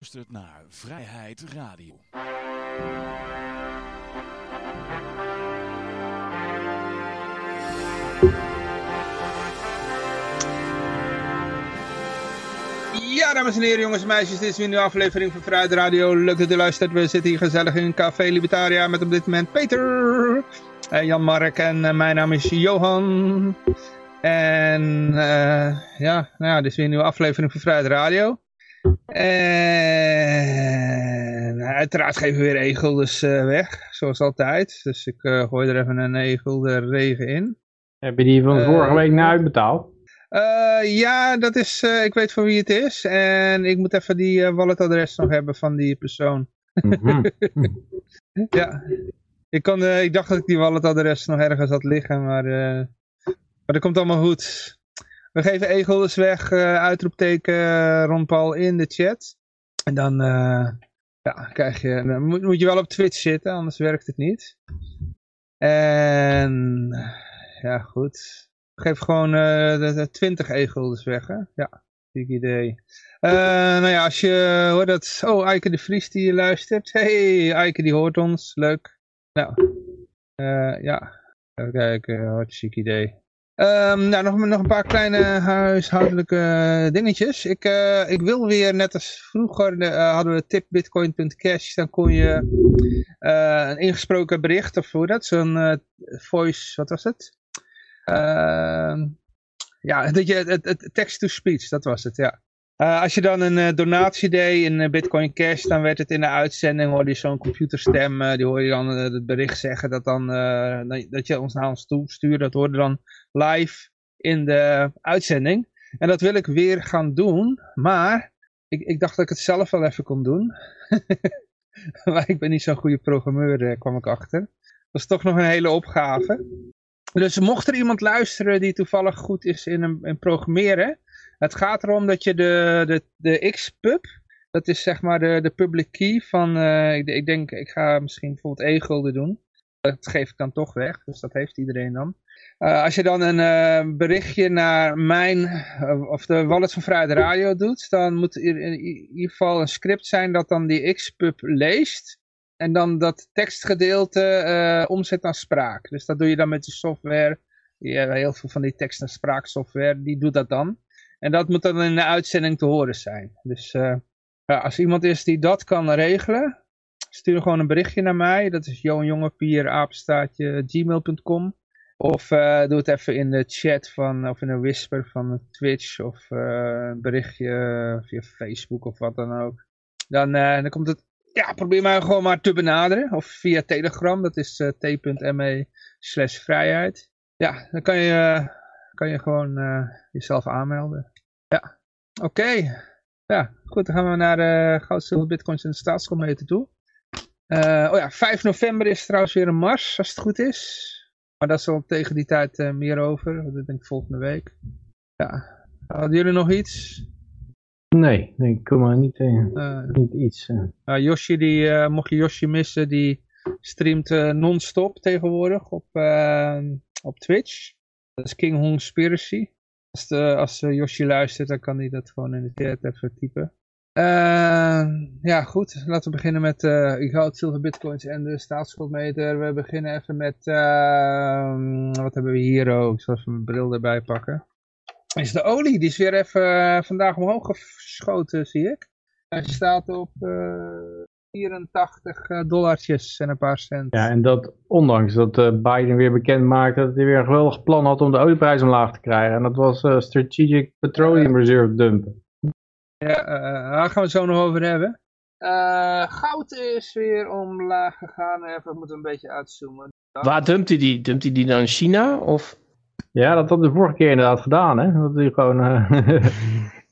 luistert naar Vrijheid Radio. Ja, dames en heren, jongens en meisjes, dit is weer een nieuwe aflevering van Vrijheid Radio. Leuk dat u luistert. We zitten hier gezellig in Café Libertaria met op dit moment Peter, Jan-Mark en uh, mijn naam is Johan. En uh, ja, nou ja, dit is weer een nieuwe aflevering van Vrijheid Radio. En uiteraard geven we weer e-guldens weg, zoals altijd. Dus ik gooi er even een e-gulden regen in. Heb je die van vorige week naar uitbetaald? Uh, ja, dat is, uh, ik weet van wie het is. En ik moet even die uh, walletadres nog hebben van die persoon. Mm -hmm. ja, ik, kon, ik dacht dat ik die walletadres nog ergens had liggen, maar, maar dat komt allemaal goed. We geven egels weg, uitroepteken Ron Paul in de chat. En dan, ja, krijg je, dan moet, je wel op Twitch zitten, anders werkt het niet. En, ja goed geef gewoon de, de 20 e-guldens weg, hè? Ja, ziek idee. Nou ja, als je hoort dat... Oh, Eike de Vries die je luistert. Hey, Eike die hoort ons. Leuk. Nou, ja. Even kijken, hartstikke idee. Um, nou, nog, nog een paar kleine huishoudelijke dingetjes. Ik, uh, ik wil weer, net als vroeger, uh, hadden we tipbitcoin.cash. Dan kon je uh, een ingesproken bericht, of hoe dat, zo'n voice, wat was het? Uh, ja, dat je, het, text-to-speech, dat was het, ja. Als je dan een donatie deed in Bitcoin Cash, dan werd het in de uitzending, hoorde je zo'n computerstem, die hoorde je dan het bericht zeggen dat, dan, dat je ons naar ons toe stuurt. Dat hoorde dan live in de uitzending. En dat wil ik weer gaan doen, maar ik, ik dacht dat ik het zelf wel even kon doen. maar ik ben niet zo'n goede programmeur, kwam ik achter. Dat is toch nog een hele opgave. Dus mocht er iemand luisteren die toevallig goed is in, een, in programmeren. Het gaat erom dat je de, de, de Xpub, dat is zeg maar de, de public key van, uh, ik, ik, denk, ik ga misschien bijvoorbeeld e-gulden doen. Dat geef ik dan toch weg, dus dat heeft iedereen dan. Uh, als je dan een uh, berichtje naar mijn, of de wallet van Vrijheid Radio doet, dan moet er in, ieder geval een script zijn dat dan die Xpub leest. En dan dat tekstgedeelte omzet naar spraak. Dus dat doe je dan met je software. Je hebt heel veel van die tekst- en spraaksoftware, die doet dat dan. En dat moet dan in de uitzending te horen zijn. Dus ja, als iemand is die dat kan regelen, stuur gewoon een berichtje naar mij. Dat is johanjongepier, gmail.com. Of uh, doe het even in de chat van, of in een whisper van Twitch of een berichtje via Facebook of wat dan ook. Dan, dan komt het ja, probeer mij gewoon maar te benaderen. Of via Telegram, dat is t.me slash vrijheid. Ja, dan kan je, kan je gewoon jezelf aanmelden. Ja, oké. Ja, goed, dan gaan we naar de goud, zilver, bitcoins en de staatsschuldmeter toe. Oh ja, 5 november is trouwens weer een mars, als het goed is. Maar dat is al tegen die tijd meer over. Dat denk ik volgende week. Ja, hadden jullie nog iets? Nee, nee, ik kom maar niet, uh, niet iets. Yoshi, die, uh, mocht je Yoshi missen, die streamt non-stop tegenwoordig op, op Twitch. Dat is King Hong Spiracy. Als, de, als Yoshi luistert, dan kan hij dat gewoon in de chat even typen. Ja, goed. Laten we beginnen met goud, zilver, bitcoins en de staatsschuldmeter. We beginnen even met, wat hebben we hier ook? Ik zal even mijn bril erbij pakken is de olie. Die is weer even uh, vandaag omhoog geschoten, zie ik. Hij staat op uh, 84 uh, dollartjes en een paar cent. Ja, en dat ondanks dat Biden weer bekend maakte dat hij weer een geweldig plan had om de olieprijs omlaag te krijgen. En dat was Strategic Petroleum Reserve dumpen. Ja, daar gaan we het zo nog over hebben. goud is weer omlaag gegaan. Even moeten een beetje uitzoomen. Waar dumpt hij die? Dumpt hij die dan in China? Of... Ja, dat had de vorige keer inderdaad gedaan, hè. Dat hij gewoon uh,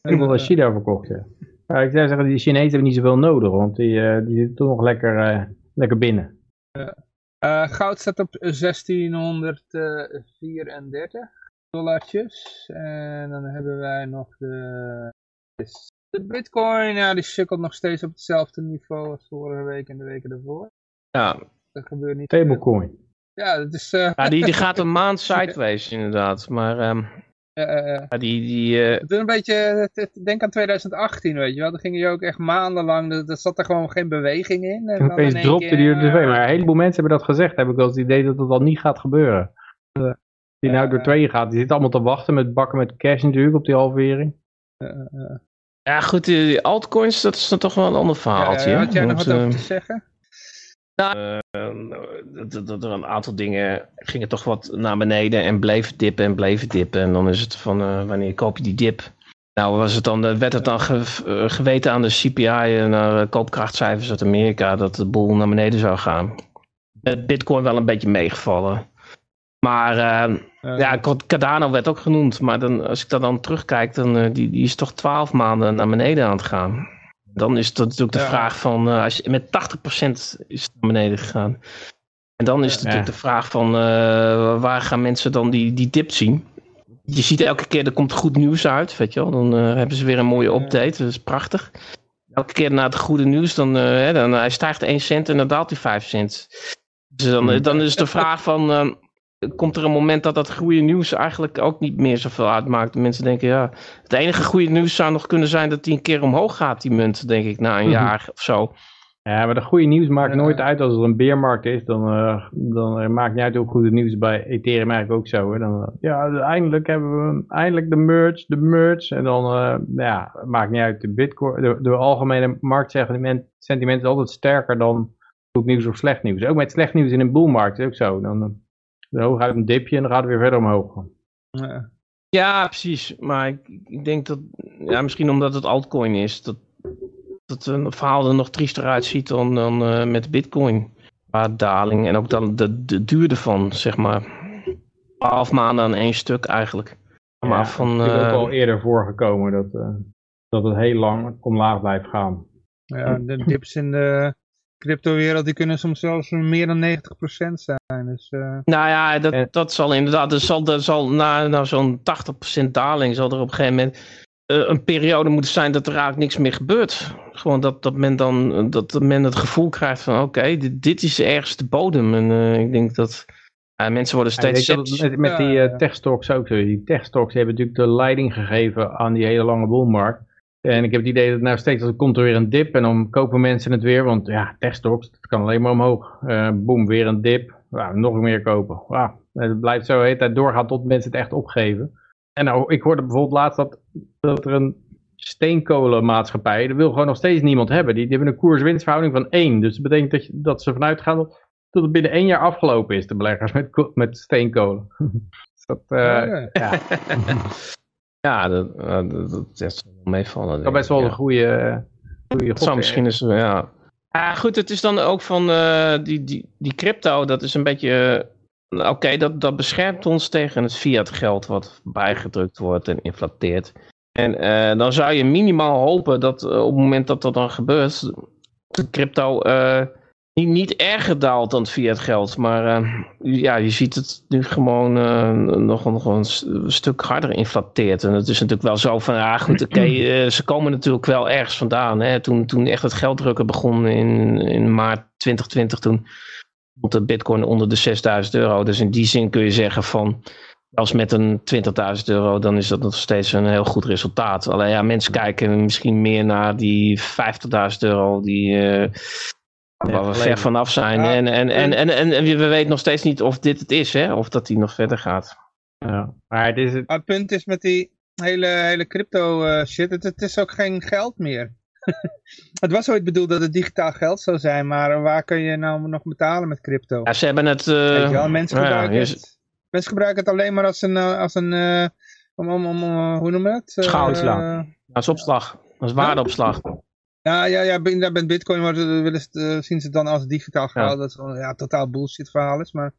helemaal naar China verkocht, ja. Maar ik zou zeggen, die Chinezen hebben niet zoveel nodig, want die, uh, die zitten toch nog lekker, uh, lekker binnen. Uh, goud staat op 1634 dollartjes. En dan hebben wij nog de, de bitcoin, ja, die sukkelt nog steeds op hetzelfde niveau als vorige week en de weken ervoor. Ja. Dat gebeurt niet. Stablecoin. Ja, dat is... Uh... Ja, die, die gaat een maand sideways inderdaad. Maar um, Eh, eh, Ja, die, die, eh, het doet een beetje, denk aan 2018, weet je wel. Dan ging je ook echt maandenlang, er, er zat er gewoon geen beweging in. En opeens in dropte keer, die tv. eh, Maar een heleboel mensen hebben dat gezegd. Heb ik wel eens het idee dat het al niet gaat gebeuren. Eh, Die nou door tweeën gaat. Die zitten allemaal te wachten met bakken met cash natuurlijk op die halvering. ja, goed, die, altcoins, dat is dan toch wel een ander ja, verhaaltje. ja, had jij nog wat over eh, te zeggen? eh, dat, dat er een aantal dingen gingen toch wat naar beneden en bleven dippen en bleven dippen. En dan is het van, eh, wanneer koop je die dip? Nou, was het dan, eh, werd het dan ge- eh, geweten aan de CPI, en naar eh, koopkrachtcijfers uit Amerika, dat de boel naar beneden zou gaan. Met Bitcoin wel een beetje meegevallen. Maar eh, Eh, ja, Cardano werd ook genoemd. Maar dan, als ik daar dan terugkijk, dan uh, die, die is toch twaalf maanden naar beneden aan het gaan. Dan is het natuurlijk de Ja. vraag van, uh, als je, met 80% is het naar beneden gegaan. En dan is het Ja. natuurlijk de vraag van, uh, waar gaan mensen dan die, die dip zien? Je ziet elke keer, er komt goed nieuws uit, weet je wel. Dan hebben ze weer een mooie update, dat is prachtig. Elke keer na het goede nieuws, dan, hè, dan hij stijgt 1 cent en dan daalt hij 5 cent. Dus dan, dan is de vraag van, komt er een moment dat dat goede nieuws eigenlijk ook niet meer zoveel uitmaakt. De mensen denken, ja, het enige goede nieuws zou nog kunnen zijn dat die een keer omhoog gaat, die munt, denk ik, na een jaar of zo. Ja, maar de goede nieuws maakt nooit uit als er een beermarkt is. Dan, uh, dan uh, maakt niet uit hoe goed het nieuws bij Ethereum eigenlijk ook zo. Hè. Dan, uh, ja, eindelijk hebben we eindelijk de merge, de merge. En dan, ja, maakt niet uit. De bitcoin, de, de algemene marktsentiment sentiment is altijd sterker dan goed nieuws of slecht nieuws. Ook met slecht nieuws in een boelmarkt is ook zo. Dan, dan hooguit een dipje en dan gaat het weer verder omhoog. Ja, ja precies. Maar ik, ik, denk dat, ja, misschien omdat het altcoin is, dat, dat het verhaal er nog triester uitziet dan, dan uh, met bitcoin. Qua daling en ook dan de, de duur ervan, zeg maar. Twaalf maanden aan één stuk eigenlijk. Ja, maar van, het is ook uh, al eerder voorgekomen dat, uh, dat het heel lang omlaag blijft gaan. Ja, de dips in de cryptowereld die kunnen soms zelfs meer dan 90% zijn. Dus, uh... Nou ja, dat, dat zal inderdaad, er zal, er zal na, na zo'n 80% daling zal er op een gegeven moment uh, een periode moeten zijn dat er eigenlijk niks meer gebeurt. Gewoon dat, dat men dan dat men het gevoel krijgt van oké, okay, dit, dit is ergens de bodem. En uh, ik denk dat uh, mensen worden steeds... Ja, met, met die uh, techstocks ook zo. Die techstocks hebben natuurlijk de leiding gegeven aan die hele lange boelmarkt. En ik heb het idee dat nou steeds als komt er weer een dip en dan kopen mensen het weer. Want ja, techstocks, het kan alleen maar omhoog. Uh, boom, weer een dip. Nog meer kopen. Wow. Het blijft zo de hele tijd doorgaan tot mensen het echt opgeven. En nou, ik hoorde bijvoorbeeld laatst dat, dat er een steenkolenmaatschappij, dat wil gewoon nog steeds niemand hebben. Die, die hebben een koers-winstverhouding van 1. Dus dat betekent dat, je, dat ze vanuit gaan dat, dat het binnen één jaar afgelopen is, de beleggers met, met steenkolen. dus dat, uh, ja. ja. Ja, dat, uh, dat, dat is wel meevallen. Dat is best wel ja. een goede, goede Het zou misschien eens, ja. Ja, goed, het is dan ook van uh, die, die, die crypto, dat is een beetje... Uh, Oké, okay, dat, dat beschermt ons tegen het fiat geld wat bijgedrukt wordt en inflateert. En uh, dan zou je minimaal hopen dat op het moment dat dat dan gebeurt, de crypto niet, niet erger daalt dan het fiat geld. Maar uh, ja, je ziet het nu gewoon uh, nog, nog een, stuk harder inflateert. En het is natuurlijk wel zo van, ja goed, oké, okay, uh, ze komen natuurlijk wel ergens vandaan. Hè. Toen, toen echt het gelddrukken begon in, in maart 2020, toen stond de bitcoin onder de 6000 euro. Dus in die zin kun je zeggen van, als met een 20.000 euro, dan is dat nog steeds een heel goed resultaat. Alleen ja, mensen kijken misschien meer naar die 50.000 euro die waar we ver vanaf zijn. Ja, en, en, en, en, en, en, we weten nog steeds niet of dit het is, hè? of dat die nog verder gaat. Ja, maar het, is het... het punt is met die hele, hele crypto uh, shit, het, het, is ook geen geld meer. het was ooit bedoeld dat het digitaal geld zou zijn, maar waar kun je nou nog betalen met crypto? Ja, ze hebben het... Uh, Weet je wel, mensen, gebruiken ja, het, mensen gebruiken het alleen maar als een... Als een uh, om, om, om, hoe noem je het? Schouwslag. als opslag. Als waardeopslag. Ja, ja, ja, bij Bitcoin worden, willen ze, uh, zien ze het dan als digitaal. Ja. Dat is ja, totaal bullshit verhaal is. Maar,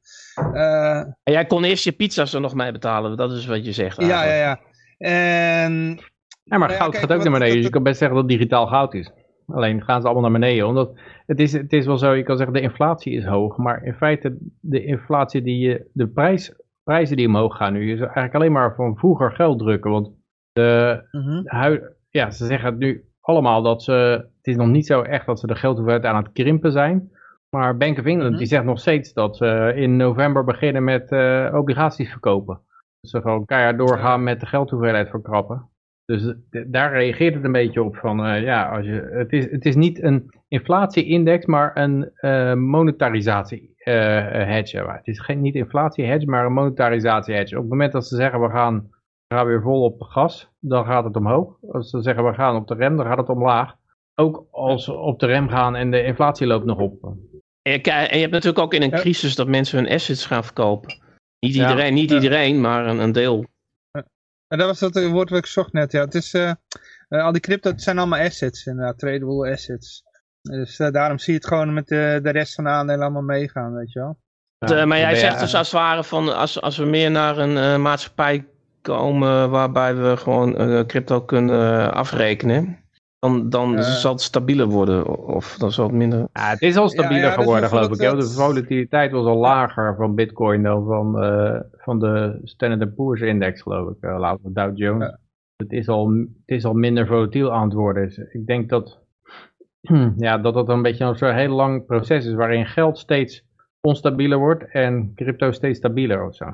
uh, en jij kon eerst je pizza's er nog mee betalen. Dat is wat je zegt. Ja, ja, ja. En, ja, maar goud ja, gaat ook naar beneden. Dus je kan best zeggen dat digitaal goud is. Alleen gaan ze allemaal naar beneden. Omdat het is, het is wel zo, je kan zeggen de inflatie is hoog. Maar in feite de inflatie die je, de prijs, prijzen die omhoog gaan nu, is eigenlijk alleen maar van vroeger geld drukken. Want de, Mhm. mm -hmm. ja, ze zeggen het nu allemaal dat ze, het is nog niet zo echt dat ze de geldhoeveelheid aan het krimpen zijn. Maar Bank of England Mhm. die zegt nog steeds dat ze in november beginnen met uh, obligaties verkopen. ze gewoon keihard doorgaan met de geldhoeveelheid verkrappen. Dus daar reageert het een beetje op van, eh, ja, als je, het, is, het is niet een inflatie-index, maar een eh monetarisatie eh, hedge. Het is geen, niet inflatie-hedge, maar een monetarisatie-hedge. Op het moment dat ze zeggen, we gaan, gaan weer vol op gas, dan gaat het omhoog. Als ze zeggen, we gaan op de rem, dan gaat het omlaag. Ook als ze op de rem gaan en de inflatie loopt nog op. En je, en je hebt natuurlijk ook in een crisis dat mensen hun assets gaan verkopen. Niet Ja. iedereen, niet iedereen maar een, een deel. En dat was dat eh, woord wat ik zocht net. Ja, het is, eh, eh, al die crypto het zijn allemaal assets, inderdaad, tradable assets. Dus daarom zie je het gewoon met de, de rest van de aandelen allemaal meegaan, weet je wel. Maar jij zegt dus als het ware van als, als we meer naar een eh, maatschappij komen waarbij we gewoon eh, crypto kunnen eh, afrekenen, dan, dan Eh. zal het stabieler worden of dan zal het minder. Ja, het is al stabieler Ja, ja, dat is geworden, geloof ik. dat- hè. De volatiliteit was al lager van Bitcoin dan van, eh, van de Standard Poor's index, geloof ik. Uh, later Dow Jones. Ja. Het, is al, het is al minder volatiel aan het worden. Dus ik denk dat, ja, dat dat een beetje een soort heel lang proces is waarin geld steeds onstabieler wordt en crypto steeds stabieler of zo.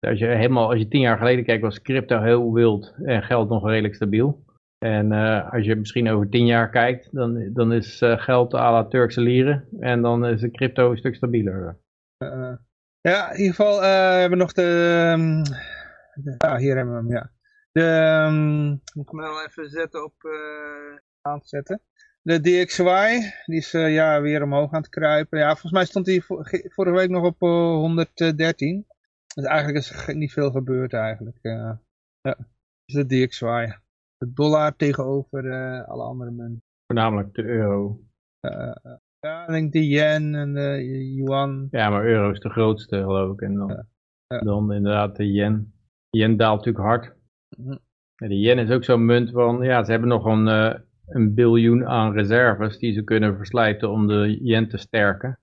Als je, helemaal, als je tien jaar geleden kijkt was crypto heel wild en geld nog redelijk stabiel. En eh, als je misschien over tien jaar kijkt, dan, dan is eh, geld à la Turkse lieren. En dan is de crypto een stuk stabieler. Eh, ja, in ieder geval hebben we nog de... ehm, de- ah, hier hebben we hem, ja. De, ehm, moet ik hem wel even zetten op aanzetten. De DXY, die is ja, weer omhoog aan het kruipen. Ja, volgens mij stond hij vo- ge- vorige week nog op eh, 113. Dus eigenlijk is er niet veel gebeurd eigenlijk. eh. ja, dus de DXY. De dollar tegenover eh, alle andere munten. Voornamelijk de euro. Eh, ja, ik denk de yen en de yuan. Ja, maar euro is de grootste geloof ik. En dan, dan inderdaad de yen. De yen daalt natuurlijk hard. Mhm. En de yen is ook zo'n munt van, ja, ze hebben nog een, een biljoen aan reserves die ze kunnen verslijten om de yen te sterken.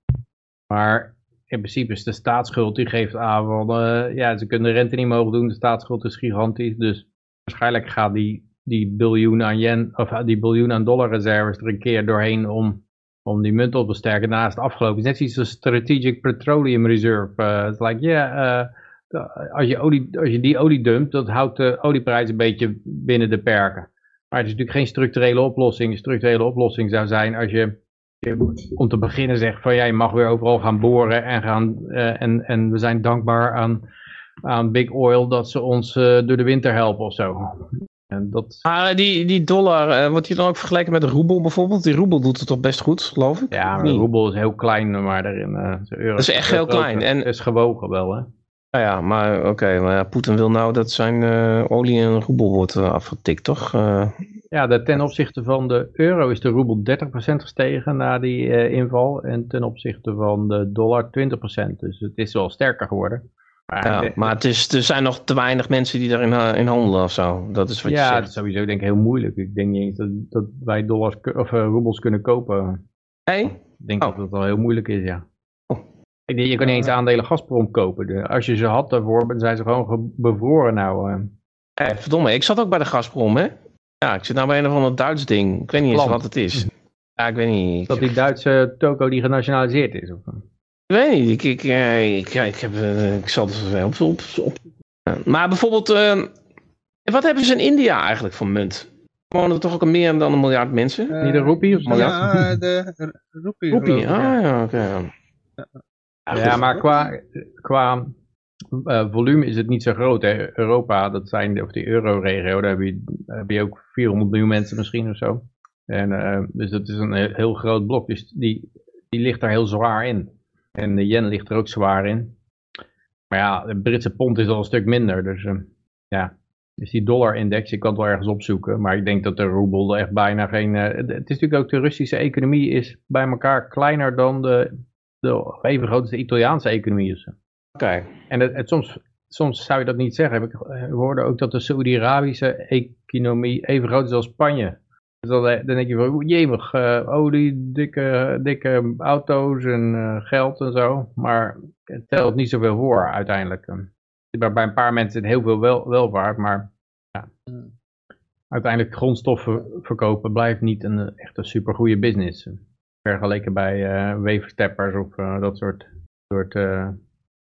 Maar in principe is de staatsschuld die geeft aan van, eh, ja, ze kunnen de rente niet mogen doen, de staatsschuld is gigantisch. Dus waarschijnlijk gaat die, die biljoen aan yen, of eh, die biljoen aan dollar reserves er een keer doorheen om, om die munt op te sterken. Het afgelopen. Is net iets als Strategic Petroleum Reserve. Eh, Het is like, ja, eh, als, je olie, als je die olie dumpt, dat houdt de olieprijs een beetje binnen de perken. Maar het is natuurlijk geen structurele oplossing. Structurele oplossing zou zijn als je, je om te beginnen zegt van ja, je mag weer overal gaan boren en, gaan, eh, en, en we zijn dankbaar aan, aan Big Oil dat ze ons eh, door de winter helpen of zo. En dat, Maar eh, die, die dollar, wordt die dan ook vergeleken met de roebel bijvoorbeeld? Die roebel doet het toch best goed, geloof ik? ja, maar de roebel is heel klein, maar daarin de euro Dat is echt heel klein. En- is gewogen wel, hè? Nou ja, maar oké, maar ja, Poetin wil nou dat zijn eh, olie en roebel wordt eh, afgetikt, toch? Eh, Ja, de, ten opzichte van de euro is de roebel 30% gestegen na die inval. En ten opzichte van de dollar 20%. Dus het is wel sterker geworden. Maar, ja, de- maar het is, er zijn nog te weinig mensen die daarin in handelen of zo. Dat is wat je ja, het zegt. is sowieso denk ik heel moeilijk. Ik denk niet eens dat, dat wij dollars of, roebels kunnen kopen. Nee? Ik denk Oh. dat het wel heel moeilijk is, ja. Ik denk, je kan niet eens aandelen Gazprom kopen. Als je ze had daarvoor, dan zijn ze gewoon ge- bevroren nou. eh. Eh, verdomme, ik zat ook bij de Gazprom, hè? Ja, ik zit nou bij een of ander Duits ding. Ik weet niet eens wat het is. Ja, ik weet niet. Ik, dat die Duitse toko die genationaliseerd is. Of, ik weet niet. Ik, ik, eh, ik, ja, ik, heb, eh, ik zal het wel op, op, op. Maar bijvoorbeeld, eh, wat hebben ze in India eigenlijk voor munt? Wonen er toch ook meer dan een miljard mensen? Niet de roepie of zo? Ja, de roepie. Ah ja. ja, oké. Ja. Ja, maar qua, qua eh, volume is het niet zo groot. Hè. Europa, dat zijn, of die euroregio, daar heb je, heb je ook 400 miljoen mensen misschien of zo. En, eh, dus dat is een heel, groot blok. Dus die, die ligt daar heel zwaar in. En de yen ligt er ook zwaar in. Maar ja, de Britse pond is al een stuk minder. Dus eh, ja, dus die dollar-index, je kan het wel ergens opzoeken. Maar ik denk dat de roebel echt bijna geen... het is natuurlijk ook de Russische economie is bij elkaar kleiner dan de, de of even groot als de Italiaanse economie is. Oké. En het, het, soms, soms zou je dat niet zeggen. Ik eh, hoorde ook dat de Saudi-Arabische economie even groot is als Spanje. Dus dan, eh, dan denk je van, jemig, eh, olie, dikke, dikke auto's en geld en zo. Maar het telt niet zoveel voor uiteindelijk. Bij bij een paar mensen heel veel wel, welvaart, maar ja. Hmm. uiteindelijk grondstoffen verkopen blijft niet een echt een supergoeie business. Vergeleken bij eh weversteppers of eh, dat soort, soort eh,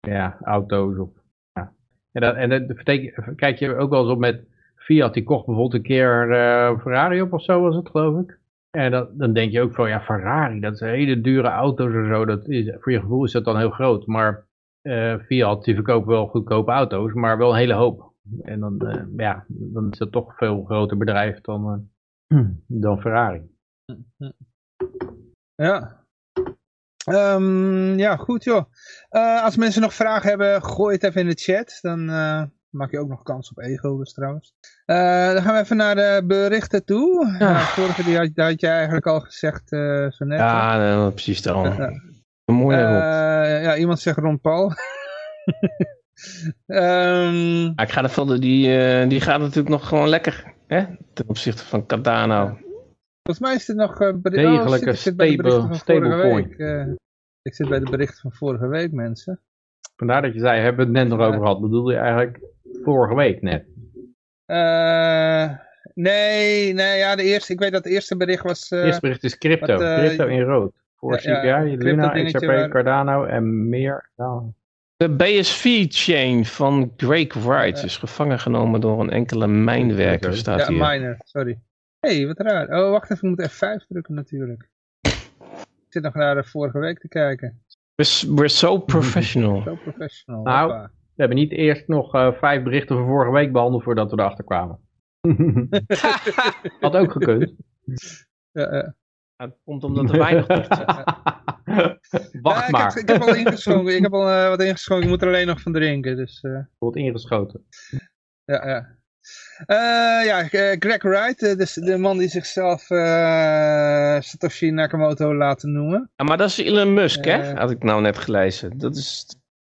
ja, auto's. Of, ja. En, dat, en dat betekent, kijk je ook wel eens op met Fiat, die kocht bijvoorbeeld een keer uh, Ferrari op of zo was het geloof ik. En dat, dan denk je ook van, ja Ferrari, dat zijn hele dure auto's en zo. Dat is, voor je gevoel is dat dan heel groot. Maar uh, Fiat, die verkoopt wel goedkope auto's, maar wel een hele hoop. En dan, uh, ja, dan is dat toch een veel groter bedrijf dan, dan Ferrari. Ja. Um, ja, goed joh. Uh, als mensen nog vragen hebben, gooi het even in de chat. Dan uh, maak je ook nog kans op ego dus trouwens. Uh, dan gaan we even naar de berichten toe. Ja. vorige die had, had je eigenlijk al gezegd zo net. Ja, nee, precies daarom. Mooi ja, iemand zegt Ron Paul. um, ik ga ervan, die, die gaat natuurlijk nog gewoon lekker. Hè? Ten opzichte van Cardano. Volgens mij is het nog uh, Degelijke oh, stable, stable week. Uh, ik zit bij de berichten van vorige week, mensen. Vandaar dat je zei, hebben we het net nog over gehad. Bedoelde je eigenlijk vorige week net? Uh, nee, nee, ja, de eerste, ik weet dat het eerste bericht was... het eerste bericht is crypto, wat, crypto in rood. Voor ja, CPI, ja, Luna, XRP, waar... Cardano en meer. Nou. De BSV-chain van Drake Wright is gevangen genomen door een enkele mijnwerker, staat ja, hier. Ja, miner, sorry hey, wat raar. Oh, wacht even, ik moet F5 drukken natuurlijk. Ik zit nog naar de vorige week te kijken. We're, we're so professional. so professional. Nou, we hebben niet eerst nog uh, vijf berichten van vorige week behandeld voordat we erachter kwamen. Had ook gekund. Ja, ja. Het komt omdat er weinig berichten Wacht ja, maar. Ik heb, ik heb al ingeschonken. Ik heb al uh, wat ingeschonken. Ik moet er alleen nog van drinken. Dus, uh... Wordt ingeschoten. Ja, ja. Uh, ja, Greg Wright, de, de man die zichzelf uh, Satoshi Nakamoto laten noemen. Ja, maar dat is Elon Musk, uh, hè? Had ik nou net gelezen. Dat is...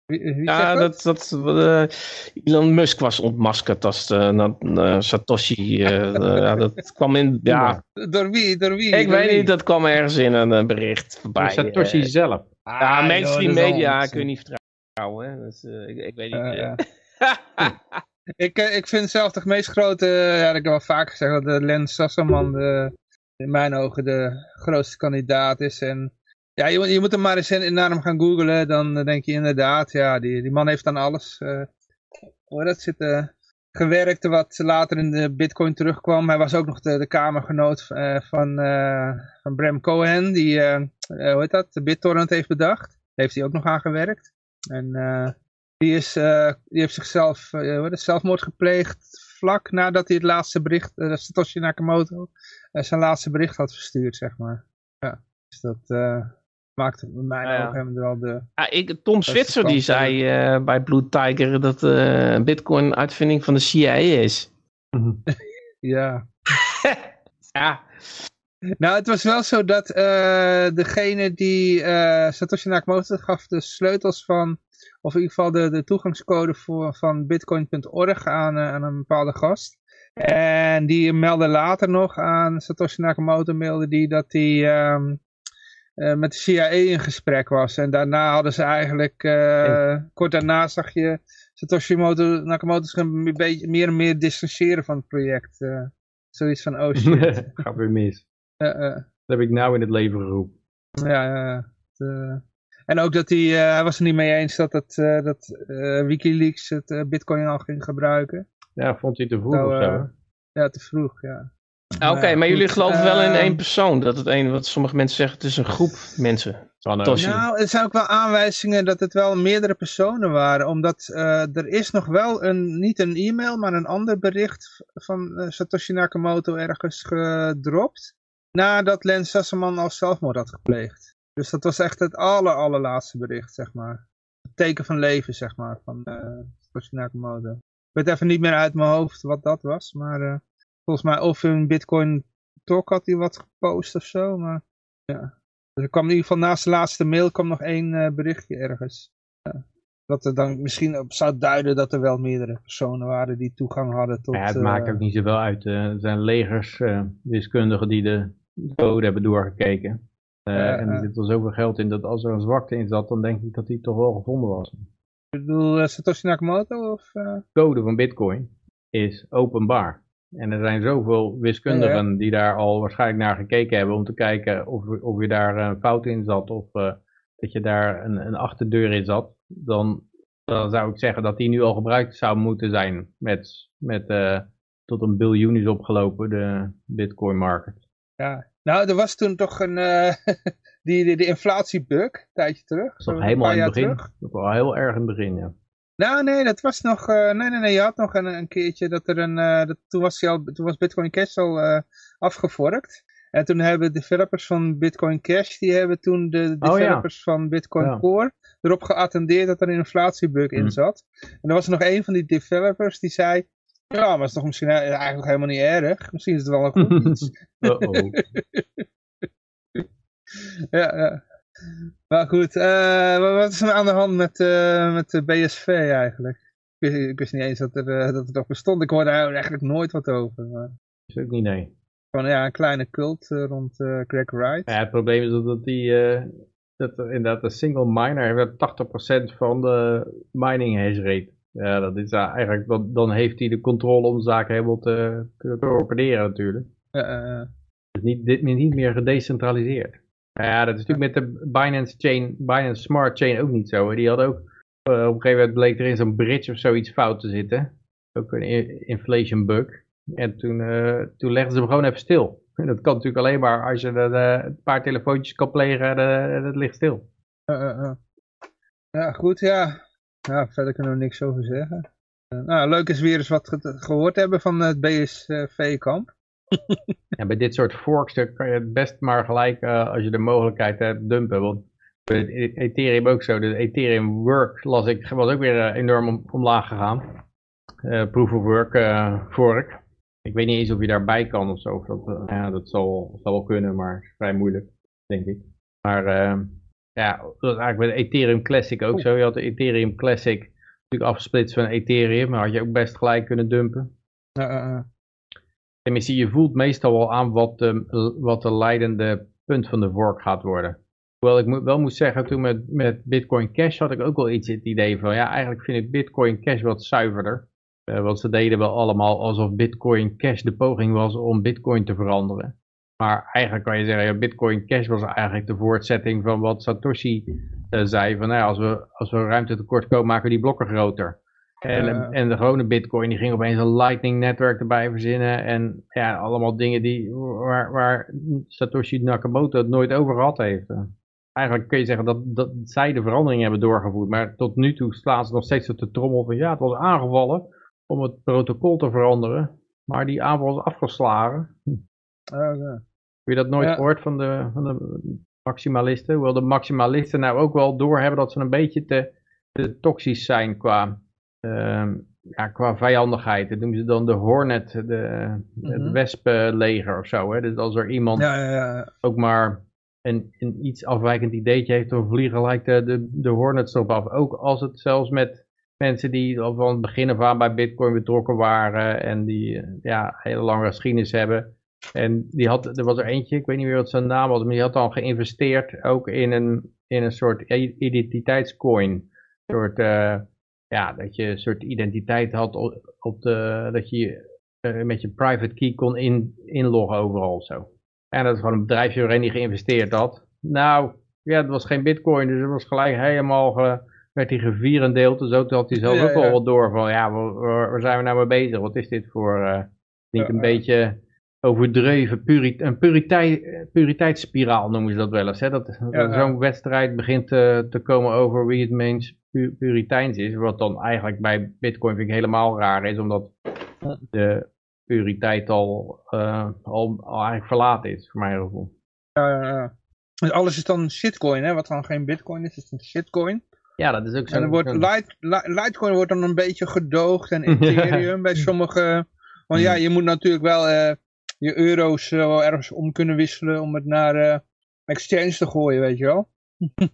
Wie, wie ja, dat? dat, dat Elon Musk was ontmaskerd als de, Satoshi. ja, dat kwam in... Ja. Door wie? Door wie? Ik Door weet wie? niet, dat kwam ergens in een bericht voorbij. Satoshi zelf. Ah, ja, mainstream media kun je niet vertrouwen. Hè? Dus, ik, ik, weet niet. Ik, ik vind zelf de meest grote, ja, dat heb ik wel vaak gezegd, dat de Len Sassaman de, in mijn ogen de grootste kandidaat is. En ja, je, je moet hem maar eens naar hem gaan googlen, dan denk je inderdaad, ja, die, die man heeft aan alles. Uh, hoe dat zit, uh, gewerkt wat later in de bitcoin terugkwam. Hij was ook nog de, de kamergenoot uh, van, van Bram Cohen, die, hoe heet dat, de BitTorrent heeft bedacht. heeft hij ook nog aan gewerkt. En die, is, uh, die heeft zichzelf uh, zelfmoord gepleegd vlak nadat hij het laatste bericht, uh, Satoshi Nakamoto, zijn laatste bericht had verstuurd, zeg maar. Ja, dus dat maakte bij mij ja, ja. ook hem wel de... Ja, ik, Tom Switzer die zei bij Blue Tiger dat bitcoin een uitvinding van de CIA is. ja. ja. Nou, het was wel zo dat degene die Satoshi Nakamoto gaf de sleutels van of in ieder geval de, de toegangscode voor, van bitcoin.org aan, uh, aan een bepaalde gast. En die meldde later nog aan Satoshi Nakamoto, mailde die dat hij um, uh, met de CIA in gesprek was. En daarna hadden ze eigenlijk, uh, kort daarna zag je Satoshi Nakamoto zich een beetje meer en meer distancieren van het project. zoiets van, oh shit. Gaat weer mis. dat heb ik nou in het leven geroepen. Ja, ja. En ook dat hij, uh, hij was er niet mee eens dat, het, uh, dat uh, Wikileaks het bitcoin al ging gebruiken. Ja, vond hij te vroeg nou, of zo? Ja, te vroeg, ja. Ah, Oké, okay, maar jullie geloven wel in één persoon. Dat het een, wat sommige mensen zeggen, het is een groep mensen. Nou, er zijn ook wel aanwijzingen dat het wel meerdere personen waren. Omdat er is nog wel een, niet een e-mail, maar een ander bericht van Satoshi Nakamoto ergens gedropt. Nadat Len Sassaman al zelfmoord had gepleegd. Dus dat was echt het aller, allerlaatste bericht, zeg maar. Het teken van leven, zeg maar, van uh, Nakamoto. Ik weet even niet meer uit mijn hoofd wat dat was, maar uh, volgens mij of in Bitcoin Talk had hij wat gepost of zo, maar ja. Dus er kwam in ieder geval naast de laatste mail kwam nog één uh, berichtje ergens. Ja. Dat er dan misschien op zou duiden dat er wel meerdere personen waren die toegang hadden tot... Ja, het maakt ook niet zoveel uit. er zijn legers, wiskundigen die de code hebben doorgekeken. Uh, en er zit er zoveel geld in dat als er een zwakte in zat, dan denk ik dat die toch wel gevonden was. Ik bedoel uh, Satoshi Nakamoto? Of, uh... De code van Bitcoin is openbaar. En er zijn zoveel wiskundigen ja, ja. die daar al waarschijnlijk naar gekeken hebben om te kijken of, of je daar een fout in zat of dat je daar een, een achterdeur in zat. Dan dan zou ik zeggen dat die nu al gebruikt zou moeten zijn. Met, met uh, tot een biljoen is opgelopen, de bitcoin market. Ja, nou er was toen toch een, uh, die, die, die inflatiebug, een tijdje terug. Dat was helemaal in het begin. Terug. Dat was heel erg in het begin, ja. Nou, nee, dat was nog, uh, nee, nee, nee, je had nog een, een keertje dat er een, uh, dat, toen, was al, toen was Bitcoin Cash al afgevorkt. En toen hebben developers van Bitcoin Cash, die hebben toen de developers oh, ja. van Bitcoin ja. Core erop geattendeerd dat er een inflatiebug in zat. En er was nog een van die developers die zei, ja, maar het is toch misschien eigenlijk helemaal niet erg. Misschien is het wel een goed iets. uh -oh. ja, ja. Maar goed, uh, wat is er aan de hand met, uh, met de BSV eigenlijk? Ik, ik wist niet eens dat er, dat het nog bestond. Ik hoorde daar eigenlijk nooit wat over. Maar... Is ook niet, nee. Van ja, een kleine cult rond Greg Wright. Ja, het probleem is dat die, dat er inderdaad een single miner heeft 80% van de mining hash rate. Ja, dat is eigenlijk, dan, dan heeft hij de controle om de zaken helemaal te, te torpederen natuurlijk. Uh, dus niet, dit, niet meer gedecentraliseerd. Ja, dat is natuurlijk met de Binance Chain, Binance Smart Chain ook niet zo. Die had ook, uh, op een gegeven moment bleek er in zo'n bridge of zoiets fout te zitten. Ook een inflation bug. En toen, uh, toen legden ze hem gewoon even stil. En dat kan natuurlijk alleen maar als je de, een paar telefoontjes kan plegen en het ligt stil. Uh, ja, goed, ja. Ja. Verder kunnen we niks over zeggen. nou, leuk is weer eens wat ge gehoord hebben van het BSV-kamp. ja, bij dit soort forks kan je het best maar gelijk, uh, als je de mogelijkheid hebt, dumpen. Want bij Ethereum ook zo. De Ethereum Work las ik, was ook weer uh, enorm om, omlaag gegaan. Proof of Work fork. Ik weet niet eens of je daarbij kan of zo. Dat, ja, dat zal, wel kunnen, maar vrij moeilijk, denk ik. Maar ja, dat is eigenlijk bij de Ethereum Classic ook zo. Je had de Ethereum Classic natuurlijk afgesplitst van Ethereum, maar had je ook best gelijk kunnen dumpen. Tenminste, je voelt meestal wel aan wat de, wat de leidende punt van de work gaat worden. Hoewel ik moet, wel moet zeggen, toen met, met Bitcoin Cash had ik ook wel iets het idee van, ja, eigenlijk vind ik Bitcoin Cash wat zuiverder. Uh, want ze deden wel allemaal alsof Bitcoin Cash de poging was om Bitcoin te veranderen. Maar eigenlijk kan je zeggen, ja, Bitcoin Cash was eigenlijk de voortzetting van wat Satoshi uh, zei. Van, nou als, we, als we ruimte tekort komen, maken we die blokken groter. En, en de gewone bitcoin die ging opeens een lightning netwerk erbij verzinnen. En ja, allemaal dingen die, waar, waar Satoshi Nakamoto het nooit over gehad heeft. Eigenlijk kun je zeggen dat, dat zij de verandering hebben doorgevoerd. Maar tot nu toe slaan ze nog steeds op de trommel van ja, het was aangevallen om het protocol te veranderen. Maar die aanval is afgeslagen. Okay. Heb je dat nooit gehoord van de, van de maximalisten? Hoewel de maximalisten nou ook wel doorhebben dat ze een beetje te, te toxisch zijn qua Ehm, ja, qua vijandigheid. Dat noemen ze dan de Hornet, de, het mhm. wespenleger of zo. Hè? Dus als er iemand ja, ja, ja. ook maar een, een iets afwijkend ideetje heeft, dan vliegen gelijk de, de, de Hornets erop af. Ook als het zelfs met mensen die al van het begin af aan bij Bitcoin betrokken waren en die ja, hele lange geschiedenis hebben. En die had, er was er eentje, ik weet niet meer wat zijn naam was, maar die had al geïnvesteerd ook in een, in een soort identiteitscoin. Een soort... Uh, ja, dat je een soort identiteit had op, de, dat je uh, met je private key kon in, inloggen overal zo. En dat is gewoon een bedrijfje waarin die geïnvesteerd had. Nou, ja, het was geen bitcoin, dus het was gelijk helemaal, ge, werd hij gevierendeeld. Dus ook had hij zelf ook wel wat door van, ja, waar, waar, zijn we nou mee bezig? Wat is dit voor, uh, niet een beetje overdreven, purit een puriteit, puriteitsspiraal noemen ze dat wel eens. Hè? Dat, dat zo'n wedstrijd begint te, te komen over wie het meest pu puriteins is. Wat dan eigenlijk bij bitcoin vind ik helemaal raar is, omdat de puriteit al, uh, al, al, eigenlijk verlaten is, voor mijn gevoel. Ja, ja, ja. Dus alles is dan shitcoin, hè? Wat dan geen bitcoin is, is een shitcoin. Ja, dat is ook zo. En dan wordt light, Litecoin wordt dan een beetje gedoogd en Ethereum bij sommige... Want ja, je moet natuurlijk wel uh, je euro's uh, wel ergens om kunnen wisselen om het naar uh, exchange te gooien, weet je wel.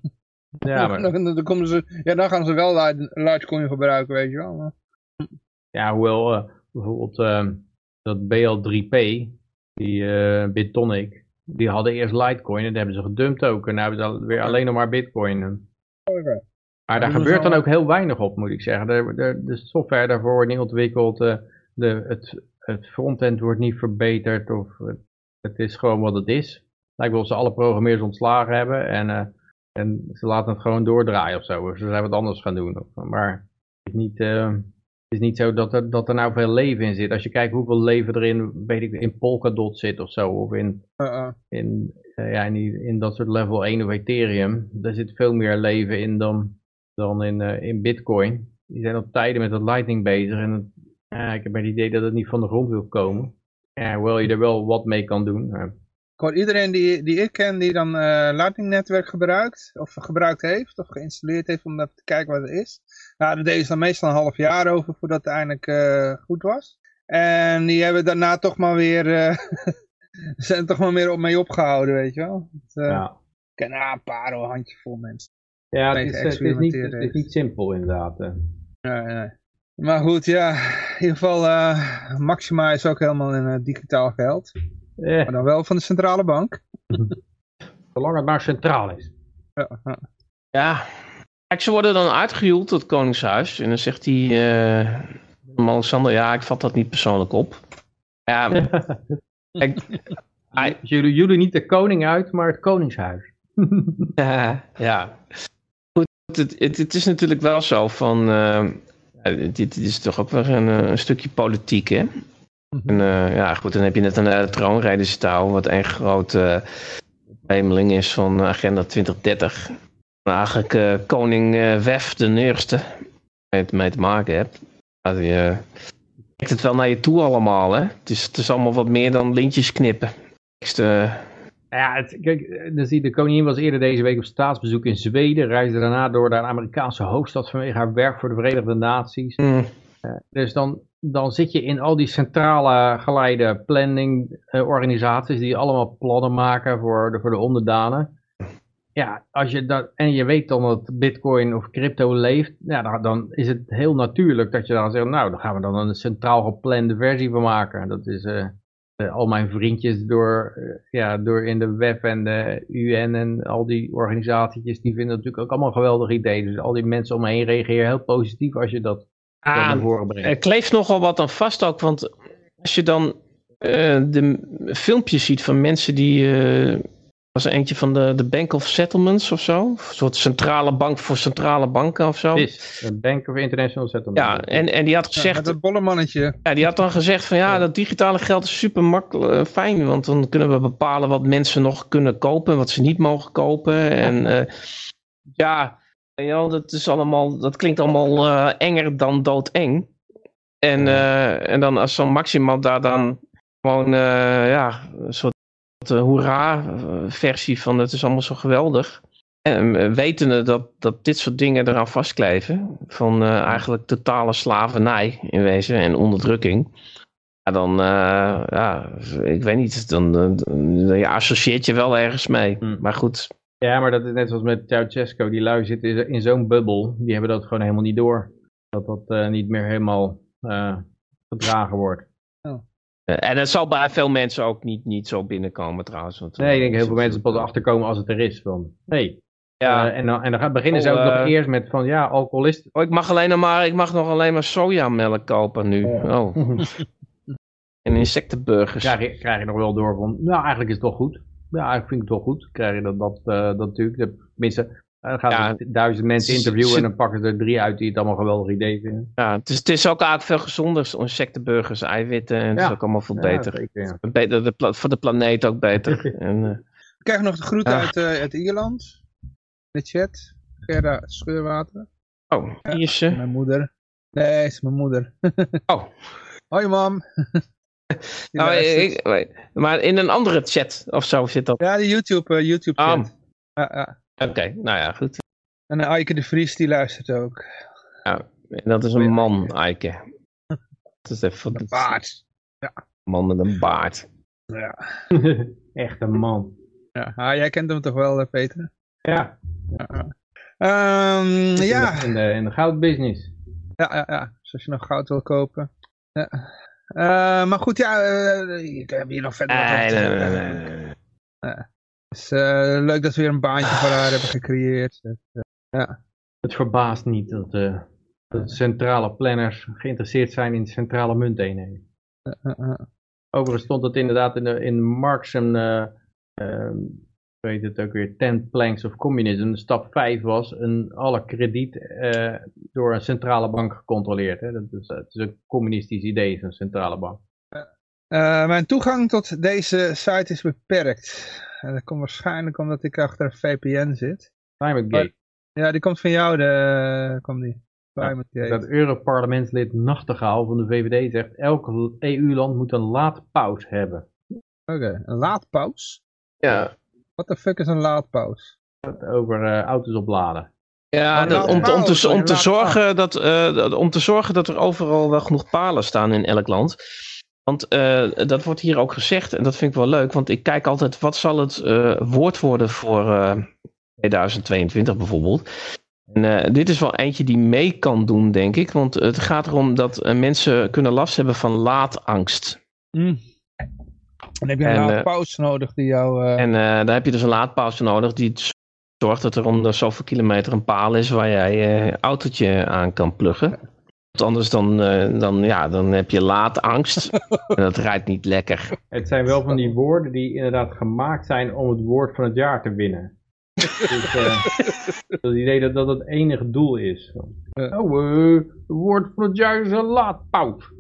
Ja, maar... dan, dan, komen ze, ja, dan gaan ze wel Litecoin gebruiken, weet je wel. Ja, hoewel uh, bijvoorbeeld uh, dat BL3P, die Bitonic, die hadden eerst Litecoin en dat hebben ze gedumpt ook. En nu hebben ze weer alleen nog maar Bitcoin. Okay. Maar daar gebeurt dan ook heel weinig op, moet ik zeggen. De, de, de software daarvoor wordt niet ontwikkeld, de, het, het frontend wordt niet verbeterd of het, het, is gewoon wat het is. Lijkt wel of ze alle programmeurs ontslagen hebben en En ze laten het gewoon doordraaien of zo. Of ze zijn wat anders gaan doen. Of, maar het is niet, eh, het is niet zo dat er, dat er nou veel leven in zit. Als je kijkt hoeveel leven er in, weet ik, in Polkadot zit of zo. Of in, Uh, uh. in, eh, ja, in, die- in dat soort level 1 of Ethereum. Daar zit veel meer leven in dan, dan in, eh, in Bitcoin. Die zijn op tijden met dat Lightning bezig. En ja, ik heb het idee dat het niet van de grond wil komen. Ja, hoewel je er wel wat mee kan doen. maar- Gewoon iedereen die, die ik ken die dan eh Lightning netwerk gebruikt, of gebruikt heeft, of geïnstalleerd heeft om te kijken wat het is. Nou, daar deden ze dan meestal een half jaar over voordat het eindelijk eh, goed was. En die hebben daarna toch maar weer, eh, zijn toch maar meer op mee opgehouden, weet je wel. Ja. Ik ken ah, een paar, een handjevol mensen. Ja, het is, het, is niet, het is niet simpel inderdaad. Nee, nee. Maar goed, ja, ieder geval, eh, Maxima is ook helemaal in eh, digitaal geld. Eh, Maar dan wel van de centrale bank. zolang het maar centraal is. Ja, ja. Kijk, ze worden dan uitgehuwd tot het Koningshuis. En dan zegt hij, eh Alexander, ja, ik vat dat niet persoonlijk op. Ja, kijk, hij- jullie, jullie niet de koning uit, maar het koningshuis. Ja, ja. Goed, het, het, het is natuurlijk wel zo van. eh, dit, dit is toch ook weer een, eh, een stukje politiek, hè? En eh, ja, goed, dan heb je net een troonrijderstaal, wat een grote hemeling is van Agenda 2030. Maar eigenlijk eh, koning eh, Wef de eerste, waar je het mee te maken hebt. Die, eh, trekt het wel naar je toe allemaal, hè? Het is, het is allemaal wat meer dan lintjes knippen. Tekst, eh, Ja, het, kijk, eh, dan zie je, de koningin was eerder deze week op staatsbezoek in Zweden. Reisde daarna door naar de Amerikaanse hoofdstad vanwege haar werk voor de Verenigde Naties. mm, Dus dan, dan zit je in al die centrale geleide planning eh, organisaties die allemaal plannen maken voor de, voor de onderdanen. Ja, als je dat, en je weet dan dat bitcoin of crypto leeft, ja, dan, dan is het heel natuurlijk dat je dan zegt, nou, dan gaan we dan een centraal geplande versie van maken. Dat is eh, eh, al mijn vriendjes door, eh, ja, door in de web en de UN en al die organisaties, die vinden natuurlijk ook allemaal geweldig idee. Dus al die mensen om me heen reageren heel positief als je dat ah, naar voren brengt. Er kleeft nogal wat aan vast ook, want als je dan eh, de filmpjes ziet van mensen die. eh was er eentje van de, de Bank of Settlements of zo? Een soort centrale bank voor centrale banken of zo. is een Bank of International Settlement. Ja, en, en die had Ja, gezegd. met dat bolle mannetje. Ja, die had dan gezegd van ja, dat digitale geld is super makkelijk, fijn, want dan kunnen we bepalen wat mensen nog kunnen kopen en wat ze niet mogen kopen. En eh, ja, ja, dat is allemaal, dat klinkt allemaal eh, enger dan doodeng. En, eh, en dan als zo'n Maxima daar dan gewoon eh, ja, een soort uh, hoera-versie van het is allemaal zo geweldig. En uh, wetende dat, dat dit soort dingen eraan vastkleven, van uh, eigenlijk totale slavernij in wezen en onderdrukking. Ja, dan, uh, ja, ik weet niet, dan, dan je associeert je wel ergens mee. Hmm. Maar goed. Ja, maar dat is net zoals met Ceausescu, die lui zitten in, in zo'n bubbel, die hebben dat gewoon helemaal niet door. Dat dat uh, niet meer helemaal gedragen wordt. Oh. En dat zal bij veel mensen ook niet, niet zo binnenkomen trouwens. Want, nee, ik denk heel veel mensen pas achterkomen als het er is. Van, hey, ja. Uh, en, dan, en dan beginnen ze ook nog eerst met van ja, alcoholist. Oh, ik mag alleen nog maar, ik mag nog alleen maar sojamelk kopen nu. Oh. en insectenburgers. Krijg je, krijg je nog wel door van, nou eigenlijk is het toch goed. Ja, eigenlijk vind ik het toch goed. Krijg je dat, dat, uh, dat natuurlijk. De, tenminste, dan gaan ja, duizend mensen interviewen en dan pakken ze er drie uit die het allemaal een geweldig idee vinden. Ja, het is, het is ook eigenlijk veel gezonder. Insectenburgers, eiwitten en het ja. is ook allemaal veel beter. Ja, zeker, ja. beter de, voor de planeet ook beter. en, uh, ik krijg nog de groeten uit, uh, uit Ierland. In de chat. Gerda Scheurwater. Oh, hier is ze. Mijn moeder. Nee, is mijn moeder. oh. Hoi mam. ik, ik, maar in een andere chat of zo zit dat? Ja, de YouTube, uh, YouTube chat. Oh. Ja, ja. Oké, okay, nou ja, goed. En Eike de Vries die luistert ook. Ja, dat is een man, Eike. Dat is even een baard. Ja. Man met een baard. Ja. Echt een man. Ja, ah, jij kent hem toch wel, Peter? Ja. ja. Um, in ja. De, in, de, in de goudbusiness. Ja, ja, ja. Dus als je nog goud wil kopen. Ja. Uh, maar goed, ja, uh, ik heb hier nog verder nee, nee, nee, nee. Dus, uh, leuk dat we weer een baantje voor haar hebben gecreëerd. Dus, ja. Het verbaast niet dat, uh, dat centrale planners geïnteresseerd zijn in centrale munteenheden. Overigens stond het inderdaad in, de, in Marx een, weet het ook weer, 10 planks of communism. Stap 5 was een, alle krediet eh, door een centrale bank gecontroleerd. Hè? Dat is, het is een communistisch idee, zo'n centrale bank. Eh, mijn toegang tot deze site is beperkt. En dat komt waarschijnlijk omdat ik achter een VPN zit. Climate Gate. Ja, die komt van jou, de, komt die. Climate Gate. Dat Europarlementslid Nachtegaal van de VVD zegt, elk EU-land moet een laadpaus hebben. Oké, een laadpaus? Ja, What the fuck is een laadpaus? Over eh, auto's opladen. Ja, dat- om, te, om, te, om, te laat zorgen dat, eh, dat- om te zorgen dat er overal wel genoeg palen staan in elk land. Want eh, dat wordt hier ook gezegd en dat vind ik wel leuk. Want ik kijk altijd, wat zal het eh, woord worden voor eh, 2022 bijvoorbeeld. En eh, dit is wel eentje die mee kan doen, denk ik. Want het gaat erom dat eh, mensen kunnen last hebben van laadangst. Hm. Dan heb je een En, eh, laadpaus nodig die jou... eh, En eh, daar heb je dus een laadpaus voor nodig die zorgt dat er om de zoveel kilometer een paal is waar jij je autootje aan kan pluggen. Want anders dan, eh, dan, ja, dan heb je laadangst en dat rijdt niet lekker. Het zijn wel van die woorden die inderdaad gemaakt zijn om het woord van het jaar te winnen. dus, eh, het idee dat dat het enige doel is. Oh, eh, het woord van het jaar is een laadpout.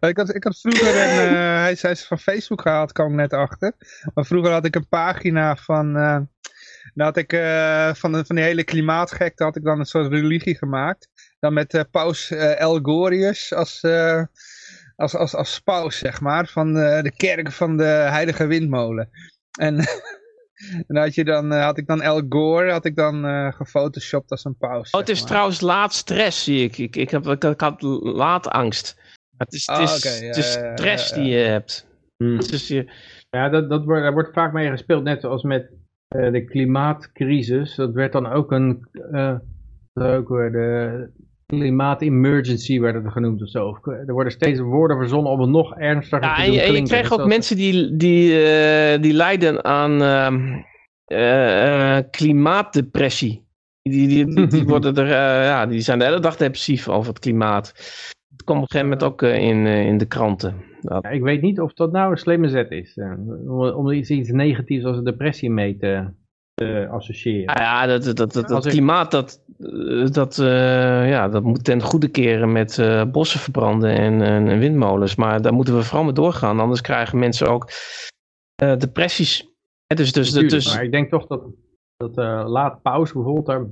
Ik had, ik had vroeger, een, eh, hij zei ze van Facebook gehaald, kwam ik net achter. Maar vroeger had ik een pagina van, eh, had ik eh, van, de, van die hele klimaatgekte had ik dan een soort religie gemaakt. Dan met eh, paus eh, Elgorius als, eh, als, als, als paus, zeg maar, van eh, de kerk van de heilige windmolen. En, en had, je dan, had ik dan El Gore, had ik dan eh gefotoshopt als een paus. Oh, het is maar. trouwens laadstress, zie ik. Ik, ik, heb, ik, ik had laadangst. Maar Het is, het Ah, is, ja, het is ja, stress ja. die je hebt. Hmm. Dus je, Ja, dat, dat wordt, daar wordt vaak mee gespeeld, net zoals met eh, de klimaatcrisis. Dat werd dan ook een, eh, ook weer de klimaatemergency werd het genoemd of zo. Eh, Er worden steeds woorden verzonnen om het nog ernstiger Ja, te en doen je, en je Dus ook dat- mensen die, die, eh, die lijden aan eh, eh, klimaatdepressie. Die, die, die, worden er, ja, die zijn de hele dag depressief over het klimaat. Het kwam op een gegeven moment ook in, in de kranten. Dat- Ja, ik weet niet of dat nou een slimme zet is. om, iets, iets negatiefs als een depressie mee te, te associëren. Ah ja, dat, dat, dat, dat, klimaat, dat, dat, eh, ja, dat moet ten goede keren met eh, bossen verbranden en, en, en windmolens. Maar daar moeten we vooral mee doorgaan. Anders krijgen mensen ook eh, depressies. Hè, dus, dus, Natuurlijk, dus, Maar ik denk toch dat, dat eh, laat pauze bijvoorbeeld, daar,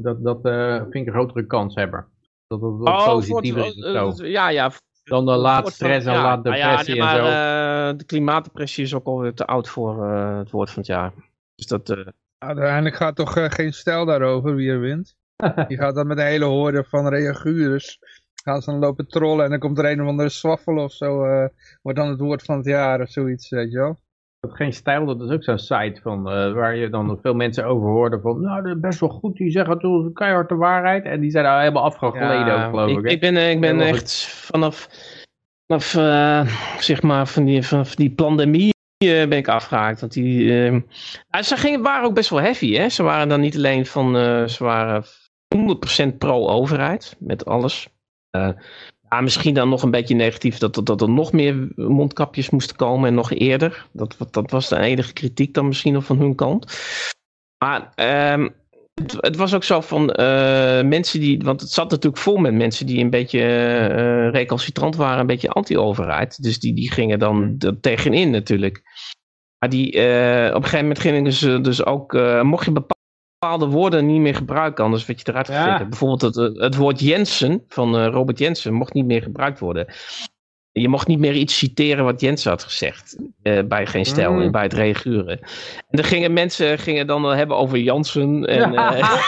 dat, dat eh, vind ik een grotere kans hebben. Dat het wat Oh, positiever is zo. eh, ja, ja. Dan de laat stress en ja, laat nou ja, depressie nee, maar, en zo. eh, de klimaatdepressie is ook alweer te oud voor eh, het woord van het jaar. Dus dat, eh, Uiteindelijk gaat toch eh, geen stijl daarover wie er wint. Die gaat dan met een hele hoorde van reaguurders. Gaan ze dan lopen trollen en dan komt er een of andere swaffel of zo. eh, wordt dan het woord van het jaar of zoiets, weet je wel. Geen stijl, dat is ook zo'n site van, eh, waar je dan veel mensen over hoorde van, nou dat is best wel goed, die zeggen toch keihard de waarheid. En die zijn nou helemaal afgegleden ja, ook, geloof ik. ik, ben, ik ben echt vanaf, vanaf eh, zeg maar, van die, vanaf die pandemie ben ik afgehaakt. Want die, eh, ja, ze gingen, waren ook best wel heavy. Hè? Ze waren dan niet alleen van, eh, ze waren 100% pro-overheid met alles. Eh, ja, misschien dan nog een beetje negatief dat, dat er nog meer mondkapjes moesten komen en nog eerder. Dat, dat was de enige kritiek dan misschien nog van hun kant. Maar ehm, het, het was ook zo van eh, mensen die, want het zat natuurlijk vol met mensen die een beetje eh, recalcitrant waren, een beetje anti-overheid. Dus die, die gingen dan er tegenin natuurlijk. Maar die, eh, op een gegeven moment gingen ze dus ook, mocht je bepaalde woorden niet meer gebruiken, anders werd je eruit Ja. Bijvoorbeeld het, het woord Jensen van Robert Jensen mocht niet meer gebruikt worden. Je mocht niet meer iets citeren wat Jensen had gezegd eh, bij Geen Stijl Mm. en bij het reaguren. En dan gingen mensen gingen dan wel hebben over Jansen. En, eh,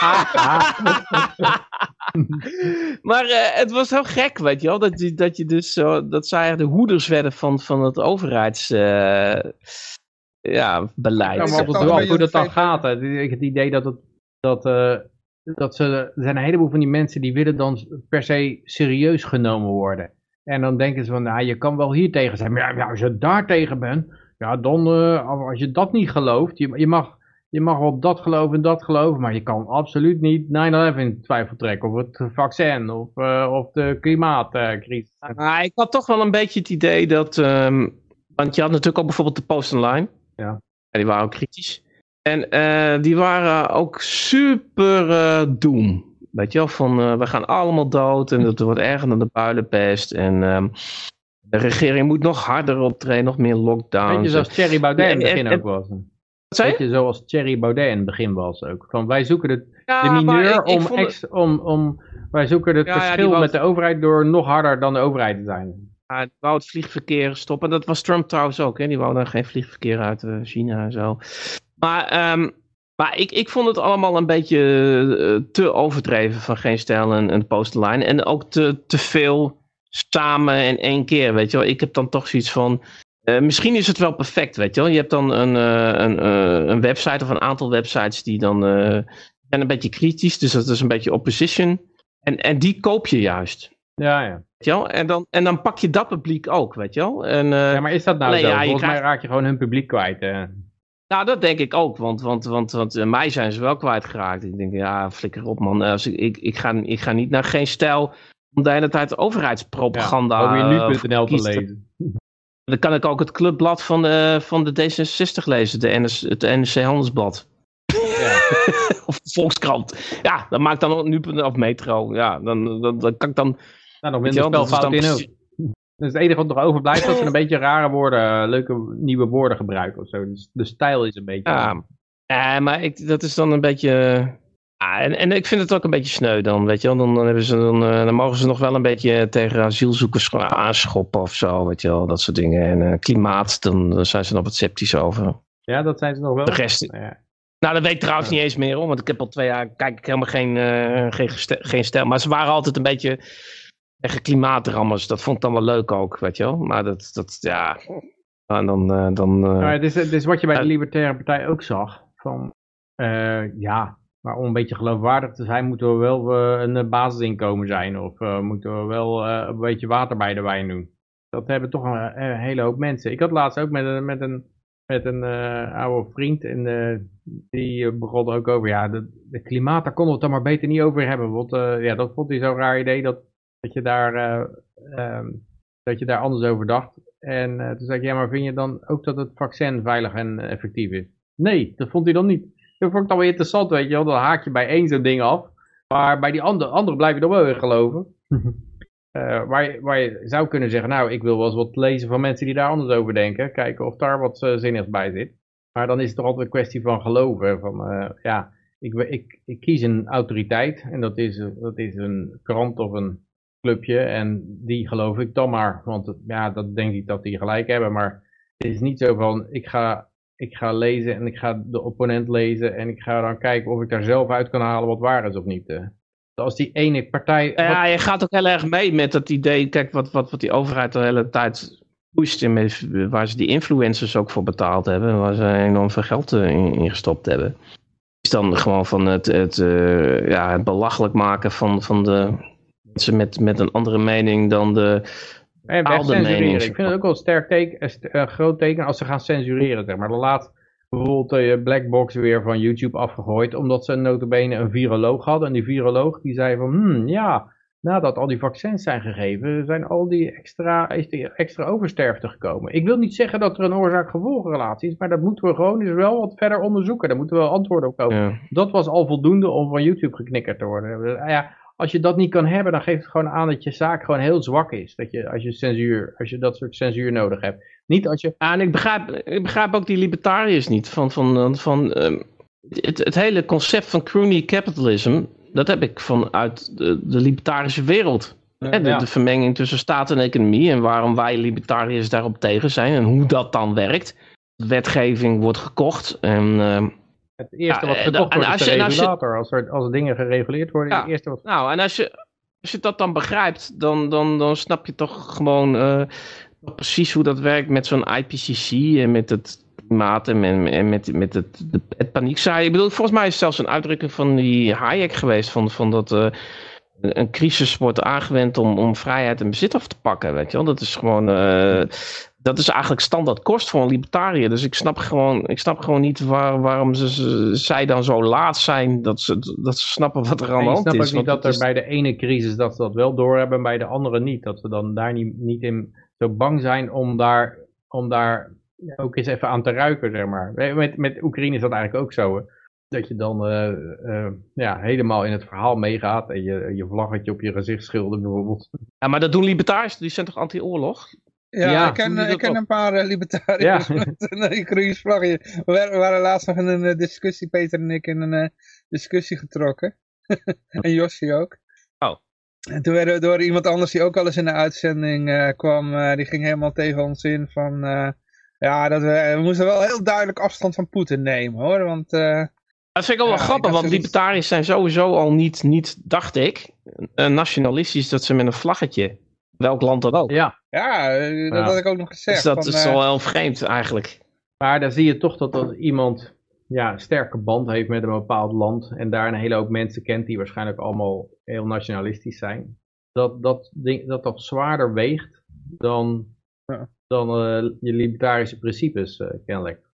maar eh, het was heel gek, weet je wel. Dat, je- dat je dus zo, dat zij de hoeders werden van, van het overheids eh, ja, beleid. Ja, maar op het hoe dat dan gaat. hè. Ik heb het idee dat, het, dat, eh, dat ze, er zijn een heleboel van die mensen die willen dan per se serieus genomen worden. En dan denken ze van, nou, je kan wel hier tegen zijn. Maar ja, als je daar tegen bent, ja, dan, eh, als je dat niet gelooft, je, je, mag, je mag wel dat geloven en dat geloven, maar je kan absoluut niet 9-11 in twijfel trekken. Of het vaccin, of, eh, of de klimaatcrisis. Ah, ik had toch wel een beetje het idee dat. ehm, want je had natuurlijk ook bijvoorbeeld de Post Online. Ja. En die waren ook kritisch. En eh, die waren ook super doom. Weet je wel, van eh, we gaan allemaal dood en het wordt erger dan de builenpest. En ehm, de regering moet nog harder optreden, nog meer lockdowns. Weet je, zoals Thierry Baudet in het begin en- ook was. Wat zei Weet je? zoals Thierry Baudet in het begin was ook. Van wij zoeken de, Ja, de mineur ik- ik om, het- om, om... Wij zoeken het Ja, verschil met de overheid door nog harder dan de overheid te zijn. Ja, die wou het vliegverkeer stoppen. Dat was Trump trouwens ook. Hè? Die wou dan geen vliegverkeer uit eh, China en zo. Maar, ehm, maar ik, ik vond het allemaal een beetje eh, te overdreven van geen stijl en, en posterline. En ook te, te veel samen in één keer, weet je wel. Ik heb dan toch zoiets van... eh, misschien is het wel perfect, weet je wel. Je hebt dan een, eh, een, een website of een aantal websites die dan... zijn een beetje kritisch, dus dat is een beetje opposition. En, en die koop je juist. Ja, ja. Weet je wel? En, dan, en dan pak je dat publiek ook, weet je wel. En, ja maar is dat nou Nee, zo? ja, Volgens mij raak je gewoon hun publiek kwijt. Nou, dat denk ik ook, want, want, want, want eh, mij zijn ze wel kwijtgeraakt. Ik denk, ja, flikker op man. Als ik, ik, ik, ga, ik ga niet naar geen stijl om de hele tijd overheidspropaganda Ja, probeer eh, nu.nl te lezen. Dan kan ik ook het clubblad van de, van de D66 lezen, de NS, het NRC Handelsblad. Ja. of de Volkskrant. Ja, dat maakt dan ook nu of Metro. Ja, dan, dan, dan kan ik dan... Nou, nog je minder spelfout in ook. Dus het enige wat nog overblijft, dat ze een beetje rare woorden, eh, leuke nieuwe woorden gebruiken of zo. Dus de stijl is een beetje... Ja, ja maar ik, dat is dan een beetje. Ja, en, en ik vind het ook een beetje sneu dan, weet je wel. Dan, dan, hebben ze, dan, eh, dan mogen ze nog wel een beetje tegen asielzoekers aanschoppen of zo, weet je wel. Dat soort dingen. En eh, klimaat, dan, dan zijn ze nog wat sceptisch over. Ja, dat zijn ze nog wel. De rest. Ja. Nou, dat weet ik trouwens niet eens meer hoor, want ik heb al twee jaar, kijk ik helemaal geen, eh, geen, geen stijl. Maar ze waren altijd een beetje tegen klimaatrammers. Dat vond ik dan wel leuk ook, weet je wel. Maar dat, dat ja. En dan, eh, dan eh, Maar het, is, het is wat je bij de Eh. Libertaire Partij ook zag. Van, ja, maar om een beetje geloofwaardig te zijn, moeten we wel een basisinkomen zijn. Of moeten we wel een beetje water bij de wijn doen. Dat hebben toch een, een hele hoop mensen. Ik had laatst ook met, een- met een, met een oude vriend. En die begon ook over. Ja, de, de klimaat, daar konden we het dan maar beter niet over hebben. Want ja, dat vond hij zo'n raar idee. Dat, dat, je daar, eh, ehm, dat je daar anders over dacht. En eh, toen zei ik, ja, maar vind je dan ook dat het vaccin veilig en effectief is? Nee, dat vond hij dan niet. Dat vond ik dan weer interessant, weet je wel. Dan haak je bij één zo'n ding af. Maar bij die andere, andere blijf je dan wel weer geloven. Eh, waar, je, waar je zou kunnen zeggen, nou, ik wil wel eens wat lezen van mensen die daar anders over denken. Kijken of daar wat eh, zinnigs bij zit. Maar dan is het toch altijd een kwestie van geloven. Van, ja, ik, ik, ik kies een autoriteit. En dat is, dat is een krant of een clubje. En die geloof ik dan maar. Want het- ja, dat denk ik dat die gelijk hebben. Maar het is niet zo van, ik ga, ik ga lezen en ik ga de opponent lezen. En ik ga dan kijken of ik daar zelf uit kan halen wat waar is of niet. Als die ene partij... Ja, je gaat ook heel erg mee met dat idee. Kijk, wat, wat, wat die overheid de hele tijd pusht. Met, waar ze die influencers ook voor betaald hebben. Waar ze enorm veel geld eh, in, in gestopt hebben. Is dan gewoon van het, het, eh, ja, het belachelijk maken van, van de mensen met, met een andere mening dan de. Bepaalde meningen. Ik vind het ook wel een sterk teken, een groot teken als ze gaan censureren. Zeg maar. Dan laat bijvoorbeeld de Blackbox weer van YouTube afgegooid. Omdat ze notabene een viroloog hadden. En die viroloog die zei van, hmm, ja, nadat al die vaccins zijn gegeven, zijn al die extra, is die extra oversterfte gekomen. Ik wil niet zeggen dat er een oorzaak-gevolgrelatie is, maar dat moeten we gewoon eens wel wat verder onderzoeken. Daar moeten we wel antwoorden op komen. Ja. Dat was al voldoende om van YouTube geknikkerd te worden. Ja, als je dat niet kan hebben, dan geeft het gewoon aan dat je zaak gewoon heel zwak is. Dat je, als je censuur, als je dat soort censuur nodig hebt. Niet als je... Ja, en ik begrijp, ik begrijp ook die libertariërs niet. Van, van, van, ehm, het, het hele concept van crony capitalism. Dat heb ik vanuit de, de libertarische wereld. Hè, de, ja. de vermenging tussen staat en economie en waarom wij libertariërs daarop tegen zijn en hoe dat dan werkt. Wetgeving wordt gekocht en ehm, Het eerste Ja, wat eh, gekocht en wordt als is de je- als je-. Als, er, als dingen gereguleerd worden, Ja. het eerste wat... nou en als je, als je dat dan begrijpt, dan, dan, dan snap je toch gewoon eh, precies hoe dat werkt met zo'n IPCC en met het klimaat en, en, en met, met het, de, het paniekzaaien. Ik bedoel, volgens mij is zelfs een uitdrukking van die Hayek geweest van, van dat eh, een crisis wordt aangewend om, om vrijheid en bezit af te pakken, weet je wel. Dat is gewoon, dat is eigenlijk standaard kost voor een libertariër. Dus ik snap gewoon, ik snap gewoon niet waar, waarom ze, ze- zij dan zo laat zijn dat ze, dat ze snappen wat er aan de je hand snapt ook is. niet dat er is- bij de ene crisis dat ze dat wel doorhebben en bij de andere niet. Dat we dan daar niet, niet in zo bang zijn om daar, om daar ook eens even aan te ruiken, zeg maar. Met, met Oekraïne is dat eigenlijk ook zo. Hè? Dat je dan uh, uh, ja, helemaal in het verhaal meegaat en je, je vlaggetje op je gezicht schildert bijvoorbeeld. Ja, maar dat doen libertariërs, die zijn toch anti-oorlog? Ja, Ja, ik ken, ik ken een paar uh, libertariërs Ja. met een Oekraïns vlagje. We waren, we waren laatst nog in een eh, discussie, Peter en ik, in een eh, discussie getrokken. en Jossie ook. Oh. En toen werden we door iemand anders die ook al eens in de uitzending eh, kwam, eh, die ging helemaal tegen ons in van... eh, ja, dat we, we moesten wel heel duidelijk afstand van Poetin nemen hoor, want... eh, Dat vind ik wel Ja, grappig, want libertariërs zijn sowieso al niet, niet dacht ik, eh, nationalistisch dat ze met een vlaggetje, welk land dan ook. Ja, ja, eh, dat Ja. had ik ook nog gezegd. dus dat van, is eh, wel heel vreemd eigenlijk. maar dan zie je toch dat, dat iemand ja, een sterke band heeft met een bepaald land en daar een hele hoop mensen kent die waarschijnlijk allemaal heel nationalistisch zijn. Dat dat, ding, dat, dat zwaarder weegt dan, Ja. dan eh, je libertarische principes eh, kennelijk.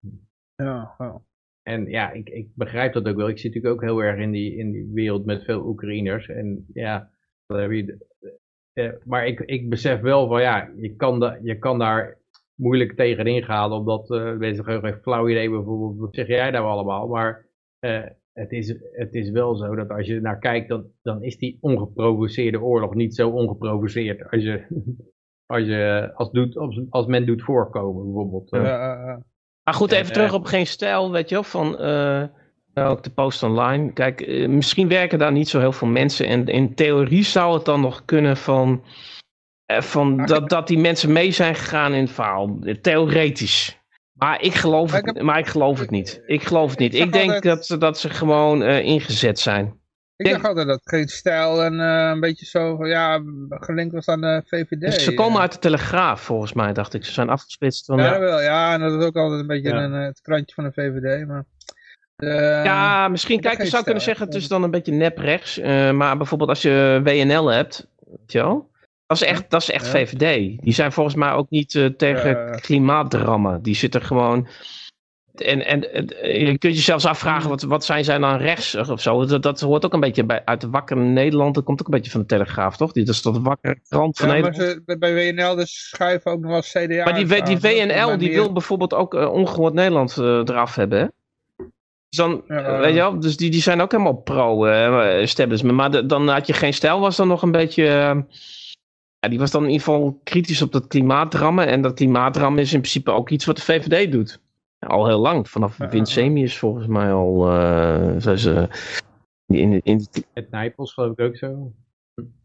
ja, ja. En ja, ik, ik begrijp dat ook wel. Ik zit natuurlijk ook heel erg in die, in die wereld met veel Oekraïners. En ja, dan heb je eh, maar ik, ik besef wel van ja, je kan, da, je kan daar moeilijk tegenin gaan. Omdat uh, mensen gewoon geen flauw idee bijvoorbeeld, wat zeg jij nou allemaal. Maar eh, het, is, het is wel zo dat als je naar kijkt, dan, dan is die ongeprovoceerde oorlog niet zo ongeprovoceerd. Als je, als, je, als, doet, als, als men doet voorkomen bijvoorbeeld. Eh, ja. Maar goed, En, even terug op geen stijl, weet je wel, van eh, ook de post online. Kijk, eh, misschien werken daar niet zo heel veel mensen en in theorie zou het dan nog kunnen van, eh, van dat, dat die mensen mee zijn gegaan in het verhaal, Eh, theoretisch. Maar ik geloof, het, maar ik geloof het niet. Ik geloof het niet. Ik denk dat, ze- dat ze gewoon eh, ingezet zijn. Ik denk- dacht altijd dat geen stijl en eh, een beetje zo, ja, gelinkt was aan de VVD. Dus ze komen eh. uit de Telegraaf, volgens mij, dacht ik. Ze zijn afgesplitst van... Ja, wel. Ja, en dat is ook altijd een beetje Ja. een, eh, het krantje van de VVD. Maar, eh, misschien, ik kijk, je zou kunnen zeggen, het ja. is dan een beetje nep rechts. eh, maar bijvoorbeeld als je WNL hebt, weet je wel? Dat is echt, dat is echt Ja. VVD. Die zijn volgens mij ook niet eh, tegen Ja. klimaatdrammen. Die zitten gewoon... En, en, je kunt jezelf afvragen, wat, wat zijn zij dan rechts of zo? Dat, dat hoort ook een beetje bij, uit de wakker Nederland. Dat komt ook een beetje van de Telegraaf, toch? Dat is de wakker krant van ja, maar Nederland. ze, bij WNL dus schuiven ook nog wel CDA. Maar die, die WNL, die wil bijvoorbeeld ook eh, ongehoord Nederland eh, eraf hebben, hè? Dus dan, Ja. eh, weet je wel, dus die, die zijn ook helemaal pro-establishment. maar de- dan had je geen stijl, was dan nog een beetje... eh, ja, die was dan in ieder geval kritisch op dat klimaatrammen. En dat klimaatrammen is in principe ook iets wat de VVD doet. Al heel lang, vanaf Ja. Winsemius volgens mij al. eh zijn ze in, in, Het Nijpels geloof ik ook zo.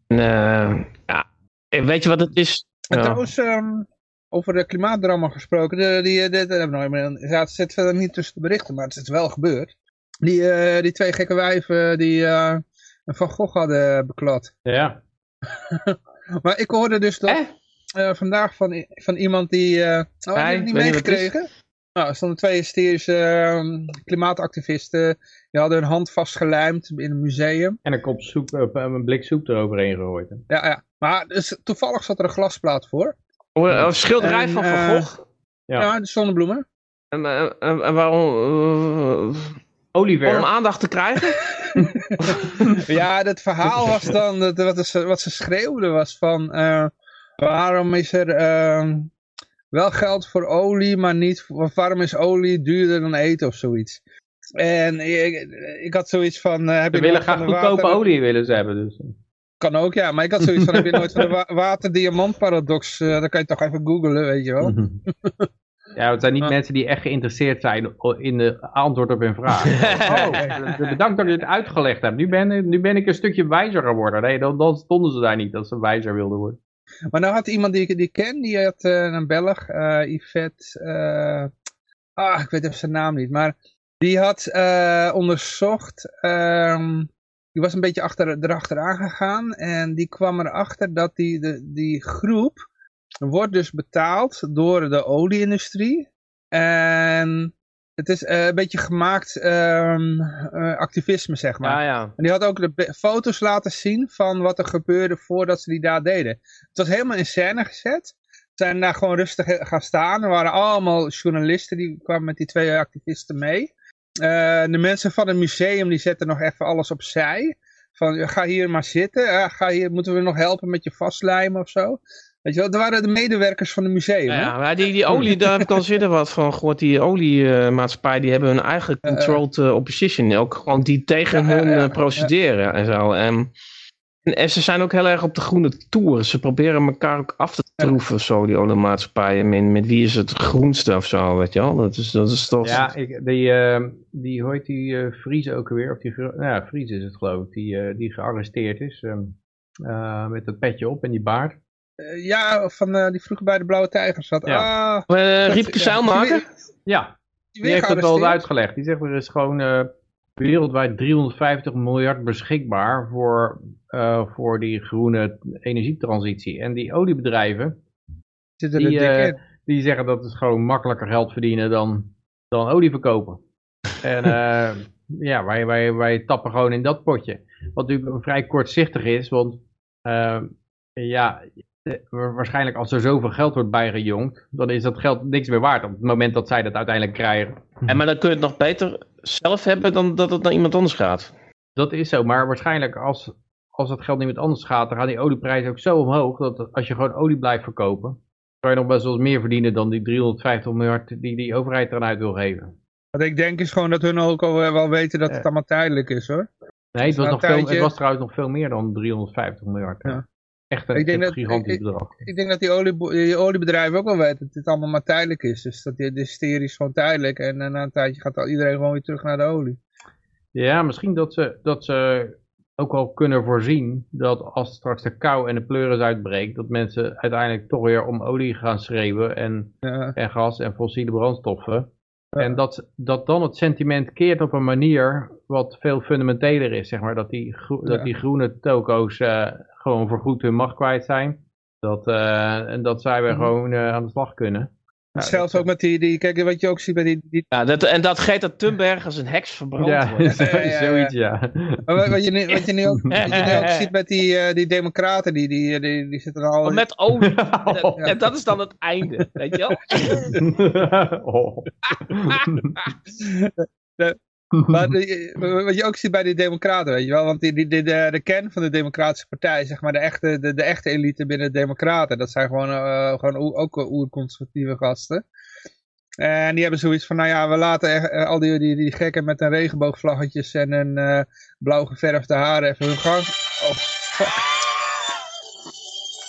eh, ja. En weet je wat het is? En Ja. trouwens, ehm, over de klimaatdrama gesproken, de, die, de, de, hebben we nooit meer- ja, het zit verder niet tussen de berichten, maar het is wel gebeurd. Die, eh, die twee gekke wijven die eh, een Van Gogh hadden beklad. Ja, Maar ik hoorde dus dat Eh? eh, vandaag van, van iemand die... eh oh, heb je het niet meegekregen? Nou, er stonden twee hysterische ehm, klimaatactivisten. Die hadden hun hand vastgelijmd in een museum. en een kop soep, eh, een blik soep eroverheen gegooid. Ja, ja. Maar dus, toevallig zat er een glasplaat voor. Oh, Een schilderij En, van Van eh, Gogh. Ja. Ja, de zonnebloemen. En, en, en- waarom? eh, Oliver. om aandacht te krijgen? Ja, het verhaal was dan, dat, wat, ze, wat ze schreeuwden was van, eh, waarom is er ehm, wel geld voor olie, maar niet, voor- waarom is olie duurder dan eten of zoiets. En ik, ik had zoiets van, eh, heb Ze je willen graag goedkope water- olie willen ze hebben. Dus. Kan ook, ja, maar ik had zoiets van, heb je nooit van de wa water-diamant paradox, eh, dan kan je toch even googlen, weet je wel. Ja, het zijn niet Ah. mensen die echt geïnteresseerd zijn in de antwoord op hun vraag. oh, bedankt dat je het uitgelegd hebt. Nu ben, nu ben ik een stukje wijzer geworden. Nee, dan, dan stonden ze daar niet dat ze wijzer wilden worden. Maar nou had iemand die ik die ken, die had eh, een Belg, eh Yvette, eh, ah, ik weet even zijn naam niet, maar die had eh, onderzocht, ehm, die was een beetje achter, erachteraan gegaan en die kwam erachter dat die, de, die groep wordt dus betaald door de olieindustrie en het is eh, een beetje gemaakt eh, activisme, zeg maar. Ja, ja. En die had ook de foto's laten zien van wat er gebeurde voordat ze die daar deden. Het was helemaal in scène gezet. Ze zijn daar gewoon rustig gaan staan. Er waren allemaal journalisten die kwamen met die twee activisten mee. Eh, de mensen van het museum die zetten nog even alles opzij. Van ga hier maar zitten. Eh, ga hier, moeten we nog helpen met je vastlijmen of zo. Weet je wel, dat waren de medewerkers van het museum. hè? Ja, maar die, die olie, daar heb ik al eerder wat van gehoord. Die oliemaatschappij, die hebben hun eigen Eh, controlled opposition. Ook gewoon die tegen hun procederen en zo. En, en ze zijn ook heel erg op de groene toer. Ze proberen elkaar ook af te troeven, zo, die oliemaatschappijen. Met, met wie is het groenste of zo, weet je wel. Dat is, dat is toch... Ja, ik, die, eh, die, hoe heet die eh Fries ook alweer? Of die, nou ja, Fries is het geloof ik, die, eh, die gearresteerd is. ehm, eh, met dat petje op en die baard. Eh, ja, van eh, die vroeger bij de Blauwe Tijgers zat. Ja. Ah, Eh, Riepke ja, Zeilmaker? die- Ja, Die, die heeft dat wel gearresteerd. uitgelegd. Die zegt er is gewoon eh, wereldwijd 350 miljard beschikbaar voor, eh, voor die groene energietransitie. En die oliebedrijven, Zit er die, in. die zeggen dat het gewoon makkelijker geld verdienen dan, dan olie verkopen. En eh, ja, wij, wij, wij tappen gewoon in dat potje. Wat natuurlijk vrij kortzichtig is, want ja, wa- waarschijnlijk als er zoveel geld wordt bijgejongd, dan is dat geld niks meer waard op het moment dat zij dat uiteindelijk krijgen. En, maar dan kun je het nog beter zelf hebben dan dat het naar iemand anders gaat. Dat is zo, maar waarschijnlijk als, als dat geld niet met anders gaat, dan gaan die olieprijzen ook zo omhoog, dat als je gewoon olie blijft verkopen, kan je nog best wel eens meer verdienen dan die 350 miljard die die overheid eraan uit wil geven. Wat ik denk is gewoon dat hun ook al wel- weten dat het allemaal tijdelijk is hoor. Nee, het was, nog veel, het was trouwens nog veel meer dan 350 miljard. Ja. Echt een, Ik denk dat- gigantisch bedrag. Ik denk dat die, olie, die oliebedrijven ook wel weten dat dit allemaal maar tijdelijk is. Dus dat die, de hysterie is gewoon tijdelijk en na een tijdje gaat al iedereen gewoon weer terug naar de olie. Ja, misschien dat ze, dat ze ook wel kunnen voorzien dat als straks de kou en de pleuris uitbreekt, dat mensen uiteindelijk toch weer om olie gaan schreeuwen en, Ja. en gas en fossiele brandstoffen. Ja. En dat, dat dan het sentiment keert op een manier wat veel fundamenteler is, zeg maar. Dat die, Ja. dat die groene toko's eh, gewoon voorgoed hun macht kwijt zijn. Dat, eh, en dat zij weer Mhm. gewoon eh, aan de slag kunnen. Nou, Zelfs ook met die, die, kijk wat je ook ziet bij die, die Ja, dat, en dat Greta Thunberg als een heks verbrand Ja, wordt. Ja, ja, zoiets, ja. Maar wat, wat je, nu- wat je nu ook, wat je nu ook ziet met die, eh, die democraten, die, die, die, die zitten al... Oh, Met olie. Oh. En dat is dan het einde, weet je wel? Oh. Maar die- wat je ook ziet bij die democraten, weet je wel, want die, die, die- de, de kern van de democratische partij, zeg maar de echte, de, de echte elite binnen de democraten, dat zijn gewoon, eh, gewoon ook oerconservatieve gasten. En die hebben zoiets van, nou ja, we laten echt, eh, al die, die, die gekken met een regenboogvlaggetjes en een eh, blauw geverfde haren even hun gang. Oh, fuck.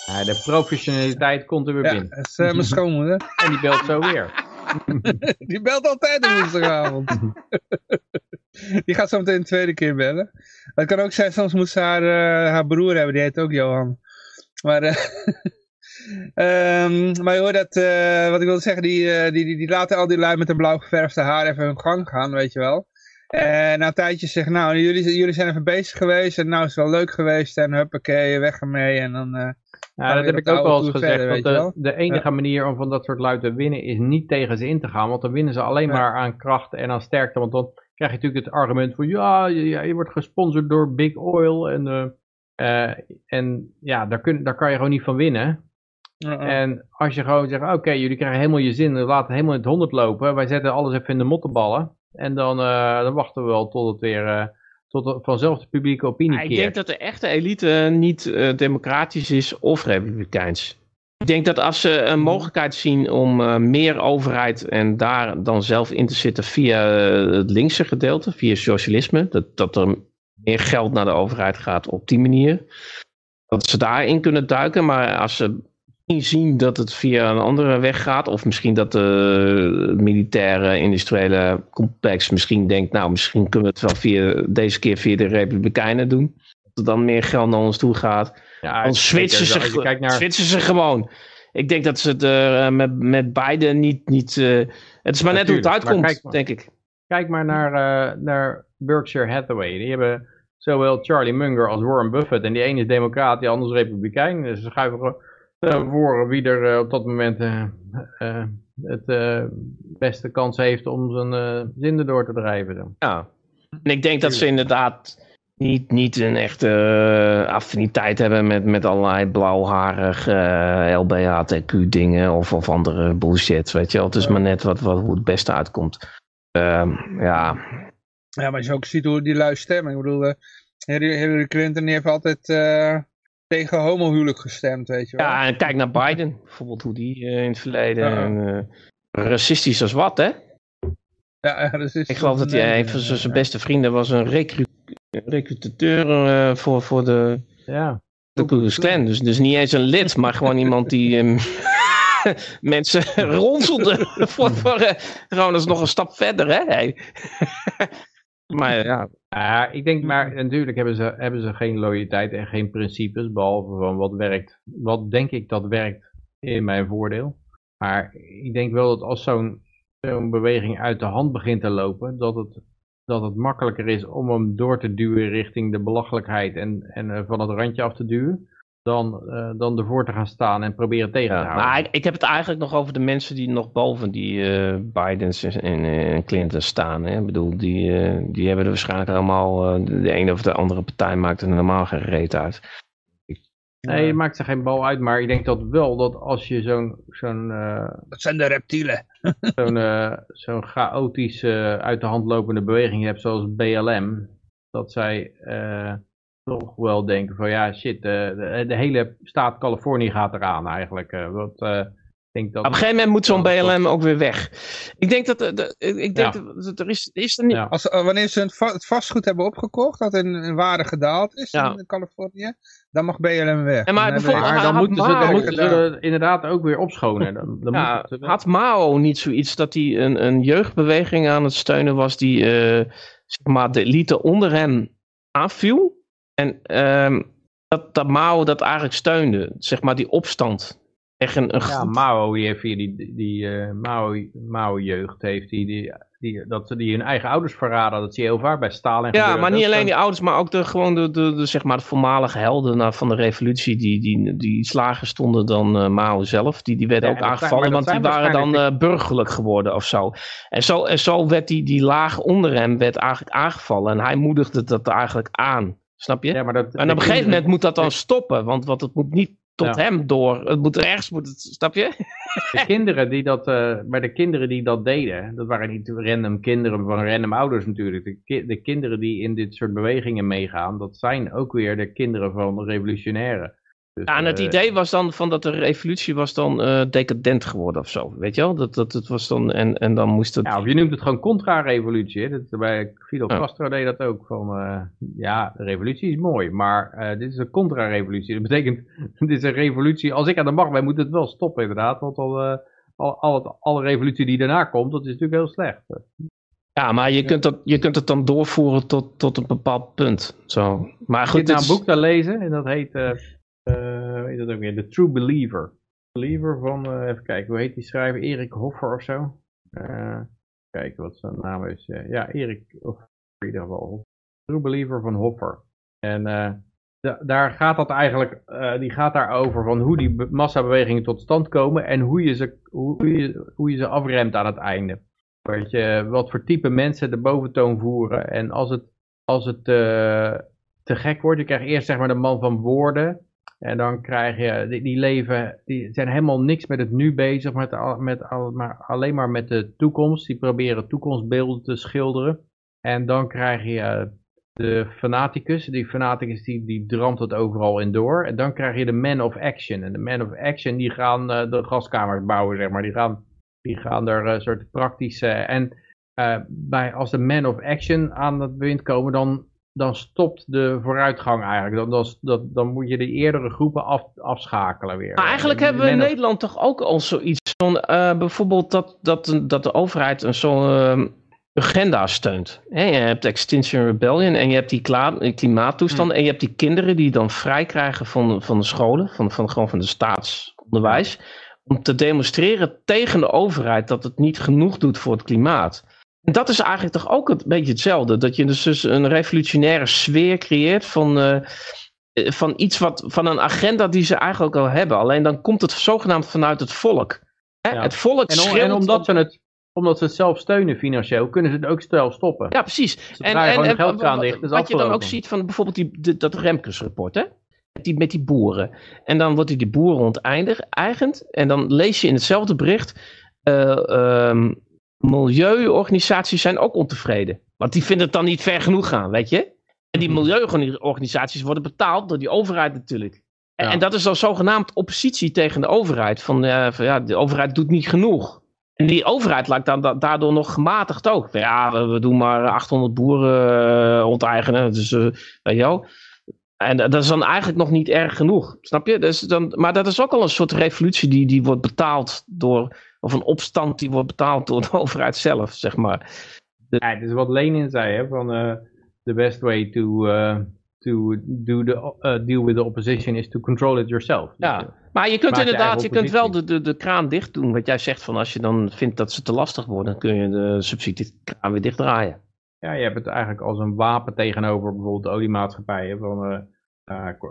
Ja, de professionaliteit komt er weer Ja, binnen. dat is eh, mijn schoonmoeder. En die belt zo weer. Die belt altijd op woensdagavond. die gaat zo meteen de tweede keer bellen. Het kan ook zijn, soms moet ze haar, eh, haar broer hebben, die heet ook Johan. Maar, ehm, maar je hoort dat, eh, wat ik wilde zeggen, die, die, die, die laten al die lui met een blauw geverfde haar even hun gang gaan, weet je wel. En na een tijdje zeggen, nou, jullie, jullie zijn even bezig geweest en nou is het wel leuk geweest en huppakee, weg ermee. En dan, Ja, dat heb ik ook wel eens gezegd. verder, want de, de enige manier om van dat soort lui te winnen is niet tegen ze in te gaan. Want dan winnen ze alleen Ja. maar aan kracht en aan sterkte. Want dan krijg je natuurlijk het argument van ja, je, ja, je wordt gesponsord door Big Oil. En, eh, eh, en ja, daar, kun, daar kan je gewoon niet van winnen. uh, uh, En als je gewoon zegt, oké, jullie krijgen helemaal je zin, we laten helemaal in het honderd lopen. Wij zetten alles even in de mottenballen. En dan, eh, dan wachten we wel tot het weer, tot vanzelf de publieke opinie Ja, ik keert. denk dat de echte elite niet eh, democratisch is of republikeins. Ik denk dat als ze een mogelijkheid zien om eh, meer overheid en daar dan zelf in te zitten via eh, het linkse gedeelte, via socialisme, dat, dat er meer geld naar de overheid gaat op die manier, dat ze daarin kunnen duiken. Maar als ze zien dat het via een andere weg gaat, of misschien dat de militaire industriële complex misschien denkt, nou misschien kunnen we het wel via, deze keer via de Republikeinen doen. Dat er dan meer geld naar ons toe gaat. Ja, Dan switchen ze, kijkt naar, switchen ze gewoon. Ik denk dat ze het eh, met, met beide niet... niet eh, het is maar net hoe het uitkomt, maar. denk ik. Kijk maar naar, eh, naar Berkshire Hathaway. Die hebben zowel Charlie Munger als Warren Buffett. En die ene is democraat, die andere is republikein. Dus ze schuiven gewoon voor wie er eh, op dat moment eh, eh, het eh, beste kans heeft om zijn eh zin erdoor te drijven. dan. Ja. En ik denk dat ze inderdaad niet, niet een echte eh, affiniteit hebben met, met allerlei blauwharig eh LBHTQ dingen of, of andere bullshit, weet je wel. Het is maar net wat, wat, hoe het beste uitkomt. Ehm, ja, Ja, maar als je ook ziet hoe die lui stemmen. Ik bedoel, eh, Hillary Clinton die heeft altijd, eh, tegen homohuwelijk gestemd, weet je wel. Ja, en kijk naar Biden, bijvoorbeeld hoe die eh, in het verleden... Ja. en, eh, racistisch als wat, hè? Ja, ja, dat is Ik geloof dat hij een van zijn beste vrienden was een recru recrutateur eh, voor, voor de, Ja. de Ku Klux Klan. Dus, dus niet eens een lid, maar gewoon iemand die ehm, mensen ronselde. voor, voor, eh, gewoon dat is nog een stap verder, hè? Maar ja, Ja, ik denk maar, natuurlijk hebben ze, hebben ze geen loyaliteit en geen principes, behalve van wat werkt, wat denk ik dat werkt in mijn voordeel. Maar ik denk wel dat als zo'n zo'n beweging uit de hand begint te lopen, dat het, dat het makkelijker is om hem door te duwen richting de belachelijkheid en, en eh, van het randje af te duwen, dan, eh, dan ervoor te gaan staan en proberen tegen te Ja, houden. maar ik, ik heb het eigenlijk nog over de mensen die nog boven die eh Bidens en eh, Clinton staan. Hè. Ik bedoel, die, eh, die hebben er waarschijnlijk allemaal, eh, de ene of de andere partij maakt er helemaal geen reet uit. Nee, het maakt er geen bal uit, maar ik denk dat wel dat als je zo'n zo'n eh, Dat zijn de reptielen. zo'n eh, zo'n chaotische, uit de hand lopende beweging hebt zoals BLM, dat zij eh, toch wel denken van ja shit, eh, de, de hele staat Californië gaat eraan eigenlijk. eh, wat, eh, ik denk dat, Op een gegeven moment moet zo'n BLM ook weer weg. Ik denk dat, de, ik denk Ja. dat, dat er is, is er niet... Ja. Als, eh, wanneer ze het, va- het vastgoed hebben opgekocht, dat in, in waarde gedaald is Ja. in Californië, dan mag BLM weg. En maar Dan hebben- bijvoorbeeld- maar dan had moeten ze, dan moeten ze inderdaad ook weer opschonen. Dan, dan Ja, had Mao niet zoiets dat hij een, een jeugdbeweging aan het steunen was die eh, zeg maar de elite onder hem aanviel? En ehm, dat, dat Mao dat eigenlijk steunde, zeg maar die opstand. Echt een, een Ja, goed- Mao, die heeft hier die, die eh, Mao, Mao-jeugd, heeft die, die, die, dat ze die hun eigen ouders verraden. Dat zie je heel vaak bij Stalin Ja, maar niet Dat alleen die ouders, maar ook de, gewoon de, de, de, zeg maar de voormalige helden nou, van de revolutie. Die, die, die slager stonden dan eh, Mao zelf. Die, die werden Ja, ook aangevallen, want die waren dan eh, burgerlijk geworden of zo. En zo, en zo werd die, die laag onder hem werd eigenlijk aangevallen. En hij moedigde dat eigenlijk aan. Snap je? Ja, maar dat, en op een gegeven moment moet dat dan stoppen. Want, want het moet niet tot Ja. hem door. Het moet rechts, moet het, snap je? De kinderen die dat, eh, maar de kinderen die dat deden, dat waren niet random kinderen van random ouders natuurlijk. De, ki- de kinderen die in dit soort bewegingen meegaan, dat zijn ook weer de kinderen van revolutionairen. Dus, Ja, en het eh, idee was dan van dat de revolutie was dan eh, decadent geworden of zo. Weet je wel? Dat, dat, het was dan, en, en dan moest het... Ja, of je noemt het gewoon contra-revolutie. bij Fidel. Castro deed dat ook. Van, eh, ja, de revolutie is mooi, maar dit is een contra-revolutie. Dat betekent, dit is een revolutie. Als ik aan de macht ben, moet het wel stoppen inderdaad. Want al, al, al het, alle revolutie die daarna komt, dat is natuurlijk heel slecht. Ja, maar je, kunt dat, je kunt het dan doorvoeren tot, tot een bepaald punt. Zo. Maar Ik goed, zit naar dit een boek te lezen en dat heet, hoe heet dat ook weer, The True Believer. Believer van, eh, even kijken, hoe heet die schrijver? Erik Hoffer of zo? Eh kijken wat zijn naam is. Eh, ja, Erik, of in ieder geval. True Believer van Hoffer. En eh, da- daar gaat dat eigenlijk, eh, die gaat daarover van hoe die be- massabewegingen tot stand komen en hoe je ze, hoe je, hoe je ze afremt aan het einde. Weet je, wat voor type mensen de boventoon voeren. En als het, als het eh, te gek wordt, je krijgt eerst zeg maar de man van woorden. En dan krijg je, die, die leven, die zijn helemaal niks met het nu bezig, met, al- met al, maar alleen maar met de toekomst. Die proberen toekomstbeelden te schilderen. En dan krijg je eh, de fanaticus. Die fanaticus die, die dramt het overal in door. En dan krijg je de man of action. En de man of action die gaan eh, de gaskamers bouwen, zeg maar. Die gaan, die gaan er een soort praktische... En eh, bij, als de man of action aan het bewind komen, dan, dan stopt de vooruitgang eigenlijk. Dan, dan, dan moet je de eerdere groepen af, afschakelen weer. Maar eigenlijk hebben we in of- Nederland toch ook al zoiets van, eh, bijvoorbeeld dat, dat, dat de overheid een zo'n ehm, agenda steunt. Je hebt Extinction Rebellion en je hebt die klimaattoestand Hmm. en je hebt die kinderen die dan vrij krijgen van, van de scholen, van, van, gewoon van de staatsonderwijs, om te demonstreren tegen de overheid dat het niet genoeg doet voor het klimaat. En dat is eigenlijk toch ook een beetje hetzelfde. Dat je dus, dus een revolutionaire sfeer creëert van, eh, van iets wat, van een agenda die ze eigenlijk al hebben. Alleen dan komt het zogenaamd vanuit het volk. Hè? Ja. Het volk En, om- en omdat, op- ze het, omdat ze het zelf steunen financieel, kunnen ze het ook zelf stoppen. Ja, precies. Gewoon de geldkraan dicht, wat je dan ook ziet van bijvoorbeeld die, de- dat Remkes-rapport, hè? Die, met die boeren. En dan wordt die, die boeren onteigend. En dan lees je in hetzelfde bericht... eh, ehm, milieuorganisaties zijn ook ontevreden. Want die vinden het dan niet ver genoeg gaan, weet je? En die Mhm. milieuorganisaties worden betaald door die overheid natuurlijk. En, Ja. en dat is dan zogenaamd oppositie tegen de overheid. Van, van ja, de overheid doet niet genoeg. En die overheid lijkt dan da- daardoor nog gematigd ook. Ja, we, we doen maar 800 boeren eh, onteigenen. Dus, eh, weet je wel. En dat is dan eigenlijk nog niet erg genoeg. Snap je? Dus dan, maar dat is ook al een soort revolutie die, die wordt betaald door. Of een opstand die wordt betaald door de overheid zelf, zeg maar. Ja, het is wat Lenin zei, hè, van eh the best way to, eh, to do the, eh, deal with the opposition is to control it yourself. Dus, Ja. eh, Maar je kunt je inderdaad, je kunt wel de, de, de kraan dicht doen. Wat jij zegt, van als je dan vindt dat ze te lastig worden, dan kun je de subsidiekraan weer dichtdraaien. ja, je hebt het eigenlijk als een wapen tegenover bijvoorbeeld de oliemaatschappijen. Van,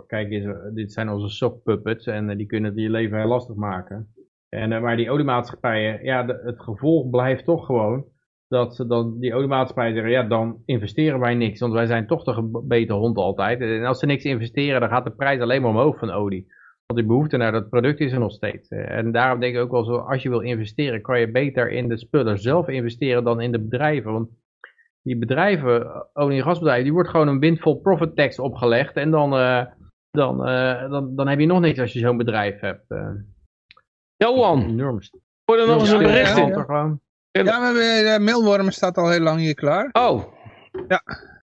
kijk eens, dit zijn onze sock puppets en die kunnen het je leven heel lastig maken. En, eh, maar die oliemaatschappijen, ja, het gevolg blijft toch gewoon dat ze dan die oliemaatschappijen zeggen, ja, dan investeren wij niks, want wij zijn toch de gebeten hond altijd. En als ze niks investeren, dan gaat de prijs alleen maar omhoog van olie. Want die behoefte naar dat product is er nog steeds. Eh, En daarom denk ik ook wel zo, als je wil investeren, kan je beter in de spullen zelf investeren dan in de bedrijven. Want die bedrijven, eh, olie- en gasbedrijven, die wordt gewoon een windfall profit tax opgelegd. En dan, dan, dan, dan heb je nog niks als je zo'n bedrijf hebt. Eh Johan, enorm. hoor er nog eens een Ja, bericht ja, in. ja. Ja, hebben, de mailwormen staat al heel lang hier klaar. Oh, Ja.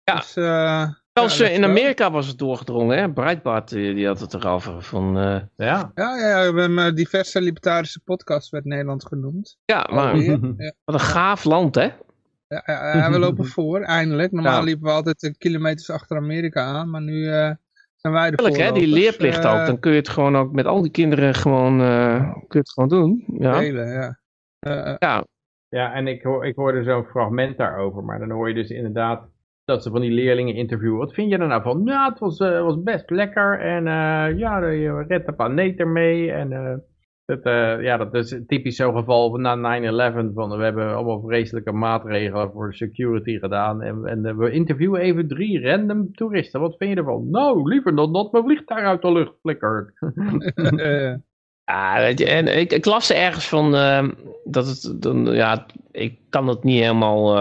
Dus, eh, zelfs ja, eh, in. Amerika was het doorgedrongen, hè? Breitbart die, die had het erover. Van, eh, Ja. Ja, ja, ja, we hebben eh, diverse libertarische podcasts werd Nederland genoemd. ja, maar. Ja, wat een gaaf land, hè? ja, ja, ja, we lopen voor, eindelijk. Normaal Ja. liepen we altijd eh, kilometers achter Amerika aan, maar nu eh, zijn wij de Heerlijk, hè? Die leerplicht eh, ook. Dan kun je het gewoon ook met al die kinderen gewoon, eh, kun je het gewoon doen. Ja, delen, ja. Eh, eh, ja. Ja, en ik, hoor, ik hoorde zo'n fragment daarover, maar dan hoor je dus inderdaad dat ze van die leerlingen interviewen. Wat vind je er nou van? Nou, het was, eh, was best lekker en eh, ja, je redt de planeet ermee. En eh, dat, eh, ja, dat is typisch zo'n geval na 9-11, van we hebben allemaal vreselijke maatregelen voor security gedaan. En, en eh, we interviewen even drie random toeristen. Wat vind je ervan? Nou, liever dan dat mijn vliegtuig uit de lucht flikkert. Ja, weet je, en ik, ik las er ergens van eh, dat het dan, ja, ik kan het niet helemaal.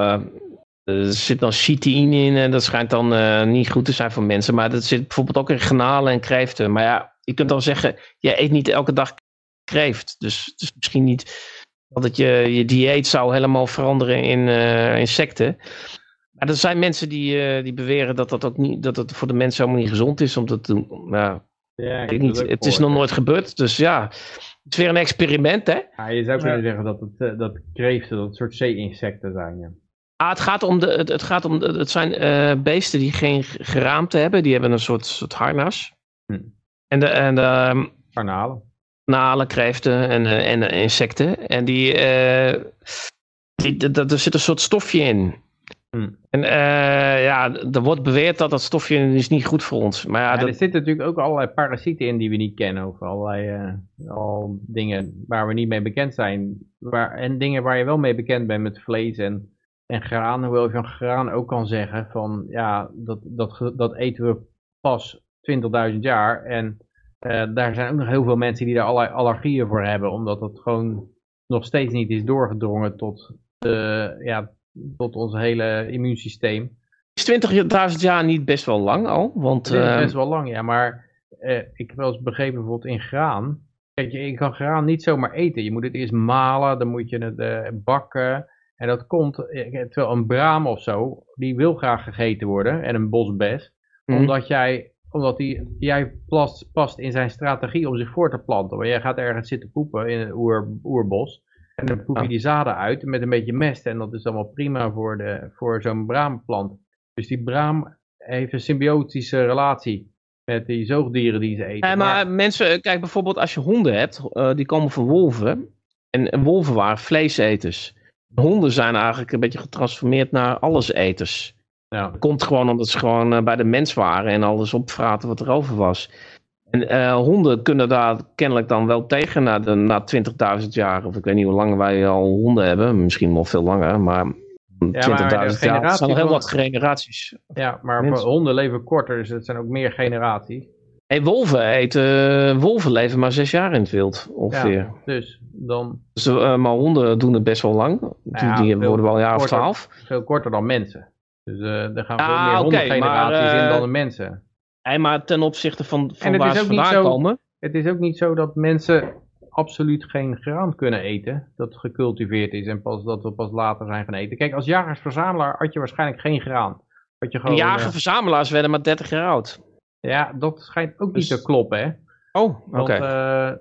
er zit dan chitine in en dat schijnt dan niet goed te zijn voor mensen. Maar dat zit bijvoorbeeld ook in granalen en kreeften. Maar ja, je kunt dan zeggen, je eet niet elke dag kreeft. Dus het is misschien niet dat je, je dieet zou helemaal veranderen in eh, insecten. Maar er zijn mensen die, eh, die beweren dat dat ook niet, dat het voor de mensen helemaal niet gezond is om dat te doen. Nou, ja, weet ik niet. Het is nog nooit gebeurd. Dus ja, het is weer een experiment, hè? Ja, je zou kunnen Ja. zeggen dat, het, eh, dat kreeften, dat soort zee-insecten zijn. Ja. Ah, het gaat om de, het, het, gaat om de, het zijn eh, beesten die geen geraamte hebben. Die hebben een soort, soort harnas. Hm. En de, en de ehm, Garnalen. Nalen, kreeften en, eh, en eh, insecten. En die, eh, die, d- d- er zit een soort stofje in. Hm. En ja, er wordt beweerd dat dat stofje is niet goed voor ons. Maar ja, Ja, dat, er zitten natuurlijk ook allerlei parasieten in die we niet kennen. Of allerlei al dingen waar we niet mee bekend zijn. Waar, en dingen waar je wel mee bekend bent met vlees en, en graan. Hoewel je van graan ook kan zeggen van ja, dat, dat, dat eten we pas 20.000 jaar. En eh, daar zijn ook nog heel veel mensen die daar allerlei allergieën voor hebben. Omdat het gewoon nog steeds niet is doorgedrongen tot, ja, tot ons hele immuunsysteem. is 20.000 jaar niet best wel lang al. Want Het is eh, best wel lang, ja, maar eh, ik heb wel eens begrepen bijvoorbeeld in graan. Kijk, je, je kan graan niet zomaar eten. Je moet het eerst malen, dan moet je het eh, bakken. En dat komt, terwijl een braam of zo, die wil graag gegeten worden. En een bosbes. Mhm. Omdat jij, omdat die, jij plast, past in zijn strategie om zich voor te planten. Want jij gaat ergens zitten poepen in een oer, oerbos. En dan poep je die zaden uit met een beetje mest. En dat is allemaal prima voor, de, voor zo'n braamplant. Dus die braam heeft een symbiotische relatie met die zoogdieren die ze eten. Maar mensen, kijk bijvoorbeeld als je honden hebt, eh, die komen van wolven. En, en wolven waren vleeseters. Honden zijn eigenlijk een beetje getransformeerd naar alleseters. Ja, Dat komt gewoon omdat ze gewoon eh, bij de mens waren en alles opvraten wat er over was. En eh, honden kunnen daar kennelijk dan wel tegen na, de, na 20.000 jaar. Of ik weet niet hoe lang wij al honden hebben. Misschien wel veel langer, maar 20.000 maar de jaar. Zijn al heel wat generaties. ja, maar Mensen. honden leven korter, dus het zijn ook meer generaties. Hey, wolven eten, wolven leven maar zes jaar in het wild ongeveer. Ja, dus dan Dus, eh, maar honden doen het best wel lang. Die, ja, die veel worden wel een jaar of twaalf. veel korter dan mensen. Dus eh er gaan veel Ah, meer maar, eh, in dan de mensen. Hey, maar ten opzichte van, van waar ze vandaan zo- komen. Het is ook niet zo dat mensen absoluut geen graan kunnen eten. Dat gecultiveerd is en pas, dat we pas later zijn gaan eten. Kijk, als jagers-verzamelaar had je waarschijnlijk geen graan. Had je gewoon, eh, jager-verzamelaars werden maar 30 jaar oud. ja, dat schijnt ook Dus- niet te kloppen, hè. Oh, oké. Eh,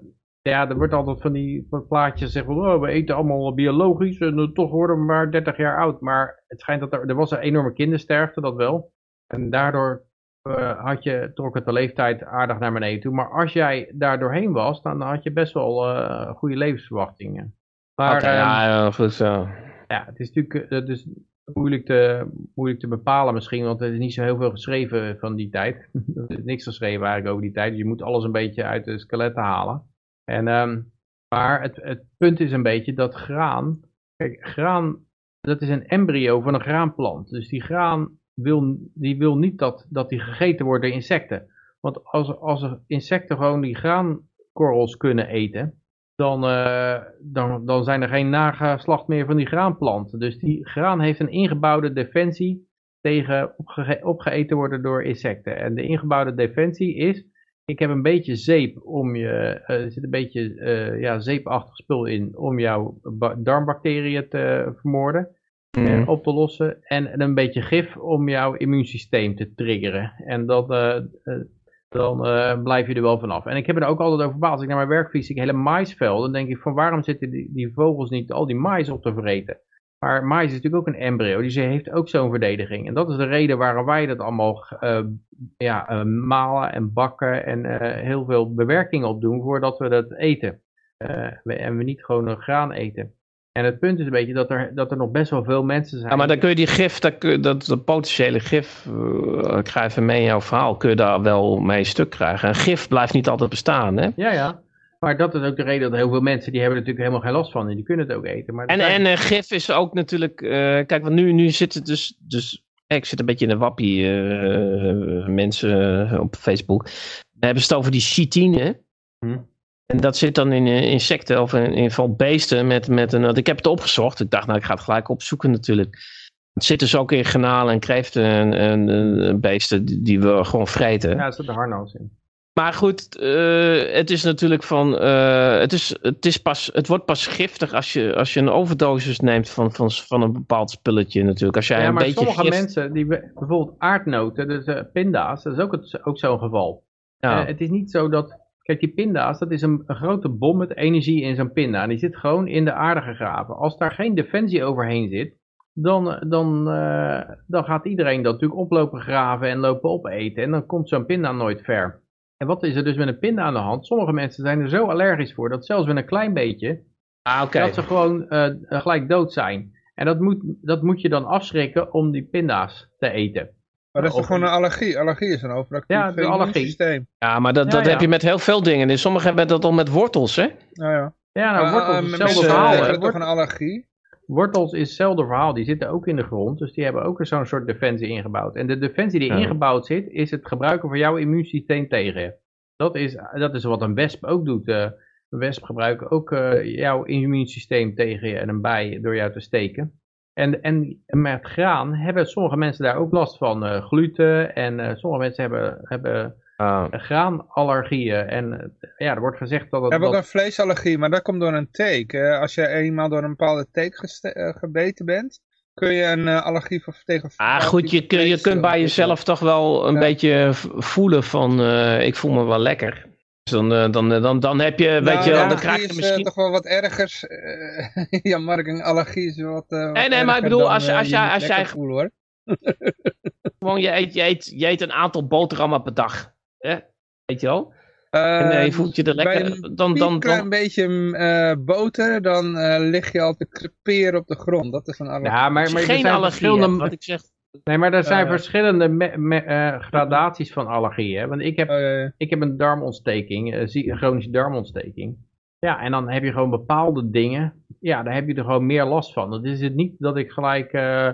ja, er wordt altijd van die van plaatjes zeggen van, oh, we eten allemaal biologisch en eh, toch worden we maar 30 jaar oud. Maar het schijnt dat er, er was een enorme kindersterfte, dat wel. En daardoor eh, had je, trok het de leeftijd aardig naar beneden toe. Maar als jij daar doorheen was, dan had je best wel eh, goede levensverwachtingen. Maar ehm, ja, goed zo. ja, het is natuurlijk is moeilijk, te, moeilijk te bepalen misschien, want er is niet zo heel veel geschreven van die tijd. er is niks geschreven eigenlijk over die tijd, dus je moet alles een beetje uit de skeletten halen. En, ehm, maar het, het punt is een beetje dat graan, kijk, graan, dat is een embryo van een graanplant. Dus die graan wil, die wil niet dat, dat die gegeten wordt door insecten. Want als, als insecten gewoon die graankorrels kunnen eten, dan, eh, dan, dan zijn er geen nageslacht meer van die graanplanten. Dus die graan heeft een ingebouwde defensie tegen opge opgeeten worden door insecten. En de ingebouwde defensie is, ik heb een beetje zeep om je, eh, er zit een beetje eh, ja, zeepachtig spul in om jouw ba- darmbacteriën te vermoorden. Mhm. eh, op te lossen. En, en een beetje gif om jouw immuunsysteem te triggeren. En dat, eh, dan blijf je er wel vanaf. En ik heb er ook altijd over verbaasd. Als ik naar mijn werk fiets, zie ik hele maisvelden. Dan denk ik van waarom zitten die, die vogels niet al die mais op te vreten? Maar mais is natuurlijk ook een embryo. Die heeft ook zo'n verdediging. En dat is de reden waarom wij dat allemaal eh, ja, eh, malen en bakken en eh, heel veel bewerkingen op doen voordat we dat eten. We- en we niet gewoon een graan eten. En het punt is een beetje dat er, dat er nog best wel veel mensen zijn. Ja, maar dan kun je die gif, dat, dat, dat potentiële gif, ik ga even mee in jouw verhaal, kun je daar wel mee stuk krijgen. En gif blijft niet altijd bestaan, hè? Ja, ja. Maar dat is ook de reden dat heel veel mensen, die hebben er natuurlijk helemaal geen last van. En die kunnen het ook eten. Maar En, zijn- en eh, gif is ook natuurlijk, eh, kijk, want nu, nu zit het dus, dus eh, ik zit een beetje in de wappie mensen op Facebook. We hebben het over die chitine. Hm. En dat zit dan in insecten of in, geval beesten met, met een, ik heb het opgezocht. Ik dacht, nou ik ga het gelijk opzoeken natuurlijk. Het zit dus ook in granalen en kreeften en, en, en beesten die, we gewoon vreten. Ja, er zit de harnas in. Maar goed, eh, het is natuurlijk van. eh, het, is, het, is pas, het wordt pas giftig als je, als je een overdosis neemt van, van, van een bepaald spulletje natuurlijk. Als jij Ja, een maar beetje sommige gift- mensen, die, be- bijvoorbeeld aardnoten, dus eh, pinda's, dat is ook, het, ook zo'n geval. Ja. Het is niet zo dat, kijk die pinda's, dat is een, een grote bom met energie in zo'n pinda. En die zit gewoon in de aarde gegraven. Als daar geen defensie overheen zit, dan, dan, dan gaat iedereen dat natuurlijk oplopen graven en lopen opeten. En dan komt zo'n pinda nooit ver. En wat is er dus met een pinda aan de hand? Sommige mensen zijn er zo allergisch voor, dat zelfs met een klein beetje, ah, oké. dat ze gewoon eh, gelijk dood zijn. En dat moet, dat moet je dan afschrikken om die pinda's te eten. Maar dat is toch gewoon een allergie? Allergie is een overactief Ja, de allergie. systeem. Ja, maar dat, Ja, dat ja. heb je met heel veel dingen. Dus sommigen hebben dat al met wortels, hè? Nou ja. Ja, nou, wortels is mensen hetzelfde verhaal. hebben toch een allergie? Wortels is hetzelfde verhaal. Die zitten ook in de grond. Dus die hebben ook zo'n soort defensie ingebouwd. En de defensie die Ja. ingebouwd zit, is het gebruiken van jouw immuunsysteem tegen je. Dat is, dat is wat een wesp ook doet. eh. een wesp gebruikt ook eh, jouw immuunsysteem tegen je en een bij door jou te steken. En, en met graan hebben sommige mensen daar ook last van. eh, gluten en sommige mensen hebben, hebben Ah. graanallergieën. En eh, ja, er wordt gezegd dat het... Heb ook een vleesallergie, maar dat komt door een teek. Eh, als je eenmaal door een bepaalde teek eh, gebeten bent, kun je een eh, allergie voor, tegen Ah, goed, je, kun- je kunt bij jezelf toch wel een Ja. beetje voelen van, eh, ik voel me wel lekker. Dus dan, dan, dan, dan heb je, weet Nou, je wel, een dan krijg je is, misschien... toch wel wat ergers. eh, ja, Mark, een allergie is wat. eh, wat nee, maar ik bedoel, dan, als je- als jij- als voelen, hoor. Gewoon, je eet, je, eet, je eet een aantal boterhammen per dag. Hè? Weet je wel? En eh, je Eh, voelt je er bij lekker... een Dan, dan, klein dan, beetje mm, eh, boter, dan eh, lig je al te creperen op de grond. Dat is een allergie. ja, maar, maar er geen zijn allergie verschillende... wat ik zeg... Nee, maar er zijn verschillende me- me- eh, gradaties van allergieën. hè. Want ik heb, Oh, ja, ja. ik heb een darmontsteking, eh, zie- een chronische darmontsteking. Ja, en dan heb je gewoon bepaalde dingen, ja, daar heb je er gewoon meer last van. Dat is het niet dat ik gelijk eh,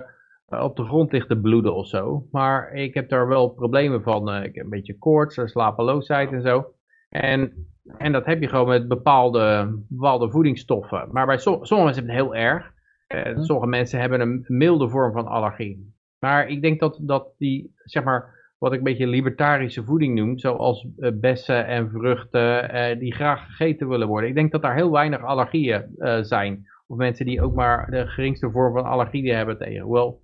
op de grond lig te bloeden of zo. Maar ik heb daar wel problemen van. eh, ik heb een beetje koorts, eh, slapeloosheid en zo. En, en dat heb je gewoon met bepaalde, bepaalde voedingsstoffen. Maar bij som- sommige mensen hebben het heel erg. Eh, sommige mensen hebben een milde vorm van allergie. Maar ik denk dat, dat die, zeg maar, wat ik een beetje libertarische voeding noem, zoals eh, bessen en vruchten, eh, die graag gegeten willen worden. Ik denk dat daar heel weinig allergieën eh, zijn. Of mensen die ook maar de geringste vorm van allergieën hebben tegen. Bij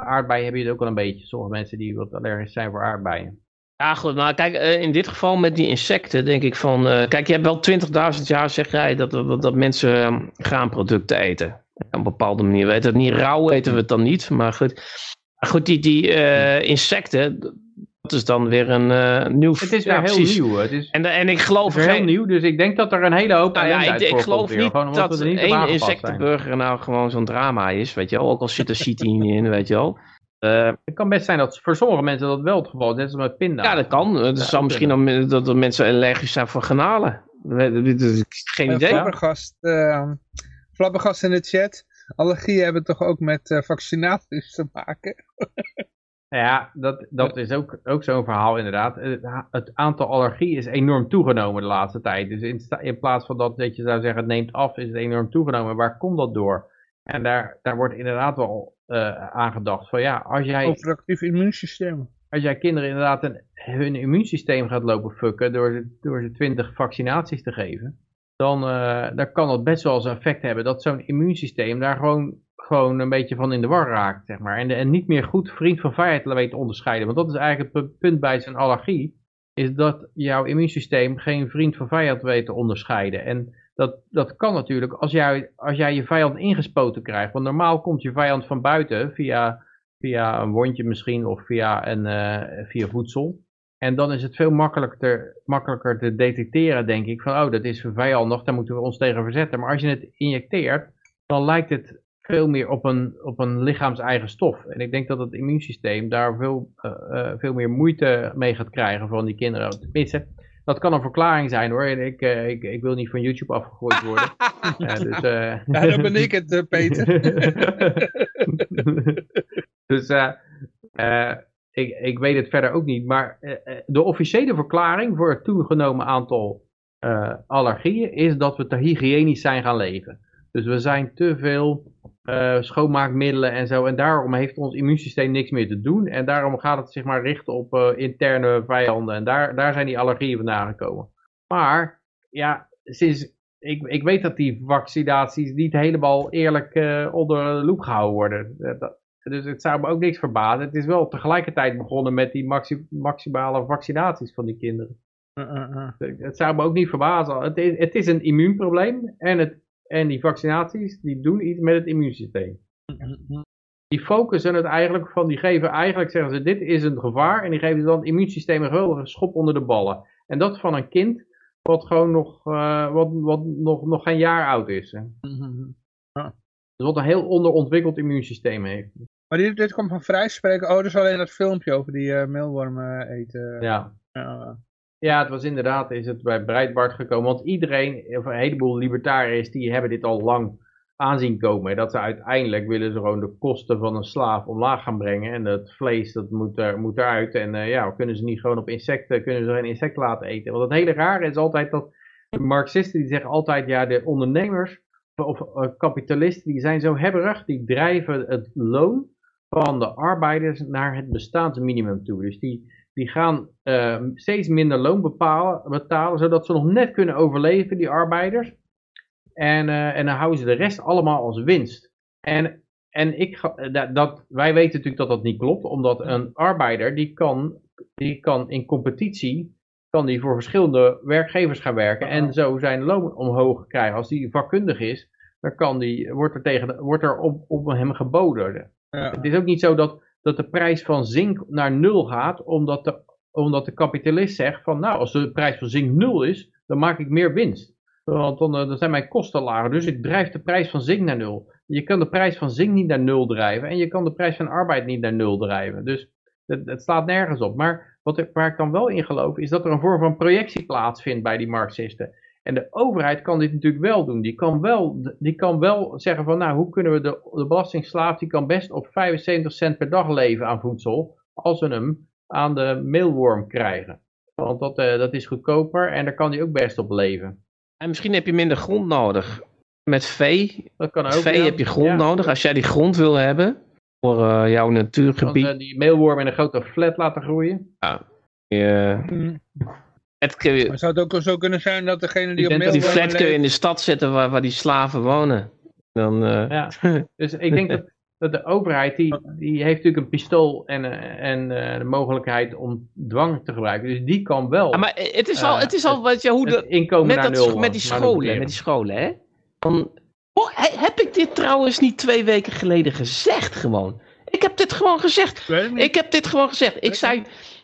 aardbeien heb je het ook wel een beetje. Sommige mensen die wat allergisch zijn voor aardbeien. Ja, goed, maar kijk, eh, in dit geval met die insecten denk ik van... eh, kijk, je hebt wel 20.000 jaar, zeg jij, dat, dat, mensen eh, graanproducten eten. Op een bepaalde manier. We eten het niet rauw, eten we het dan niet. Maar goed, goed die, die eh, insecten, dat is dan weer een eh, nieuw... Het is weer ja, heel precies. nieuw. Het is, En, en ik het geloof is weer heel geen... nieuw, dus ik denk dat er een hele hoop Nou ja, ik, geloof weer. niet dat niet één zijn. insectenburger nou gewoon zo'n drama is, weet je wel. Ook al zit er cytine in, weet je wel. Eh, Het kan best zijn dat voor sommige mensen dat wel het geval is, net als met pinda. ja, dat kan. Het Ja, zou misschien dan, dat er mensen allergisch zijn voor dat- Geen idee. Flabbergast, eh, Flabbergast in de chat. Allergieën hebben toch ook met eh, vaccinaties te maken? Ja, dat, dat is ook, ook zo'n verhaal inderdaad. Het, het aantal allergie is enorm toegenomen de laatste tijd. Dus in, in plaats van dat, dat je zou zeggen het neemt af, is het enorm toegenomen. Waar komt dat door? En daar, daar wordt inderdaad wel eh aangedacht van ja, als jij, Overactief immuunsysteem. als jij kinderen inderdaad een, hun immuunsysteem gaat lopen fucken door ze, door ze 20 vaccinaties te geven, dan, eh, dan kan dat best wel eens effect hebben dat zo'n immuunsysteem daar gewoon, gewoon een beetje van in de war raakt, zeg maar. En, en niet meer goed vriend van vijand weet te onderscheiden. Want dat is eigenlijk het pu- punt bij zijn allergie, is dat jouw immuunsysteem geen vriend van vijand weet te onderscheiden. En dat, dat kan natuurlijk als jij, als jij je vijand ingespoten krijgt. Want normaal komt je vijand van buiten via, via een wondje misschien of via, een, eh, via voedsel. En dan is het veel makkelijker, makkelijker te detecteren, denk ik, van oh, dat is vijandig, daar moeten we ons tegen verzetten. Maar als je het injecteert, dan lijkt het veel meer op een, op een lichaams-eigen stof. En ik denk dat het immuunsysteem daar veel, eh, eh, veel meer moeite mee gaat krijgen van die kinderen. Tenminste, dat kan een verklaring zijn hoor. En ik, eh, ik, ik wil niet van YouTube afgegooid worden. Eh, dus, Ja, dan ben ik het, Peter. dus ik, ik weet het verder ook niet. Maar de officiële verklaring voor het toegenomen aantal allergieën is dat we te hygiënisch zijn gaan leven. Dus we zijn te veel eh, schoonmaakmiddelen en zo. En daarom heeft ons immuunsysteem niks meer te doen. En daarom gaat het zich maar richten op eh, interne vijanden. En daar, daar zijn die allergieën vandaan gekomen. Maar ja, sinds, ik, ik weet dat die vaccinaties niet helemaal eerlijk eh, onder de loep gehouden worden. Dat- dus het zou me ook niks verbazen. Het is wel tegelijkertijd begonnen met die maxi- maximale vaccinaties van die kinderen. Het zou me ook niet verbazen. Het is, het is een immuunprobleem en, het, en die vaccinaties die doen iets met het immuunsysteem. Die focussen het eigenlijk van, die geven eigenlijk, zeggen ze, dit is een gevaar. En die geven dan het immuunsysteem een geweldige schop onder de ballen. En dat van een kind wat gewoon nog, eh, wat, wat nog, nog geen jaar oud is. Hè. Dus wat een heel onderontwikkeld immuunsysteem heeft. Maar dit, dit komt van vrijspreken. Oh, dat is alleen dat filmpje over die eh meelwormen eten. Ja. Ja. Ja, het was inderdaad, is het bij Breitbart gekomen. Want iedereen, of een heleboel libertariërs, die hebben dit al lang aanzien komen. Dat ze uiteindelijk willen gewoon de kosten van een slaaf omlaag gaan brengen. En het vlees, dat moet, er, moet eruit. En eh, ja, kunnen ze niet gewoon op insecten, kunnen ze geen insect laten eten. Want het hele rare is altijd dat de marxisten, die zeggen altijd, ja, de ondernemers of eh, kapitalisten, die zijn zo hebberig. Die drijven het loon van de arbeiders naar het bestaansminimum toe. Dus die, die gaan eh, steeds minder loon bepalen, betalen, zodat ze nog net kunnen overleven, die arbeiders. En, eh, en dan houden ze de rest allemaal als winst. En, en ik, ga- eh, dat, dat, wij weten natuurlijk dat dat niet klopt, omdat een arbeider die kan, die kan in competitie kan die voor verschillende werkgevers gaan werken en zo zijn loon omhoog krijgen. Als die vakkundig is, dan kan die, wordt er, tegen, wordt er op, op hem geboden. Ja. Het is ook niet zo dat, dat de prijs van zink naar nul gaat, omdat de, omdat de kapitalist zegt van nou, als de prijs van zink nul is, dan maak ik meer winst. Want dan, eh, dan zijn mijn kosten lager, dus ik drijf de prijs van zink naar nul. Je kan de prijs van zink niet naar nul drijven en je kan de prijs van arbeid niet naar nul drijven. Dus het, slaat nergens op. Maar wat waar ik dan wel in geloof, is dat er een vorm van projectie plaatsvindt bij die marxisten. En de overheid kan dit natuurlijk wel doen. Die kan wel, die kan wel zeggen van, nou, hoe kunnen we de, de belastingslaaf, die kan best op 75 cent per dag leven aan voedsel, als we hem aan de meelworm krijgen. Want dat, eh, dat is goedkoper en daar kan hij ook best op leven. En misschien heb je minder grond nodig. Met vee, Dat kan ook. met vee ja. heb je grond Ja. nodig. Als jij die grond wil hebben, voor eh, jouw Want, natuurgebied. eh, die meelworm in een grote flat laten groeien. Eh, Hm. Het kun je, Maar zou het ook zo kunnen zijn dat degene die op mail die flat kun je in de stad zetten waar, waar die slaven wonen. Dan, eh, Ja. Dus ik denk dat, dat de overheid, die, die heeft natuurlijk een pistool en, eh, en eh, de mogelijkheid om dwang te gebruiken. Dus die kan wel Ah, maar het is al, het is al wat je, hoe de, inkomen met, naar dat, nul. sch- met die scholen, met die scholen, hè? Dan, oh, he- heb ik dit trouwens niet twee weken geleden gezegd gewoon? Ik heb dit gewoon gezegd. Ik heb dit gewoon gezegd. Ik zei,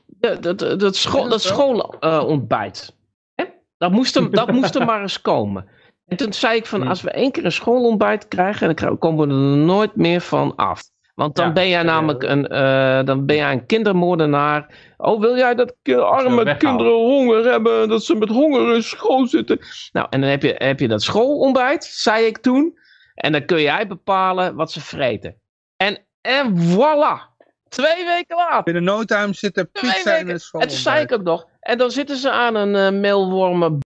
dat, dat, dat, school, dat schoolontbijt, hè? dat, moest er, dat moest er maar eens komen. En toen zei ik van, als we één keer een schoolontbijt krijgen, dan komen we er nooit meer van af. Want dan Ja, ben jij namelijk een, eh, dan ben jij een kindermoordenaar. Oh, wil jij dat arme kinderen honger hebben, dat ze met honger in school zitten? Nou, en dan heb je, heb je dat schoolontbijt, zei ik toen. En dan kun jij bepalen wat ze vreten. En, en voilà! Twee weken later. Binnen no time zit er pizza in de school. En toen zei ik ook nog. En dan zitten ze aan een eh meelwormen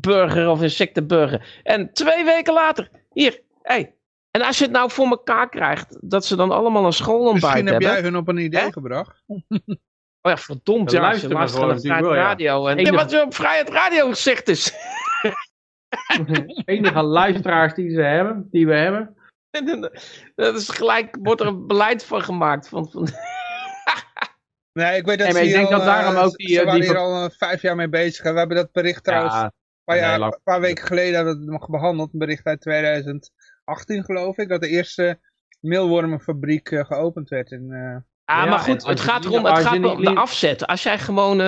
burger of insectenburger. En twee weken later. Hier. Hey. En als je het nou voor elkaar krijgt. Dat ze dan allemaal een schoolontbijt Misschien heb hebben. jij hun op een idee Hè? gebracht. Oh ja, verdomd. Ja, luisteren maar naar gewoon natuurlijk wel. Radio. En Enige- ja, wat er op Vrijheid Radio gezegd is. enige luisteraars die ze hebben, die we hebben. Dat is gelijk, wordt er een beleid van gemaakt. Van, van, Nee, ik weet dat Nee, ze ik hier denk al, dat daarom eh, ook die, Ze eh, waren die hier al eh, vijf jaar mee bezig. En we hebben dat bericht trouwens Ja, een paar, jaar- heel lang. een paar weken geleden hebben we het nog behandeld. Een bericht uit 2018 geloof ik. Dat de eerste meelwormenfabriek geopend werd. In, eh, Ah, Ja, maar goed, het gaat erom, het gaat om de afzet. Als jij gewoon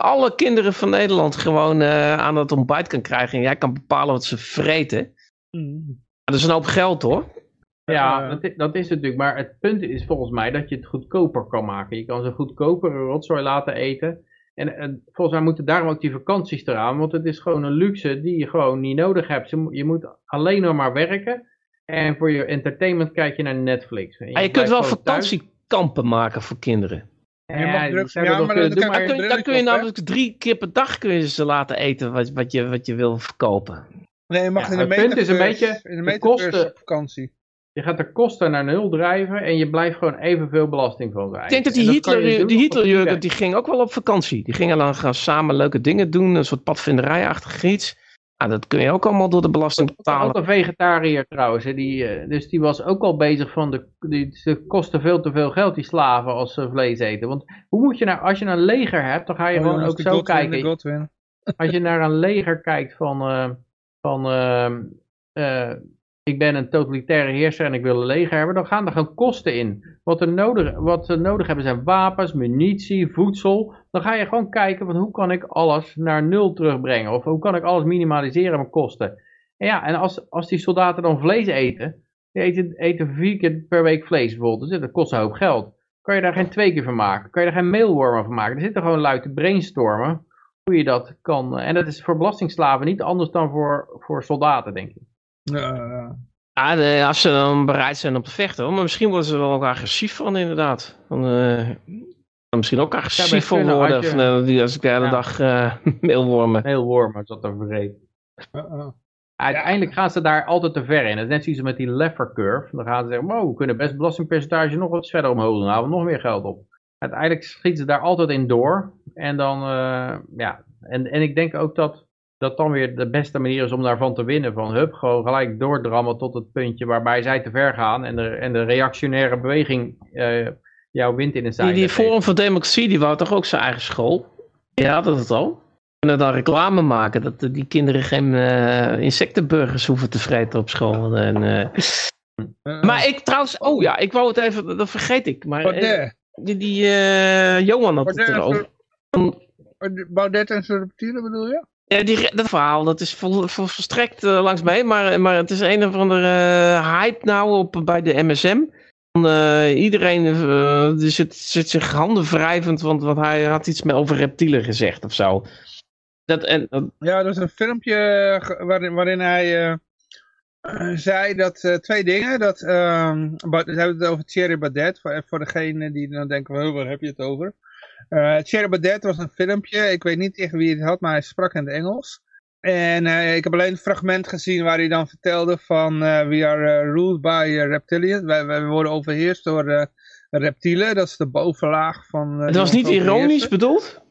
alle kinderen van Nederland gewoon aan het ontbijt kan krijgen en jij kan bepalen wat ze vreten. Dat is een hoop geld hoor. Ja, Eh, dat, is, dat is het natuurlijk. Maar het punt is volgens mij dat je het goedkoper kan maken. Je kan ze goedkopere rotzooi laten eten. En, en volgens mij moeten daarom ook die vakanties eraan. Want het is gewoon een luxe die je gewoon niet nodig hebt. Je moet, je moet alleen nog maar werken. En voor je entertainment kijk je naar Netflix. En je kunt blijft wel vakantiekampen maken voor kinderen. Ja, drugs- maar dan maar kun, je- dan kun je brilletje op, namelijk drie keer per dag kun je ze laten eten wat, wat, je, wat je wil verkopen. nee, je mag Ja, in de het punt is een beetje de de kosten- op vakantie. Je gaat de kosten naar nul drijven. En je blijft gewoon evenveel belasting van Ik denk dat die, Hitler, die Hitlerjurgen, die ging ook wel op vakantie. Die gingen dan gaan samen leuke dingen doen, een soort padvinderijachtig iets. Ah, dat kun je ook allemaal door de belasting Ook betalen. een vegetariër trouwens. Hè, die, eh, dus die was ook al bezig van, de, die, ze kosten veel te veel geld die slaven als ze vlees eten. Want hoe moet je nou, als je een leger hebt, dan ga je Oh, gewoon ook zo Godwin, kijken. Als je naar een leger kijkt van, eh, van ehm, eh, ik ben een totalitaire heerser en ik wil een leger hebben, dan gaan er gewoon kosten in. Wat, er nodig, wat ze nodig hebben zijn wapens, munitie, voedsel. Dan ga je gewoon kijken van hoe kan ik alles naar nul terugbrengen. Of hoe kan ik alles minimaliseren mijn kosten. En ja, en als, als die soldaten dan vlees eten, die eten, eten vier keer per week vlees bijvoorbeeld, dus dat kost een hoop geld. Kan je daar geen twee keer van maken? Kan je daar geen meelwormen van maken? Er zitten gewoon lui te brainstormen hoe je dat kan. En dat is voor belastingslaven niet anders dan voor, voor soldaten, denk ik. Ja, Ja, de- als ze dan bereid zijn om te vechten. hoor. Maar misschien worden ze er wel ook agressief van, inderdaad. Dan, eh, misschien ook agressief van worden. als je- Van, eh, die- als ik de hele Ja. dag eh meelwormen. Meelwormen, dat er ja. Uiteindelijk gaan ze daar altijd te ver in. Dat is net zoiets met die Laffer curve. Dan gaan ze zeggen, wow, we kunnen best belastingpercentage nog wat verder omhoog doen. Dan halen we nog meer geld op. Uiteindelijk schieten ze daar altijd in door. En dan, eh, ja. En, en ik denk ook dat dat dan weer de beste manier is om daarvan te winnen. Van hup, gewoon gelijk doordrammen tot het puntje waarbij zij te ver gaan. En de, en de reactionaire beweging eh jouw wind in de Die, zijde die. Forum voor Democratie, die wou toch ook zijn eigen school? Ja, hadden het al. Kunnen dan reclame maken dat die kinderen geen eh, insectenburgers hoeven te vreten op school. En, eh, Maar ik trouwens, oh ja, ik wou het even, dat vergeet ik. Maar eh, Baudet. die, die eh, Johan had het erover. Baudet en zijn reptielen bedoel je? Ja, die, dat verhaal, dat is vol, vol- volstrekt eh, langs mij, maar, maar het is een of andere eh, hype nou op, bij de MSM. Van, eh, iedereen zit, zit zich handen wrijvend, want, want hij had iets over reptielen gezegd of zo. Dat, en, Ja, dat is een filmpje waarin, waarin hij zei dat twee dingen. Dat, ehm we hebben het over Thierry Baudet, voor, voor degene die dan denken, "Huh, waar heb je het over? Eh Thierry Baudet was een filmpje, ik weet niet echt wie het had, maar hij sprak in het Engels. En eh, ik heb alleen een fragment gezien waar hij dan vertelde van eh, we are eh, ruled by eh, reptilians. Wij, wij worden overheerst door, eh, reptielen, dat is de bovenlaag van... eh, Het was niet ironisch bedoeld?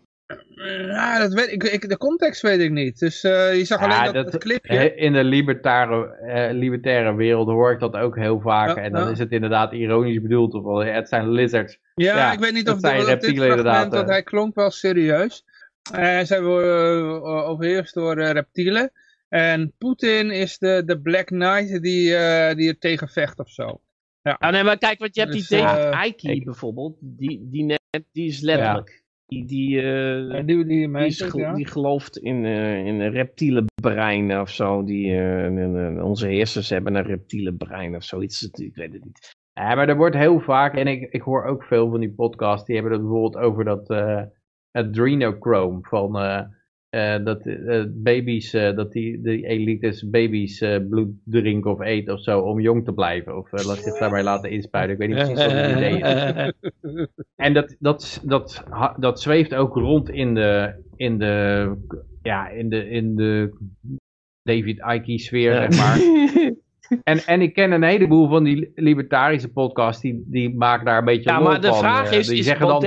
Nou, dat weet ik, ik, de context weet ik niet. Dus eh, je zag Ja, alleen dat, dat- dat clipje. In de libertaire, eh, libertaire wereld hoor ik dat ook heel vaak. Ja, en dan ja. is het inderdaad ironisch bedoeld. Of wel, het zijn lizards. Ja, Ja, ik weet niet dat of, zijn of dit reptielen fragment, eh. hij klonk wel serieus. Eh zij worden overheerst door reptielen. En Poetin is de, de Black Knight die, eh, die er tegen vecht of zo. Ah, nee, maar kijk, want je hebt Dus, die David Icke bijvoorbeeld, die, die, net, die is letterlijk. Die, die, eh, die, die, die, die gelooft in, eh, in reptiele brein of zo. Die, eh, onze heersers hebben een reptiele brein of zoiets. Ik weet het niet. Ja, maar er wordt heel vaak, en ik, ik hoor ook veel van die podcasts, die hebben het bijvoorbeeld over dat eh adrenochrome van eh, dat eh, baby's, eh, dat die, die elites baby's bloed drinken of eten of zo om jong te blijven. Of laat zich daarbij laten inspuiten. Ik weet niet precies wat het idee is. En dat, dat, dat, dat zweeft ook rond in de, in de, ja, in de, in de David Icke sfeer, zeg maar. En, en ik ken een heleboel van die libertarische podcasts, die, die maken daar een beetje Ja, maar de van. vraag Eh, is, die is zeggen dan,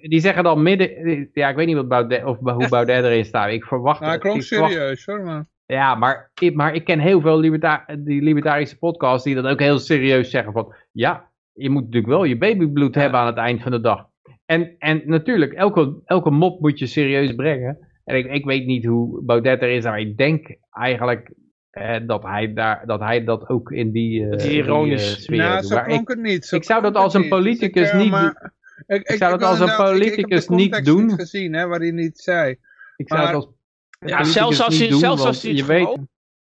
Die zeggen dan midden, ja, ik weet niet wat Baudet, of hoe Baudet erin staat. Ik verwacht... Nou, hij klonk verwacht- serieus hoor, maar... ja, maar, ik- maar ik ken heel veel liberta die libertarische podcasts die dat ook heel serieus zeggen van, ja, je moet natuurlijk wel je babybloed hebben aan het eind van de dag. En, en natuurlijk, elke, elke mop moet je serieus brengen. En ik, ik weet niet hoe Baudet er is, maar ik denk eigenlijk eh, dat, hij daar, dat hij dat ook in die, eh, Dat hij in die, ironisch- eh, sfeer Nou, doet. zo Maar ik, klonk het niet. zo ik zou dat als een niet. Dus politicus ik, niet maar- Ik, zou dat als een ik- ik politicus niet doen. niet gezien, hè, waar hij niet zei. ik zou het als Ja, politicus zelfs als niet hij, doen, zelfs als je weet,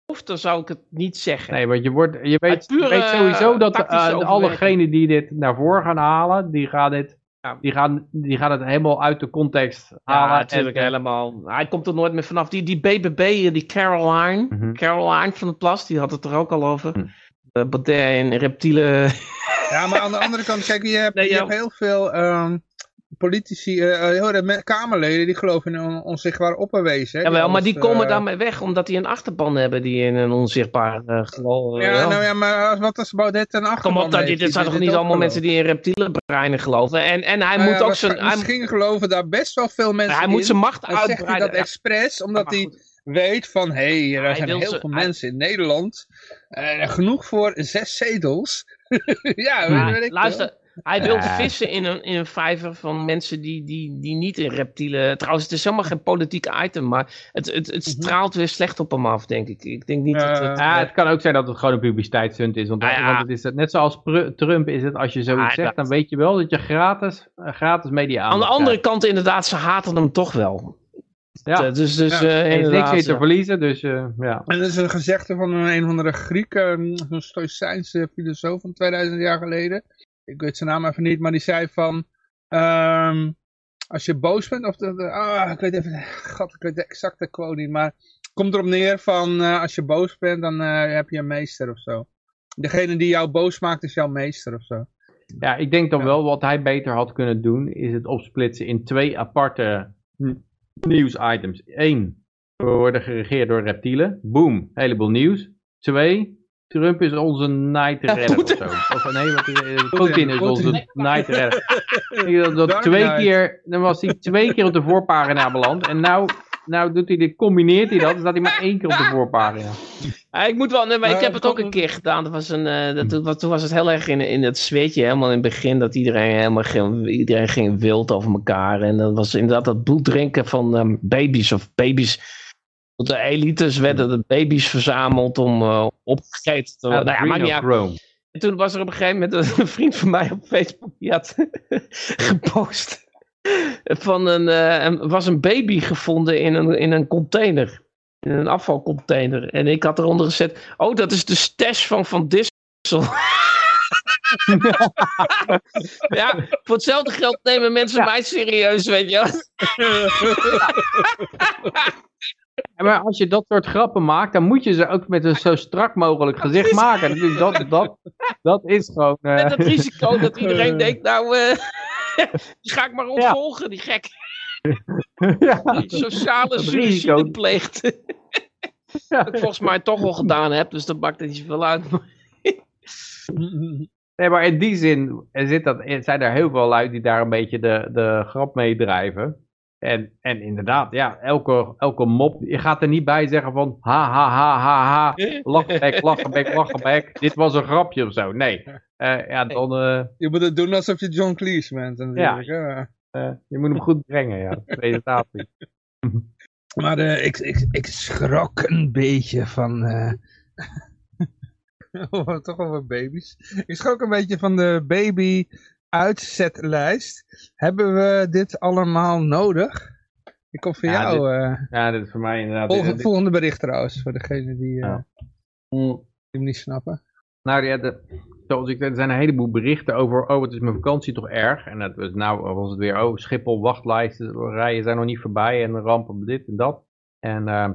gelooft, dan zou ik het niet zeggen. Nee, want je, wordt, je, weet, pure, je weet sowieso dat overweging. allegenen die dit naar voren gaan halen, die gaan, dit, Ja. die gaan, die gaan het helemaal uit de context halen. Ja, natuurlijk en, helemaal. Hij komt er nooit meer vanaf. Die, die BBB, die Caroline, Mhm. Caroline van der Plas, die had het er ook al over. Baudet en reptiele... Ja, maar aan de andere kant, kijk, je hebt, Nee, je ja. hebt heel veel ehm, politici, me- Kamerleden, die geloven in een onzichtbaar opperwezen. hè, Jawel, maar die komen eh, daarmee weg, omdat die een achterban hebben die in een onzichtbaar geloof. Ja, nou ja, maar wat als Baudet een achterban Kom op, dat, dit, dit zijn toch niet allemaal mensen die in reptiele breinen geloven. En, en hij Nou moet ja, ook zijn... Hij, Misschien geloven daar best wel veel mensen hij moet zijn macht zegt hij uitbreiden. dat expres, omdat maar hij weet van, hé, hey, er Hij zijn heel ze- veel hij- mensen in Nederland. genoeg voor zes zetels. ja, Ja, ik luister, hij wil Ja. vissen in een, in een vijver van mensen die, die, die niet in reptielen... Trouwens, het is helemaal geen politiek item, maar het, het, het Mhm. straalt weer slecht op hem af, denk ik. Ik denk niet dat het... Ja, het kan ook zijn dat het gewoon een publiciteitsstunt is. Want, Ah, ja. want het is net zoals Pr- Trump is het, als je zoiets Ah, zegt, dat- dan weet je wel dat je gratis, eh, gratis media Aan de andere kant inderdaad, ze haten hem toch wel. Ja, Eh, Dus, dus Ja. eh, niks meer te verliezen, dus eh, ja. En dat is een gezegde van een, een of andere Griek, eh, een Stoïcijnse filosoof van 2000 jaar geleden. Ik weet zijn naam even niet, maar die zei van... ehm, als je boos bent, of... De, ah, ik weet even... God, ik weet de exacte quote niet, maar... Komt erop neer van, eh, als je boos bent, dan eh, heb je een meester of zo. Degene die jou boos maakt, is jouw meester of zo. Ja, ik denk dan Ja. wel wat hij beter had kunnen doen, is het opsplitsen in twee aparte nieuwsitems. Eén, we worden geregeerd door reptielen. Boom, heleboel nieuws. Twee, Trump is onze night Ja, redder of zo. Of nee, wat, is- onze night redder. Ik dacht dat Dark twee keer, dan was hij twee keer op de voorpagina beland. En nou, nou doet hij dit, combineert hij dat, dan staat hij maar één keer op de voorpagina. Ja, ik moet wel, nee, maar ik heb het ook een keer gedaan. Dat was een, eh, dat, toen was- toen was het heel erg in, in het zweetje, helemaal in het begin, dat iedereen helemaal ging, iedereen ging wild over elkaar. En dat was inderdaad dat bloeddrinken van ehm, baby's of baby's. De elites werden de baby's verzameld om uh, opgegeten te worden. Nou ja, maakt niet uit. Adrenochrome. En toen was er op een gegeven moment een vriend van mij op Facebook, die had gepost van een, eh, er was een baby gevonden in een, in een container. In een afvalcontainer. En ik had eronder gezet, oh dat is de stash van Van Dissel. ja, voor hetzelfde geld nemen mensen mij serieus, weet je wel. Ja, maar als je dat soort grappen maakt, dan moet je ze ook met een zo strak mogelijk gezicht maken. Natuurlijk, dat, dat, dat is gewoon... eh, Met het risico dat iedereen denkt, nou, eh, die ga ik maar opvolgen, die gek. ja. Die sociale risico. pleegt. Wat ik volgens mij toch al gedaan heb, dus dat maakt niet zoveel uit. Nee, maar in die zin er zit dat, er zijn er heel veel lui die daar een beetje de, de grap mee drijven. En, en inderdaad, ja, elke, elke mop, je gaat er niet bij zeggen van ha ha ha ha ha, lachenbek, lachenbek, lachgebek, dit was een grapje of zo. Nee, uh, ja, dan... Uh, je moet het doen alsof je John Cleese bent natuurlijk. Ja. Uh, je moet hem goed brengen, ja, presentatie. maar ik, ik, ik schrok een beetje van... toch over baby's. Ik schrok een beetje van de baby uitzetlijst. Hebben we dit allemaal nodig? Ik kom voor ja, jou. Dit, uh, ja, dit is voor mij inderdaad. Volgende, volgende bericht trouwens, voor degene die, uh, ja. die hem niet snappen. Nou ja, de, zoals ik er zijn een heleboel berichten over, oh het is mijn vakantie toch erg. En dat was, nou was het weer, oh Schiphol wachtlijsten, rijden zijn nog niet voorbij en rampen dit en dat. En uh,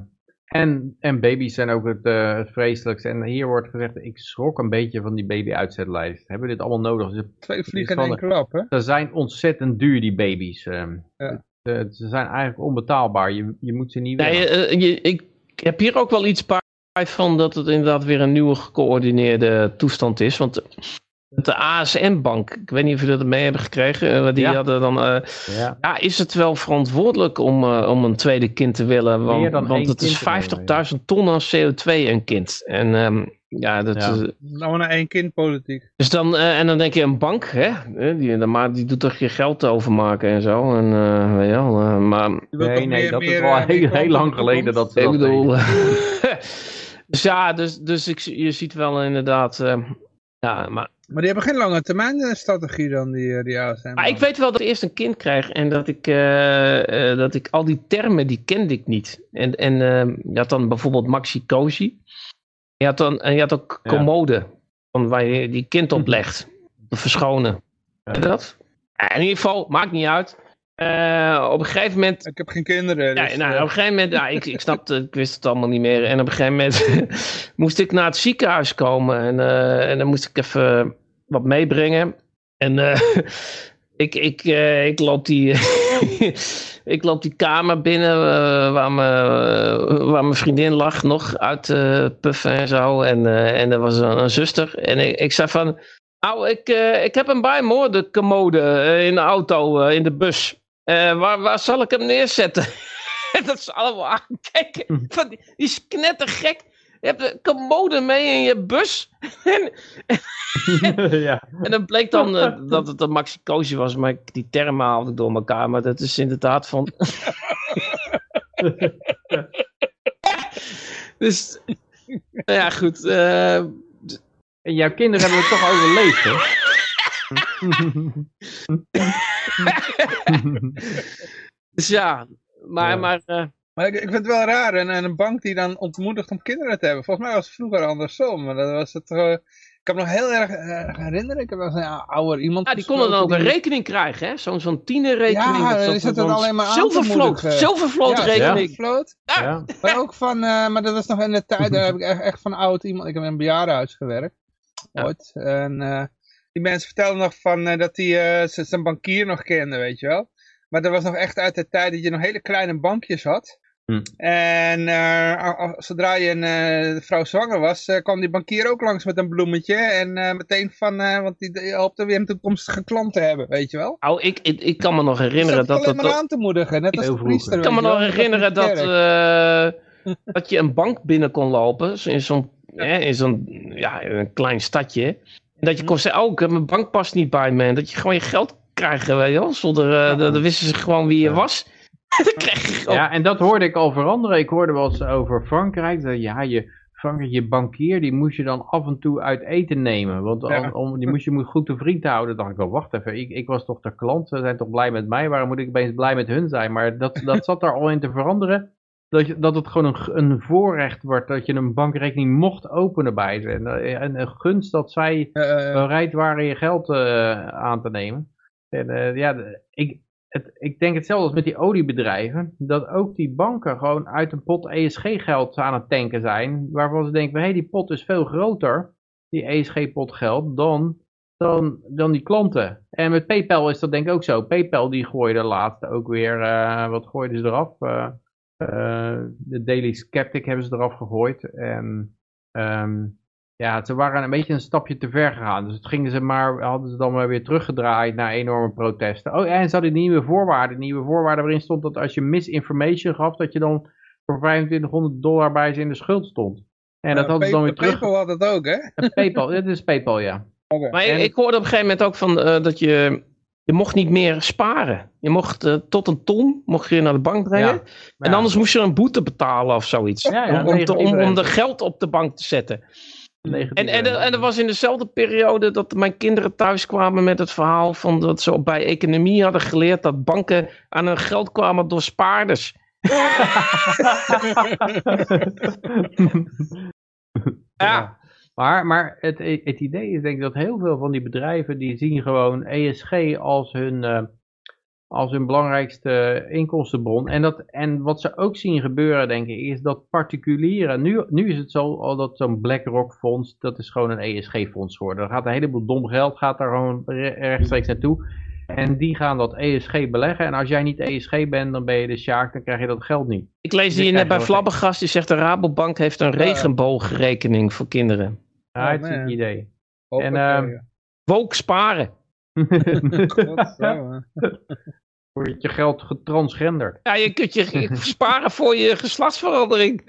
en, en baby's zijn ook het, uh, het vreselijkste. En hier wordt gezegd, ik schrok een beetje van die baby-uitzetlijst. Hebben we dit allemaal nodig? Dus Twee vliegen in één klap, hè? Ze zijn ontzettend duur, die baby's. Um, ja. ze, ze zijn eigenlijk onbetaalbaar. Je, je moet ze niet nee, uh, je, Ik heb hier ook wel iets bij van dat het inderdaad weer een nieuwe gecoördineerde toestand is. Want de ASM-bank, ik weet niet of jullie dat mee hebben gekregen. Die ja. hadden dan. Uh, ja. ja. is het wel verantwoordelijk om, uh, om een tweede kind te willen? Want, want het is 50.000 ton aan CO2 een kind. En um, ja, dat ja. is. Nou, naar één kind politiek. Dus dan, uh, en dan denk je een bank, hè? Die, maar die doet toch je geld overmaken en zo. En, weet je wel, maar. Nee, nee, meer, dat meer, is wel heel, heel lang geleden dat ze Ik bedoel. dus ja, dus, dus ik, je ziet wel inderdaad. Ja, maar maar die hebben geen lange termijn strategie dan, die, die ASM. Maar ik weet wel dat ik eerst een kind krijg en dat ik, uh, uh, dat ik al die termen, die kende ik niet. En, en uh, je had dan bijvoorbeeld maxi cozy. Je had, dan, en je had ook commode, van waar je die kind op legt. Te verschonen. Ja. dat? in ieder geval, maakt niet uit. Op een gegeven moment... Ik heb geen kinderen. Dus, ja, nou, op een gegeven moment, ja, ik, ik snapte, ik wist het allemaal niet meer. En op een gegeven moment moest ik naar het ziekenhuis komen. En, en dan moest ik even wat meebrengen. En uh, ik, ik, ik, loop die, ik loop die kamer binnen waar, me, waar mijn vriendin lag nog uit puffen en zo. En, en er was een, een, zuster. En ik, ik zei van, nou, ik, ik heb een bijmoorde commode in de auto, in de bus. Waar, waar zal ik hem neerzetten? dat is allemaal aankijken. Van, die, die is knettergek. Je hebt een commode mee in je bus. en, ja. en dan bleek dan uh, dat het een maxi was. Maar die termen haalde ik door elkaar. Maar dat is inderdaad van... dus, nou ja, goed. Uh, en jouw kinderen hebben het toch overleefd, hè? dus ja, maar... Ja. maar uh, maar ik, ik, vind het wel raar. En, en, een bank die dan ontmoedigt om kinderen te hebben. Volgens mij was het vroeger andersom. Maar dat was het... Uh, ik kan me nog heel erg uh, herinneren. Ik heb wel een ja, ouder iemand. Ja, die konden dan ook een rekening krijgen, hè? Zo'n zo'n tienerrekening. Ja, dan is het dan alleen maar Zilvervloot. Zilvervloot rekening. Zilvervloot. Ja. ja. Maar ook van, uh, maar dat was nog in de tijd, daar heb ik echt, echt van oud iemand. Ik heb in een bejaardenhuis gewerkt. Ooit. En uh, die mensen vertelden nog van dat hij zijn bankier nog kende, weet je wel. Maar dat was nog echt uit de tijd dat je nog hele kleine bankjes had. Hm. En uh, zodra je een uh, vrouw zwanger was, uh, kwam die bankier ook langs met een bloemetje. En meteen van, want die, hoopte weer een toekomstige klant te hebben, weet je wel. Oh, ik, ik, ik kan me nog herinneren dat... dat, dat aan te moedigen, net als de priester. Ik kan me nog herinneren dat, dat je een bank binnen kon lopen, in zo'n in zo'n ja, een klein stadje. En dat je kon zeggen, oh, ik heb mijn bank past niet bij me. Dat je gewoon je geld krijgt, weet je wel. Zonder, dan wisten ze gewoon wie je was. ja, en dat hoorde ik al veranderen. Ik hoorde wel eens over Frankrijk. Dat, ja, je, Frankrijk, je bankier, die moest je dan af en toe uit eten nemen. Want om, om, die moest je moet goed te vriend houden. dacht ik wel, wacht even, ik, ik was toch de klant. Ze zijn toch blij met mij. Waarom moet ik opeens blij met hun zijn? Maar dat, dat zat daar al in te veranderen. Dat, je, dat het gewoon een, een voorrecht wordt dat je een bankrekening mocht openen bij ze. En, en een gunst dat zij bereid waren je geld aan te nemen. En ja, ik, het, ik denk hetzelfde als met die oliebedrijven, dat ook die banken gewoon uit een pot ESG-geld aan het tanken zijn, waarvan ze denken, hé, hey, die pot is veel groter, die ESG-pot geld, dan, dan, dan die klanten. En met PayPal is dat denk ik ook zo. PayPal die gooide laatst ook weer, uh, wat gooiden ze eraf? Uh, de Daily Skeptic hebben ze eraf gegooid. En um, ja, ze waren een beetje een stapje te ver gegaan. Dus het gingen ze maar, hadden ze dan maar weer teruggedraaid naar enorme protesten. Oh, en ze hadden nieuwe voorwaarden. Nieuwe voorwaarden waarin stond dat als je misinformation gaf, dat je dan voor 2500 dollar bij ze in de schuld stond. En dat Uh, hadden ze dan weer terug. Paypal had dat ook, hè? Eh, Paypal, dit is Paypal, ja. Maar En- ik hoorde op een gegeven moment ook van eh, dat je, je mocht niet meer sparen. Je mocht eh, tot een ton mocht je naar de bank brengen. Ja. En anders moest je een boete betalen of zoiets. Ja, ja, om, te- om, om de rente. geld op de bank te zetten. En, en, en er was in dezelfde periode dat mijn kinderen thuis kwamen met het verhaal van dat ze bij economie hadden geleerd dat banken aan hun geld kwamen door spaarders. Ja. Maar, maar het, het idee is denk ik dat heel veel van die bedrijven die zien gewoon ESG als hun, eh, als hun belangrijkste inkomstenbron. En, dat, en wat ze ook zien gebeuren denk ik is dat particulieren, nu, nu is het zo al dat zo'n BlackRock fonds, dat is gewoon een ESG fonds geworden. Er gaat een heleboel dom geld, gaat daar gewoon re- rechtstreeks naartoe. En die gaan dat ESG beleggen. En als jij niet ESG bent, dan ben je de sjaak, dan krijg je dat geld niet. Ik lees Dus hier net bij Flabbergast, die zegt de Rabobank heeft een regenboogrekening voor kinderen. Ja, Oh, het is een idee. Hoppakee. ehm, Woke sparen. Godverdomme. Wordt je geld getransgenderd. Ja, je kunt je sparen voor je geslachtsverandering.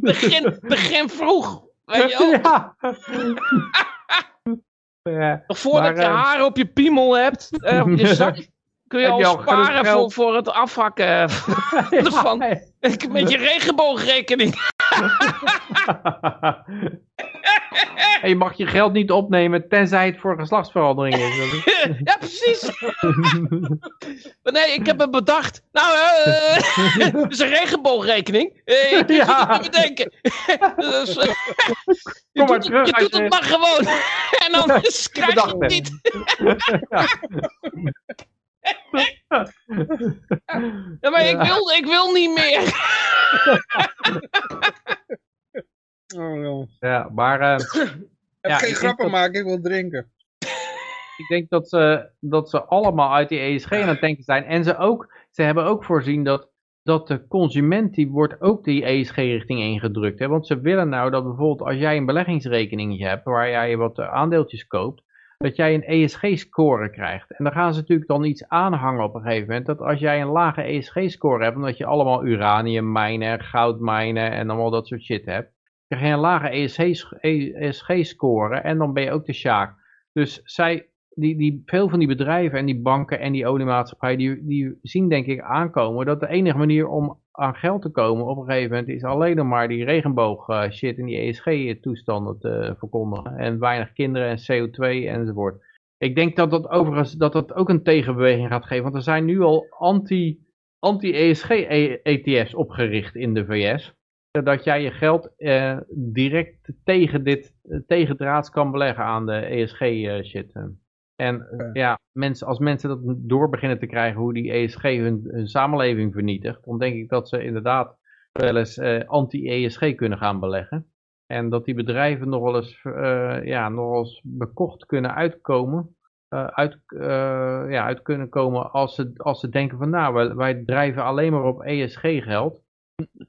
Begin, begin vroeg. Weet je wel? ja. ja. Nog voordat Maar, je eh, haar op je piemel hebt, eh, op je zak, kun je al je al genoeg sparen voor, voor het afhakken ervan. Met je regenboogrekening. en je mag je geld niet opnemen tenzij het voor geslachtsverandering is. Ja, precies. Maar nee, ik heb het bedacht. Nou, eh, het is een regenboogrekening. Eh, ik Ja. ja. niet bedenken. dus, eh, Kom maar doet, terug het, je doet het maar gewoon. en dan is- krijg je het niet. Ja, maar ik, wil, ik wil niet meer. Oh, jongens. ja, maar eh, Even Ja, ik geen grappen dat- maken, ik wil drinken. ik denk dat ze, dat ze allemaal uit die ESG aan het denken zijn. En ze, ook, ze hebben ook voorzien dat, dat de consument, die wordt ook die ESG-richting ingedrukt. Hè? Want ze willen nou dat bijvoorbeeld als jij een beleggingsrekeningetje hebt, waar jij wat eh, aandeeltjes koopt, dat jij een ESG-score krijgt. En dan gaan ze natuurlijk dan iets aanhangen op een gegeven moment. Dat als jij een lage ESG-score hebt, omdat je allemaal uraniummijnen, goudmijnen en allemaal dat soort shit hebt, krijg je een lage ESG-score en dan ben je ook de sjaak. Dus zij, die, die, veel van die bedrijven en die banken en die oliemaatschappijen, die, die zien denk ik aankomen dat de enige manier om aan geld te komen op een gegeven moment is alleen maar die regenboog eh, shit en die ESG-toestanden te verkondigen. En weinig kinderen en CO2 enzovoort. Ik denk dat dat overigens dat dat ook een tegenbeweging gaat geven, want er zijn nu al anti, anti-ESG-ETF's opgericht in de VS. Dat jij je geld eh, direct tegen dit, eh, tegen draads kan beleggen aan de ESG-shit. En eh, ja, mensen, als mensen dat door beginnen te krijgen hoe die ESG hun, hun samenleving vernietigt, dan denk ik dat ze inderdaad wel eens eh, anti-ESG kunnen gaan beleggen. En dat die bedrijven nog wel eens, eh, ja, nog wel eens bekocht kunnen uitkomen. uit, ja, uit kunnen komen als ze, als ze denken van nou, wij, wij drijven alleen maar op ESG geld.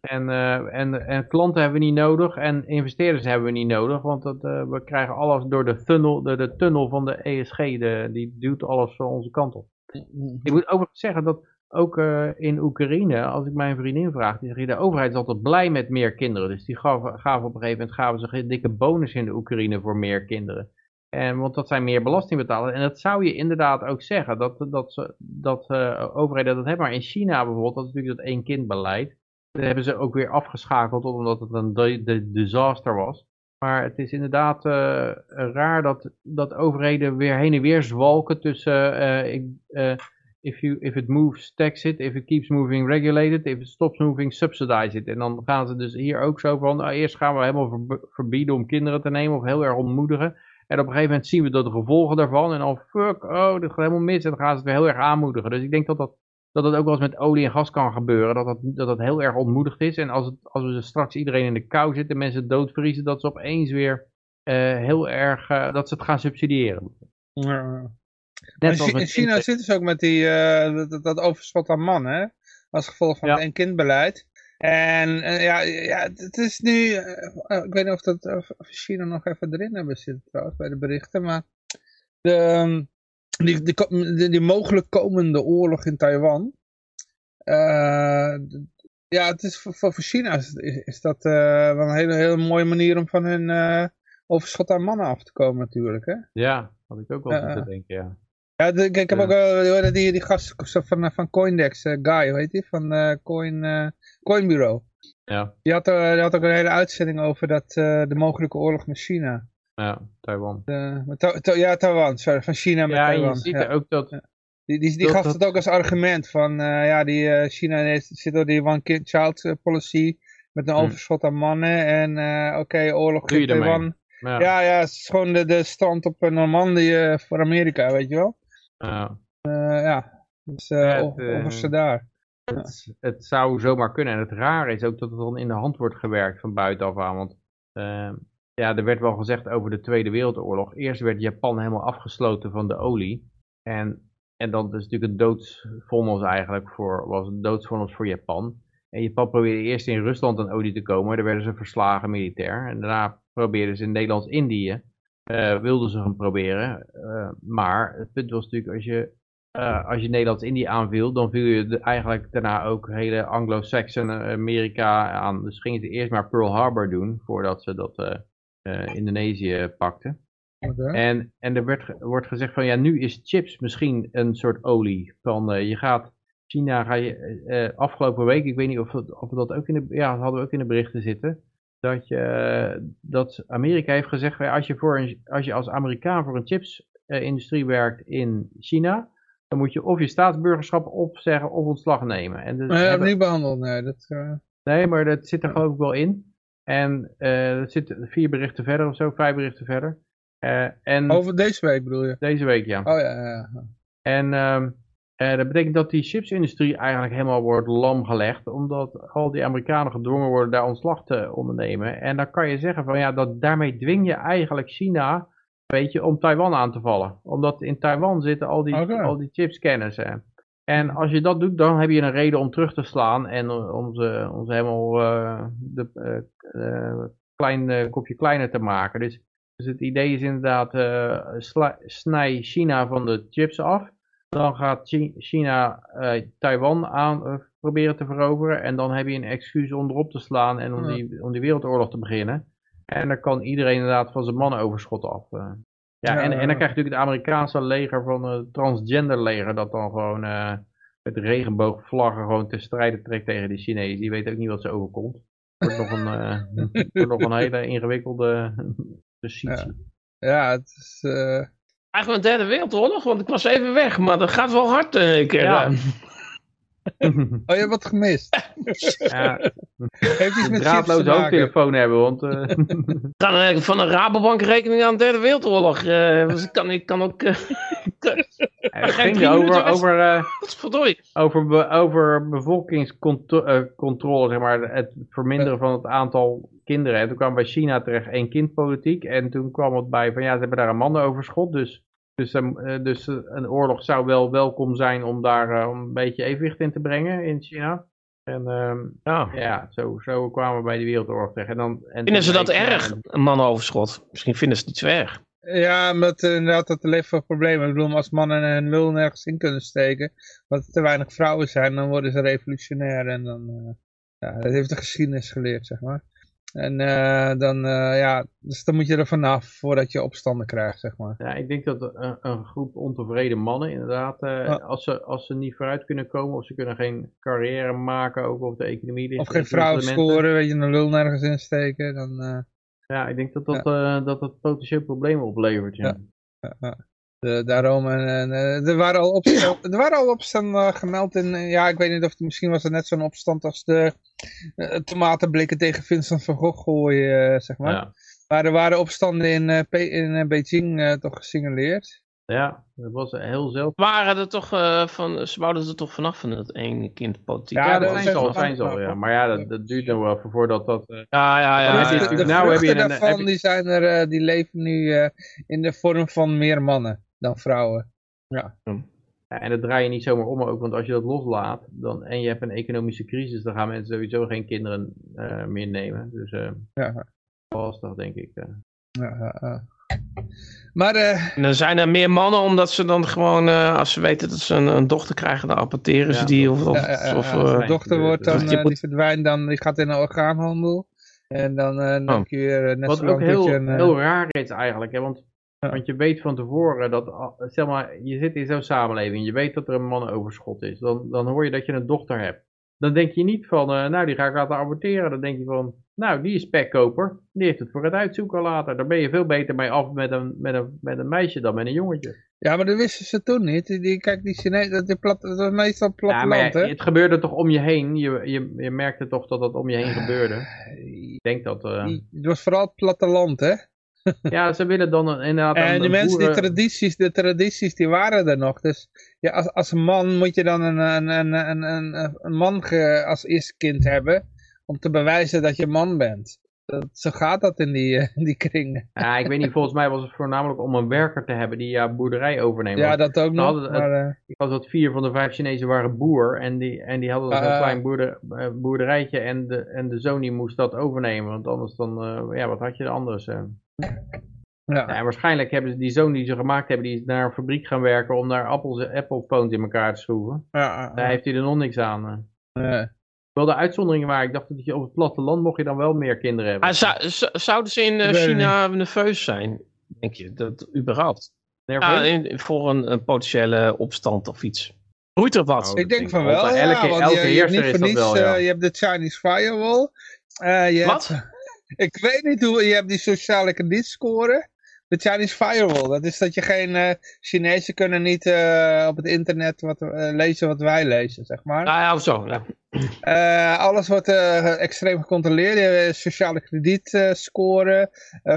En, eh, en, en klanten hebben we niet nodig en investeerders hebben we niet nodig, want dat, eh, we krijgen alles door de tunnel, de, de tunnel van de ESG, de, die duwt alles van onze kant op. Ik moet overigens zeggen dat ook eh, in Oekraïne, als ik mijn vriendin vraag, die zegt, de overheid is altijd blij met meer kinderen. Dus die gaven, gaven op een gegeven moment gaven ze een dikke bonus in de Oekraïne voor meer kinderen. En, want dat zijn meer belastingbetalers. En dat zou je inderdaad ook zeggen, dat, dat, ze- dat eh, overheden dat hebben. Maar in China bijvoorbeeld, dat is natuurlijk dat één kind beleid. Hebben ze ook weer afgeschakeld omdat het een de, disaster was. Maar het is inderdaad eh, raar dat, dat overheden weer heen en weer zwalken tussen eh, eh, if, you, if it moves, tax it. If it keeps moving, regulate it. If it stops moving, subsidize it. En dan gaan ze dus hier ook zo van, nou, eerst gaan we helemaal verb- verbieden om kinderen te nemen of heel erg ontmoedigen. En op een gegeven moment zien we dat de gevolgen daarvan en dan fuck, oh, dit gaat helemaal mis. En dan gaan ze het weer heel erg aanmoedigen. Dus ik denk dat dat, dat het ook wel eens met olie en gas kan gebeuren. Dat dat, dat dat heel erg ontmoedigd is. En als, het, als we straks iedereen in de kou zitten, mensen doodvriezen, dat ze opeens weer eh, heel erg, eh, dat ze het gaan subsidiëren. Ja. Net in, China zitten ze ook met die, eh, dat, dat overschot aan mannen, hè? Als gevolg van Ja. het één-kindbeleid. En ja, ja, het is nu, ik weet niet of, dat, of of China nog even erin hebben zitten trouwens bij de berichten, maar de, ehm, die, die, ko- die, die mogelijk komende oorlog in Taiwan, eh, ja, het is voor, voor China is, is, is dat eh, wel een hele, hele mooie manier om van hun eh, overschot aan mannen af te komen natuurlijk, hè. Ja, had ik ook wel zitten denken, ja. Ja, de- ik, ik heb ook wel die, die gast van, van Coindex, Guy, hoe heet die? Van Coin, eh, Coin Bureau. Ja, Die had, die had ook een hele uitzending over dat, de mogelijke oorlog met China. Ja, Taiwan. Eh, Ta- Ta- ja, Taiwan, sorry, van China met Ja, Taiwan. je ziet ja. ook dat, Die, die, die dat- gaf dat- het ook als argument van, eh, ja, die eh, China heeft, zit door die one-child policy met een Hmm. overschot aan mannen en oké, oorlog in? Taiwan. ja, Ja, ja, het is gewoon de, de strand op Normandië voor Amerika, weet je wel. ja. Ja, dus Ja, ze daar. Het, het zou zomaar kunnen. En het rare is ook dat het dan in de hand wordt gewerkt van buitenaf aan. Want ja, er werd wel gezegd over de Tweede Wereldoorlog. Eerst werd Japan helemaal afgesloten van de olie. En, en dan is natuurlijk een doodsvonnis eigenlijk voor, was een doodsvonnis voor Japan. En Japan probeerde eerst in Rusland aan olie te komen. Daar werden ze verslagen militair. En daarna probeerden ze in Nederlands-Indië. eh, wilden ze hem proberen. Eh, maar het punt was natuurlijk als je eh, als je Nederlands-Indië aanviel, dan viel je eigenlijk daarna ook hele Anglo-Saxon Amerika aan. Dus gingen ze eerst maar Pearl Harbor doen, voordat ze dat Indonesië pakten. Oké. En, en er werd, wordt gezegd van, ja, nu is chips misschien een soort olie. Van, eh, je gaat, China ga je, eh, eh, afgelopen week, ik weet niet of, het, of we dat ook in de, ja, dat hadden we ook in de berichten zitten. Dat, je, eh, dat Amerika heeft gezegd, als, je voor een, als je als Amerikaan voor een chipsindustrie werkt in China, dan moet je of je staatsburgerschap opzeggen of ontslag nemen. En dus Maar ja, hebben- niet behandeld, nee. Dat, eh, Nee, maar dat zit er geloof ik wel in. En eh dat zit vier berichten verder of zo, vijf berichten verder. Eh, en over deze week bedoel je? deze week, ja. Oh ja, ja, ja. En ehm, eh, dat betekent dat die chipsindustrie eigenlijk helemaal wordt lamgelegd, omdat al die Amerikanen gedwongen worden daar ontslag te ondernemen. En dan kan je zeggen van ja, dat, daarmee dwing je eigenlijk China, weet je, om Taiwan aan te vallen. Omdat in Taiwan zitten al die, Oké. al die chipscanners. Hè. En als je dat doet, dan heb je een reden om terug te slaan en eh, om ze, om ze helemaal eh, de, klein eh, kopje kleiner te maken. Dus, dus het idee is inderdaad, snij China van de chips af. Dan gaat Chi- China Taiwan aan proberen te veroveren. En dan heb je een excuus om erop te slaan en om, die, om die wereldoorlog te beginnen. En dan kan iedereen inderdaad van zijn mannenoverschot af. Eh. Ja, en, en dan krijg je natuurlijk het Amerikaanse leger van het transgender leger. Dat dan gewoon eh, met regenboogvlaggen gewoon te strijden trekt tegen die Chinezen. Die weten ook niet wat ze overkomt. Het wordt nog een, eh, wordt nog een hele ingewikkelde positie. Ja, het is... eh, Eigenlijk een derde wereldoorlog, want ik was even weg, maar dat gaat wel hard eh, een keer. Ja. Oh, je hebt wat gemist. ja, Heeft iets met draadloze hoofdtelefoon hebben, want... eh, Ik van een Rabobank rekening aan de derde wereldoorlog. eh, dus ik, kan, ik kan ook... eh, het geen ging over, over, eh, over, be- over bevolkingscontrole, zeg maar, het verminderen van het aantal kinderen. En toen kwam bij China terecht één kindpolitiek. En toen kwam het bij van ja, ze hebben daar een mannenoverschot. Dus, dus, eh, dus eh, een oorlog zou wel welkom zijn om daar eh, een beetje evenwicht in te brengen in China. En ehm, Ja. ja, zo, zo kwamen we bij die wereldoorlog terecht. En dan, en Vinden ze dat erg, een mannenoverschot? Misschien vinden ze het niet zo erg. Ja, omdat inderdaad dat levert voor problemen. Ik bedoel, als mannen een lul nergens in kunnen steken, omdat er te weinig vrouwen zijn, dan worden ze revolutionair. En dan, eh, ja, dat heeft de geschiedenis geleerd, zeg maar. En eh, dan, eh, ja, dus dan moet je er vanaf voordat je opstanden krijgt, zeg maar. Ja, ik denk dat een, een groep ontevreden mannen inderdaad, eh, als, ze, als ze niet vooruit kunnen komen of ze kunnen geen carrière maken, ook op de economie. ligt Of geen in vrouw consumenten. scoren, weet je, een lul nergens insteken, dan... Ja, ik denk dat dat, dat, dat potentieel problemen oplevert. Ja. Ja. De, daarom, en, en, eh, er waren al, opstand, er waren al opstanden eh, gemeld in, eh, ja, ik weet niet of het, misschien was het net zo'n opstand als de eh, tomatenblikken tegen Vincent van Gogh gooien, eh, zeg maar. Ja. Maar er waren opstanden in, eh, Pe- in eh, Beijing eh, toch gesignaleerd. ja, dat was heel zelf. Waren er toch eh, van, ze wouden er toch vanaf van dat één kind politiek. Ja, Ja, dat zijn ze al, wel- zijn ze al, ja. Maar ja, dat, dat duurt nog wel voordat dat... eh, ja, ja. ja, Ja, ja, de, ja. de Nou heb je vruchten een- daarvan, heb je- die, zijn er, eh, die leven nu eh, in de vorm van meer mannen dan vrouwen. Ja, en dat draai je niet zomaar om ook, want als je dat loslaat dan, en je hebt een economische crisis, dan gaan mensen sowieso geen kinderen eh, meer nemen. Dus eh Ja, lastig, denk ik. eh. ja, ja, ja. Maar eh, En dan zijn er meer mannen omdat ze dan gewoon, eh, als ze weten dat ze een, een dochter krijgen, dan apporteren ze Ja, die. Of, of, ja, ja, ja, of, ja, als eh, de dochter wordt dan, Dus je eh, moet- die verdwijnt dan, die gaat in een orgaanhandel. En dan, eh dan Oh. je eh, net Wat zo ook heel, een... heel raar is eigenlijk, hè, want, Ja. want je weet van tevoren dat, al- zeg maar, je zit in zo'n samenleving, je weet dat er een mannenoverschot is, dan, dan hoor je dat je een dochter hebt. Dan denk je niet van, eh, nou die ga ik laten aborteren, dan denk je van, nou die is spekkoper, die heeft het voor het uitzoeken later. Daar ben je veel beter mee af met een, met een, met een meisje dan met een jongetje. Ja, maar dat wisten ze toen niet. Die, kijk, die Chinezen, dat, die plat, dat was meestal platteland, ja, hè? het gebeurde toch om je heen, je, je, je merkte toch dat het om je heen gebeurde. Ik denk dat, eh, Die- Het was vooral het platteland, hè? Ja ze willen dan een- inderdaad En een- een mensen, die boeren- tradities, de tradities, die waren er nog. Dus ja, als, als een man moet je dan een, een, een, een, een, een man ge- als eerste kind hebben. Om te bewijzen dat je man bent. Dat, zo gaat dat in die, eh, die kringen. Ja, ik weet niet, volgens mij was het voornamelijk om een werker te hebben die ja boerderij overneemt. Ja, dat ook nog. het- Maar, eh, Ik was dat vier van de vijf Chinezen waren boer en die, en die hadden zo'n Ah. klein boerder, eh, boerderijtje en de, en de zoon die moest dat overnemen, want anders dan, eh, ja, wat had je anders? Ja. Ja, en waarschijnlijk hebben ze die zoon die ze gemaakt hebben, die is naar een fabriek gaan werken om daar Apples, Apple phones in elkaar te schroeven. Ja, Daar heeft hij er nog niks aan. eh. ja. Wel de uitzonderingen waren, ik dacht dat je op het platteland mocht je dan wel meer kinderen hebben. Ah, zou- zou- zouden ze in eh, China nerveus zijn? Denk je dat überhaupt? Nerveus? Ja, in- voor een, een potentiële opstand of iets. Roeit er wat? Oh, Ik denk denk van wel, altijd. ja, Elke- want elke je, je hebt heerser niet is voor dat niets, wel, ja. eh, je hebt de Chinese firewall. Eh, je Wat? Hebt, ik weet niet hoe, je hebt die sociale kredietscore. De Chinese firewall, dat is dat je geen, eh Chinezen kunnen niet eh, op het internet wat, eh, lezen wat wij lezen, zeg maar. Ah, ja, zo. Ja. Eh, alles wordt extreem gecontroleerd. Je hebt sociale kredietscore,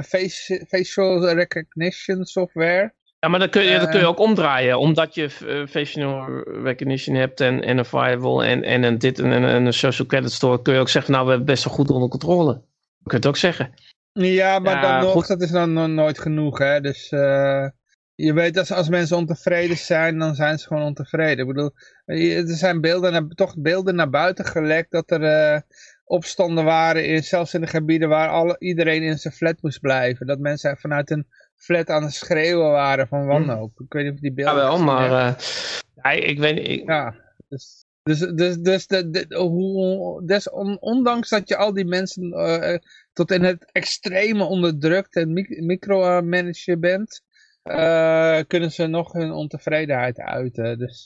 face, facial recognition software. Ja, maar dan kun, je, Eh. kun je ook omdraaien. Omdat je facial recognition hebt en, en een firewall en, en een dit en, en een social credit store. Kun je ook zeggen, nou we hebben best wel goed onder controle. Je kunt het ook zeggen. Ja, maar Ja, dan nog, goed. dat is dan nog nooit genoeg, hè. Dus eh, je weet, als, als mensen ontevreden zijn, dan zijn ze gewoon ontevreden. Ik bedoel, je- er zijn beelden, toch beelden naar buiten gelekt dat er eh, opstanden waren, in, zelfs in de gebieden waar alle, iedereen in zijn flat moest blijven. Dat mensen vanuit een flat aan het schreeuwen waren van wanhoop. Ik weet niet of die Ja, beelden... wel, gezien maar eh, ja, ik weet ik- Ja, dus, dus, dus, dus de, de, hoe, dus on- ondanks dat je al die mensen eh, eh, tot in het extreme onderdrukt en mic micromanager bent, eh, kunnen ze nog hun ontevredenheid uiten. Dus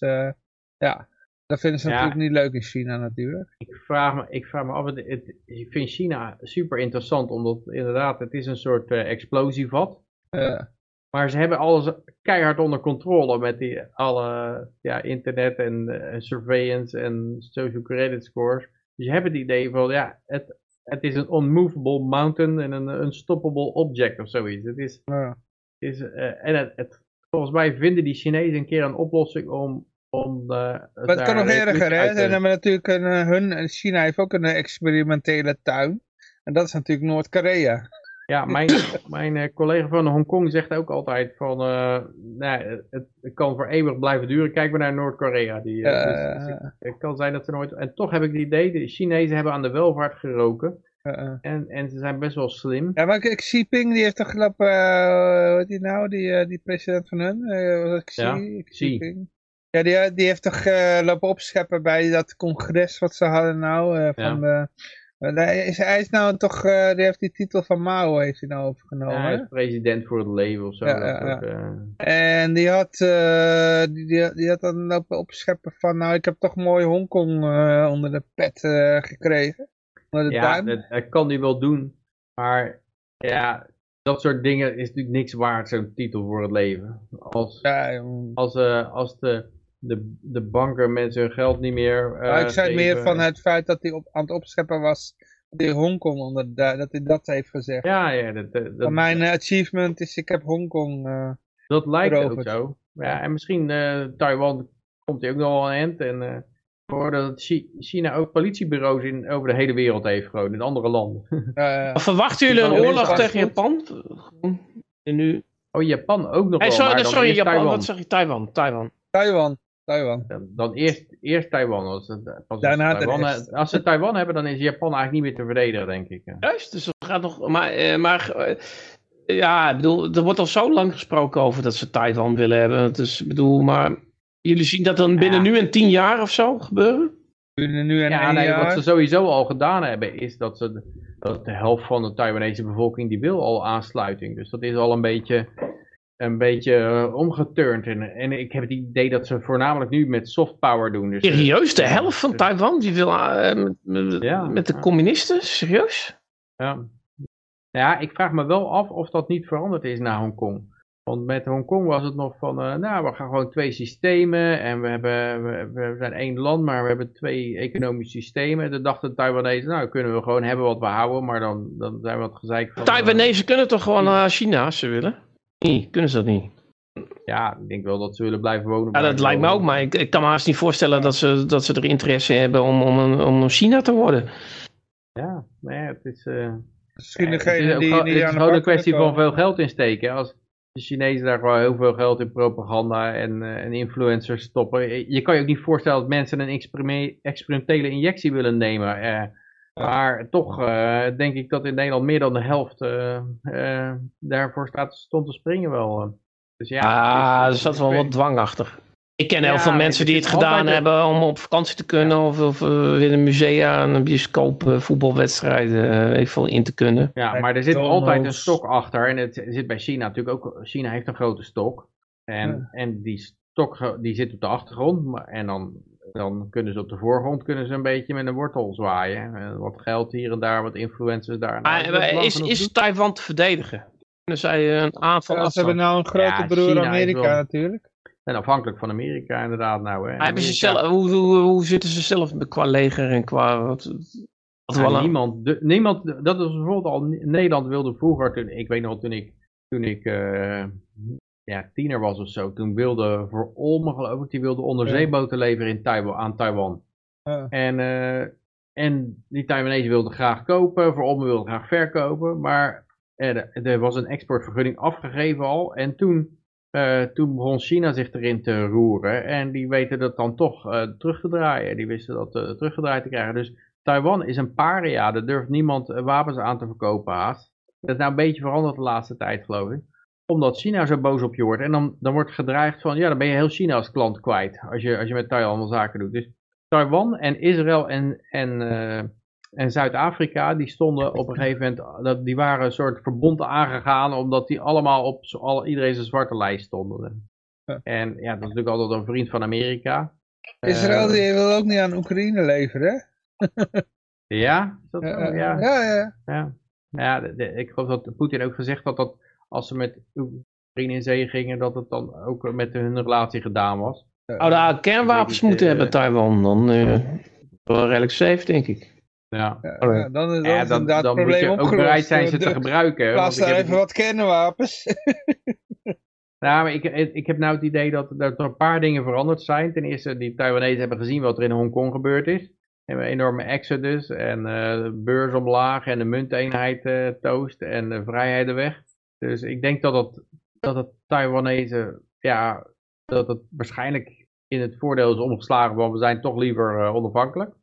ja, dat vinden ze Ja. natuurlijk niet leuk in China natuurlijk. Ik vraag me, ik vraag me af, het, het- ik vind China super interessant, omdat inderdaad, het is een soort explosievat. Eh, Maar ze hebben alles keihard onder controle met die alle ja, internet en eh, surveillance en social credit scores. Dus je hebt het idee van, ja, het, het is een unmovable mountain en een unstoppable object of zoiets. Het is, ja. het is, eh, en het, het- volgens mij vinden die Chinezen een keer een oplossing om... om eh, Maar het kan nog erger, hè? Ze hebben natuurlijk een, hun, China heeft ook een experimentele tuin. En dat is natuurlijk Noord-Korea. Ja, mijn, mijn eh, collega van Hongkong zegt ook altijd van, eh, nou, het, het kan voor eeuwig blijven duren. Kijk maar naar Noord-Korea. Die, eh, dus- dus het kan zijn dat ze nooit... En toch heb ik het idee, de Chinezen hebben aan de welvaart geroken. En, en ze zijn best wel slim. Ja, maar Xi Jinping, die heeft toch gelopen, uh, hoe heet die nou, die, die president van hun, was dat Xi, Ja, Xi? Ja, die, die heeft toch lopen opscheppen bij dat congres wat ze hadden nou, van de, hij is, hij is nou toch, eh, die heeft die titel van Mao heeft hij nou overgenomen, Ja, hij is president voor het leven of zo. Ja, eh, En die had, eh, die, die, die had dan lopen opscheppen van, nou, ik heb toch mooi Hongkong onder de pet gekregen. Onder de ja, dat, dat kan hij wel doen. Maar ja, dat soort dingen is natuurlijk niks waard, zo'n titel voor het leven. Als, als, als de, de, de banken mensen hun geld niet meer eh, Maar ik zei meer van het feit dat hij op, aan het opscheppen was, die Hongkong onder dat hij dat heeft gezegd. Ja, ja dat, dat, Van mijn achievement is, ik heb Hongkong. eh dat lijkt ook zo. Ja, en misschien eh, Taiwan komt hij ook nog wel aan het eind. En hoorden dat Chi- China ook politiebureaus in, over de hele wereld heeft, gewoon in andere landen. Verwachten jullie een oorlog tegen Japan? En nu... Oh, Japan ook nog Hey, wel, sorry, sorry Japan, Taiwan. wat zeg je? Taiwan, Taiwan. Taiwan. Taiwan. Dan, dan eerst, eerst Taiwan. Als, het, pas als, Daarna Taiwan als ze Taiwan hebben, dan is Japan eigenlijk niet meer te verdedigen, denk ik. Juist, dus er gaat nog. Maar, eh, maar eh, ja, ik bedoel, er wordt al zo lang gesproken over dat ze Taiwan willen hebben. Dus ik bedoel, maar jullie zien dat dan binnen Ja. nu en tien jaar of zo gebeuren? Binnen nu en Ja, nee, jaar. wat ze sowieso al gedaan hebben, is dat, ze, de- dat de helft van de Taiwanese bevolking, die wil al aansluiting. Dus dat is al een beetje, een beetje eh, omgeturnd. En, en ik heb het idee dat ze voornamelijk nu met soft power doen. Dus, eh, Serieus, de helft van Taiwan die wil eh, met, met, Ja, met de communisten? Serieus? Ja. ja, ik vraag me wel af of dat niet veranderd is na Hongkong. Want met Hongkong was het nog van, nou, we gaan gewoon twee systemen en we, hebben, we, we zijn één land, maar we hebben twee economische systemen. En toen dachten de Taiwanese, nou, kunnen we gewoon hebben wat we houden, maar dan, dan zijn we wat gezeik van... Taiwanese kunnen toch gewoon naar China als ze willen? Nee, kunnen ze dat niet? ja, ik denk wel dat ze willen blijven wonen. Ja, dat lijkt me ook, maar ik, ik kan me haast niet voorstellen dat ze, dat ze er interesse hebben om, om, een- om China te worden. Ja, nee, het is... eh, Misschien degene die, het is gewoon een kwestie van veel geld insteken. Als de Chinezen daar gewoon heel veel geld in propaganda en, eh, en influencers stoppen. Je, kan je ook niet voorstellen dat mensen een experime- experimentele injectie willen nemen. eh, maar toch eh, denk ik dat in Nederland meer dan de helft eh, eh, daarvoor staat, stond te springen wel. Dus ja, er is- zat het wel wat dwangachtig. Ik ken heel veel mensen het die het gedaan hebben om op vakantie te kunnen. Of, of in een musea, een bioscoop, eh, voetbalwedstrijden, eh, veel, in te kunnen. Ja, maar er zit altijd een stok achter. En het zit bij China natuurlijk ook. China heeft een grote stok. En, en die stok die zit op de achtergrond. maar- En dan, dan kunnen ze op de voorgrond kunnen ze een beetje met een wortel zwaaien. En wat geld hier en daar, wat influencers daar. Nou, lang is, is Taiwan te verdedigen? Kunnen zij een aanval Ja, ze hebben nou een grote Ja, broer China Amerika wel- natuurlijk. En afhankelijk van Amerika inderdaad nou. Hè. Hebben ze zelf, hoe, hoe, hoe zitten ze zelf qua leger en qua... Wat, wat Ja, wel een- niemand, de- niemand, dat is bijvoorbeeld al, Nederland wilde vroeger, toen, ik weet nog toen ik, toen ik eh, ja, tiener was of zo, toen wilde voor Olmen geloof ik, die wilde onderzeeboten leveren in Taiwan, aan Taiwan. En, eh, en die Taiwanese wilden graag kopen, voor Olmen wilde graag verkopen, maar er, er was een exportvergunning afgegeven al en toen, eh, toen begon China zich erin te roeren en die weten dat dan toch eh, terug te draaien. Die wisten dat teruggedraaid te krijgen. Dus Taiwan is een paria, daar durft niemand wapens aan te verkopen haast. Dat is nou een beetje veranderd de laatste tijd geloof ik. Omdat China zo boos op je wordt. En dan, dan wordt gedreigd van, ja dan ben je heel China als klant kwijt. Als je, als je met Taiwan zaken doet. Dus Taiwan en Israël en, en, eh, en Zuid-Afrika, die stonden op een gegeven moment, dat, die waren een soort verbond aangegaan. Omdat die allemaal op zo- al, iedereen zijn zwarte lijst stonden. En ja, dat is natuurlijk altijd een vriend van Amerika. Israël Eh, die wil ook niet aan Oekraïne leveren, hè? Ja, is dat zo? Ja, ja. ja, ja. Ja, ja de- de- ik geloof dat Poetin ook gezegd had dat als ze met Oekraïne in zee gingen, dat het dan ook met hun relatie gedaan was. Zouden daar kernwapens Ik weet niet, moeten eh, hebben, Taiwan? Dan eh wel redelijk safe, denk ik. Ja, Ja, Oh, dan is, dan ja dan, inderdaad dan het moet probleem je ook opgelost. bereid zijn ze De- te gebruiken. Plaats daar even wat kernwapens. Nou, maar ik, ik heb nou het idee dat, dat er een paar dingen veranderd zijn. Ten eerste, die Taiwanese hebben gezien wat er in Hongkong gebeurd is. We hebben een enorme exodus en eh, de beurs omlaag en de munteenheid eh toast en de vrijheden weg. Dus ik denk dat het, dat het Taiwanese, ja, dat het waarschijnlijk in het voordeel is omgeslagen, want we zijn toch liever eh, onafhankelijk.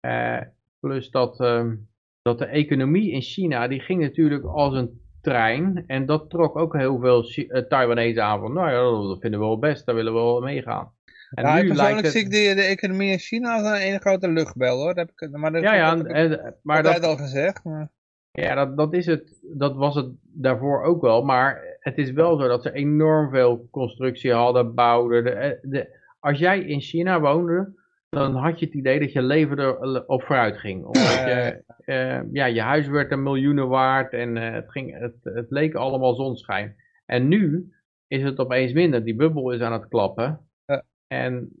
Eh, plus dat, ehm, dat de economie in China, die ging natuurlijk als een trein. En dat trok ook heel veel eh, Taiwanese aan van, nou ja, dat vinden we wel best, daar willen we wel meegaan. En Ja, nu persoonlijk lijkt zie ik het, de, de economie in China als een grote luchtbel, hoor. Dat heb ik, maar dat, ja, ja, en, maar dat, al gezegd. Maar, ja dat, dat is het, dat was het daarvoor ook wel, maar het is wel zo dat ze enorm veel constructie hadden, bouwden. De, eh, de, als jij in China woonde, dan had je het idee dat je leven erop vooruit ging. Omdat je, eh, ja, je huis werd een miljoenen waard en eh, het, ging, het, het leek allemaal zonschijn. En nu is het opeens minder. Die bubbel is aan het klappen. Ja. En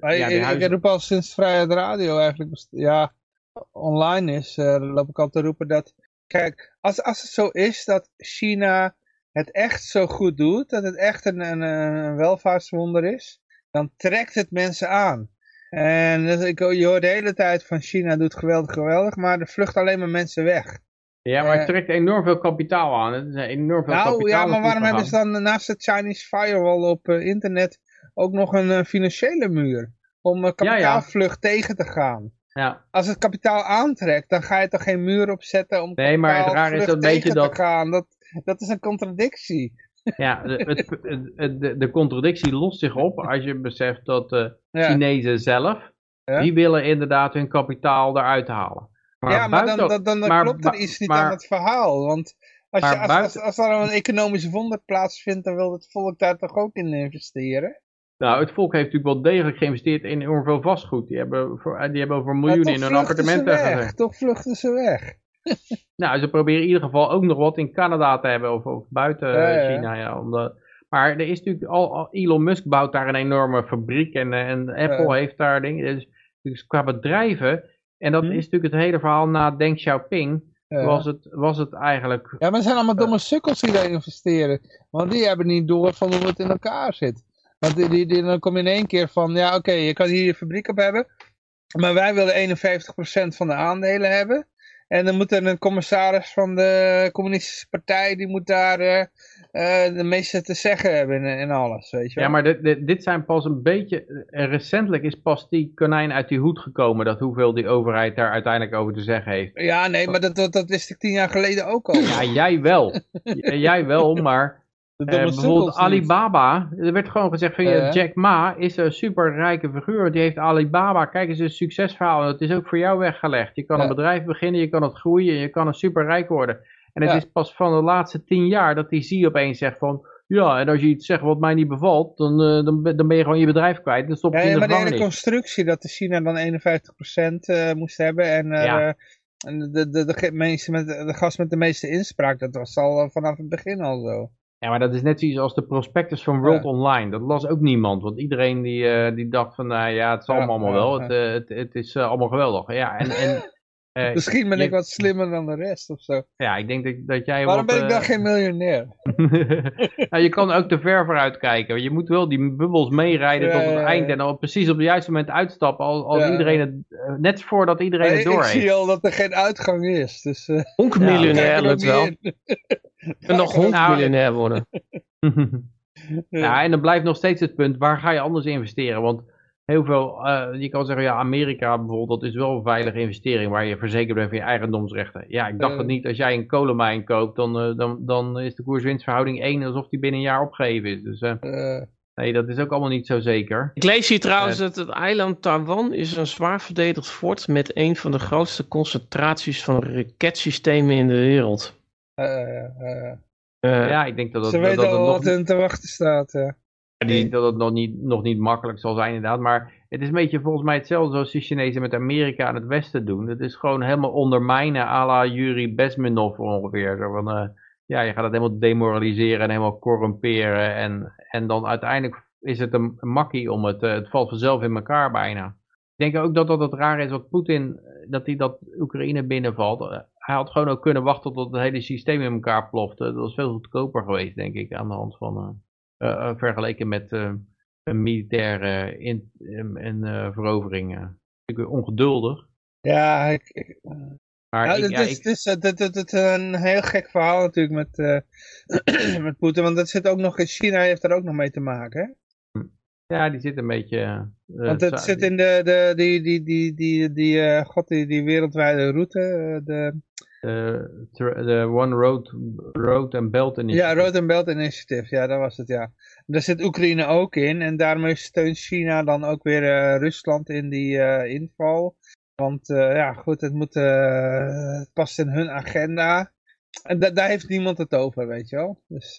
maar ja, ik, huizen... roep al sinds Vrijheid Radio eigenlijk, ja, online is, loop ik al te roepen dat, kijk, als, als het zo is dat China het echt zo goed doet, dat het echt een, een, een welvaartswonder is, dan trekt het mensen aan. En dus ik, je hoort de hele tijd van China doet geweldig, geweldig, maar er vlucht alleen maar mensen weg. Ja, maar eh, het trekt enorm veel kapitaal aan. Het is enorm veel Nou kapitaal ja, maar waarom hebben ze dan naast de Chinese firewall op eh, internet ook nog een eh, financiële muur. Om uh, kapitaalvlucht tegen te gaan. Ja. Als het kapitaal aantrekt, dan ga je toch geen muur opzetten om nee, maar het raar is dat tegen beetje te dat... gaan. Dat, dat is een contradictie. Ja, de, het, de, de contradictie lost zich op als je beseft dat de Ja. Chinezen zelf, Ja. die willen inderdaad hun kapitaal eruit halen. Maar ja, maar dan, buiten- dan, dan maar klopt er iets niet maar- aan het verhaal. Want als, je, maar als, buiten- als, als er een economisch wonder plaatsvindt, dan wil het volk daar toch ook in investeren? Nou, het volk heeft natuurlijk wel degelijk geïnvesteerd in enorm veel vastgoed. Die hebben, voor, die hebben over miljoenen in hun appartementen gezet. Toch vluchten ze weg. Nou, ze proberen in ieder geval ook nog wat in Canada te hebben of, of buiten Ja, eh. China. Ja, omdat, maar er is natuurlijk al, al- Elon Musk bouwt daar een enorme fabriek en, eh, en Apple Ja. heeft daar dingen. Dus, dus qua bedrijven, en dat Hm. is natuurlijk het hele verhaal na Deng Xiaoping, Ja. was, het, was het eigenlijk... Ja, maar het zijn allemaal domme sukkels die daar investeren. Want die hebben niet door van hoe het in elkaar zit. Want die, die, die- dan kom je in één keer van, ja oké, je kan hier je fabriek op hebben. Maar wij willen 51% van de aandelen hebben. En dan moet er een commissaris van de communistische partij, die moet daar eh, eh, de meeste te zeggen hebben in alles, weet je wel. Ja, maar dit, dit, dit zijn pas een beetje... eh, recentelijk is pas die konijn uit die hoed gekomen, dat hoeveel die overheid daar uiteindelijk over te zeggen heeft. Ja, nee, maar dat, dat, dat wist ik tien jaar geleden ook al. Ja, jij wel. Jij wel, maar... Eh, bijvoorbeeld. Alibaba, er werd gewoon gezegd van je Jack Ma is een superrijke figuur, die heeft Alibaba, kijk eens een succesverhaal, het is ook voor jou weggelegd. Je kan Ja. een bedrijf beginnen, je kan het groeien, je kan een superrijk worden. En het Ja. is pas van de laatste tien jaar dat die zie opeens zegt van, ja, en als je iets zegt wat mij niet bevalt, dan, eh, dan, ben- dan ben je gewoon je bedrijf kwijt, dan stop je Ja, in de maar de hele constructie dat de China dan 51% eh moest hebben en, eh, en de, de, de, de, meeste met, de gast met de meeste inspraak, dat was al eh, vanaf het begin al zo. Ja, maar dat is net zoiets als de prospectus van World Ja. Online. Dat las ook niemand, want iedereen die, eh, die dacht van, nou ja, het zal Ja, allemaal ja, wel, ja. Het, eh, het, het is eh, allemaal geweldig. Ja, en, en eh, Misschien ben je- ik wat slimmer dan de rest of zo. Ja, ik denk dat, dat jij Waarom wat, ben ik dan geen miljonair? nou, je kan ook te ver vooruit kijken. Je moet wel die bubbels meerijden Ja, tot het ja, ja. eind en dan precies op het juiste moment uitstappen als, als Ja. iedereen het, net voordat iedereen het ik, door ik zie al dat er geen uitgang is. Dus, ook lukt wel. kunt nog Nou, honkmiljonair worden. ja, en dan blijft nog steeds het punt, waar ga je anders investeren? Want heel veel, eh, je kan zeggen, ja, Amerika bijvoorbeeld, dat is wel een veilige investering waar je verzekerd bent van je eigendomsrechten. Ja, ik dacht Eh. het niet, als jij een kolenmijn koopt, dan, eh, dan, dan is de koers-winstverhouding 1 alsof die binnen een jaar opgegeven is. Dus eh, Eh, nee, dat is ook allemaal niet zo zeker. Ik lees hier trouwens Eh. dat het eiland Taiwan is een zwaar verdedigd fort met een van de grootste concentraties van raketsystemen in de wereld. Eh, eh, Eh, Ja, ik denk dat dat, ze dat, weten dat het al nog wat hun te wachten staat. ja. Ik denk dat het nog niet, nog niet makkelijk zal zijn inderdaad, maar het is een beetje volgens mij hetzelfde zoals de Chinezen met Amerika en het Westen doen. Het is gewoon helemaal ondermijnen à la Yuri Bezmenov ongeveer. Zo van, eh, ja, je gaat het helemaal demoraliseren en helemaal corrumperen en, en dan uiteindelijk is het een, makkie om het, het valt vanzelf in elkaar bijna. Ik denk ook dat dat het raar is wat Poetin, dat hij dat Oekraïne binnenvalt. Hij had gewoon ook kunnen wachten tot het hele systeem in elkaar plofte. Dat was veel goedkoper geweest, denk ik, aan de hand van... eh, vergeleken met eh, een militaire in, en, verovering. Ik ben ongeduldig. Ja, ik, ik- Maar Ja, ik, het, ja, is, ik- een heel gek verhaal natuurlijk met, met Poetin, want dat zit ook nog in China, heeft er ook nog mee te maken. Hè? ja, die zit een beetje... eh, Want het zit in de, de, die, die, die, die, die, eh, god, die, die wereldwijde route, eh, de, One Road, Road and Belt Initiative. ja, Road and Belt Initiative, ja, dat was het, ja. Daar zit Oekraïne ook in en daarmee steunt China dan ook weer Rusland in die inval. Want ja, goed, het, moet, het past in hun agenda. En da- daar heeft niemand het over, weet je wel. Dus,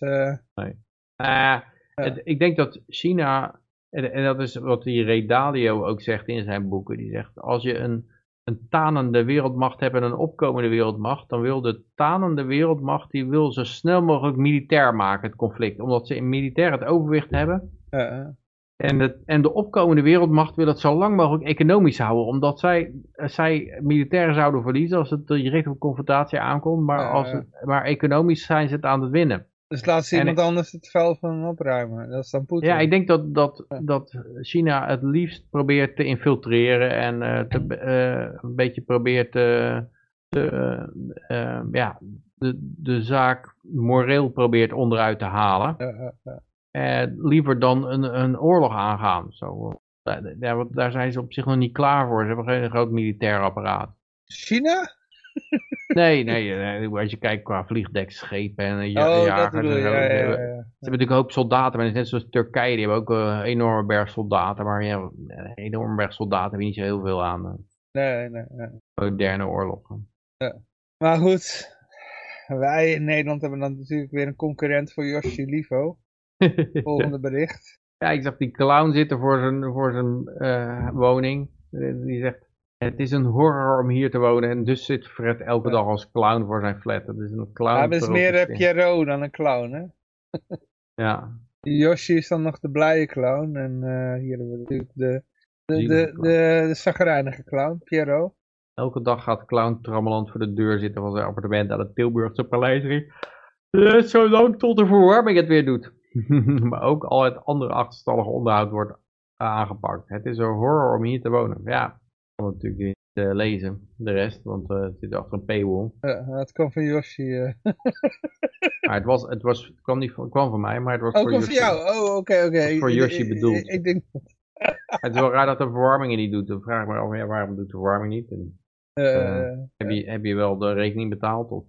het- ik denk dat China, en, en dat is wat die Ray Dalio ook zegt in zijn boeken, die zegt als je een, een tanende wereldmacht hebt en een opkomende wereldmacht, dan wil de tanende wereldmacht, die wil zo snel mogelijk militair maken, het conflict. Omdat ze in militair het overwicht hebben. En de, en de opkomende wereldmacht wil het zo lang mogelijk economisch houden, omdat zij, zij militairen zouden verliezen als het direct op confrontatie aankomt, maar, als het, maar economisch zijn ze het aan het winnen. Dus laat ze iemand anders het vuil van opruimen. Dat is dan Poetin. Ja, ik denk dat, dat, dat China het liefst probeert te infiltreren en eh, te, eh, een beetje probeert te, eh, ja, de, de zaak moreel probeert onderuit te halen. Liever dan een, een oorlog aangaan. Zo, daar, daar zijn ze op zich nog niet klaar voor. Ze hebben geen groot militair apparaat. China? Nee, nee, eh, als je kijkt qua vliegdekschepen en ja, oh, jagers en zo. Ja, ja, Ze ja, hebben- ja. natuurlijk een hoop soldaten, maar net zoals Turkije, die hebben ook eh, een enorme berg soldaten. Maar ja, een enorme berg soldaten heb je niet zo heel veel aan eh, Nee, nee, nee. moderne oorlogen. Maar goed, wij in Nederland hebben dan natuurlijk weer een concurrent voor Yoshi Livo. Volgende bericht. Ja, ik zag die clown zitten voor zijn, voor zijn eh, woning. Eh, Die zegt, het is een horror om hier te wonen. En dus zit Fred elke dag als clown voor zijn flat. Dat is een clown. Ja, dat is meer eh. Pierrot dan een clown, hè? Ja, Yoshi is dan nog de blije clown. En eh, hier hebben we natuurlijk de, de, de, de, clown. de, zagrijnige clown, Pierrot. elke dag gaat clown Trammeland voor de deur zitten van zijn appartement aan het Tilburgse paleis. Net zo lang tot de verwarming het weer doet. maar ook al het andere achterstallige onderhoud wordt aangepakt. Het is een horror om hier te wonen. Ja, kan het natuurlijk niet eh, lezen, de rest, want eh, het zit achter een paywall. Ja, dat kwam van Yoshi. eh. Maar het, was, het, was, het, kwam niet van, het kwam van mij, maar het was Oh, voor kwam van Yoshi. jou? Oh, oké, oké. Voor Yoshi ik- bedoeld. Ik, ik denk... Het is wel raar dat de verwarming het niet doet. Dan vraag ik me af, ja, waarom doet de verwarming niet? En, heb, je, heb je wel de rekening betaald? Of,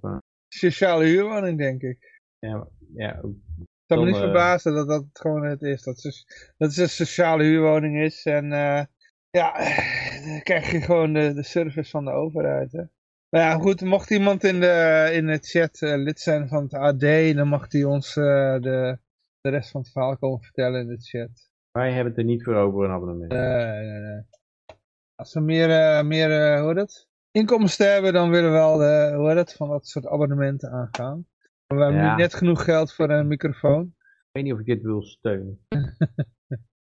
sociale huurwoning, denk ik. ja, ja, ook- Ik zou me niet verbazen dat dat het gewoon het is. Dat, dat het een sociale huurwoning is. En ja, krijg je gewoon de, de service van de overheid. Hè. Maar ja, goed, mocht iemand in de, in de chat eh, lid zijn van het AD, dan mag hij ons eh, de, de rest van het verhaal komen vertellen in de chat. wij hebben het er niet voor over een abonnement. Nee, nee, nee. Als we meer, eh, meer eh, hoe heet het? inkomsten hebben, dan willen we wel de, hoe heet het, van dat soort abonnementen aangaan. Maar we hebben Ja. nu net genoeg geld voor een microfoon. Ik weet niet of ik dit wil steunen.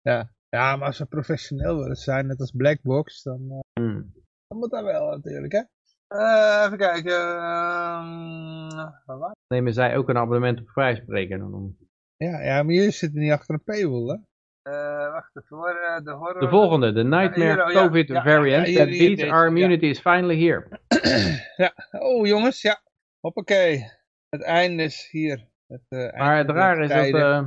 Ja, ja maar als we professioneel willen zijn, net als Blackbox, dan, eh, Hmm. dan moet dat wel natuurlijk, hè. Eh, even kijken. waren Nemen zij ook een abonnement op we? ja, ja, maar jullie zitten niet achter een paywall, hè. Eh, wacht even hoor, eh, de horror... De volgende, de Nightmare COVID ja, variant ja, hier, that beats our ja. immunity is finally here. ja, oh jongens, ja. Hoppakee. Het einde is hier. Het, eh, Maar het raar is dat eh,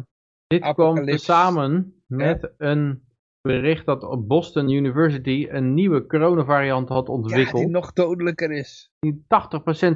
dit kwam samen met een bericht dat op Boston University een nieuwe coronavariant had ja, ontwikkeld. die nog dodelijker is. die 80%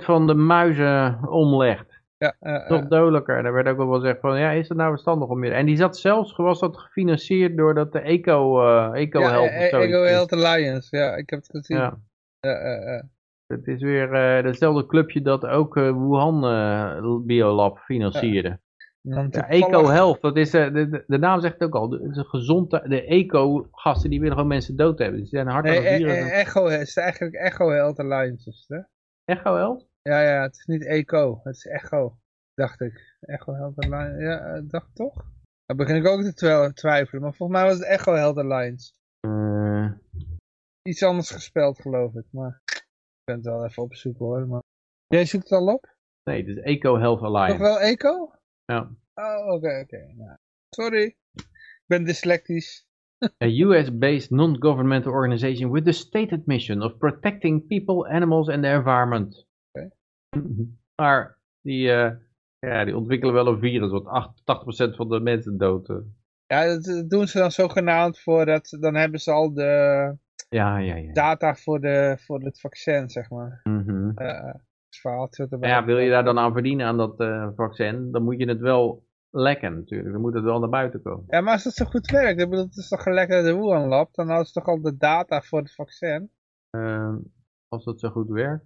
van de muizen omlegt. Ja, eh, Nog eh, dodelijker. Daar werd ook wel wel gezegd van, ja, is het nou verstandig om meer? En die zat zelfs, was dat gefinancierd door dat de Eco, eh Eco ja, Health zoiets. Ego Health Alliance, ja, ik heb het gezien. Ja, Ja, het is weer hetzelfde clubje dat ook Wuhan Biolab financierde. Ja, toevallig- Eco Health, dat is, eh, de, de, de naam zegt het ook al, de, gezonde, de Eco-gasten die willen gewoon mensen dood hebben. Die zijn hard Nee, het eh, virus. eh, Echo, het is eigenlijk Echo Health Alliance, is het, hè? Echo Health? Ja, ja, het is niet Eco, het is Echo, dacht ik. Echo Health Alliance, ja, dacht toch? Dan begin ik ook te twi- twijfelen, maar volgens mij was het Echo Health Alliance. Iets anders gespeld, geloof ik, maar ik ben het wel even opzoeken hoor. Maar... Jij zoekt het al op? nee, het is Eco Health Alliance. Toch wel Eco? Ja. Oh, oké, oké. Sorry, ik ben dyslectisch. A US-based non-governmental organization with the stated mission of protecting people, animals and the environment. Oké. Maar die, eh, ja, die ontwikkelen wel een virus wat 80% van de mensen doodt. Eh. Ja, dat doen ze dan zogenaamd voor dat, dan hebben ze al de ja, ja, ja. data voor, de, voor het vaccin, zeg maar. Mm ja, wil je daar dan aan verdienen aan dat eh, vaccin, dan moet je het wel lekken natuurlijk. Dan moet het wel naar buiten komen. Ja, maar als het zo goed werkt, ik bedoel, het is toch gelekt uit de Wuhan Lab, dan hadden ze toch al de data voor het vaccin? Ehm, als dat zo goed werkt.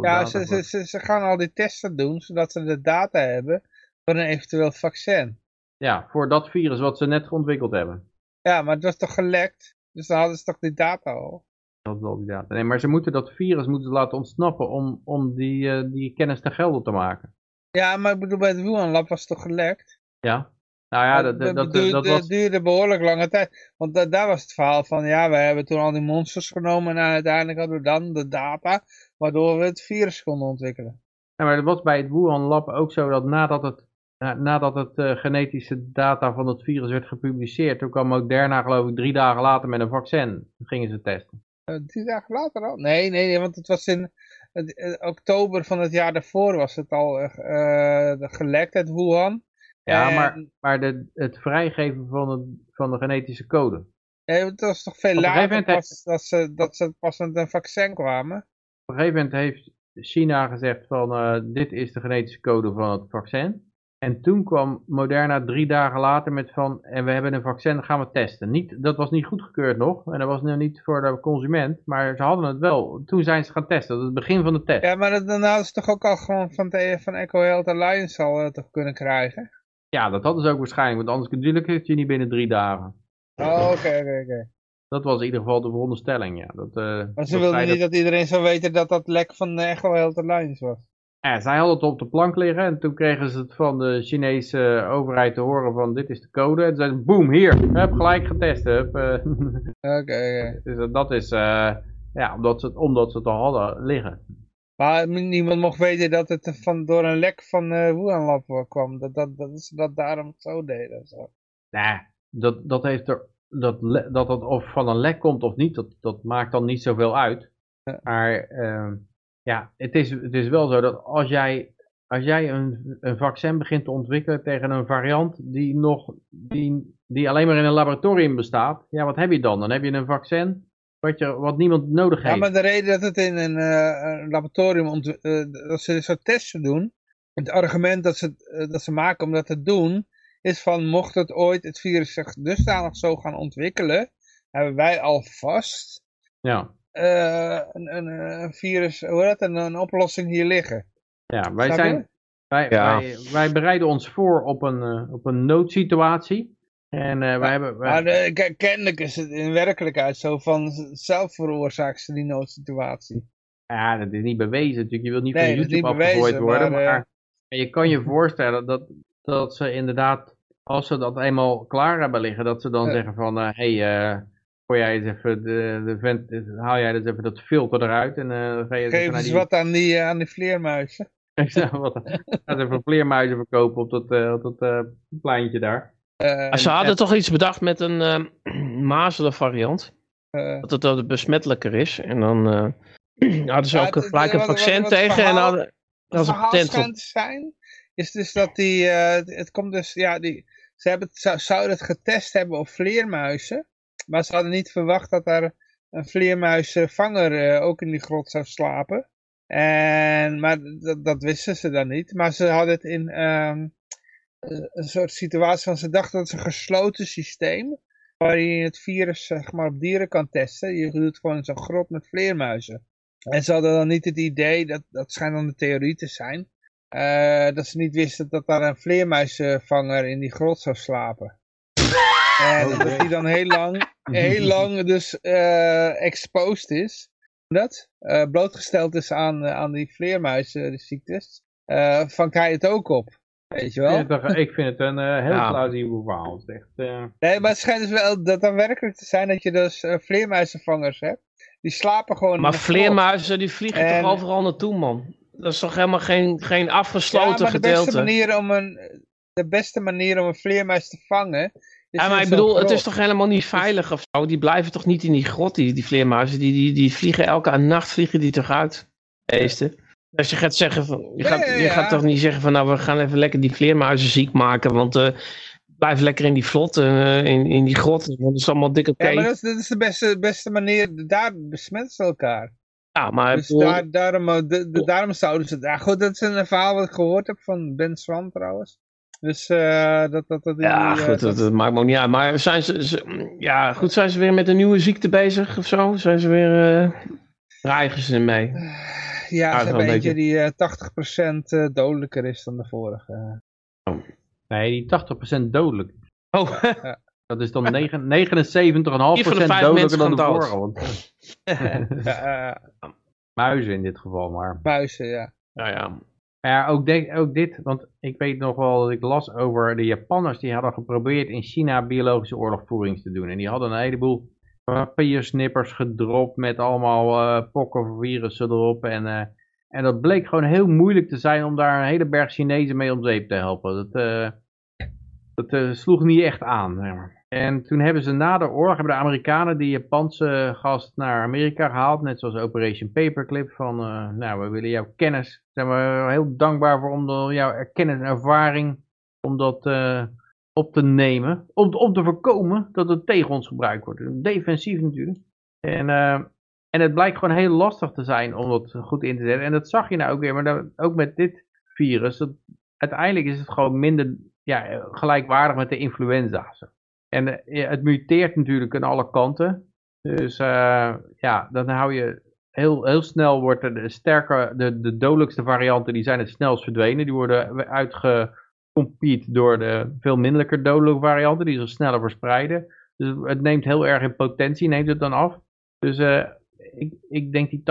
Ja, ze, ze, ze, ze, gaan al die testen doen, zodat ze de data hebben voor een eventueel vaccin. Ja, voor dat virus wat ze net ontwikkeld hebben. Ja, maar het was toch gelekt? Dus dan hadden ze toch die data al? Dat is al die data. Nee, maar ze moeten dat virus moeten laten ontsnappen om, om die, eh, die kennis te gelden te maken. Ja, maar ik bedoel, bij het Wuhan Lab was het toch gelekt? Ja? Nou ja, dat, dat, dat, duurde, dat was... duurde behoorlijk lange tijd. Want da- daar was het verhaal van, ja, we hebben toen al die monsters genomen en uiteindelijk hadden we dan de data, waardoor we het virus konden ontwikkelen. Ja, maar het was bij het Wuhan Lab ook zo dat nadat het, na- nadat het eh, genetische data van het virus werd gepubliceerd, toen kwam Moderna geloof ik drie dagen later met een vaccin. Toen gingen ze testen. Eh, drie dagen later al? Nee, nee, nee, want het was in het- eh, oktober van het jaar daarvoor was het al eh, gelekt uit Wuhan. Ja, En- maar, maar de, het vrijgeven van, het, van de genetische code. Ja, het was toch veel later pas, dat, ze, dat ze pas met een vaccin kwamen. Op een gegeven moment heeft China gezegd van dit is de genetische code van het vaccin. En toen kwam Moderna drie dagen later met van en we hebben een vaccin, gaan we testen. Niet, dat was niet goedgekeurd nog en dat was nu niet voor de consument, maar ze hadden het wel. Toen zijn ze gaan testen, dat is het begin van de test. Ja, maar dat, dan hadden ze toch ook al gewoon van, de, van Echo Health Alliance al eh, toch kunnen krijgen? Ja, dat hadden ze ook waarschijnlijk, want anders natuurlijk heeft je niet binnen drie dagen. Oh, oké, oké, oké. Dat was in ieder geval de veronderstelling, ja. Dat, eh, Maar ze wilden niet dat- dat iedereen zou weten dat dat lek van de Echo Health Alliance was. Ja, zij hadden het op de plank liggen en toen kregen ze het van de Chinese overheid te horen van dit is de code. En toen zeiden ze, boom, hier, heb gelijk getest. Oké, oké. dus dat is, eh, ja, omdat ze, het, omdat ze het al hadden liggen. Maar niemand mocht weten dat het van, door een lek van eh Wuhan Lab kwam. Dat, dat, dat ze dat daarom zo deden. Zo. Nee, dat, dat heeft er, dat, dat het of van een lek komt of niet, dat, dat maakt dan niet zoveel uit. Ja. Maar ehm, ja, het is, het is wel zo dat als jij, als jij een, een vaccin begint te ontwikkelen tegen een variant die, nog, die, die alleen maar in een laboratorium bestaat, ja, wat heb je dan? Dan heb je een vaccin wat, je, wat niemand nodig Ja, heeft. maar de reden dat het in een, eh, laboratorium, ont- eh, dat ze dit soort testen doen, het argument dat ze, eh, dat ze maken om dat te doen, is van mocht het ooit het virus zich dusdanig zo gaan ontwikkelen, hebben wij alvast Ja, een, een, een virus, hoe heet dat, een, een oplossing hier liggen. ja wij, zijn, wij, Ja. wij, wij bereiden ons voor op een, eh, op een noodsituatie. En eh, wij hebben... wij- Maar eh, ke- kennelijk is het in werkelijkheid zo van zelf veroorzaakt ze die noodsituatie. Ja, dat is niet bewezen natuurlijk. Je wilt niet Nee, van YouTube afgegooid bewezen, worden. maar, Maar, eh, je kan je voorstellen dat, dat ze inderdaad, als ze dat eenmaal klaar hebben liggen, dat ze dan Ja. zeggen van, hé, hey, eh, gooi jij eens even de, de vent, haal jij dus even dat filter eruit en eh dan ga je even Geef naar eens die, wat aan die, eh, aan die vleermuizen. wat, ga eens even vleermuizen verkopen op dat, eh, op dat eh, pleintje daar. Eh, ze hadden toch iets bedacht met een uh, mazelen variant. eh, Dat het dan besmettelijker is. En dan eh, hadden ze ook het- gelijk een wat- wat- vaccin wat het tegen. En hadden, Het dat te zijn, is dus dat die, eh, het- het komt dus, ja, die, ze hebben het, zou, zouden het getest hebben op vleermuizen, maar ze hadden niet verwacht dat daar een vleermuizenvanger eh, ook in die grot zou slapen. En, maar dat, wisten ze dan niet, maar ze hadden het in ehm, eh, een soort situatie van, ze dachten dat het een gesloten systeem, waarin je het virus zeg maar op dieren kan testen. Je doet gewoon in zo'n grot met vleermuizen. En ze hadden dan niet het idee, dat, dat schijnt dan de theorie te zijn, eh, dat ze niet wisten dat daar een vleermuizenvanger in die grot zou slapen. En Oh, dat die dan heel lang, heel lang dus eh, exposed is. Dat? eh, blootgesteld is aan, eh, aan die vleermuizenziektes. eh vangt hij het ook op. Weet je Ik wel? vind het, toch- ik vind het een eh, heel Ja. plausibel verhaal. Echt, eh, Nee, maar het schijnt dus wel dat dan werkelijk te zijn dat je dus eh, vleermuizenvangers hebt. Die slapen gewoon Maar vleermuizen die vliegen En- toch overal naartoe, man. Dat is toch helemaal geen, geen Ja, afgesloten maar de beste, gedeelte. manier om een, de beste manier om een vleermuis te vangen... Ja, maar ik bedoel, het is toch helemaal niet veilig of zo? Die blijven toch niet in die grot, die, die vleermuizen? Die, die, die vliegen elke nacht vliegen die toch uit? Meeste. Als je gaat zeggen van, je, gaat, ja, je gaat toch niet zeggen van, nou, we gaan even lekker die vleermuizen ziek maken, want eh blijf lekker in die vlot, eh, in, in die grot, want het is allemaal dik oké. Ja, maar dat is, dat is de beste, beste manier. Daar besmetten ze elkaar. Ja, maar Dus bedoel, daar, daarom, eh, de, de, daarom zouden ze... Ja, goed, dat is een verhaal wat ik gehoord heb van Ben Swan trouwens. Dus eh, dat... dat, dat ja, die, eh, goed, dat, dat maakt me ook niet uit. Maar zijn ze, ze- ja, goed, zijn ze weer met een nieuwe ziekte bezig of zo? Zijn ze weer, uh, dreigen ze ermee? Ja, ze hebben een eentje beetje. die eh 80% eh, dodelijker is dan de vorige. nee, die 80% dodelijk. Oh, Dat is dan negen- 79,5% Vier van de vijf dodelijker mensen dan de vorige. Want, Ja, eh, muizen in dit geval maar. muizen, ja. ja, ja. Ja, ook, ook dit, want ik weet nog wel dat ik las over de Japanners die hadden geprobeerd in China biologische oorlogvoering te doen. En die hadden een heleboel papiersnippers gedropt met allemaal eh pokken virussen erop. En, eh, en dat bleek gewoon heel moeilijk te zijn om daar een hele berg Chinezen mee om zeep te helpen. Dat, eh, dat sloeg niet echt aan. Zeg. En toen hebben ze na de oorlog, hebben de Amerikanen die Japanse gast naar Amerika gehaald. Net zoals Operation Paperclip. Van, eh, nou, we willen jouw kennis. Zijn we heel dankbaar voor om jouw kennis en ervaring om dat eh, op te nemen. Om, om te voorkomen dat het tegen ons gebruikt wordt. Defensief natuurlijk. En, eh, en het blijkt gewoon heel lastig te zijn om dat goed in te zetten. En dat zag je nou ook weer, maar ook met dit virus. Uiteindelijk is het gewoon minder ja, gelijkwaardig met de influenza's. En eh, het muteert natuurlijk aan alle kanten. Dus uh, ja, dan hou je heel, heel snel wordt er de sterker, de, de dodelijkste varianten, die zijn het snelst verdwenen. Die worden uitgecompete door de veel minderlijke dodelijke varianten, die zich sneller verspreiden. Dus het neemt heel erg in potentie, neemt het dan af. Dus uh, ik, ik denk die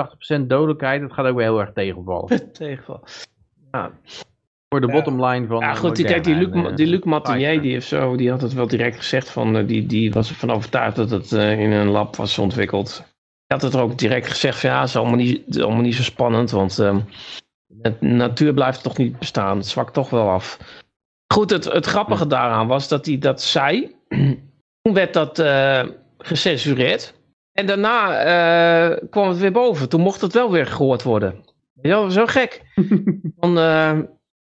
80% dodelijkheid, dat gaat ook weer heel erg tegenvallen. Tegenval. Ja. Voor de bottomline van... Ja goed, die, kijk, die Luc, die Luc Martinier, die, heeft zo, die had het wel direct gezegd, van, die, die was ervan overtuigd dat het in een lab was ontwikkeld had het er ook direct gezegd van ja, het is allemaal niet, allemaal niet zo spannend, want uh, de natuur blijft toch niet bestaan. Het zwakt toch wel af. Goed, het, het grappige daaraan was dat hij dat zei. Toen werd dat uh, gecensureerd. En daarna uh, kwam het weer boven. Toen mocht het wel weer gehoord worden. Ja, zo gek. Dan,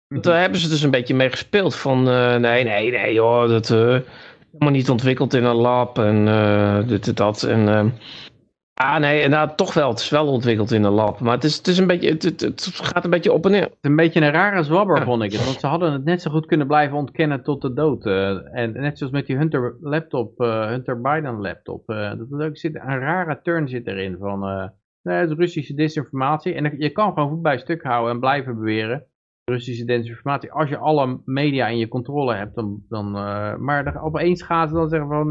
daar hebben ze dus een beetje mee gespeeld. Van nee, nee, nee, joh, dat helemaal niet ontwikkeld in een lab en dit en dat. En Ah, nee, inderdaad, toch wel. Het is wel ontwikkeld in een lab. Maar het, is, het, is een beetje, het, het, gaat een beetje op en neer. Het is een beetje een rare zwabber, vond ik het. Want ze hadden het net zo goed kunnen blijven ontkennen tot de dood. Uh, en net zoals met die Hunter laptop, uh, Hunter Biden laptop. Uh, dat ook zit, een rare turn zit erin van... nee, het is Russische disinformatie. En je kan gewoon voet bij stuk houden en blijven beweren. Russische disinformatie. Als je alle media in je controle hebt. Dan, dan, maar opeens gaan ze dan zeggen van...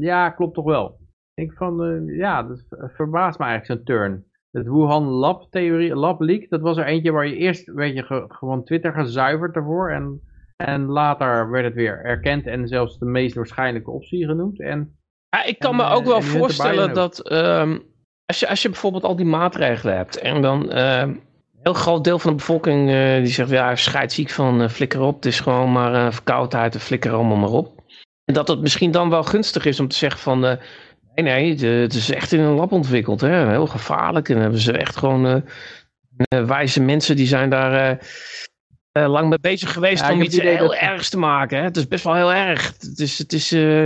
ja, klopt toch wel denk van, uh, ja, dat verbaast me eigenlijk zo'n turn. Het Wuhan Lab theorie, Lab leak, dat was er eentje waar je eerst, weet je, gewoon Twitter gezuiverd ervoor. En, en later werd het weer erkend en zelfs de meest waarschijnlijke optie genoemd. En, ja, ik kan me ook wel voorstellen dat, um, als, je, als je bijvoorbeeld al die maatregelen hebt en dan... Een heel groot deel van de bevolking uh, die zegt, ja, scheidziek van uh, flikker op. Het is gewoon maar verkoudheid en flikker allemaal maar op. En dat het misschien dan wel gunstig is om te zeggen van, Nee, nee, het is echt in een lab ontwikkeld. Hè? Heel gevaarlijk. En hebben ze echt gewoon wijze mensen die zijn daar lang mee bezig geweest om iets heel dat... ergs te maken. Hè? Het is best wel heel erg. Het is, het is, uh,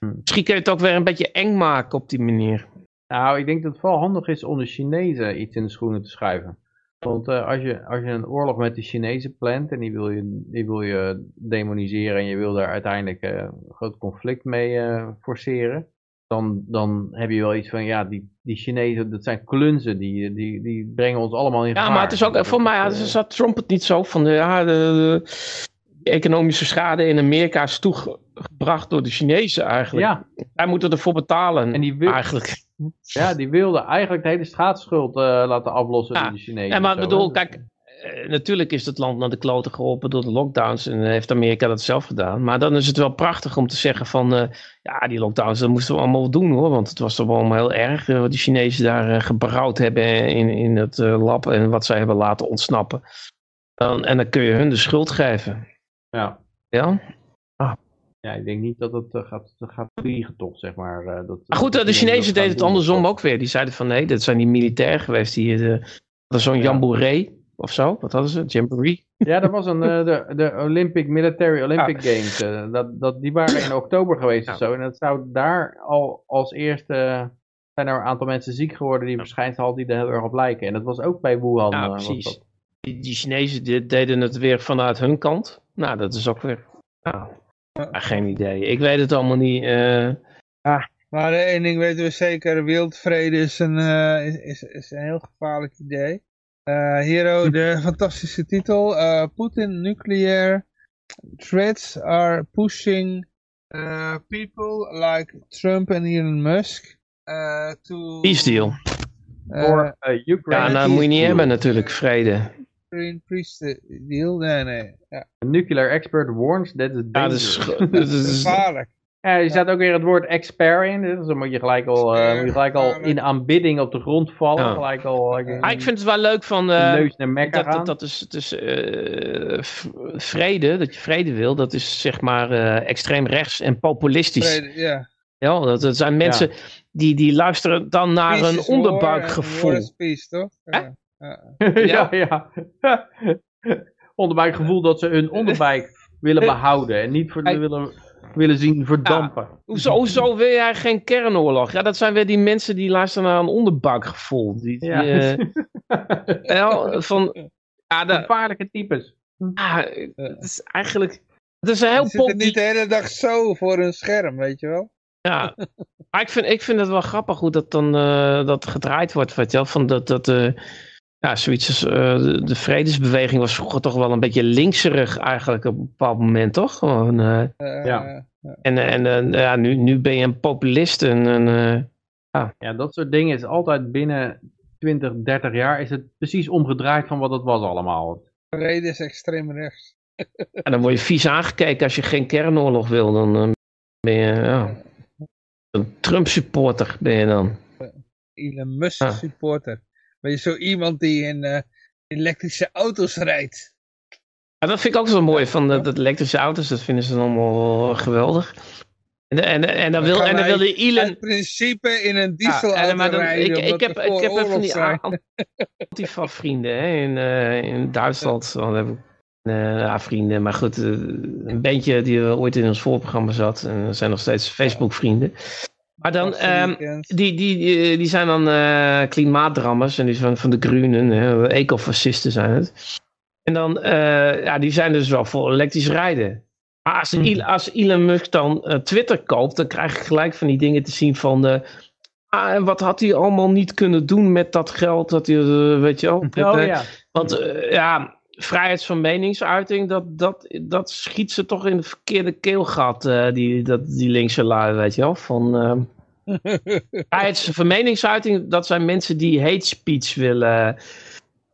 Misschien kun je het ook weer een beetje eng maken op die manier. Nou, ik denk dat het vooral handig is om de Chinezen iets in de schoenen te schuiven. Want als, je, als je een oorlog met de Chinezen plant en die wil je, die wil je demoniseren en je wil daar uiteindelijk een groot conflict mee forceren dan, dan heb je wel iets van, ja, die, die Chinezen, dat zijn klunzen, die, die, die brengen ons allemaal in Ja, maar het is ook, voor mij zat Trump het niet zo van, de, ja, de, de, economische schade in Amerika is toegebracht door de Chinezen eigenlijk. Ja. Wij moeten ervoor betalen en die wil, eigenlijk. Ja, die wilde eigenlijk de hele staatsschuld uh, laten aflossen ja. de Chinezen. Ja, maar ik bedoel, kijk, eh, natuurlijk is het land naar de kloten geholpen door de lockdowns en heeft Amerika dat zelf gedaan. Maar dan is het wel prachtig om te zeggen van, uh, ja, die lockdowns, dat moesten we allemaal doen hoor. Want het was toch wel heel erg wat die Chinezen daar gebrouwd hebben in, in het lab en wat zij hebben laten ontsnappen. Dan, en dan kun je hun de schuld geven. Ja. Ja? Ah. Ja, ik denk niet dat het gaat, gaat vliegen toch, zeg maar. dat, maar goed, de Chinezen deden het andersom ook weer. Die zeiden van nee, dat zijn die militairen geweest die... De, dat is zo'n ja. jamboree of zo. Wat hadden ze? Jamboree? Ja, dat was een, uh, de, de Olympic, Military Olympic ah. Games. Uh, dat, dat, die waren in oktober geweest ja. of zo. En dat zou daar al als eerste... zijn er een aantal mensen ziek geworden die verschijnselen hadden die er heel erg op lijken. En dat was ook bij Wuhan. Ja, precies. Die, die Chinezen die deden het weer vanuit hun kant. Nou, dat is ook weer... Nou, geen idee. Ik weet het allemaal niet. Uh... Ah. Maar één ding weten we zeker, wildvrede is een, is, is, is een heel gevaarlijk idee. Uh, hier de fantastische titel. Uh, Putin nuclear threats are pushing uh, people like Trump and Elon Musk uh, to... Peace deal. Voor Ukraine. Ja, nou moet je niet hebben natuurlijk, vrede. Green Peace deal? Nee, nee. Ja. A nuclear expert warns that is dangerous. Ja, dat is gevaarlijk. Ja, je staat ook weer het woord expert in. Dus dan moet je gelijk al, uh, moet je gelijk al in aanbidding op de grond vallen. Ja. Gelijk al, uh, ah, ik vind het wel leuk van... Uh, neus naar dat, dat, dat, is, het is vrede, dat je vrede wil. Dat is zeg maar extreem rechts en populistisch. Vrede, ja. Ja, dat, dat zijn mensen die, die luisteren dan naar peace een onderbuikgevoel. War peace, toch? Ja, ja. ja. onderbuikgevoel dat ze hun onderbuik willen Eh, behouden en niet voor, willen, willen zien verdampen. Hoezo, hoezo wil jij geen kernoorlog? Ja, dat zijn weer die mensen die luisteren naar een onderbuikgevoel. Die, die, Ja. eh, van, ja, de, Gevaarlijke types. ah, het is eigenlijk... Het is een heel Die zitten pop... niet de hele dag zo voor hun scherm, weet je wel. Ja, maar ik vind, ik vind het wel grappig hoe dat dan eh, dat gedraaid wordt. Weet je wel? Van dat, dat, eh, ja, zoiets als eh, de, de vredesbeweging was vroeger toch wel een beetje linkserig eigenlijk op een bepaald moment, toch? Gewoon, eh, Eh, Ja. en en eh, ja, nu, nu ben je een populist en, en eh, Ja, dat soort dingen is altijd binnen 20, 30 jaar is het precies omgedraaid van wat het was allemaal. Reden is extreem rechts. en dan word je vies aangekeken als je geen kernoorlog wil. Dan ben je ja, een Trump-supporter ben je dan. Elon Musk supporter. Ben je zo iemand die in eh, elektrische auto's rijdt? Ja, dat vind ik ook zo mooi van dat elektrische auto's. Dat vinden ze allemaal geweldig. En, en, en dan wil, en dan wij wil de Elon... In principe in een Ja, dieselauto maar dan, rijden. ik, ik, heb, ik heb even van die. Antifa-vrienden in, eh, in Duitsland. Dan heb ik eh, ja, vrienden, maar goed, eh, een bandje die ooit in ons voorprogramma zat. En zijn nog steeds Facebook-vrienden. Maar dan, ehm, die, die, die, die zijn dan eh klimaatdrammers en die zijn van de Groenen, hè, ecofascisten zijn het. En dan, eh, ja, die zijn dus wel voor elektrisch rijden. Maar als, Il- als Elon Musk dan eh, Twitter koopt, dan krijg ik gelijk van die dingen te zien van de... Ah, en wat had hij allemaal niet kunnen doen met dat geld dat hij, eh, weet je wel. Oh eh, ja. Want eh, ja, vrijheid van meningsuiting, dat, dat, dat schiet ze toch in het verkeerde keelgat, eh, die, dat, die linkse lui, weet je wel. Van, eh, vrijheid van meningsuiting, dat zijn mensen die hate speech willen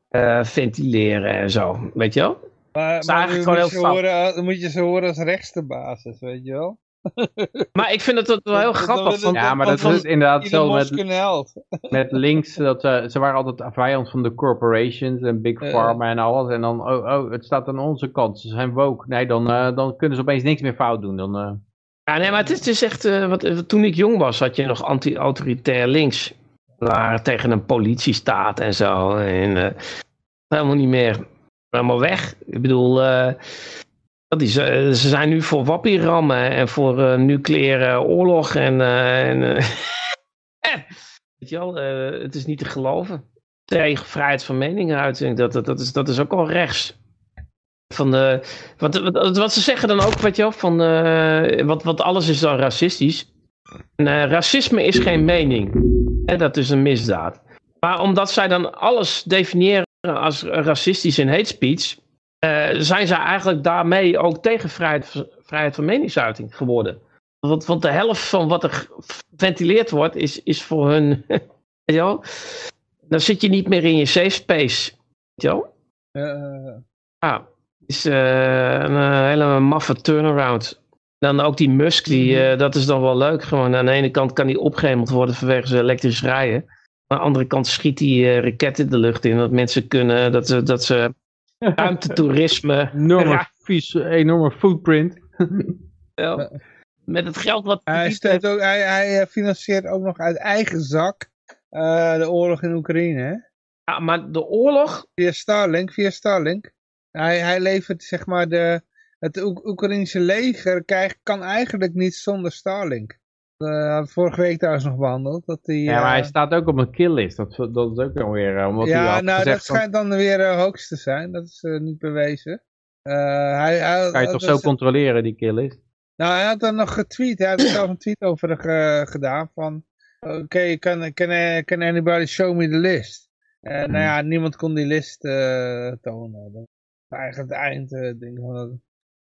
eh, ventileren en zo, weet je wel. Maar, maar eigenlijk nu gewoon moet, heel je horen, dan moet je ze horen als rechtste basis, weet je wel. Maar ik vind het wel heel Dat- dat- grappig. dat- Van, Ja, maar dat is inderdaad zo met, met links. Dat, ze waren altijd vijand van de corporations en Big. Pharma en alles. En dan, oh, oh, het staat aan onze kant. Ze zijn woke. Nee, dan, eh, dan kunnen ze opeens niks meer fout doen. Dan, eh, Ja, nee, maar het is, het is echt... eh, wat, toen ik jong was, had je nog anti-autoritair links. Waar tegen een politiestaat en zo. En eh, helemaal niet meer. Helemaal weg. Ik bedoel... eh, ze zijn nu voor wappierammen en voor eh, nucleaire oorlog. En, eh, en weet je het is niet te geloven. Tegen vrijheid van meningsuiting, dat, dat, dat, is, dat is ook al rechts. Van de, wat, wat, wat ze zeggen dan ook, weet je wel, van, eh, wat, wat alles is dan racistisch. En, racisme is geen mening. En dat is een misdaad. Maar omdat zij dan alles definiëren als racistisch en hate speech, zijn zij eigenlijk daarmee ook tegen vrijheid, vrijheid van meningsuiting geworden. Want, want de helft van wat er geventileerd wordt, is, is voor hun. wel? Dan zit je niet meer in je safe space. Weet je wel? Eh, Ja, het is eh, een eh, hele maffe turnaround. Dan ook die Musk, die, eh, dat is dan wel leuk. Gewoon aan de ene kant kan die opgehemeld worden vanwege zijn elektrisch rijden. Aan de andere kant schiet hij eh, raketten de lucht in. Dat mensen kunnen, dat ze, dat ze ruimtetoerisme. enorme, vies, enorme footprint. Ja, met het geld wat hij, steunt ook, hij, hij eh, financiert ook nog uit eigen zak eh, de oorlog in Oekraïne. Hè? Ja, maar de oorlog, Via Starlink, via Starlink. Hij, hij levert zeg maar de, het Oek- Oekraïnse leger krijgt, kan eigenlijk niet zonder Starlink. Eh, had vorige week trouwens nog behandeld. Dat die, Ja, maar eh, hij staat ook op een killlist. Dat, dat is ook alweer... eh, Omdat hij ja, had nou dat schijnt dan weer uh, hoogst te zijn. Dat is eh, niet bewezen. Eh, hij, hij, kan je toch zo is- controleren, die killlist? Nou, hij had dan nog getweet. Hij had er zelf een tweet over ge- gedaan van... Oké, can, can, eh, can anybody show me the list? En nou ja, niemand kon die list eh, tonen. Dat was eigenlijk het eind. eh, ding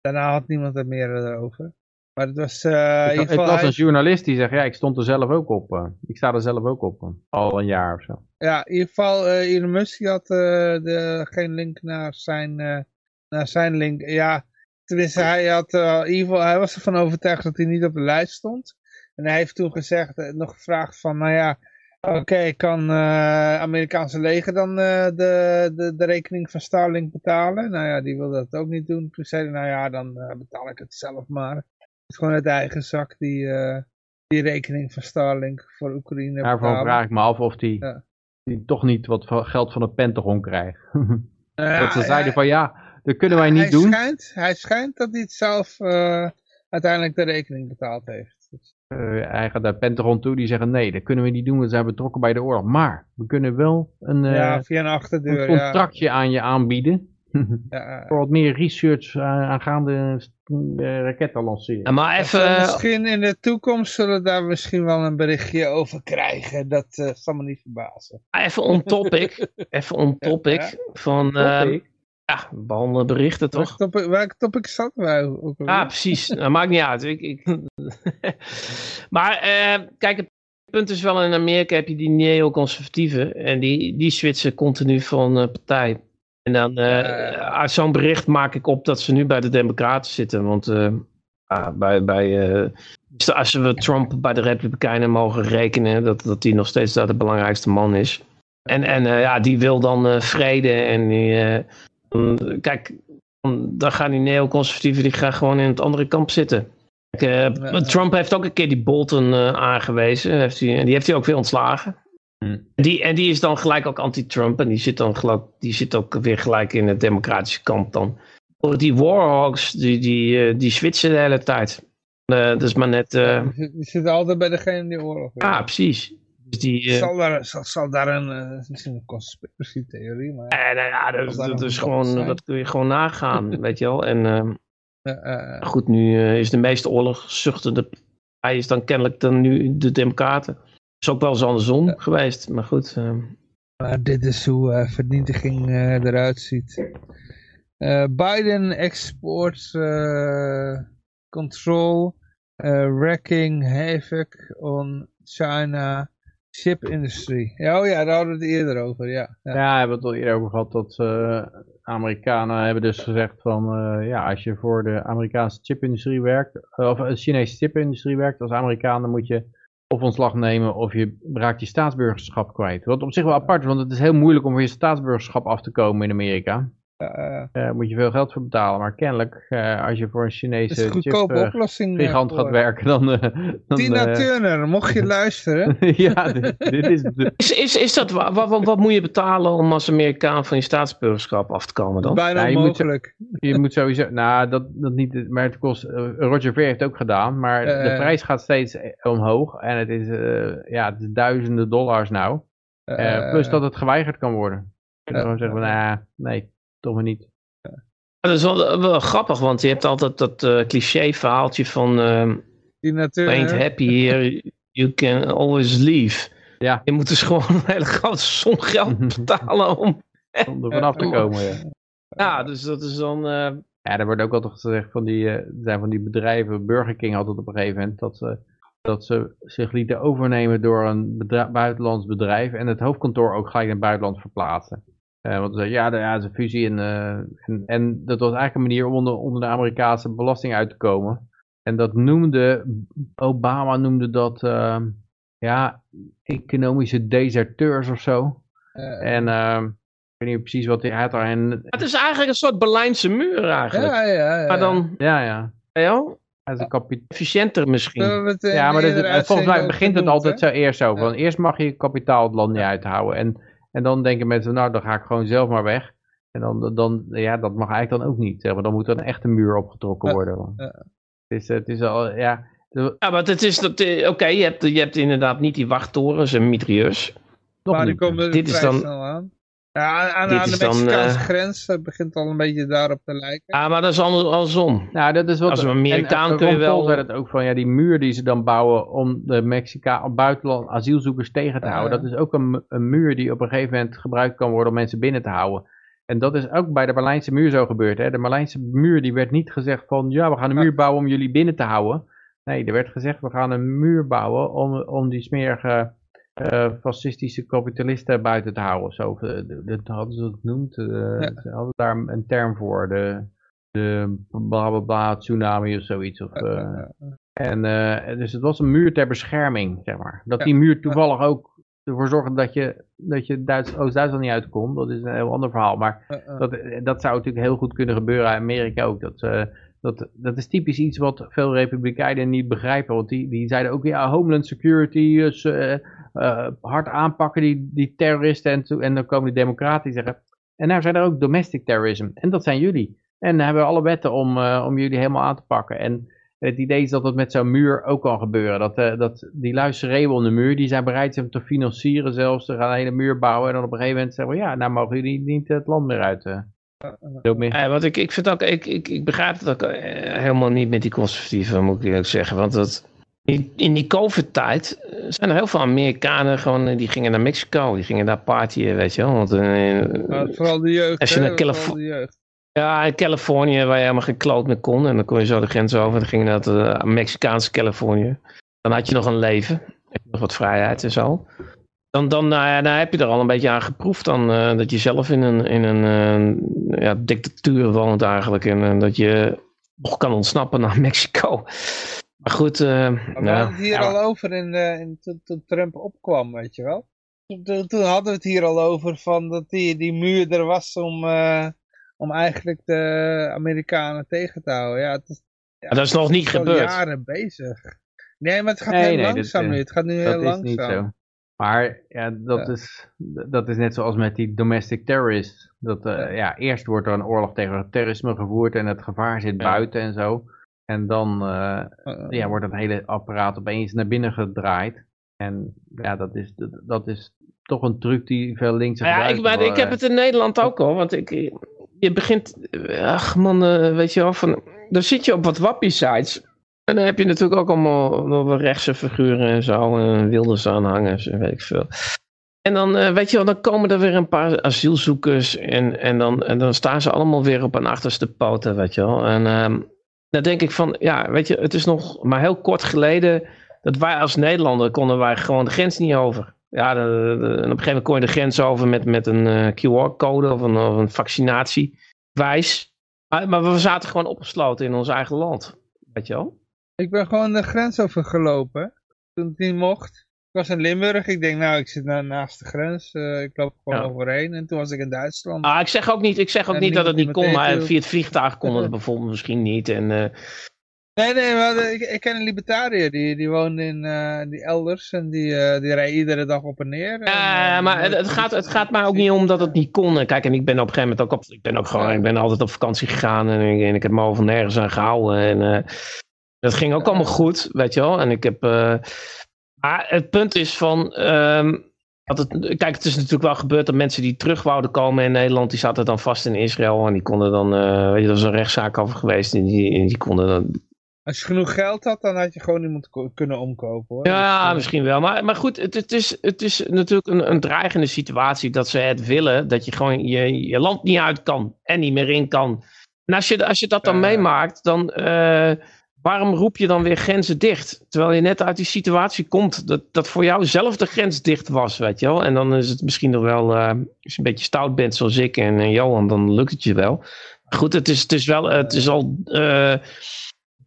Daarna had niemand het meer erover. Maar het was... eh, ik, geval, las hij- een journalist die zegt, ja, ik stond er zelf ook op. eh. ik sta er zelf ook op. eh, al een jaar of zo. Ja, in ieder geval, Elon Musk die had de, geen link naar zijn, naar zijn link. Ja, tenminste, hij, had, in ieder geval, hij was ervan overtuigd dat hij niet op de lijst stond. En hij heeft toen gezegd, nog gevraagd van, nou ja, oké, kan eh Amerikaanse leger dan de, de, de rekening van Starlink betalen? Nou ja, die wilde dat ook niet doen. Toen zei hij, nou ja, dan betaal ik het zelf maar. Het is gewoon uit eigen zak die, eh, die rekening van Starlink voor Oekraïne Daarvan betalen. vraag ik me af of die, Ja. die toch niet wat geld van het Pentagon krijgt. Nou ja, dat ze ja, zeiden van ja, dat kunnen wij niet hij doen. Schijnt, hij schijnt dat hij het zelf eh, uiteindelijk de rekening betaald heeft. Dus, Eh, hij gaat naar Pentagon toe, die zeggen nee, dat kunnen we niet doen, we zijn betrokken bij de oorlog. Maar we kunnen wel een, ja, via een achterdeur. een contractje aan je aanbieden. Ja, ja. Voor wat meer research uh, aangaande uh, raketten lanceren. Maar even... Misschien in de toekomst zullen we daar misschien wel een berichtje over krijgen. Dat uh, zal me niet verbazen. Even on topic. even on topic. Ja, Van, topic. ja, behandelen berichten toch? Welke topic, welke topic zat wij ook Ah, precies. Dat maakt niet uit. Ik, ik... maar uh, kijk, het punt is wel in Amerika heb je die neoconservatieven. En die, die switchen continu van uh, partij. En dan uh, uit zo'n bericht maak ik op dat ze nu bij de Democraten zitten. Want uh, uh, bij, bij, als we Trump bij de Republikeinen mogen rekenen, dat, dat die nog steeds daar de belangrijkste man is. En, en ja, die wil dan vrede. En die, kijk, dan gaan die neoconservatieven die gaan gewoon in het andere kamp zitten. Kijk, Trump heeft ook een keer die Bolton aangewezen. Heeft hij, en die heeft hij ook weer ontslagen. Die, en die is dan gelijk ook anti-Trump. En die zit dan geloof, die zit ook weer gelijk in het democratische kamp dan. Die Warhawks, die, die, die switchen de hele tijd. Uh, dat is maar net... Uh... Die, die zitten altijd bij degene die oorlog Ja, ah, precies. Dus die, uh... zal, daar, zal, zal daar een, misschien een conspiracy-theorie, maar... Nee, nee, ja, dat, dat, is gewoon, dat kun je gewoon nagaan, weet je wel. En ehm, goed, nu is de meeste oorlogszuchtende hij is dan kennelijk dan nu de democraten is ook wel eens andersom ja. geweest, maar goed. Uh... Maar dit is hoe uh, vernietiging uh, eruit ziet. Biden export control wrecking havoc on China chip industry. Ja, oh ja, daar hadden we het eerder over, ja. Ja, ja we hebben het al eerder over gehad dat Amerikanen hebben dus gezegd van, ja, als je voor de Amerikaanse chipindustrie werkt, of de Chinese chipindustrie werkt als Amerikaan, dan moet je of ontslag nemen of je raakt je staatsburgerschap kwijt. Wat op zich wel apart is, want het is heel moeilijk om voor je staatsburgerschap af te komen in Amerika. Daar uh, moet je veel geld voor betalen, maar kennelijk uh, als je voor een Chinese chip, uh, gigant gaat werken, dan... dan Tina Turner, mocht je luisteren. ja, dit, dit is, de... is, is, is dat, wat, wat, wat, moet je betalen om als Amerikaan van je staatsburgerschap af te komen dan? Bijna nou, onmogelijk. Je moet, je moet sowieso, nou dat, dat niet, maar het kost, Roger Ver heeft het ook gedaan, maar de prijs gaat steeds omhoog en het is, ja, het is duizenden dollars nou. plus dat het geweigerd kan worden. Je kan gewoon zeggen, nou, nee toch maar niet. Dat is wel, wel, grappig, want je hebt altijd dat uh, cliché verhaaltje van uh, Die natuur, ain't happy here, you can always leave. Ja. Je moet dus gewoon een hele grote som geld betalen om, om er vanaf te komen. Ja. ja, dus dat is dan... Uh, ja, er wordt ook altijd gezegd van die, er zijn van die bedrijven, Burger King had het op een gegeven moment, dat ze, dat ze zich lieten overnemen door een buitenlands bedrijf en het hoofdkantoor ook gelijk in het buitenland verplaatsen. Uh, want ja, de, ja, is een fusie en, uh, en, en, dat was eigenlijk een manier om onder, onder de Amerikaanse belasting uit te komen. En dat noemde, Obama noemde dat, uh, ja, economische deserteurs of zo. en ik weet niet precies wat hij had daar. En, het is eigenlijk een soort Berlijnse muur eigenlijk. Ja, ja, ja. Maar dan, ja, ja. Ja, ja. efficiënter misschien. ja, maar dat, volgens mij begint het altijd zo eerst zo. Van, eerst mag je kapitaal het land niet uithouden. En en dan denken mensen, nou dan ga ik gewoon zelf maar weg. En dan, dan ja, dat mag eigenlijk dan ook niet. Zeg maar dan moet er een echte muur opgetrokken worden. Ja. Het, is, het is al, ja... Ja, maar het is, oké, okay, je, hebt, je hebt inderdaad niet die wachttorens en mitrailleurs. Maar die komen dit is dan, aan. Ja, aan, aan de Mexicaanse uh, grens uh, begint al een beetje daarop te lijken. Ja, maar dat is andersom. Nou, dat is wat, Als een Amerikaan en, kun je wel... zei het ook van, ja, die muur die ze dan bouwen om de Mexica buitenland asielzoekers tegen te houden. Uh, dat is ook een, een, muur die op een gegeven moment gebruikt kan worden om mensen binnen te houden. En dat is ook bij de Berlijnse muur zo gebeurd. Hè? De Berlijnse muur die werd niet gezegd van, ja, we gaan een muur bouwen om jullie binnen te houden. Nee, er werd gezegd, we gaan een muur bouwen om, om die smerige uh, fascistische kapitalisten buiten te houden. Zo, dat hadden ze het genoemd. Uh, ja. Ze hadden daar een term voor. De, de bla bla bla tsunami of zoiets. Of, uh, en dus het was een muur ter bescherming, zeg maar. Dat die muur toevallig ook ervoor zorgde dat je, dat je Duits, Oost-Duitsland niet uit kon. Dat is een heel ander verhaal. Maar dat, dat zou natuurlijk heel goed kunnen gebeuren in Amerika ook. Dat, dat, dat is typisch iets wat veel republikeinen niet begrijpen. Want die, die zeiden ook, ja, Homeland Security is uh, hard aanpakken, die, die terroristen. En, dan komen de democraten die zeggen, En nou zijn er ook domestic terrorism. En dat zijn jullie. En dan hebben we alle wetten om, uh, om jullie helemaal aan te pakken. En het idee is dat het met zo'n muur ook kan gebeuren. Dat, uh, dat die luisteren om de muur, die zijn bereid om te financieren zelfs. Ze gaan een hele muur bouwen en dan op een gegeven moment zeggen we, ja, nou mogen jullie niet het land meer uit. Ja, wat ik, ik vind ook, ik, ik, ik begrijp het ook helemaal niet met die conservatieven, moet ik eerlijk zeggen. Want dat, in, in die COVID-tijd zijn er heel veel Amerikanen gewoon, die gingen naar Mexico, die gingen daar partyen, weet je wel. Want, vooral de jeugd. Als je naar Californië. Ja, in Californië, waar je helemaal geen kloot meer kon. En dan kon je zo de grens over. Dan ging je naar het Mexicaanse Californië. Dan had je nog een leven. Heb je nog wat vrijheid en zo. Dan, dan, nou ja, dan heb je er al een beetje aan geproefd. Dan, uh, dat je zelf in een, in een uh, ja, dictatuur woont eigenlijk. En uh, dat je nog kan ontsnappen naar Mexico. Maar goed. Maar we nou, hadden het hier ja, al over in, in, toen, toen Trump opkwam, weet je wel. Toen, toen, hadden we het hier al over van dat die, die muur er was om om eigenlijk de Amerikanen tegen te houden. Ja, het is, ja, dat is nog niet gebeurd. jaren bezig. Nee, maar het gaat heel langzaam nu. Het gaat nu heel langzaam. Maar ja, dat, ja. Is, dat is net zoals met die domestic terrorists. Dat, uh, ja. ja. eerst wordt er een oorlog tegen terrorisme gevoerd en het gevaar zit buiten en zo. En dan uh, uh, ja, wordt het hele apparaat opeens naar binnen gedraaid. En ja, dat is, dat, dat is toch een truc die veel links ja, ik, maar, ik heb het in Nederland ook al. Want ik, je begint, ach man, weet je wel, van, dan zit je op wat wappie sites. En dan heb je natuurlijk ook allemaal rechtse figuren en zo, en wilders aanhangers en weet ik veel. En dan, uh, weet je wel, dan komen er weer een paar asielzoekers en, en, dan, en dan staan ze allemaal weer op een achterste poten, weet je wel. En uh, dan denk ik van, ja, weet je, het is nog maar heel kort geleden dat wij als Nederlander konden wij gewoon de grens niet over. Ja, en op een gegeven moment kon je de grens over met, met een uh, QR-code of een, of een vaccinatiewijs. Maar, maar, we zaten gewoon opgesloten in ons eigen land. Weet je wel? Ik ben gewoon de grens over gelopen. Toen het niet mocht. Ik was in Limburg. Ik denk, nou, ik zit naast de grens. Uh, ik loop gewoon ja. overheen. En toen was ik in Duitsland. Ah, ik zeg ook niet, ik zeg ook niet dat het niet kon. Maar via het vliegtuig kon het bijvoorbeeld misschien niet. En... Uh, Nee, nee, maar ik, ik ken een libertariër, die, die woont in uh, die elders en die, uh, die rijdt iedere dag op en neer. Ja, uh, maar het, het, gaat, het gaat mij ook niet om dat het niet kon. Kijk, en ik ben op een gegeven moment ook op, ik ben ook gewoon, ik ben altijd op vakantie gegaan en ik, en ik heb me over nergens aan gehouden. En dat ging ook allemaal goed, weet je wel. En ik heb, maar het punt is van, um, dat het, kijk, het is natuurlijk wel gebeurd dat mensen die terug wouden komen in Nederland, die zaten dan vast in Israël en die konden dan, weet je, er was een rechtszaak over geweest en die, en die konden dan als je genoeg geld had, dan had je gewoon iemand kunnen omkopen. Hoor. Ja, dus, misschien wel. Maar, maar goed, het, het, is, het is natuurlijk een, een dreigende situatie dat ze het willen. Dat je gewoon je, je land niet uit kan en niet meer in kan. En als je, als je dat dan uh, meemaakt, dan uh, waarom roep je dan weer grenzen dicht? Terwijl je net uit die situatie komt dat, dat voor jou zelf de grens dicht was, weet je wel. En dan is het misschien nog wel, uh, als je een beetje stout bent zoals ik en, en Johan, dan lukt het je wel. Goed, het is, het is wel, het is al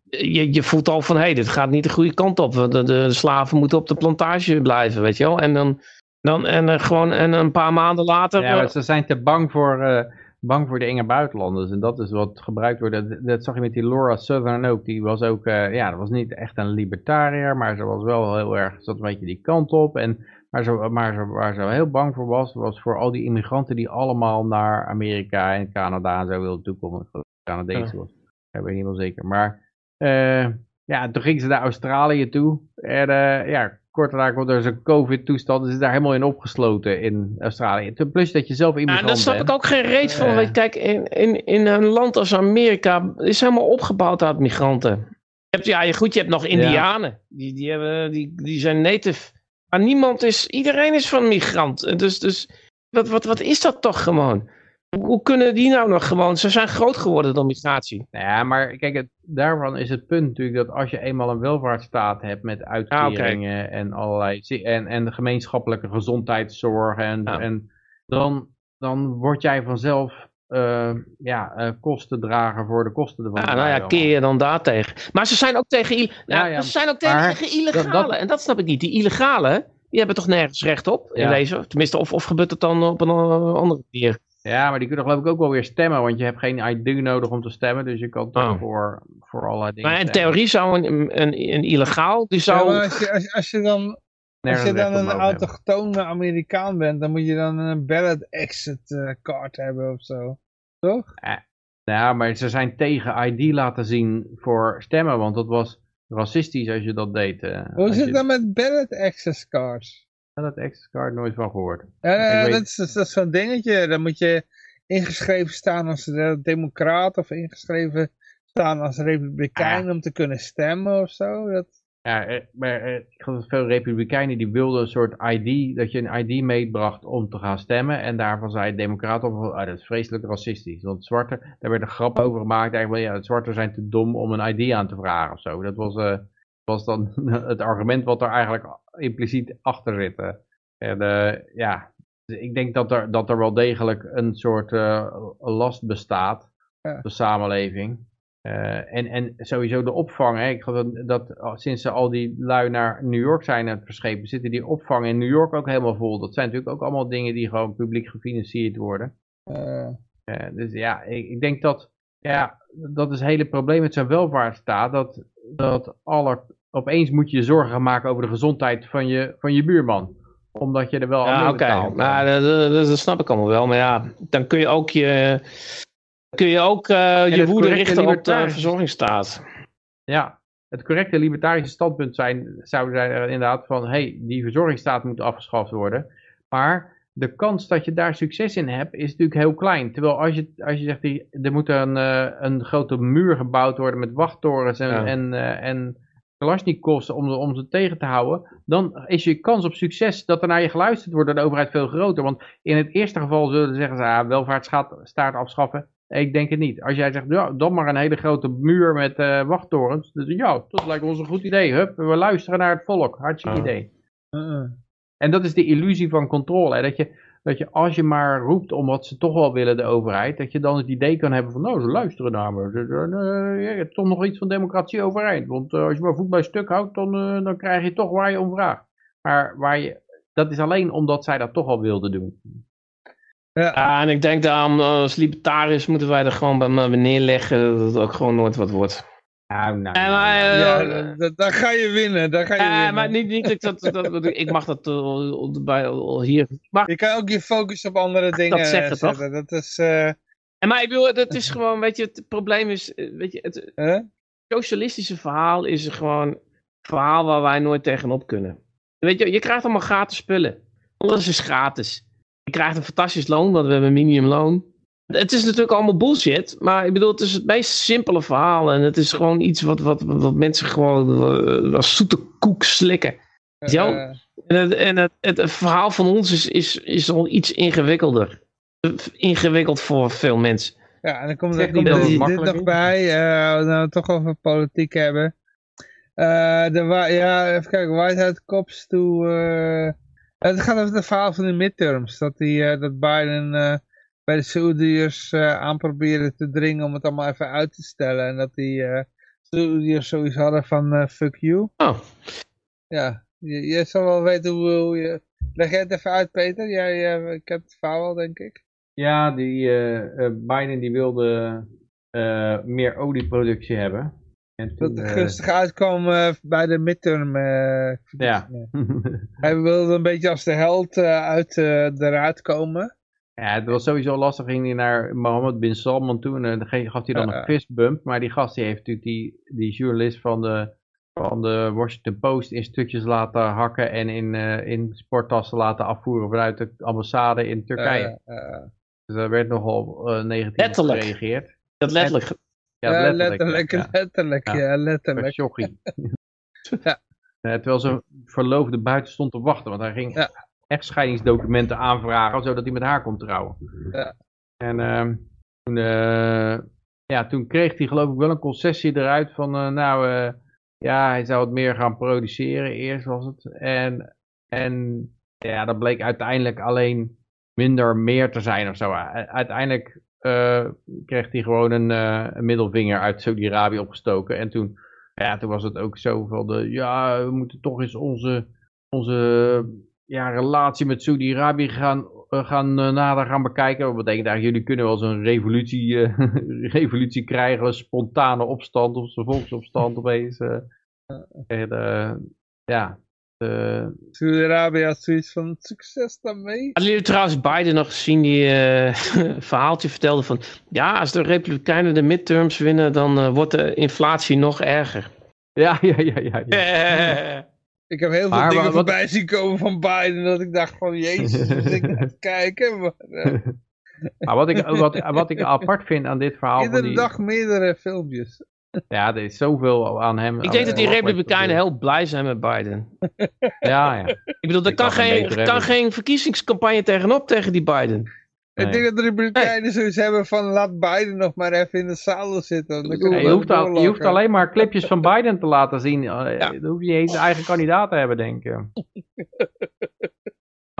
je, je voelt al van, hé, hey, dit gaat niet de goede kant op. De, de, de, slaven moeten op de plantage blijven, weet je wel. En dan, dan en, uh, gewoon, en een paar maanden later... Ja, ze zijn te bang voor, bang voor de enge buitenlanders. En dat is wat gebruikt wordt. Dat, dat zag je met die Laura Southern ook. Die was ook, uh, ja, dat was niet echt een libertariër, maar ze was wel heel erg, zat een beetje die kant op. En maar, zo, maar zo, waar ze heel bang voor was, was voor al die immigranten die allemaal naar Amerika en Canada en zo wilden toekomen. Canadees ja. was. Dat weet ik niet wel zeker. Maar uh, ja, toen ging ze naar Australië toe. En uh, ja, kort kwam er zo'n covid-toestand. Ze is daar helemaal in opgesloten in Australië. Plus dat je zelf immigrant ja, daar snap ik ook geen reet van. Uh, kijk, in, in, in een land als Amerika is helemaal opgebouwd uit migranten. Je hebt, ja, goed, je hebt nog Indianen. Ja. Die, die, hebben, die, die zijn native. Maar niemand is, iedereen is van migrant. Dus, dus wat, wat, wat is dat toch gewoon? Hoe kunnen die nou nog gewoon... Ze zijn groot geworden door migratie. Nou ja, maar kijk, het, daarvan is het punt natuurlijk dat als je eenmaal een welvaartsstaat hebt met uitkeringen ah, okay. en allerlei... En, en de gemeenschappelijke gezondheidszorg en, ja. en dan, dan word jij vanzelf uh, ja, uh, kosten dragen voor de kosten ervan. Ja, nou ja, keer je dan daar tegen. Maar ze zijn ook tegen, nou, ja, ja, ze zijn ook tegen, tegen illegale. Dat, dat, en dat snap ik niet. Die illegale, die hebben toch nergens recht op in deze? Tenminste, of, of gebeurt het dan op een andere manier? Ja, maar die kunnen geloof ik ook wel weer stemmen, want je hebt geen ID nodig om te stemmen, dus je kan toch oh. voor, voor allerlei dingen Maar in theorie zou een, een, een illegaal, die zou... Ja, als, je, als, als, je dan Als je dan een autochtone Amerikaan bent, dan moet je dan een ballot exit eh, card hebben of zo. Toch? Ja, maar ze zijn tegen ID laten zien voor stemmen, want dat was racistisch als je dat deed. eh, Hoe is het je- dan met ballot access cards? Dat access card nooit van gehoord. Weet- dat is, dat is zo'n dingetje. Dan moet je ingeschreven staan als eh, democraat of ingeschreven staan als republikein Ah. om te kunnen stemmen of zo. Dat, Ja, eh, maar ik geloof dat veel republikeinen die wilden een soort ID, dat je een ID meebracht om te gaan stemmen. En daarvan zei democraten op, ah, dat is vreselijk racistisch. Want zwarte, daar werd een grap over gemaakt, eigenlijk ja, zwarte zijn te dom om een ID aan te vragen of zo. Dat was, was dan het argument wat er eigenlijk impliciet achter zit. eh. En eh, ja, dus ik denk dat er, dat er wel degelijk een soort eh, last bestaat Ja. op de samenleving. En, en sowieso de opvang. Hè. Ik geloof dat, dat al- sinds ze al die lui naar New York zijn het verschepen, zitten die opvang in New York ook helemaal vol. Dat zijn natuurlijk ook allemaal dingen die gewoon publiek gefinancierd worden. dus ja, ik, ik denk dat ja, dat is het hele probleem met zo'n welvaartsstaat. Dat, dat aller, opeens moet je je zorgen gaan maken over de gezondheid van je, van je buurman. Omdat je er wel aan Ja, oké. dat, dat, dat snap ik allemaal wel. Maar ja, dan kun je ook je, kun je, ook, eh, je woede richten op de libertarische- verzorgingsstaat. Ja, het correcte libertarische standpunt zijn, zou zijn er inderdaad van, hey, die verzorgingsstaat moet afgeschaft worden. Maar de kans dat je daar succes in hebt, is natuurlijk heel klein. Terwijl als je, als je zegt, die- er moet een, eh, een grote muur gebouwd worden met wachttorens en, Ja. en, eh, en Kalashnikovs om, om ze tegen te houden, dan is je kans op succes dat er naar je geluisterd wordt door de overheid veel groter. Want in het eerste geval zullen ze zeggen, ze, ah, welvaartsstaat afschaffen. Ik denk het niet. Als jij zegt, ja, dan maar een hele grote muur met eh, wachttorens. Dus ja, dat lijkt ons een goed idee. Hup, we luisteren naar het volk. Hartstikke Ja. idee. eh, En dat is de illusie van controle. Hè? Dat, je, dat je als je maar roept om wat ze toch wel willen, de overheid, dat je dan het idee kan hebben van, nou, ze luisteren naar me. Ze- eh, je hebt toch nog iets van democratie overeind. Want eh, als je maar voet bij stuk houdt, dan, eh, dan krijg je toch waar je om vraagt. Maar waar je, dat is alleen omdat zij dat toch al wilden doen. Ja, en ik denk daarom als libertariërs moeten wij er gewoon bij me neerleggen dat het ook gewoon nooit wat wordt. Nou, nou, maar, nou, eh, ja, eh, dat- daar ga je winnen. Daar ga je winnen. maar niet, niet dat, dat, dat, dat- ik mag dat eh, bij, hier. Ik mag, Je kan ook je focus op andere dingen dat zeggen, eh, toch? zetten. Dat is... eh, en maar ik bedoel, het is gewoon, weet je, het probleem is, weet je, het socialistische verhaal is gewoon een verhaal waar wij nooit tegenop kunnen. Weet je, je krijgt allemaal gratis spullen. Alles is gratis. Je krijgt een fantastisch loon, want we hebben een minimumloon. Het is natuurlijk allemaal bullshit, maar ik bedoel, het is het meest simpele verhaal. En het is gewoon iets wat, wat, wat mensen gewoon eh, als zoete koek slikken. Eh, En, het, en het, het, het verhaal van ons is, is, is al iets ingewikkelder. Ingewikkeld voor veel mensen. Ja, en dan komt, er komt dit, het nog bij, eh, als we nou toch over politiek hebben. Eh, de, ja, even kijken, Whitehead Cops to... eh, het gaat over het verhaal van de midterms. Dat, die, eh, dat Biden eh, bij de Saoediërs eh aanprobeerde te dringen om het allemaal even uit te stellen. En dat die eh Saoediërs zoiets hadden van eh, fuck you. Oh, Ja, je, je zal wel weten hoe, hoe je... Leg jij het even uit, Peter? Jij eh, kent het verhaal wel, denk ik. Ja, die, eh, eh, Biden die wilde eh, meer olieproductie hebben. En Dat toen, het eh, gunstig uitkwam bij de midterm. eh, Ja. Hij wilde een beetje als de held uit, eh, eruit komen. Ja, het was sowieso lastig. Ging hij naar Mohammed bin Salman toe en eh, dan gaf hij dan een fistbump. Maar die gast die heeft natuurlijk die, die journalist van de, van de Washington Post in stukjes laten hakken en in, eh, in sporttassen laten afvoeren vanuit de ambassade in Turkije. Eh, eh, dus daar werd nogal eh, negatief Letterlijk. gereageerd. dat letterlijk. Ja, ja, letterlijk. letterlijk, ja. letterlijk, Ja. ja, letterlijk. Terwijl zijn verloofde buiten stond te wachten. Want hij ging Ja. Echtscheidingsdocumenten aanvragen. Zodat hij met haar kon trouwen. Ja. En ehm, toen, eh, ja, toen kreeg hij geloof ik wel een concessie eruit. Van eh, nou eh, ja hij zou het meer gaan produceren. Eerst was het. En, en ja dat bleek uiteindelijk alleen minder meer te zijn of zo. Uiteindelijk kreeg hij gewoon een, een middelvinger uit Saudi-Arabië opgestoken. En toen, ja, toen was het ook zo van de, ja, we moeten toch eens onze, onze ja, relatie met Saudi-Arabië gaan, eh, gaan eh, nader gaan bekijken. Wat betekent eigenlijk, jullie kunnen wel zo'n revolutie, eh, revolutie krijgen, een spontane opstand of een volksopstand opeens. eh. En, eh, ja, Saudi-Arabië had zoiets van succes daarmee. Hadden jullie trouwens Biden nog gezien die eh, een verhaaltje vertelde van... Ja, als de Republikeinen de midterms winnen, dan wordt de inflatie nog erger. ja, ja, ja, ja. ja. Ik heb heel veel Maar dingen wat- voorbij zien komen van Biden. Dat ik dacht van, jezus, moet ik naar het kijken. Maar, eh, Maar wat ik, wat, wat ik apart vind aan dit verhaal van iedere die... dag meerdere filmpjes. Ja, er is zoveel aan hem. Ik denk dat die Republikeinen heel blij zijn met Biden. Ja, ja. Ik bedoel, er kan geen, kan geen verkiezingscampagne tegenop tegen die Biden. Nee. Ik denk dat de Republikeinen zoiets hebben van, laat Biden nog maar even in de zadel zitten. Dan je, hoeft al- je hoeft alleen maar clipjes van Biden te laten zien. Eh, Ja. Dan hoef je niet eens een eigen kandidaat te hebben, denk ik.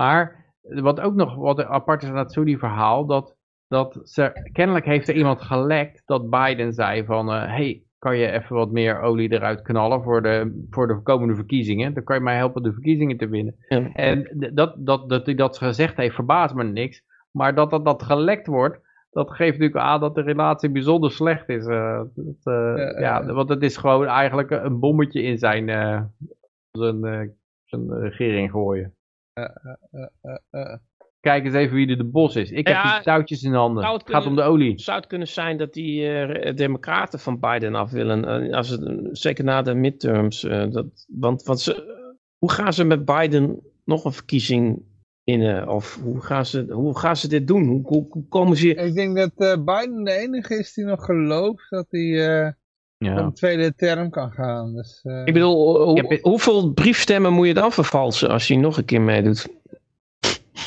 maar wat ook nog wat apart is aan het Saudi-verhaal, dat, dat ze, kennelijk heeft er iemand gelekt dat Biden zei van, eh, hey, kan je even wat meer olie eruit knallen voor de, voor de komende verkiezingen? Dan kan je mij helpen de verkiezingen te winnen. Ja. En dat, dat, dat hij dat gezegd heeft, verbaast me niks. Maar dat dat, dat gelekt wordt, dat geeft natuurlijk aan dat de relatie bijzonder slecht is. eh, dat, eh, Ja, want het is gewoon eigenlijk een bommetje in zijn, eh, zijn, zijn regering gooien. Kijk eens even wie er de bos is. Ik Ja, heb die touwtjes in handen. zou Het gaat om de olie. Zou het kunnen zijn dat die democraten van Biden af willen? als het, zeker na de midterms. dat, want want ze, hoe gaan ze met Biden nog een verkiezing innen? Of hoe gaan ze, hoe gaan ze dit doen? Hoe, hoe, hoe komen ze... Ik denk dat eh, Biden de enige is die nog gelooft dat hij eh Ja. een tweede term kan gaan. Dus, eh, Ik bedoel, hoe- heb- hoeveel briefstemmen moet je dan vervalsen als je nog een keer meedoet?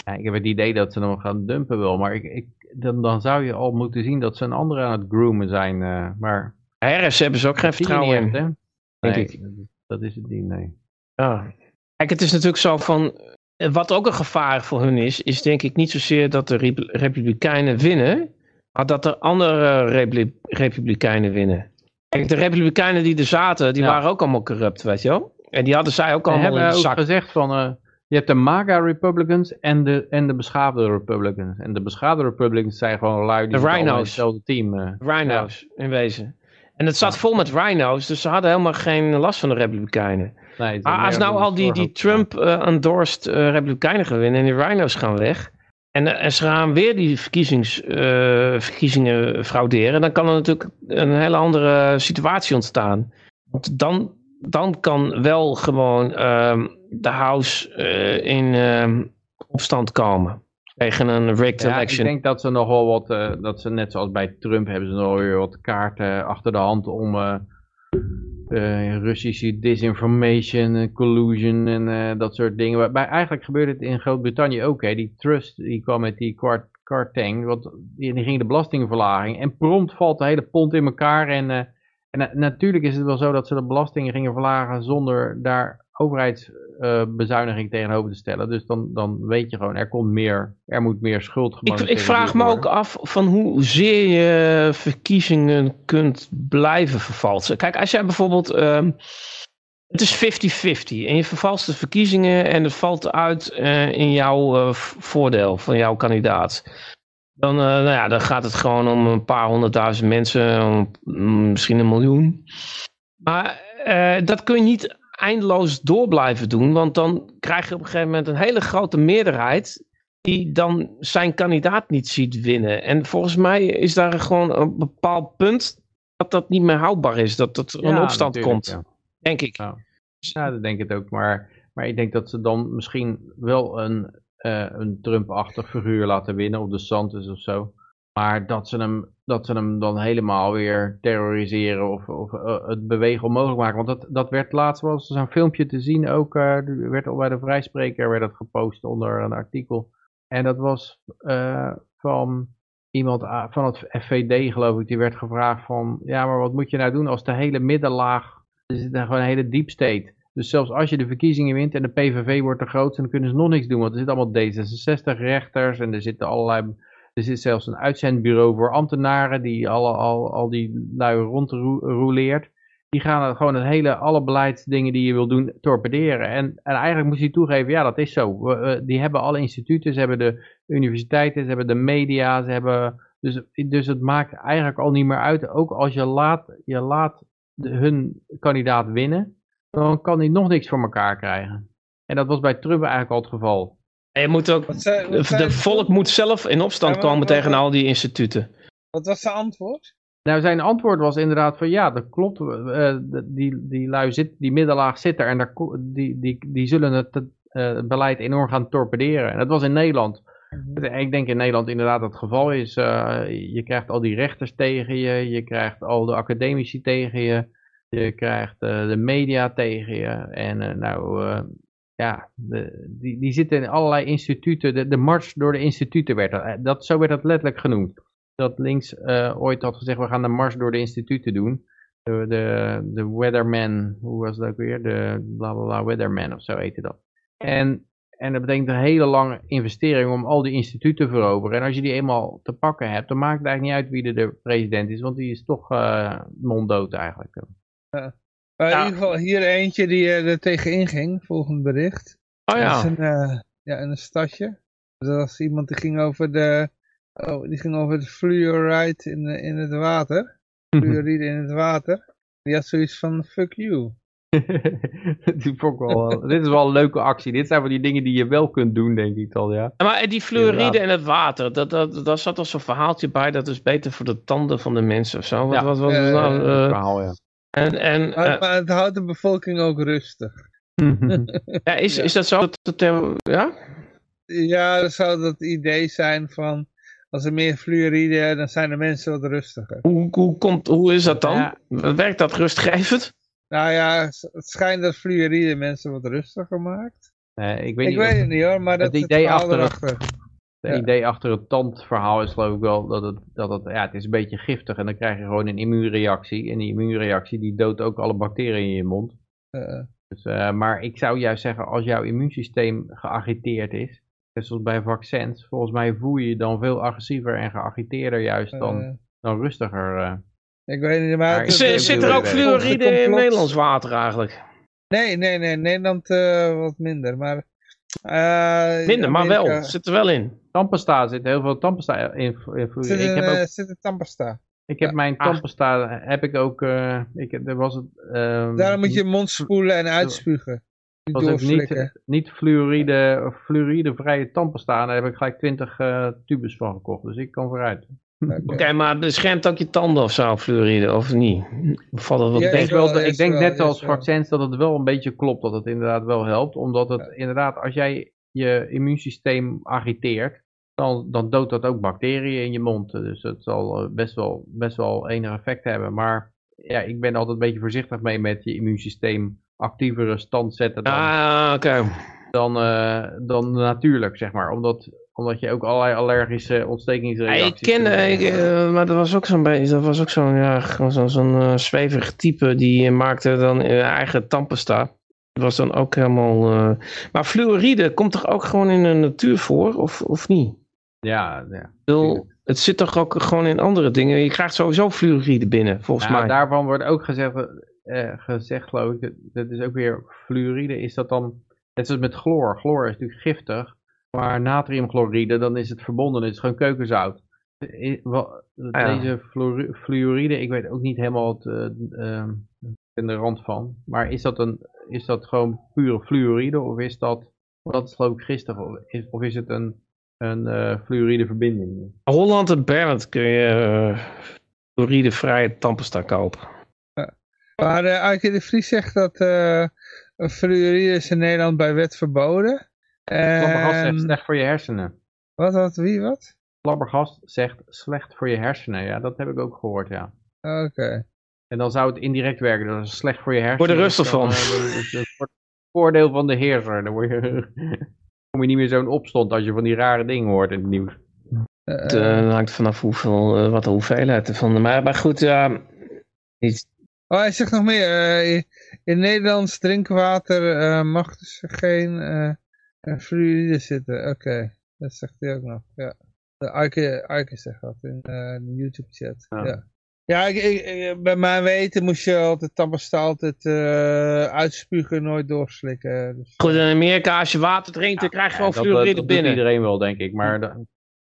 Ja, ik heb het idee dat ze hem gaan dumpen wel. Maar ik, ik, dan, dan zou je al moeten zien dat ze een andere aan het groomen zijn. eh, maar Harris hebben ze ook geen vertrouwen in. echt, hè? denk Nee, ik. dat is- Dat is het niet, nee. Ja. Kijk, het is natuurlijk zo van. Wat ook een gevaar voor hun is, is denk ik niet zozeer dat de Rep- Republikeinen winnen, maar dat er andere Repu- Republikeinen winnen. Kijk, de Republikeinen die er zaten, die Ja. waren ook allemaal corrupt, weet je wel? En die hadden zij ook allemaal in hebben de ook zak. gezegd van, eh, je hebt de MAGA Republicans en de, en de beschaafde Republicans. En de beschaafde Republicans zijn gewoon lui die De in hetzelfde team. eh. Rhino's, in wezen. En het zat vol met rhino's, dus ze hadden helemaal geen last van de Republikeinen. Nee, is Maar als nou al die, die Trump-endorsed eh, Republikeinen gaan winnen en die rhino's gaan weg. En, eh, en ze gaan weer die verkiezings, eh, verkiezingen frauderen. Dan kan er natuurlijk een hele andere situatie ontstaan. Want dan, dan kan wel gewoon ehm, de House eh, in ehm, opstand komen. Tegen een rigged Ja, ik election. denk dat ze nog wel wat, eh, dat ze net zoals bij Trump hebben ze nog weer wat kaarten achter de hand om eh, eh, Russische disinformation, eh, collusion en eh, dat soort dingen. Waarbij eigenlijk gebeurde het in Groot-Brittannië ook. Hè. Die trust die kwam met die kwart, kwarteng, want die, die ging de belastingverlaging en prompt valt de hele pond in elkaar en... eh, en na- natuurlijk is het wel zo dat ze de belastingen gingen verlagen zonder daar overheidsbezuiniging tegenover te stellen. Dus dan, dan weet je gewoon, er komt meer, er moet meer schuld Ik, gemonetiseerd ik vraag me worden. ook af van hoezeer je verkiezingen kunt blijven vervalsen. Kijk, als jij bijvoorbeeld. ehm, het is 50-50 en je vervalst de verkiezingen en het valt uit eh, in jouw eh, voordeel van jouw kandidaat. Dan, eh, nou ja, dan gaat het gewoon om een paar honderdduizend mensen, om, mm, misschien een miljoen. Maar eh, dat kun je niet eindeloos door blijven doen, want dan krijg je op een gegeven moment een hele grote meerderheid die dan zijn kandidaat niet ziet winnen. En volgens mij is daar gewoon een bepaald punt dat dat niet meer houdbaar is. Dat dat een opstand komt, Ja. denk ik. Ja. ja, dat denk ik ook. Maar, maar ik denk dat ze dan misschien wel een, eh, een Trump-achtig figuur laten winnen, of de Santos of zo. Maar dat ze hem, dat ze hem dan helemaal weer terroriseren of, of eh, het bewegen onmogelijk maken. Want dat, dat werd laatst was zo'n filmpje te zien ook. er werd al bij de Vrijspreker werd dat gepost onder een artikel. En dat was eh, van iemand a- van het FVD geloof ik. Die werd gevraagd van, ja maar wat moet je nou doen als de hele middenlaag, er zit gewoon een hele deep state. Dus zelfs als je de verkiezingen wint en de PVV wordt de grootste, dan kunnen ze nog niks doen. Want er zitten allemaal D66-rechters en er zitten allerlei... Er zit zelfs een uitzendbureau voor ambtenaren die alle, al, al die lui rondroleert. Die gaan gewoon het hele, alle beleidsdingen die je wil doen, torpederen. En, en eigenlijk moet je toegeven, ja dat is zo. Die hebben alle instituten, ze hebben de universiteiten, ze hebben de media, ze hebben... Dus, dus het maakt eigenlijk al niet meer uit. Ook als je laat, je laat de- hun kandidaat winnen, dan kan hij nog niks voor elkaar krijgen. En dat was bij Trump eigenlijk al het geval. En je moet ook, Wat zei, wat de, zei de ze volk moet zelf in opstand Ja, maar komen wat- tegen wat- al die instituten. Wat was zijn antwoord? Nou, zijn antwoord was inderdaad van ja, dat klopt. eh, die, die lui zit, die middenlaag zit er en daar, die, die, die zullen het eh, beleid enorm gaan torpederen. En dat was in Nederland. Ik denk in Nederland inderdaad dat het geval is. eh, je krijgt al die rechters tegen je, je krijgt al de academici tegen je, je krijgt eh, de media tegen je. En eh, nou, eh, ja, de, die, die zitten in allerlei instituten. De, de mars door de instituten werd dat, eh, dat, zo werd dat letterlijk genoemd. Dat links eh, ooit had gezegd, we gaan de mars door de instituten doen. De, de, de weatherman, hoe was dat ook weer? De bla bla bla weatherman of zo heette dat. En en dat betekent een hele lange investering om al die instituten te veroveren. En als je die eenmaal te pakken hebt, dan maakt het eigenlijk niet uit wie er de president is, want die is toch eh monddood eigenlijk. Maar Ja. in ieder geval hier eentje die eh, er tegenin ging, volgend bericht. Oh Dat is ja, een, eh, ja, in een stadje. Dat was iemand die ging over de, oh, die ging over de fluoride in, in het water. Fluoride in het water. Die had zoiets van, fuck you. Die vond ik wel, dit is wel een leuke actie. Dit zijn van die dingen die je wel kunt doen, denk ik al, ja. maar die fluoride Inderdaad. in het water, dat, dat, daar zat al zo'n verhaaltje bij, dat is beter voor de tanden van de mensen of zo. Wat, Ja. wat, wat, Eh, nou, eh, Verhaal, ja. En, en, Maar, eh, maar het houdt de bevolking ook rustig. ja, is, ja. is dat zo? Dat, dat, ja? Ja, dan zou dat idee zijn van, als er meer fluoride, dan zijn de mensen wat rustiger. Hoe, hoe, komt, hoe is dat dan? Ja. Werkt dat rustgevend? Nou ja, het schijnt dat fluoride mensen wat rustiger maakt. Nee, ik weet Ik niet weet of- het niet hoor, maar dat het het idee achter het- Ja. idee achter het tandverhaal is geloof ik wel dat het, dat het, ja, het is een beetje giftig en dan krijg je gewoon een immuunreactie. En die immuunreactie die doodt ook alle bacteriën in je mond. Eh, Dus, eh, maar ik zou juist zeggen, als jouw immuunsysteem geagiteerd is, net zoals bij vaccins, volgens mij voel je je dan veel agressiever en geagiteerder juist dan, eh, dan rustiger. eh. ik weet niet, maar... Maar het- ik- Zit, het- zit wil er ook fluoride in Nederlands water eigenlijk? Nee, nee, nee, Nederland eh, wat minder, maar... eh, Minder, maar wel. Amerika- Zit er wel in. Tandpasta zit heel veel tandpasta in. in Zit ik in, heb, eh, ook, zit in tandpasta. ik heb ja. mijn tandpasta, heb ik ook, eh, ik, er was het... ehm, Daarom moet je je mond spoelen en uitspugen. Niet was het niet, niet fluoride, of fluoridevrije tandpasta. Daar heb ik gelijk 20 eh, tubus van gekocht. Dus ik kan vooruit. Oké. Maar het beschermt ook je tanden of zo, fluoride, of niet? Valt het wel Ja, Ik denk, wel, wel, dat- ik denk wel, net als wel. vaccins dat het wel een beetje klopt. Dat het inderdaad wel helpt. Omdat het inderdaad, als jij je immuunsysteem agiteert. Dan, dan doodt dat ook bacteriën in je mond. Dus het zal eh, best wel, best wel enig effect hebben. Maar ja, ik ben altijd een beetje voorzichtig mee met je immuunsysteem actievere stand zetten dan, Ah, oké. dan, eh, dan natuurlijk, zeg maar. Omdat, omdat je ook allerlei allergische Ja, ontstekingsreacties... ik ken, kunt eh, ik, krijgen. eh, maar dat was ook zo'n beetje, dat was ook zo'n, ja, zo'n zo'n eh, zweverig type, die eh, maakte dan eigen tandpasta. Dat was dan ook helemaal, maar fluoride komt toch ook gewoon in de natuur voor, of, of niet? Ja, ja. Het zit toch ook gewoon in andere dingen, je krijgt sowieso fluoride binnen, volgens Nou, mij. daarvan wordt ook gezegd, eh, gezegd geloof ik, dat, dat is ook weer fluoride, is dat dan, net zoals met chloor. Chloor is natuurlijk giftig, maar natriumchloride, dan is het verbonden, het is gewoon keukenzout. Ah, ja. Deze fluori- fluoride, ik weet ook niet helemaal het, eh, ehm, in de rand van, maar is dat, een, is dat gewoon pure fluoride of is dat, dat is geloof ik giftig, of is, of is het een, een eh, fluoride verbinding? Holland en Bernard kun je uh, fluoridevrije tandpasta kopen. Maar uh, Aike de Vries zegt dat uh, fluoride is in Nederland bij wet verboden. Flabbergas En... zegt slecht voor je hersenen. Wat, wat, wie, wat? Flabbergast zegt slecht voor je hersenen. Ja, dat heb ik ook gehoord, ja. Oké. Okay. En dan zou het indirect werken. Dat is slecht voor je hersenen. Word er rustig van. Is het voordeel van de heerser. Dan word je, kom je niet meer zo'n opstand als je van die rare dingen hoort in het nieuws. Het uh, hangt vanaf hoeveel, uh, wat de hoeveelheid ervan. Maar, maar goed, ja... Iets... Oh, hij zegt nog meer. Uh, in Nederlands drinkwater uh, mag dus geen uh, fluoride zitten. Oké, okay. dat zegt hij ook nog. Ja. De Ike, Ike zegt dat in de YouTube chat. Ja, ja. ja ik, ik, bij mijn weten moest je altijd tandpasta altijd uh, uitspugen, nooit doorslikken. Dus, Goed, in Amerika als je water drinkt, dan krijg je gewoon dat, fluoride dat, dat binnen. Dat iedereen wel, denk ik. Maar dat,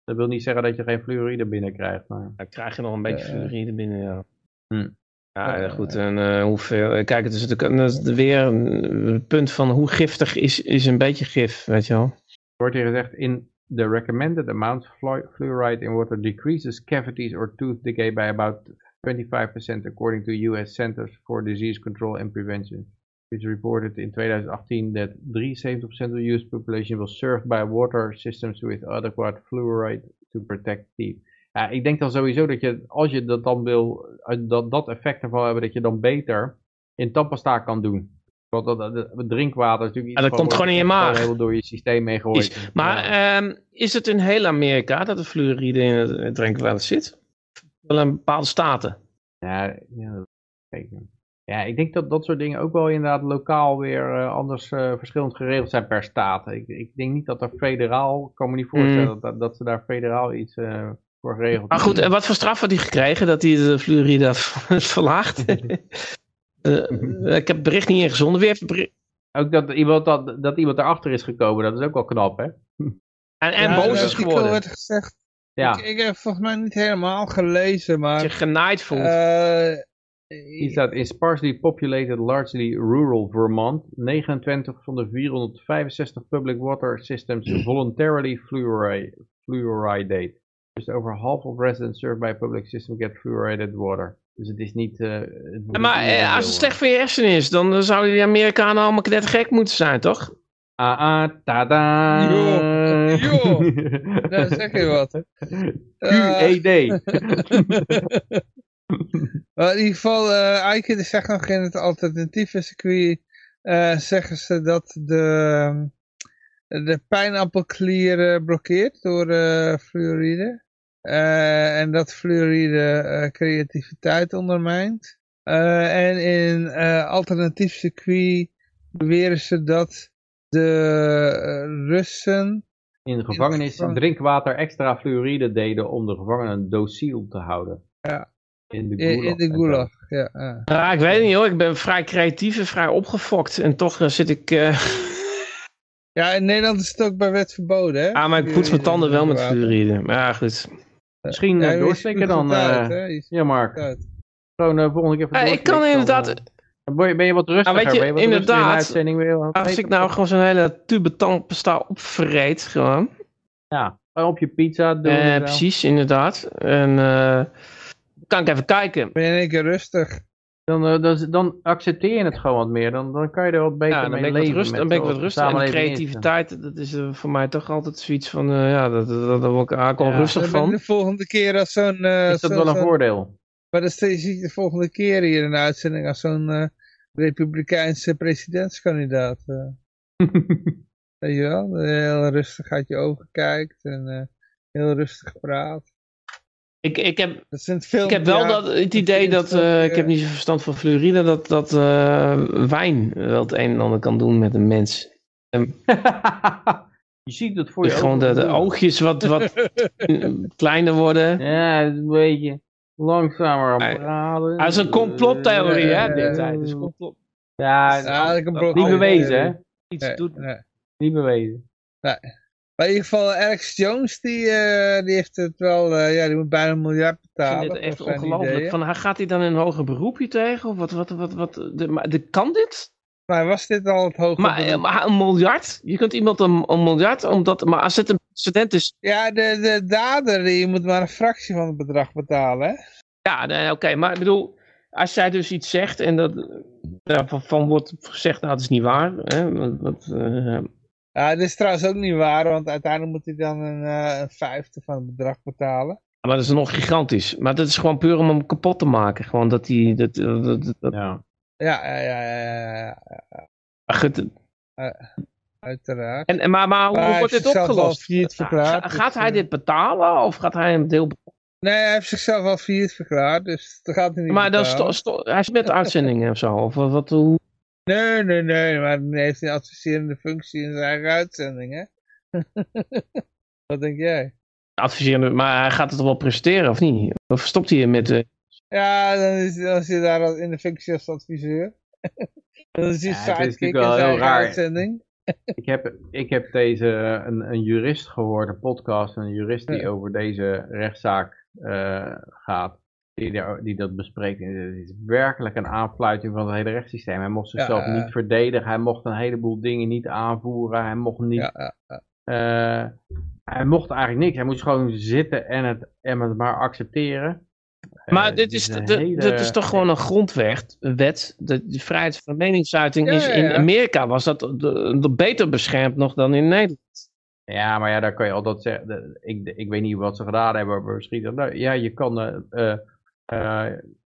dat, wil niet zeggen dat je geen fluoride binnenkrijgt. Maar... Dan krijg je nog een beetje fluoride binnen, ja. Hm. Ja, goed. En eh, hoeveel... Kijk, het is natuurlijk is weer een punt van hoe giftig is, is een beetje gif, weet je wel. Er wordt hier gezegd, in the recommended amount fluoride in water decreases cavities or tooth decay by about 25% according to US Centers for Disease Control and Prevention. Which reported in 2018 that 73% of the US population was served by water systems with adequate fluoride to protect teeth. Ja, ik denk dan sowieso dat je, als je dat dan wil, dat, dat effect ervan hebben, dat je dan beter in tandpasta kan doen. Want dat, drinkwater is natuurlijk iets dat komt gewoon in je maag. Heel door je systeem mee gegooid. Is, maar Ja. ehm, is het in heel Amerika dat de fluoride in het- drinkwater zit? Wel in bepaalde staten. Ja, ja. Ja, ik denk dat dat soort dingen ook wel inderdaad lokaal weer eh, anders eh, verschillend geregeld zijn per staat. Ik, ik denk niet dat er federaal, ik kan me niet voorstellen Mm. dat, dat ze daar federaal iets eh, voor geregeld Maar goed, en wat voor straf had hij gekregen dat hij de fluoride had verlaagd? Eh, ik heb het bericht niet ingezonden. Wie heeft het bericht? Ook dat iemand, dat, dat iemand erachter is gekomen, dat is ook wel knap, hè? En, en Ja, boos is geworden. werd gezegd, Ja, ik, ik heb volgens mij niet helemaal gelezen, Dat je maar... genaaid voelt. eh, hier staat in sparsely populated, largely rural Vermont, 29 van de 465 public water systems voluntarily fluoride, fluoridate. Dus over half of residents served by a public system get fluoridated water. Dus het is niet... eh, het moet Ja, maar niet eh, als het slecht voor je hersenen is, dan eh, zouden die Amerikanen allemaal knettergek moeten zijn, toch? Ah, ah, tada! Joh, joh. nou, zeg je wat. QED. Maar in ieder geval, eh Eike zegt nog in het alternatieve circuit, eh, zeggen ze dat de, de pijnappelklier eh, blokkeert door eh, fluoride. Eh, en dat fluoride eh, creativiteit ondermijnt. Eh, en in eh, alternatief circuit beweren ze dat de Russen In de gevangenis gevangen- drinkwater extra fluoride deden om de gevangenen dociel te houden. Ja. In de in, gulag. in de gulag, ja, ja. Ja, ik weet niet hoor. Ik ben vrij creatief en vrij opgefokt. En toch zit ik... eh Ja, in Nederland is het ook bij wet verboden, hè? ah, maar ik poets mijn tanden wel met in fluoride. Maar ja, goed. Misschien Ja, eh, ziet er dan. uit, eh, ja, Mark. Gewoon eh, volgende keer even Ja, ik kan inderdaad... dan ben je, ben je wat rustiger. weet je, ben je wat rustiger in de inderdaad, uitzending weer. Als ik nou gewoon zo'n hele tube tandpasta opvreet, gewoon. Ja, op je pizza doen. Eh, precies, inderdaad. En eh, kan ik even kijken. Ben je in één keer rustig? Dan, eh, dan, dan accepteer je het gewoon wat meer. Dan, dan kan je er wat beter Ja, dan mee ben ik wat, leven. rust, met dan ben ik wat rustig. En is. creativiteit, dat is eh, voor mij toch altijd zoiets van, eh, ja, dat, dat, dat, daar word ik eigenlijk al Ja, rustig van. de volgende keer als zo'n... Is dat wel een voordeel? Maar dan zie je de volgende keer hier in de uitzending als zo'n republikeinse presidentskandidaat. eh. weet je wel? Heel rustig uit je ogen kijkt en eh, heel rustig praat. Ik, ik, heb, Dat zijn veel, ik heb wel ja, dat, het dat idee is dat, eh, ik heb niet zo verstand van fluoride, dat, dat eh, wijn wel het een en ander kan doen met een mens. je ziet het voor je gewoon de, de oogjes wat, wat kleiner worden. Ja, een beetje langzamer aan Nee. praten. Dat is een complottheorie, hè, dit tijd. Het is complot. Ja, Ja, dat dat- blok- niet oh, bewezen, hè? Iets Nee, doet. nee. Niet bewezen. Maar in ieder geval, Alex Jones, die, eh, die heeft het wel, eh, ja, die moet bijna een miljard Ik betalen. vind dit echt ongelooflijk. Van, gaat hij dan in een hoger beroepje tegen? Of wat, wat, wat, wat, de, maar de, kan dit? Maar was dit al het hoge Maar, eh, een miljard? Je kunt iemand een, een miljard, omdat, maar als het een student is, Ja, de, de dader, die moet maar een fractie van het bedrag betalen, hè? ja, nee, oké. maar ik bedoel, als jij dus iets zegt en dat ja, van, van wordt gezegd, nou, dat is niet waar. Hè, wat, wat, eh, Ja, dit is trouwens ook niet waar, want uiteindelijk moet hij dan een, eh, een vijfde van het bedrag betalen. maar dat is nog gigantisch. Maar dat is gewoon puur om hem kapot te maken. Gewoon dat hij, dat, dat, dat, dat- Ja. Ja, ja, ja, ja, ja, ach, het- uiteraard. en, en, maar, maar hoe Maar wordt dit opgelost? al failliet verklaard, Ga- dus, gaat hij eh, dit betalen of gaat hij een deel Nee, hij heeft zichzelf al failliet verklaard, dus dat gaat hij niet Maar dan betalen. sto, sto- hij is met uitzendingen of zo. Of wat, wat, hoe, Nee, nee, nee, maar dan heeft hij een adviserende functie in zijn eigen uitzending, hè? Wat denk jij? adviserende, maar hij gaat het toch wel presenteren of niet? Of stopt hij met... eh, Ja, dan is, dan is hij daar in de functie als adviseur. dan is hij Ja, sidekick in zijn heel eigen raar. uitzending. Ik heb, ik heb deze, een, een jurist gehoord, een podcast, een jurist die Ja. over deze rechtszaak eh, gaat. Die, daar- die dat bespreekt. Het is werkelijk een aanfluiting van het hele rechtssysteem. Hij mocht zichzelf Ja, niet verdedigen. Hij mocht een heleboel dingen niet aanvoeren. Hij mocht niet... Ja, ja, ja. eh, hij mocht eigenlijk niks. Hij moest gewoon zitten en het, en het maar accepteren. Eh, Maar het dit is, een de- hele- dit is toch gewoon een grondwet, een wet. De, de vrijheid van meningsuiting Ja, is ja, in ja. Amerika was dat de, de beter beschermd nog dan in Nederland. Ja, maar ja, daar kan je altijd zeggen. Ik, ik weet niet wat ze gedaan hebben, maar misschien. dan- Nou, ja, je kan. eh, eh, eh,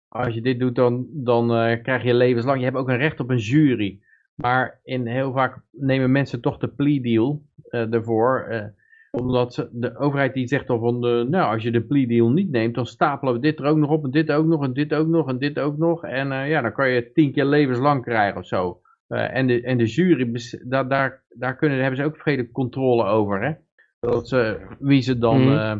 als je dit doet, dan, dan eh, krijg je levenslang. Je hebt ook een recht op een jury. Maar in heel vaak nemen mensen toch de plea deal eh, ervoor. eh, omdat ze, de overheid die zegt dan van, de, nou, als je de plea deal niet neemt, dan stapelen we dit er ook nog op, en dit ook nog, en dit ook nog, en dit ook nog. En eh, ja, dan kan je tien keer levenslang krijgen of zo. Eh, en, de, en de jury, daar, daar, daar kunnen, hebben ze ook vrede controle over, hè. Dat ze, wie, ze dan, Mhm. eh,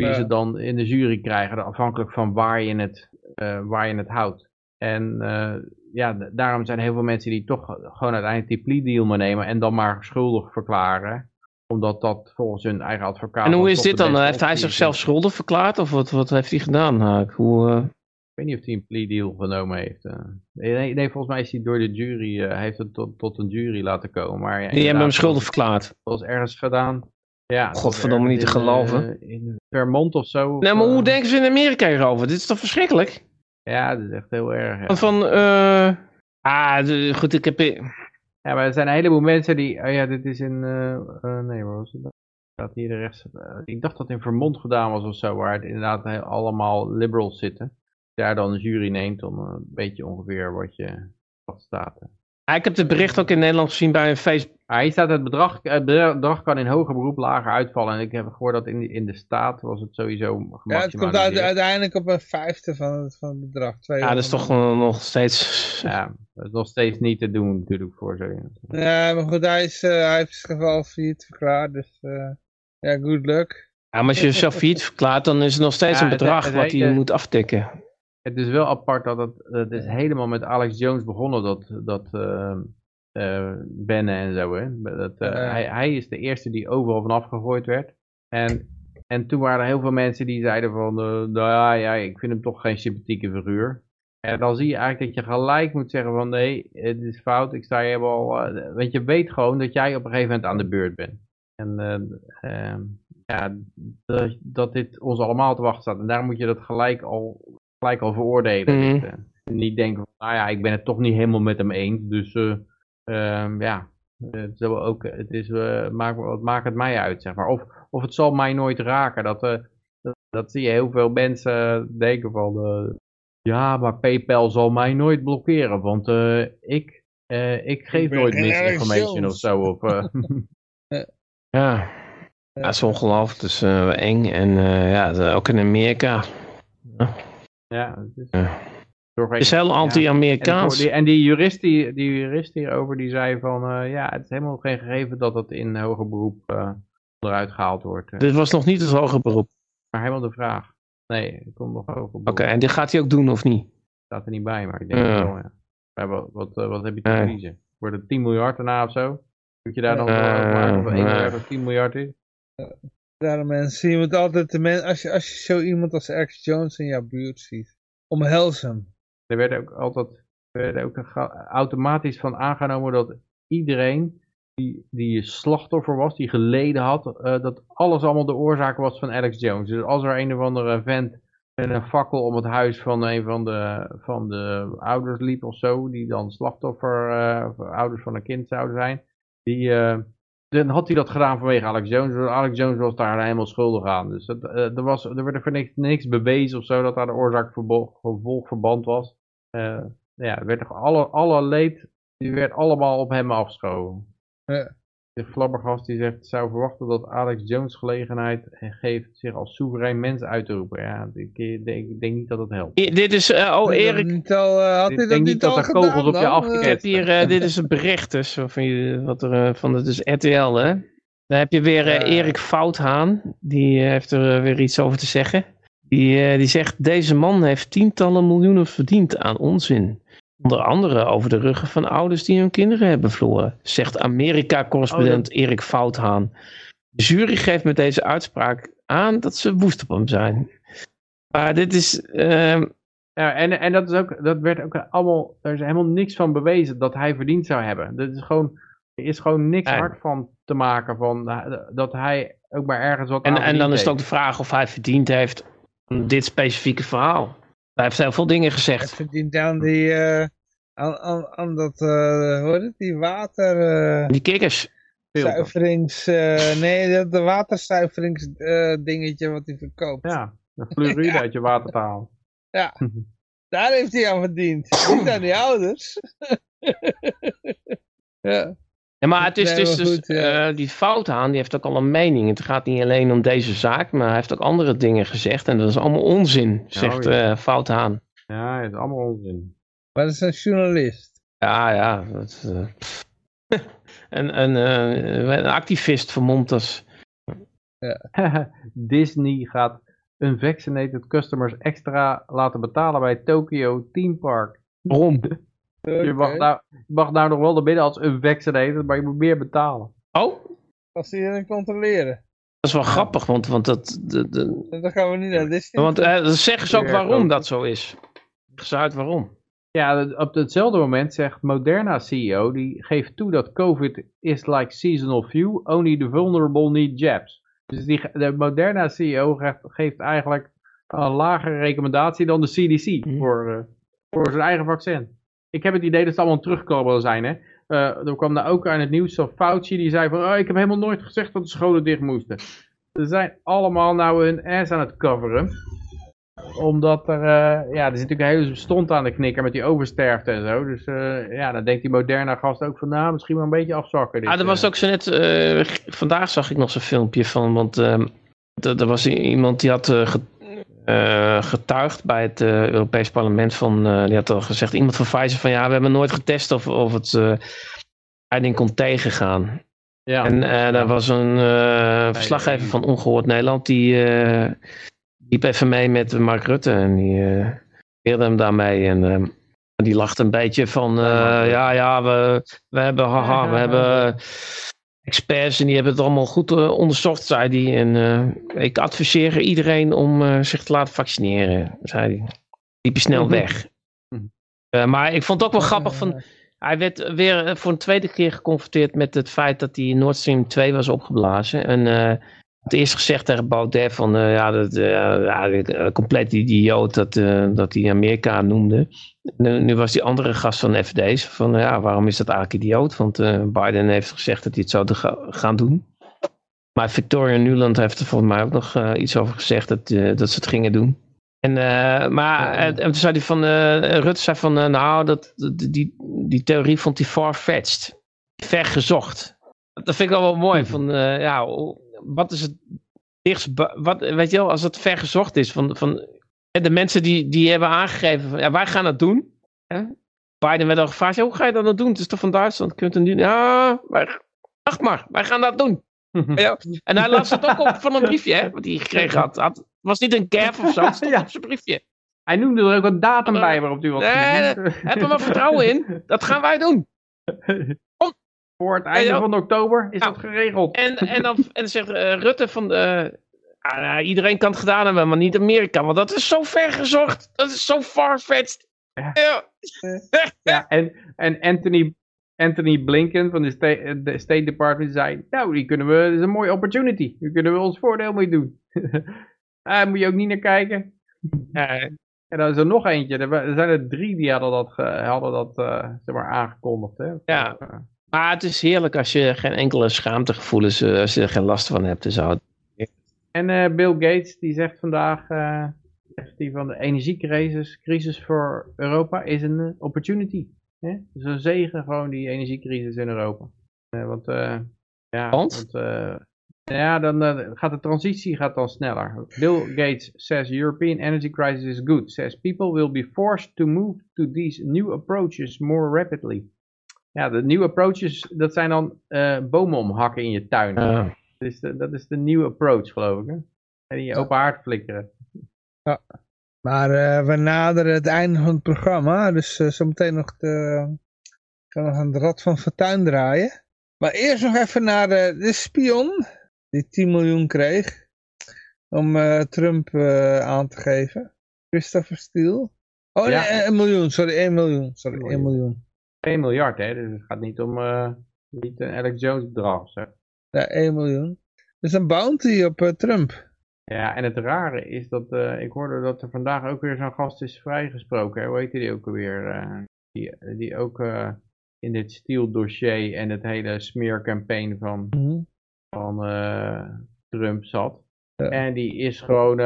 Ja. ze dan in de jury krijgen, afhankelijk van waar je het, eh, waar je het houdt. En eh, ja, daarom zijn heel veel mensen die toch gewoon uiteindelijk die plea deal maar nemen en dan maar schuldig verklaren. Omdat dat volgens hun eigen advocaat... En hoe is dit dan? Heeft hij zichzelf schuldig verklaard of wat, wat heeft hij gedaan? Haak? Hoe, eh, Ik weet niet of hij een plea deal genomen heeft. Nee, nee, volgens mij is hij door de jury, eh, hij heeft het tot, tot een jury laten komen. Maar ja, die hebben hem schuldig verklaard. Dat was ergens gedaan. Ja, dat Godverdomme, niet te in, geloven. eh, in Vermont of zo. Nee, of, maar hoe eh, denken ze in Amerika hierover? Dit is toch verschrikkelijk? Ja, dat is echt heel erg. Ja. Van, van eh, ah, goed, ik heb... Ja, maar er zijn een heleboel mensen die, oh ja, dit is in, eh, eh, nee, waar was het? Staat hier de rechts, eh, ik dacht dat het in Vermont gedaan was of zo, waar het inderdaad heel- allemaal liberals zitten. Als je daar dan een jury neemt, dan eh, weet je ongeveer wat je, wat staat. Ik heb het bericht ook in Nederland gezien bij een Facebook. Hier staat het bedrag, het bedrag kan in hoger beroep lager uitvallen. En ik heb gehoord dat in, de- in de staat was het sowieso Ja, het komt uit- uiteindelijk op een vijfde van het, van het bedrag. Ja, dat is toch nog steeds... Ja, dat is nog steeds niet te doen natuurlijk voor zo. Ja, maar goed, hij, is, eh, hij heeft zijn geval failliet verklaard, dus eh, ja, good luck. Ja, maar als je jezelf failliet verklaart, dan is het nog steeds Ja, een het- bedrag het wat hij moet aftikken. Het is wel apart dat het, het is helemaal met Alex Jones begonnen, dat, dat eh, eh, bannen en zo. Hè? Dat, eh, Ja. hij, hij is de eerste die overal van afgegooid werd. En, en toen waren er heel veel mensen die zeiden van, nou ja, ja, ik vind hem toch geen sympathieke figuur. En dan zie je eigenlijk dat je gelijk moet zeggen van, nee, het is fout, ik sta hier eh, want je weet gewoon dat jij op een gegeven moment aan de beurt bent. En eh, ehm, ja, dat, dat dit ons allemaal te wachten staat. En daar moet je dat gelijk al, gelijk al veroordelen. Mhm. Dus, eh, niet denken van, nou ja, ik ben het toch niet helemaal met hem eens. Dus eh, ehm, ja, het, ook, het is, eh, maakt, wat maakt het mij uit, zeg maar. Of, of het zal mij nooit raken. Dat, eh, dat, dat zie je heel veel mensen denken van, eh, ja, maar PayPal zal mij nooit blokkeren. Want eh, ik, eh, ik geef nooit misinformation of zo. Of, eh, Ja, ja het is ongelooflijk. Het is eh, eng. En eh, ja, ook in Amerika. ja, het is, Ja. Zorg Het is even- heel ja. En, anti-Amerikaans. die, en die jurist, die, die jurist hierover, die zei van, eh, ja, het is helemaal geen gegeven dat het in hoger beroep eh, eruit gehaald wordt. eh. Dit was nog niet het hoger beroep. Maar helemaal de vraag. Nee, het komt nog hoger beroep. Oké, en dit gaat hij ook doen of niet? staat er niet bij, maar ik denk wel, ja. Maar wat, wat, wat heb je te verliezen? Wordt het 10 miljard daarna of zo? Moet je daar dan uh, maken of 1 nee. miljard of 10 miljard is? Daarom mensen, je moet altijd, de men, als, je, als je zo iemand als Alex Jones in jouw buurt ziet, omhels hem. Er werd ook altijd er werd ook automatisch van aangenomen dat iedereen die, die slachtoffer was, die geleden had, eh, dat alles allemaal de oorzaak was van Alex Jones. Dus als er een of andere vent met een fakkel om het huis van een van de, van de ouders liep of zo, die dan slachtoffer, eh, ouders van een kind zouden zijn, die, eh, dan had hij dat gedaan vanwege Alex Jones. Alex Jones was daar helemaal schuldig aan. Dus het, eh, er, was, er werd er voor niks, niks bewezen of zo dat daar de oorzaak verbo- gevolgverband was. Eh, ja, er werd alle, alle leed, die werd allemaal op hem afgeschoven. Ja. De Flabbergast die zegt, zou verwachten dat Alex Jones gelegenheid geeft zich als soeverein mens uit te roepen. Ja, ik denk, ik denk niet dat het helpt. I- dit is, oh Had hij dat Erik, Niet al, had Ik denk dat niet dat er kogels gedaan op je dan? afgeketst hier, eh, dit is een bericht dus, van, je- wat er, eh, van het is RTL hè. Dan heb je weer eh. Erik Fouthaan, die heeft er weer iets over te zeggen. Die, die zegt, deze man heeft tientallen miljoenen verdiend aan onzin. Onder andere over de ruggen van ouders die hun kinderen hebben verloren, zegt Amerika-correspondent Erik Fouthaan. De jury geeft met deze uitspraak aan dat ze woest op hem zijn. Maar dit is... ehm, Ja, en, en dat, is ook, dat werd ook allemaal, er is helemaal niks van bewezen dat hij verdiend zou hebben. Dat is gewoon, er is gewoon niks hard van te maken van eh, dat hij ook maar ergens wat en, aan en dan is het ook de vraag of hij verdiend heeft aan dit specifieke verhaal. Hij heeft heel veel dingen gezegd. verdient aan die, eh, aan, aan, aan dat, eh hoe heet het, die water, eh, Die kikkers. zuiverings, eh, nee, dat de waterzuiverings eh, dingetje wat hij verkoopt. Ja, een fluoride uit je water te halen. Ja. Daar heeft hij aan verdiend. Niet aan die ouders. ja. Ja, maar het is dus, dus ja. eh, die Fouthaan, die heeft ook al een mening. Het gaat niet alleen om deze zaak, maar hij heeft ook andere dingen gezegd. En dat is allemaal onzin, zegt ja. eh Fouthaan. Ja, het is allemaal onzin. Maar dat is een journalist. Ja, ja. Dat, eh, eh, een activist vermomd als... Disney gaat unvaccinated customers extra laten betalen bij Tokyo Theme Park. Waarom? Je mag, nou, je mag nou nog wel naar binnen als unvaccinated, maar je moet meer betalen. Oh, Als die dan controleren. dat is wel grappig, want, want dat... De, de, Dan gaan we niet naar Disney. want eh, zeggen ze ook waarom dat zo is. Zeggen ze uit waarom. Ja, op hetzelfde moment zegt Moderna CEO, die geeft toe dat COVID is like seasonal flu, only the vulnerable need jabs. Dus die, de Moderna CEO geeft, geeft eigenlijk een lagere recommendatie dan de CDC Mhm. voor, eh, voor zijn eigen vaccin. Ik heb het idee dat het allemaal terugkomen zijn. Hè? Eh, er kwam daar ook aan het nieuws zo Fauci die zei van, oh, ik heb helemaal nooit gezegd dat de scholen dicht moesten. Ze zijn allemaal nou hun ass aan het coveren omdat er, eh, ja, er zit natuurlijk een hele stond aan de knikker met die oversterfte en zo. Dus eh, ja, dan denkt die moderne gast ook van, nou, misschien wel een beetje afzakken. Dit, Ah, er was ook zo net, vandaag zag ik nog zo'n filmpje van, want ehm, er was iemand die had eh, ge- getuigd bij het eh, Europees Parlement van, eh, die had al gezegd, iemand van Pfizer van ja, we hebben nooit getest of, of het scheiding kon tegengaan. Ja, En daar was een verslaggever van Ongehoord Nederland, die liep even mee met Mark Rutte en die leerde hem daarmee en die lachte een beetje van, ja, ja, we, we hebben, haha, we hebben experts en die hebben het allemaal goed eh, onderzocht, zei hij. En eh, ik adviseer iedereen om eh, zich te laten vaccineren, zei hij. Liep hij snel Mhm. weg. Mhm. Maar ik vond het ook wel grappig van, hij werd weer voor een tweede keer geconfronteerd met het feit dat die Nord Stream 2 was opgeblazen. En het eerst gezegd tegen Baudet van eh, ja, dat, eh, ja, eh, compleet idioot dat, dat hij Amerika noemde. Nu, nu was die andere gast van de FD's van ja, waarom is dat eigenlijk idioot? Want Biden heeft gezegd dat hij het zou ga- gaan doen. Maar Victoria Nuland heeft er volgens mij ook nog iets over gezegd dat, dat ze het gingen doen. En, maar en toen zei hij van, Rutte zei van, nou, dat, die, die, theorie vond hij far-fetched. Vergezocht. Dat vind ik wel wel mooi. Van, eh, ja, wat is het dichtst, wat, weet je wel, als het vergezocht is. Van, van, de mensen die, die hebben aangegeven, van, ja, wij gaan het doen. Hè? Biden werd al gevraagd, ja, hoe ga je dat nou doen? Het is toch van Duitsland? Kun je het doen? Ja, wij, wacht maar, wij gaan dat doen. Ja. En hij las het ook op van een briefje, hè, wat hij gekregen had. het was niet een gaf of zo, het stond Ja. op zijn briefje. Hij noemde er ook een datum bij waarop wat Nee, doen. Heb er maar vertrouwen in, dat gaan wij doen. Voor het einde van oktober is Nou, dat geregeld. En, en dan, en zegt eh, Rutte van, de, ah, nou, iedereen kan het gedaan hebben, maar niet Amerika, want dat is zo ver gezocht, dat is zo far-fetched. Ja. Ja. En, en Anthony, Anthony Blinken van de State, de State Department zei, nou, die kunnen we, dat is een mooie opportunity. Daar kunnen we ons voordeel mee doen. Daar moet je ook niet naar kijken. En dan is er nog eentje. Er zijn er drie die hadden dat, hadden dat eh, zeg maar aangekondigd. Hè? Ja. Maar het is heerlijk als je geen enkele schaamtegevoelens, eh, als je er geen last van hebt en zo. En eh, Bill Gates die zegt vandaag eh, zegt die van de energiecrisis crisis voor Europa is een opportunity. Hè? Is een zegen gewoon die energiecrisis in Europa. Want eh, ja, Want? ja, dan gaat de transitie gaat dan sneller. Bill Gates says European energy crisis is good. Says people will be forced to move to these new approaches more rapidly. Ja, de nieuwe approaches, dat zijn dan eh, bomen omhakken in je tuin. Ja. Dat is de, dat is de nieuwe approach, geloof ik. Hè? En in je open haard flikkeren. Maar eh, we naderen het einde van het programma, dus eh, zometeen nog de, we nog aan het rad van Fortuin draaien. Maar eerst nog even naar de, de spion, die 10 miljoen kreeg. om Trump aan te geven. Christopher Steele. Oh Ja. nee, een miljoen, sorry, 1 miljoen. Sorry, Een 1 miljoen. 1 miljard, hè? Dus het gaat niet om eh, niet een Alex Jones bedrag. zo. Ja, 1 miljoen. Dus een bounty op eh, Trump. Ja, en het rare is dat eh, ik hoorde dat er vandaag ook weer zo'n gast is vrijgesproken. Hè? Hoe heet die ook alweer? die, die ook in dit Steele dossier en het hele smeercampaign van, Mhm. van Trump zat. Ja. En die is gewoon,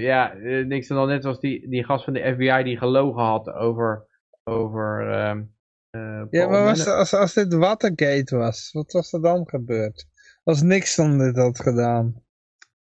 ja, niks dan net als die, die gast van de FBI die gelogen had over, over ehm, eh, Ja, Paul maar was, als, als dit Watergate was, wat was er dan gebeurd? Als Nixon dit had gedaan.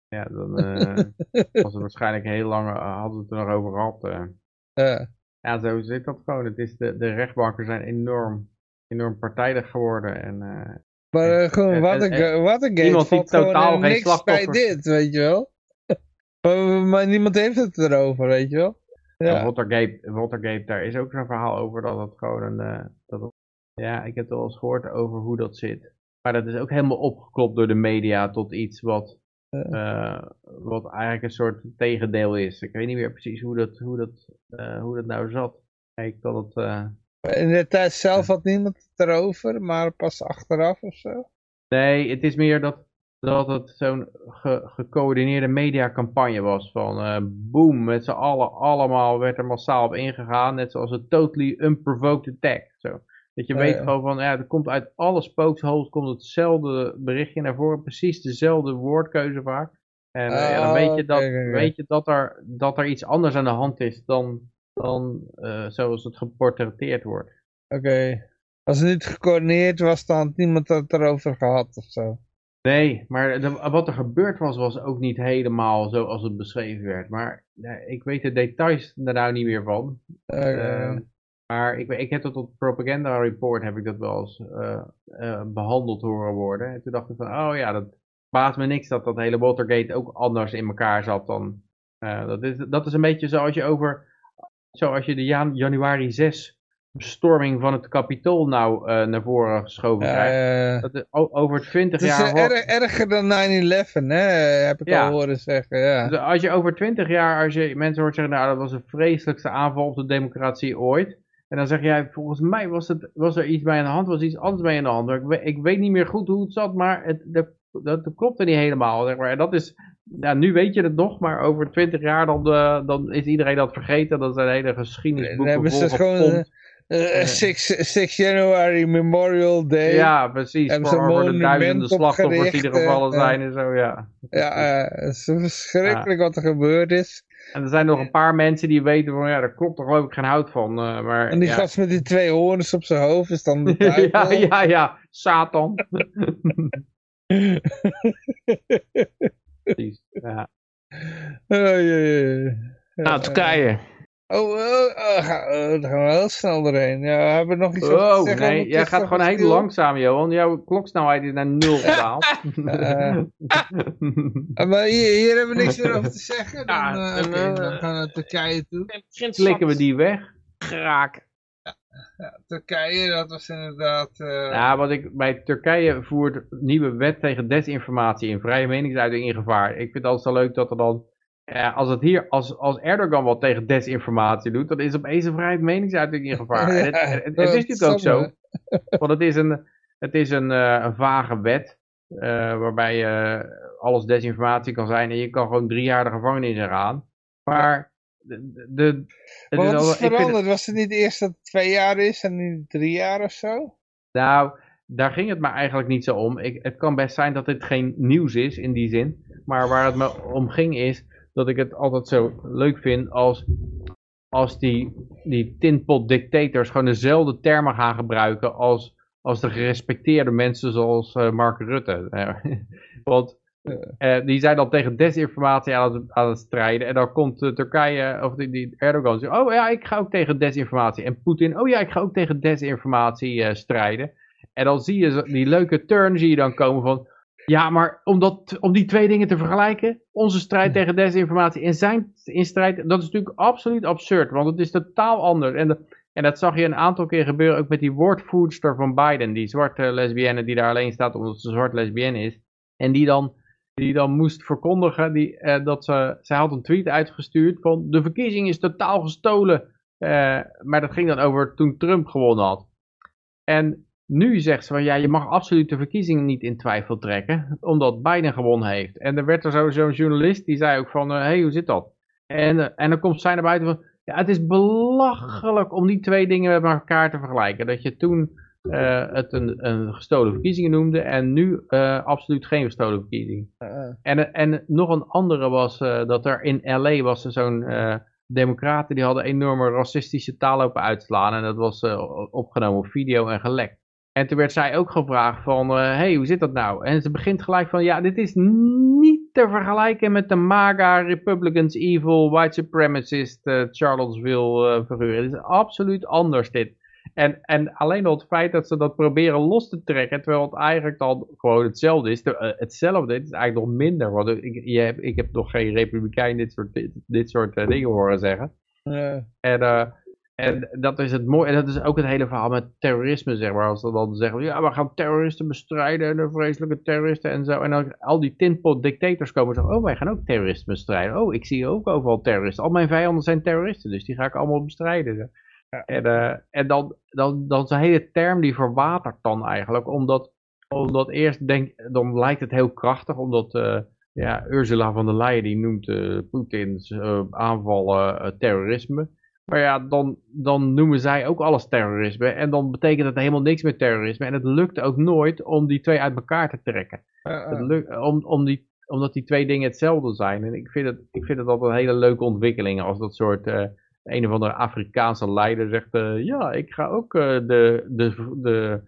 Ja, dan eh, was het waarschijnlijk heel lang, eh, hadden we het er nog over gehad. eh. Ja. Ja, zo zit dat gewoon. Het is de, de rechtbanken zijn enorm, enorm partijdig geworden. En, eh, Maar eh, gewoon En- Watergate, en- Watergate iemand die valt gewoon totaal geen niks bij dit, weet je wel. maar, maar niemand heeft het erover, weet je wel. Ja. Watergate, Watergate, daar is ook zo'n verhaal over dat het gewoon een... eh, dat het- ja, ik heb het wel eens gehoord over hoe dat zit. Maar dat is ook helemaal opgeklopt door de media tot iets wat, eh, wat eigenlijk een soort tegendeel is. Ik weet niet meer precies hoe dat, hoe dat, eh, hoe dat nou zat. Kijk, dat het... in de tijd zelf had niemand het erover, maar pas achteraf of zo. Nee, het is meer dat, dat het zo'n ge- gecoördineerde mediacampagne was. Van eh boom, met z'n allen, allemaal werd er massaal op ingegaan. Net zoals een totally unprovoked attack. Zo. Dat je Ja, weet ja. gewoon van, ja, er komt uit alle spooksholes komt hetzelfde berichtje naar voren. Precies dezelfde woordkeuze vaak. En eh, ja, dan Oh, weet je, dat, weet je dat, er, dat er iets anders aan de hand is dan, dan eh, zoals het geportretteerd wordt. Oké. Als het niet gecoördineerd was, dan had niemand het erover gehad of zo. Nee, maar de- wat er gebeurd was, was ook niet helemaal zoals het beschreven werd. Maar ik weet de details daar nou niet meer van. Oké. Eh, maar ik, ik heb dat op Propaganda Report heb ik dat wel eens eh, eh, behandeld horen worden. En toen dacht ik van, oh ja, dat baat me niks dat dat hele Watergate ook anders in elkaar zat dan. dat, is, dat is een beetje zoals je over, zoals je de jan- januari 6 bestorming van het Capitool nou eh, naar voren geschoven krijgt. eh, Dat o- over 20 het is jaar... eh, erg, erger dan 9-11, hè? Heb ik Ja. al horen zeggen, ja. Dus als je over twintig jaar, als je mensen hoort zeggen, nou dat was de vreselijkste aanval op de democratie ooit. En dan zeg jij, volgens mij was, het, was er iets bij aan de hand, was iets anders bij aan de hand. Ik, weet, ik weet niet meer goed hoe het zat, maar het, dat, dat, dat klopte niet helemaal. Zeg maar. En dat is, ja, nu weet je het nog, maar over twintig jaar dan, dan is iedereen dat vergeten. Dan zijn hele Dan geschiedenisboeken hebben ze gewoon 6, 6 January Memorial Day. Ja, precies. hebben Voor, voor de duizenden slachtoffers die er gevallen eh, zijn en zo, ja. Ja, eh, het is verschrikkelijk wat er gebeurd is. En er zijn nog een paar mensen die weten van, ja, daar klopt er geloof ik geen hout van. eh, maar, En die ja. gast met die twee horens op zijn hoofd is dan de ja, ja, ja, Satan. Precies, ja. Oh, ja, ja, ja. Nou, Turkije. Oh, daar gaan we heel snel doorheen. Ja, we hebben nog iets over te Oh, zeggen nee, jij gaat gewoon heel langzaam, Johan. Jouw kloksnelheid is naar nul gedaald. Ah, maar hier, hier hebben we niks meer over te zeggen. Dan, Ja, eh, eh, dan gaan we naar Turkije toe. Slikken we die weg? Graak. Turkije, dat was inderdaad... eh, Ja, wat ik bij Turkije voert nieuwe wet tegen desinformatie en vrije meningsuiting in gevaar. Ik vind het altijd zo leuk dat er dan, ja, als het hier, als, als Erdogan wat tegen desinformatie doet, dan is opeens een vrijheid meningsuiting in gevaar. En het, is natuurlijk ook zo. Want het is een, het is een, eh, een vage wet. eh, waarbij je alles desinformatie kan zijn. En je kan gewoon drie jaar de gevangenis in gaan. Maar de, de, het Maar is wat al- is vind het- veranderd? Was het niet eerst dat het twee jaar is en nu drie jaar of zo? nou, daar ging het me eigenlijk niet zo om. Ik, het kan best zijn dat dit geen nieuws is in die zin. Maar waar het me om ging is dat ik het altijd zo leuk vind als, als die, die tinpot dictators gewoon dezelfde termen gaan gebruiken als, als de gerespecteerde mensen zoals eh, Mark Rutte. Eh, Want eh, die zijn dan tegen desinformatie aan het, aan het strijden. En dan komt eh, Turkije, of die, die Erdogan, zegt, oh ja, ik ga ook tegen desinformatie. En Poetin, oh ja, ik ga ook tegen desinformatie eh, strijden. En dan zie je die leuke turn zie je dan komen van, ja, maar om, dat, om die twee dingen te vergelijken, onze strijd tegen desinformatie en zijn in strijd, dat is natuurlijk absoluut absurd, want het is totaal anders. En, de- en dat zag je een aantal keer gebeuren, ook met die woordvoerster van Biden, die zwarte lesbienne die daar alleen staat omdat ze zwart lesbienne is. En die dan die dan moest verkondigen die, eh, dat ze, zij had een tweet uitgestuurd van de verkiezing is totaal gestolen. Eh, maar dat ging dan over toen Trump gewonnen had. En nu zegt ze van ja, je mag absoluut de verkiezingen niet in twijfel trekken, omdat Biden gewonnen heeft. En er werd er zo- zo'n journalist die zei ook van, hé, hey, hoe zit dat? En, eh, en dan komt zij naar buiten van, ja, het is belachelijk om die twee dingen met elkaar te vergelijken. Dat je toen eh, het een, een gestolen verkiezingen noemde en nu eh, absoluut geen gestolen verkiezing. En, en nog een andere was eh, dat er in LA was er zo'n eh, democraten die hadden enorme racistische taal open uitslaan. En dat was eh, opgenomen op video en gelekt. En toen werd zij ook gevraagd van, hé, hey, hoe zit dat nou? En ze begint gelijk van, ja, dit is niet te vergelijken met de MAGA, Republicans, evil, white supremacist, eh, Charlottesville eh figuur. Het is absoluut anders dit. En, en alleen al het feit dat ze dat proberen los te trekken, terwijl het eigenlijk dan gewoon hetzelfde is. eh, hetzelfde, het is eigenlijk nog minder. Want ik, je hebt, ik heb nog geen republikein dit soort, dit, dit soort eh, dingen horen zeggen. En, eh, en dat is het mooie. En dat is ook het hele verhaal met terrorisme, zeg maar. Als ze dan zeggen, ja, we gaan terroristen bestrijden, en de vreselijke terroristen en zo. En dan al die tinpot dictators komen en zeggen, oh, wij gaan ook terroristen bestrijden. Oh, ik zie ook overal terroristen. Al mijn vijanden zijn terroristen, dus die ga ik allemaal bestrijden. En, eh, en dan, dan, dan is een hele term die verwatert dan eigenlijk, omdat, omdat eerst denk, dan lijkt het heel krachtig, omdat eh, ja, Ursula von der Leyen die noemt eh Poetins aanvallen terrorisme. Maar ja, dan, dan noemen zij ook alles terrorisme. En dan betekent het helemaal niks met terrorisme. En het lukt ook nooit om die twee uit elkaar te trekken. Het lukt, om, om die, omdat die twee dingen hetzelfde zijn. En ik vind het, ik vind het altijd een hele leuke ontwikkeling. Als dat soort eh, een of andere Afrikaanse leider zegt. eh, ja, ik ga ook eh, de, de, de,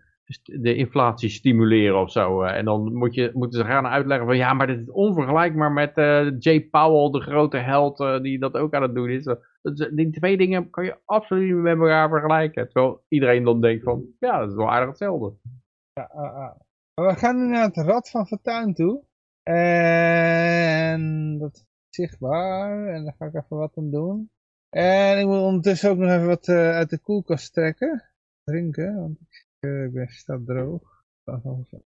de inflatie stimuleren of zo. eh. en dan moet je, moeten ze gaan uitleggen van ja, maar dit is onvergelijkbaar met eh, Jay Powell, de grote held, eh, die dat ook aan het doen is. Die twee dingen kan je absoluut niet met elkaar vergelijken. Terwijl iedereen dan denkt van ja, dat is wel aardig hetzelfde. Ja, ah. Maar we gaan nu naar het Rad van Fortuin toe. En dat is zichtbaar. En daar ga ik even wat aan doen. En ik moet ondertussen ook nog even wat eh, uit de koelkast trekken. Drinken, want ik, eh, ik ben staat droog.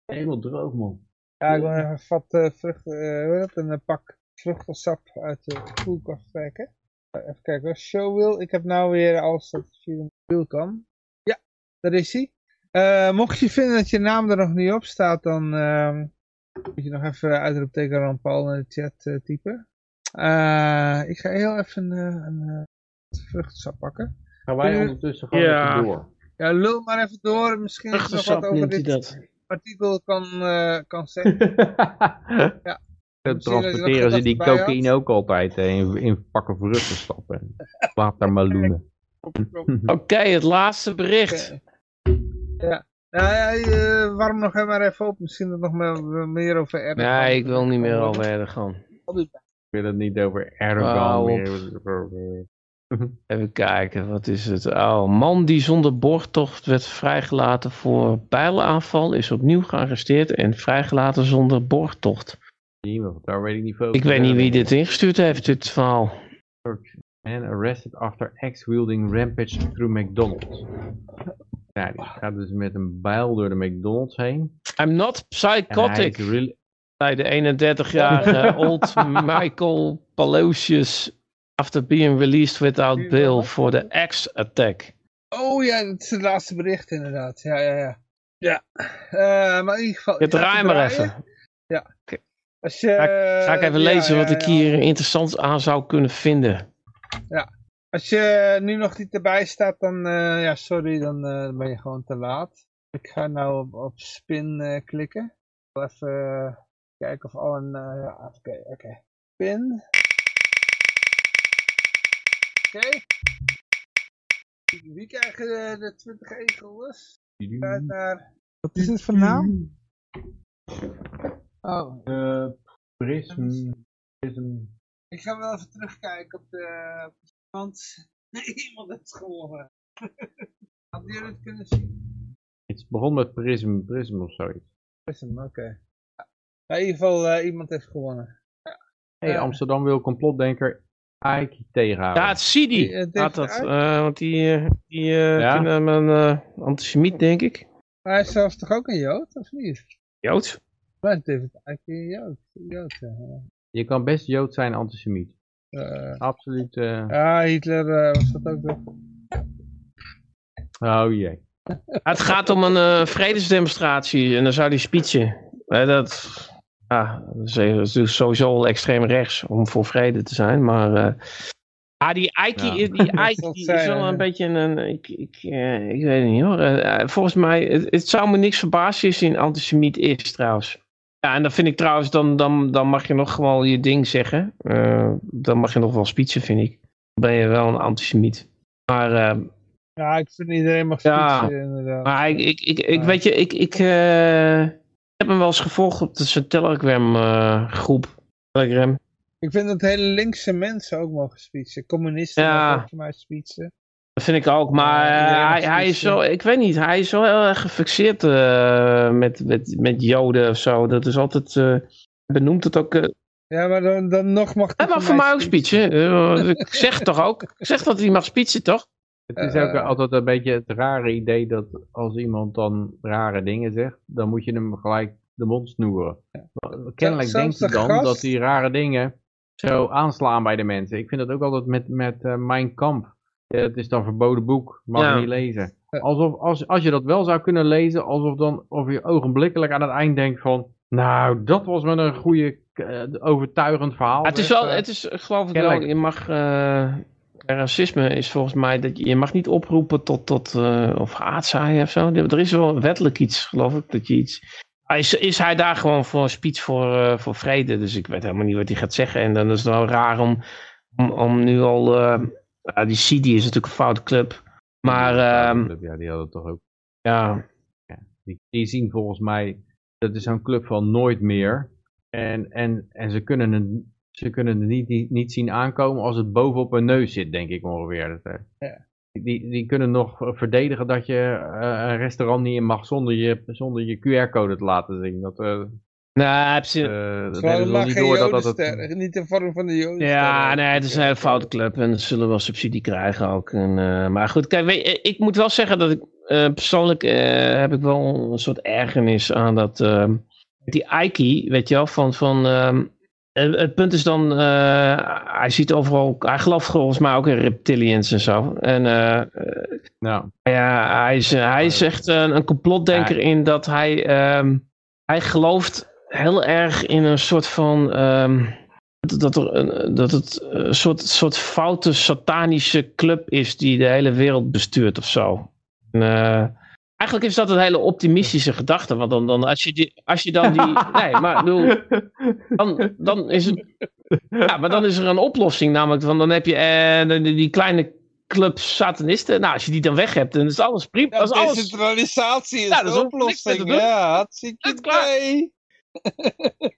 Helemaal droog man. Ja, ik wil even wat uh, vruchten, eh, hoe heet dat, een pak vruchtensap uit de koelkast trekken. Even kijken, als show wil. Ik heb nou weer alles dat via de mobiel kan. Ja, daar is hij. Eh, mocht je vinden dat je naam er nog niet op staat, dan ehm, moet je nog even uitroepteken Ron Paul in de chat eh, typen. Eh, ik ga heel even eh, een eh, vruchtensap pakken. Gaan wij ondertussen gewoon ja. even door. Ja, lul maar even door. Misschien is nog wat over dit dat. artikel kan, eh, kan zeggen. ja. Dan je transporteren ze die cocaïne ook altijd eh, in, in pakken vruchtenstap en watermeloenen. Oké, het laatste bericht. Ja. Nou ja, eh, warm nog maar even op. Misschien dat nog meer, meer over Erdogan. Nee, ik wil niet meer over Erdogan. Ik wil het niet over Erdogan meer. Even kijken, wat is het? Oh, man die zonder borgtocht werd vrijgelaten voor pijlaanval is opnieuw gearresteerd en vrijgelaten zonder borgtocht. Niemand, daar weet ik niet veel Ik weet niet wie dit ingestuurd heeft, dit verhaal. Man arrested after ex-wielding rampage through McDonald's. Ja, die gaat dus met een bijl door de McDonald's heen. I'm not psychotic, really- zei de 31-jarige old Michael Palocious after being released without bail for the ex-attack. Oh ja, dat is het laatste bericht inderdaad. Ja, ja, ja. Ja, Eh, maar in ieder geval... Het draai maar even. Als je, Ga ik even ja, lezen wat ja, ik ja. hier interessant aan zou kunnen vinden. Als je nu nog niet erbij staat, dan, eh, ja, sorry, dan eh, ben je gewoon te laat. Ik ga nou op, op spin eh, klikken. Ik even eh, kijken of al een, eh, ja, oké, oké. Spin. Oké. Wie- Wie krijgt de, de 20 egels? Uit naar... Wat is het voor naam? Oh, Eh, Prism. Prism. ik ga wel even terugkijken op de... Want iemand heeft gewonnen. Hadden jullie het kunnen zien? Het begon met Prism, Prism of zoiets. Is hem, oké. Ja, in ieder geval, eh, iemand heeft gewonnen. Hey, Ja. Amsterdam wil complotdenker Ike tegenhouden. Ja, het Sidi Die, eh, had David dat. Eh, want die, eh, die eh Ja? vinden hem een eh, antisemiet, denk ik. Maar hij is zelfs toch ook een Jood, of niet? Joods? Jood. Jood. Je kan best Jood zijn antisemiet. Eh, Absoluut. eh, ja, Hitler eh, was dat ook nog. Oh jee. Het gaat om een vredesdemonstratie en dan zou die speechen. Dat, ja, dat is, eh, dat is dus sowieso al extreem rechts om voor vrede te zijn. Maar eh, ah, die Ike, Ja. die Ike is wel een beetje een... Ik, ik, ik weet het niet hoor. Volgens mij, het, het zou me niks verbazen als hij een antisemiet is trouwens. Ja, en dan vind ik trouwens, dan, dan, dan mag je nog gewoon je ding zeggen. Eh, dan mag je nog wel speechen, vind ik. Dan ben je wel een antisemiet. Maar... eh, Ja, ik vind iedereen mag Ja. speechen, inderdaad. maar ik, ik, ik, ik weet je, ik, ik, eh, ik heb hem wel eens gevolgd op de Telegram groep. Telegram. Ik vind dat hele linkse mensen ook mogen speechen. Communisten Ja. mogen mij speechen. Dat vind ik ook, maar eh, hij, hij is zo, ik weet niet, hij is zo heel erg gefixeerd eh, met, met, met joden of zo. Dat is altijd, eh, hij benoemt het ook. eh, Ja, maar dan, dan nog mag hij mag voor mij ook speechen. Ik zeg toch ook, ik zeg dat hij mag speechen, toch? Het is ook altijd een beetje het rare idee dat als iemand dan rare dingen zegt, dan moet je hem gelijk de mond snoeren. Maar Kennelijk denkt hij dan gast- dat die rare dingen zo aanslaan bij de mensen. Ik vind dat ook altijd met, met eh, Mein Kampf. Ja, het is dan verboden boek, mag Ja. niet lezen. Alsof, als, als je dat wel zou kunnen lezen, alsof dan, of je ogenblikkelijk aan het eind denkt van, nou, dat was wel een goede, eh, overtuigend verhaal. het is wel, het is geloof ik wel, je mag, eh, racisme is volgens mij dat je, je mag niet oproepen tot, tot eh, of haatzaaien of zo. Er is wel wettelijk iets, geloof ik, dat je iets... Is, is hij daar gewoon voor een speech voor, voor vrede? Dus ik weet helemaal niet wat hij gaat zeggen. En dan is het wel raar om, om, om nu al... ja, die CD is natuurlijk een foute club. Maar ehm, ja, die hadden toch ook ja, Die, die zien volgens mij, dat is zo'n club van nooit meer. En, en, en ze kunnen het, ze kunnen het niet, niet, niet zien aankomen als het bovenop hun neus zit, denk ik ongeveer. Dat, eh, Ja. die, die kunnen nog verdedigen dat je eh, een restaurant niet in mag zonder je, zonder je QR-code te laten zien. Dat, eh nou, heb ze, eh, dat hebben mag niet geen door dat dat... het- niet de vorm van de jodenster. Ja, nee, het is een hele foute club en ze zullen wel subsidie krijgen ook. En, eh, maar goed, kijk, weet, ik moet wel zeggen dat ik eh, persoonlijk eh, heb ik wel een soort ergernis aan dat ehm, die Ike, weet je wel, van, van ehm, het, punt is dan, eh, hij ziet overal, hij gelooft volgens mij ook in reptilians en zo. En eh, eh, Nou, ja, hij is, hij is echt een, een complotdenker in dat hij, ehm, hij gelooft heel erg in een soort van, ehm, dat, er een, dat het een soort, soort foute satanische club is die de hele wereld bestuurt of zo. En, eh, eigenlijk is dat een hele optimistische gedachte, want dan, dan als, je die, als je dan die, nee, maar bedoel, dan, dan is het, ja, maar dan is er een oplossing, namelijk, want dan heb je eh, die, kleine club satanisten. Nou, als je die dan weg hebt, dan is alles prima. Ja, alles. decentralisatie is Ja, de oplossing. Ja, hartstikke klaar. idee.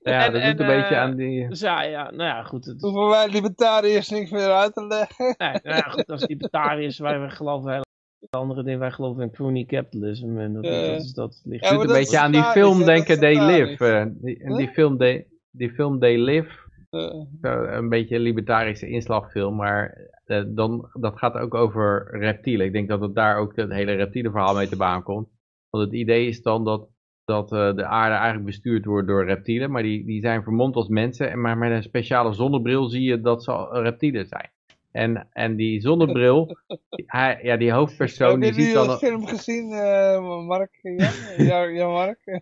Ja, En- dat en, doet een beetje eh, aan die... Dus ja, ja, nou ja, goed. Het, Hoeven wij libertariërs niks meer uit te leggen. nee, nou ja, goed als libertariërs, wij, wij geloven heel andere dingen. Wij geloven in crony capitalism. En dat, Ja. dat, is, dat ligt. Ja, doet een beetje aan die film denken, They. Live. eh, die, en die film, They, die film They Live, Eh, een beetje een libertarische inslagfilm, maar dan, dat gaat ook over reptielen. Ik denk dat het daar ook het hele reptielenverhaal mee te baan komt. Want het idee is dan dat, dat eh, de aarde eigenlijk bestuurd wordt door reptielen, maar die, die zijn vermomd als mensen, en maar met een speciale zonnebril zie je dat ze reptielen zijn. En, en die zonnebril, hij, ja, die hoofdpersoon, Heb die je ziet die dan... uh, film gezien, eh, Mark? Ja, ja, ja Mark?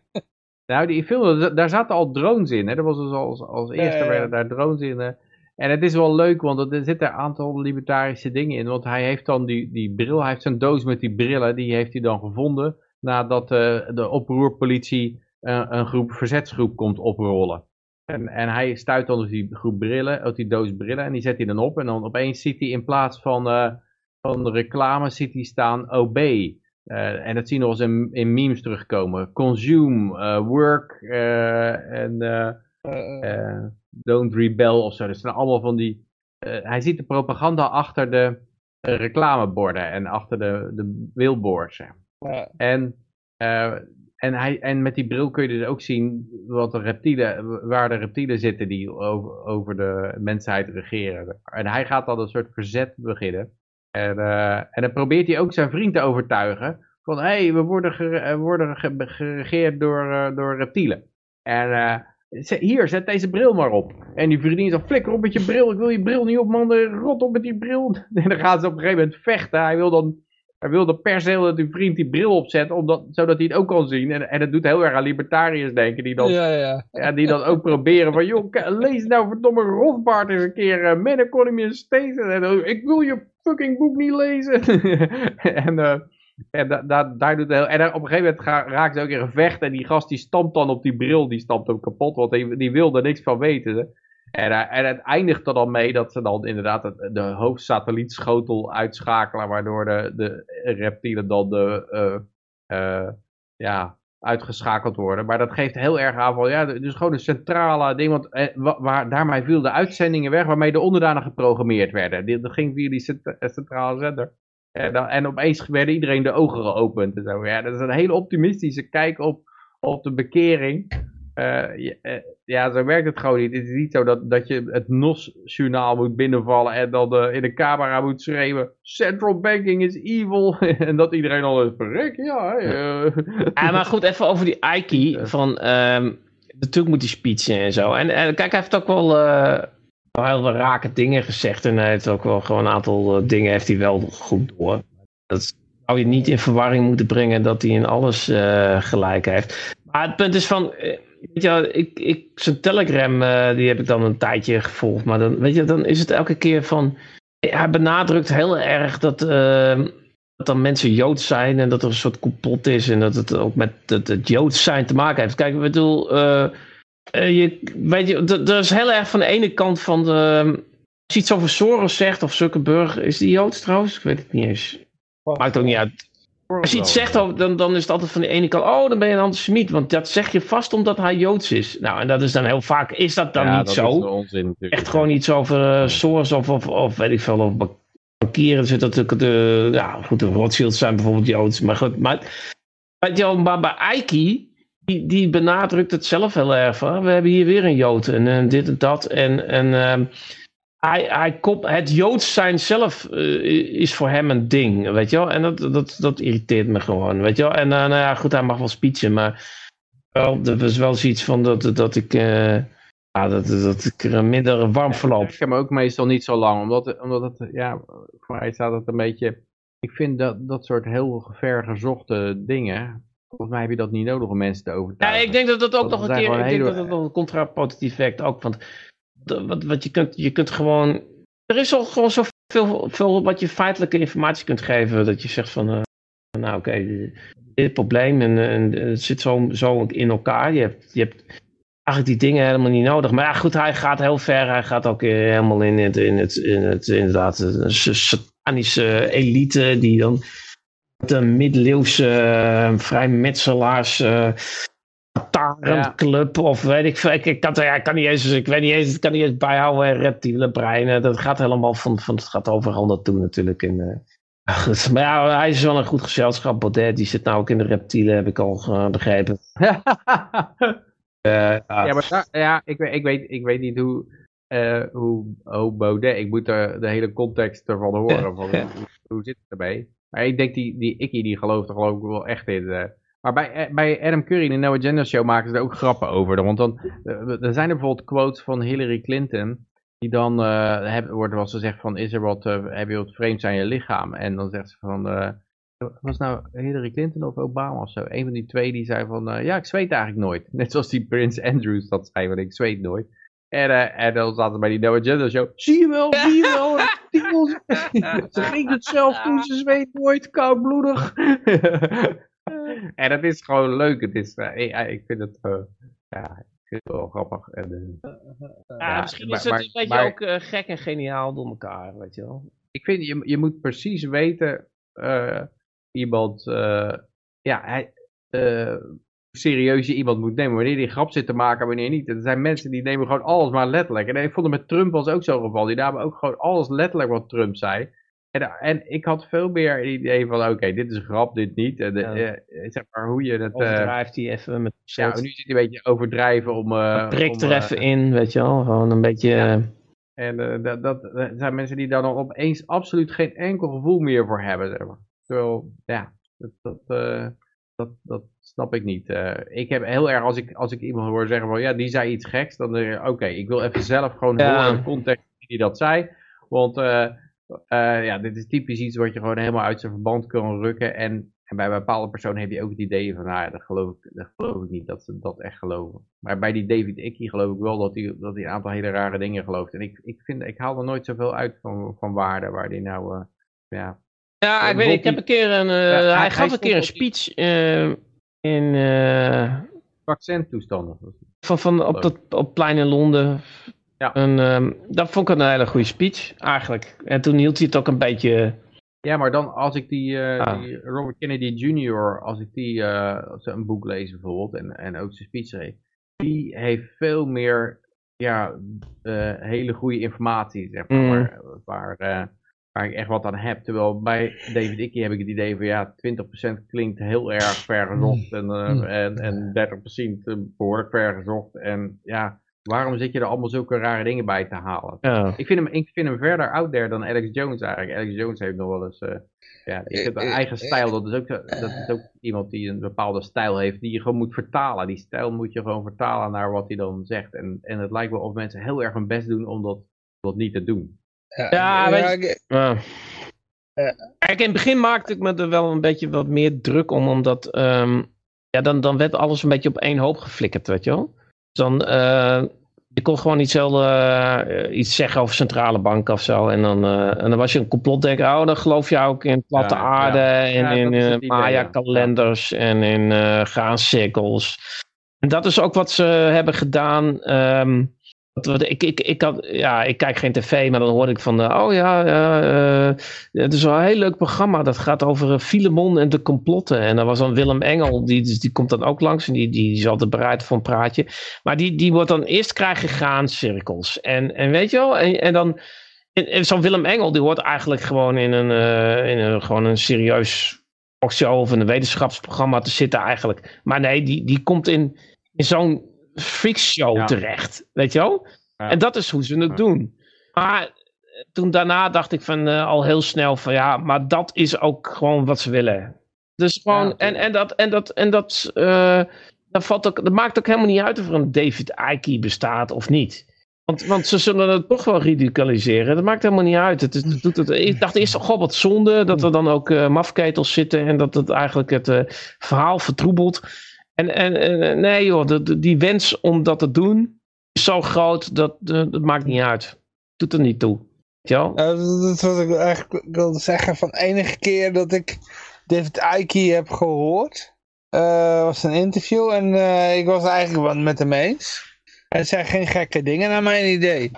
Nou, die film, da- daar zaten al drones in. Hè? Dat was dus als, als eerste Ja, werden daar drones in. eh. En het is wel leuk, want er zitten een aantal libertarische dingen in. Want hij heeft dan die, die bril, hij heeft zijn doos met die brillen, die heeft hij dan gevonden. Nadat eh, de oproerpolitie eh, een groep verzetsgroep komt oprollen. En, en hij stuit dan dus die groep brillen, uit die doos brillen, en die zet hij dan op. En dan opeens ziet hij in plaats van, eh, van de reclame, ziet hij staan OB. En dat zien we nog eens in, in memes terugkomen. Consume, work en don't rebel of zo. Dat zijn allemaal van die... hij ziet de propaganda achter de reclameborden en achter de, de billboards. En, eh, en, hij, en met die bril kun je dus ook zien wat de reptielen, waar de reptielen zitten die over, over de mensheid regeren. En hij gaat dan een soort verzet beginnen. En, eh, en dan probeert hij ook zijn vriend te overtuigen van hé, hey, we worden, eh, geregeerd door, door reptielen. En hier, zet deze bril maar op. En die vriendin zegt, flikker op met je bril. Ik wil je bril niet op, man. Rot op met die bril. En dan gaan ze op een gegeven moment vechten. Hij wil dan... Hij wilde per se dat die vriend die bril opzet, omdat, zodat hij het ook kan zien. En, en dat doet heel erg aan libertariërs denken, die dan Ja, ja. ja, die dan ook proberen van, joh, lees nou verdomme Rothbard eens een keer, uh, Man Economy and State. Ik wil je fucking boek niet lezen. en eh, en da, da- daar doet heel, en op een gegeven moment ga, raakt ze ook in gevecht. En die gast die stampt dan op die bril, die stampt hem kapot, want die, die wil er niks van weten. Hè. En, eh, en het eindigt er dan mee dat ze dan inderdaad de hoofdsatellietschotel uitschakelen, waardoor de, de reptielen dan de, eh, eh, ja, uitgeschakeld worden. Maar dat geeft heel erg aan van, ja, dus gewoon een centrale ding, want wa- waar, daarmee viel de uitzendingen weg waarmee de onderdanen geprogrammeerd werden. Dat ging via die cent- centrale zender. En, en opeens werden iedereen de ogen geopend en zo. Ja, dat is een hele optimistische kijk op, op de bekering. Eh, ja, eh, ja, zo werkt het gewoon niet. Het is niet zo dat, dat je het NOS-journaal moet binnenvallen en dan eh, in de camera moet schreeuwen: Central banking is evil. en dat iedereen al is verrek. Ja. Ja, maar goed, even over die Ike. Van, ehm, natuurlijk moet hij speechen en zo. En, en kijk, hij heeft ook wel, heel veel rake dingen gezegd. En hij heeft ook wel gewoon een aantal dingen heeft hij wel goed door. Dat zou je niet in verwarring moeten brengen dat hij in alles gelijk heeft. Maar het punt is van... Weet je, wel, ik, ik, zijn Telegram, eh, die heb ik dan een tijdje gevolgd. Maar dan, weet je, dan is het elke keer van... Hij benadrukt heel erg dat, eh, dat dan mensen Joods zijn en dat er een soort complot is en dat het ook met het, het Joods zijn te maken heeft. Kijk, ik bedoel, eh, je, weet je, d- er is heel erg van de ene kant van de. Als je iets over Soros zegt of Zuckerberg, is die Joods trouwens? Ik weet het niet eens. Maakt ook niet uit. Als je iets zegt, dan, dan is het altijd van de ene kant, oh, dan ben je een antisemiet. Want dat zeg je vast omdat hij Joods is. Nou, en dat is dan heel vaak, is dat dan Ja, niet dat zo? is onzin echt gewoon iets over eh, Soros of, of, of weet ik veel, of bankieren. Er zit natuurlijk de, ja goed, de Rothschilds zijn bijvoorbeeld Joods, maar goed. Maar, maar bij Eiki, die, die benadrukt het zelf heel erg van, we hebben hier weer een Jood en, dit en dat. En, en ehm, hij, hij kop, het Joods zijn zelf eh, is voor hem een ding, weet je wel. En dat, dat, dat irriteert me gewoon, weet je wel. En eh, nou ja, goed, hij mag wel speechen, maar wel, er was wel zoiets van dat, dat ik... eh, ja, dat, dat ik er minder warm verloop. Ik heb hem ook meestal niet zo lang, omdat, omdat het, ja, voor mij staat het een beetje, ik vind dat, dat soort heel ver gezochte dingen, volgens mij heb je dat niet nodig om mensen te Ja, overtuigen. ik denk dat dat ook Dat nog een keer. Ik denk hele- dat nog een contrapositief werkt ook. Want wat, wat je, kunt, je kunt gewoon. Er is al gewoon zoveel veel wat je feitelijke informatie kunt geven. Dat je zegt van. eh, nou, oké, dit probleem. En, en het zit zo, zo in elkaar. Je hebt, je hebt eigenlijk die dingen helemaal niet nodig. Maar ja, goed, hij gaat heel ver. Hij gaat ook eh, helemaal in het, in het, in het inderdaad, een satanische elite. Die dan. een middeleeuwse uh, vrijmetselaars. Eh Club of weet ik veel. Ik, ik, kan, ja, ik kan niet eens, ik weet niet eens, ik kan niet eens bijhouden. Reptiele breinen, dat gaat helemaal van, van het gaat overal naartoe natuurlijk. En, uh, goed. Maar ja, hij is wel een goed gezelschap. Baudet, die zit nou ook in de reptielen, heb ik al uh, begrepen. uh, ja, maar daar, ja, ik, ik, weet, ik weet niet hoe, uh, hoe, hoe Baudet, ik moet de, de hele context ervan horen. Van, hoe, hoe zit het ermee? Maar ik denk die, die Ikkie, die gelooft er geloof ik wel echt in. Maar bij, bij Adam Curry in de No Agenda Show maken ze er ook grappen over. Want dan, uh, er zijn er bijvoorbeeld quotes van Hillary Clinton. Die dan uh, hebben, wordt wel zegt van, is er wat, uh, heb je wat vreemds aan je lichaam? En dan zegt ze van, uh, was nou Hillary Clinton of Obama of zo? Een van die twee die zei van, ja, ik zweet eigenlijk nooit. Net zoals die Prince Andrews dat zei, want ik zweet nooit. En, en dan zaten bij die No Agenda Show, zie je wel, zie je wel. ze ging het zelf doen, ze zweet nooit, koudbloedig. En dat is gewoon leuk. Het is, uh, ik, vind het, uh, ja, ik vind het wel grappig. En, ja, ja, misschien is het maar, een beetje maar, ook gek en geniaal door elkaar, weet je wel. Ik vind, je, je moet precies weten, iemand, ja, hij, serieus je iemand moet nemen. Wanneer die grap zit te maken, wanneer niet. Er zijn mensen die nemen gewoon alles maar letterlijk. En ik vond het met Trump was ook zo'n geval. Die namen ook gewoon alles letterlijk wat Trump zei. En, en ik had veel meer het idee van, oké, okay, dit is een grap, dit niet. En, ja. uh, zeg maar hoe je het... Overdrijft hij even met... Ja, nu zit hij een beetje overdrijven om... Uh, prikt er even in, weet je wel. Gewoon een beetje... Ja. En uh, dat, dat, dat, zijn mensen die daar dan opeens absoluut geen enkel gevoel meer voor hebben. Zeg maar. Terwijl, ja, dat, dat, uh, dat, dat snap ik niet. Eh, ik heb heel erg, als ik, als ik iemand hoor zeggen van ja, die zei iets geks, dan denk ik, oké, ik wil even zelf gewoon Ja. horen de context die dat zei. Want eh, eh, ja, dit is typisch iets wat je gewoon helemaal uit zijn verband kan rukken. En, en bij bepaalde personen heb je ook het idee van, nou ja, dat geloof ik, dat geloof ik niet, dat ze dat echt geloven. Maar bij die David Icke geloof ik wel dat hij, dat hij een aantal hele rare dingen gelooft. En ik, ik, vind, ik haal er nooit zoveel uit van, van waarde waar die nou, eh, ja... Ja, Ja, ik weet. Ik heb een keer een. eh, Ja, hij- gaf een keer een speech eh, in. eh, Vaccintoestanden. van, van op dat op plein in Londen. Ja. En, ehm, dat vond ik een hele goede speech, eigenlijk. En toen hield hij het ook een beetje. Ja, maar dan als ik die, eh, Ah. die Robert Kennedy Jr., als ik die eh, als een boek lees bijvoorbeeld en, en ook zijn speech schreef, die heeft veel meer ja, eh, hele goede informatie, zeg maar, Mm. waar, waar, eh, waar ik echt wat aan heb. Terwijl bij David Icke heb ik het idee van ja, 20% klinkt heel erg vergezocht en, eh, Mm. en, en 30% behoorlijk vergezocht. En ja, waarom zit je er allemaal zulke rare dingen bij te halen? Ja. Ik vind, hem, ik vind hem verder out there dan Alex Jones eigenlijk. Alex Jones heeft nog wel eens... eh, ja, ik heb een Eh, eh, eigen stijl. Dat is, ook, dat is ook iemand die een bepaalde stijl heeft. Die je gewoon moet vertalen. Die stijl moet je gewoon vertalen naar wat hij dan zegt. En, en het lijkt wel of mensen heel erg hun best doen om dat, dat niet te doen. Ja, weet je- ik- Ja. Ja. Kijk, in het begin maakte ik me er wel een beetje wat meer druk om, omdat ehm, ja, dan, dan werd alles een beetje op één hoop geflikkerd, weet je wel. Dus dan, eh, je kon gewoon iets, heel, eh, iets zeggen over centrale banken of zo, en dan, eh, en dan was je een complotdenker, oh, dan geloof je ook in platte Ja, aarde, ja. en Ja, in ja. Maya-kalenders, en in graancirkels. En dat is ook wat ze hebben gedaan. ehm, ik, ik, ik, ja, ik kijk geen tv, maar dan hoorde ik van, eh, oh ja, ja, eh, het is wel een heel leuk programma. Dat gaat over eh, Filemon en de complotten. En dan was dan Willem Engel, die, dus die komt dan ook langs. En die, die is altijd bereid voor een praatje. Maar die, die wordt dan eerst krijgen graancirkels. En, en weet je wel, en, en dan... Zo'n Willem Engel, die hoort eigenlijk gewoon in een, eh, in een, gewoon een serieus talkshow of een wetenschapsprogramma te zitten eigenlijk. Maar nee, die, die komt in, in zo'n freakshow Ja. terecht. Weet je wel? Ja. En dat is hoe ze het doen. Maar eh, toen daarna dacht ik van eh, al heel snel van ja, maar dat is ook gewoon wat ze willen. Dus gewoon, Ja, en, en dat, en dat, en dat, eh, dat, valt ook, dat maakt ook helemaal niet uit of er een David Icke bestaat of niet. Want, want ze zullen het toch wel ridiculiseren. Dat maakt helemaal niet uit. Het is, het doet het, ik dacht eerst, god wat zonde, dat er dan ook mafketels zitten en dat het eigenlijk het verhaal vertroebelt. En, en, en nee joh, die wens om dat te doen is zo groot, dat, eh, dat maakt niet uit. Doet er niet toe. Ja, dat is wat ik eigenlijk wilde zeggen. Van enige keer dat ik David Icke heb gehoord, eh, was een interview. En eh, ik was eigenlijk wel met hem eens. Hij zei geen gekke dingen naar mijn idee.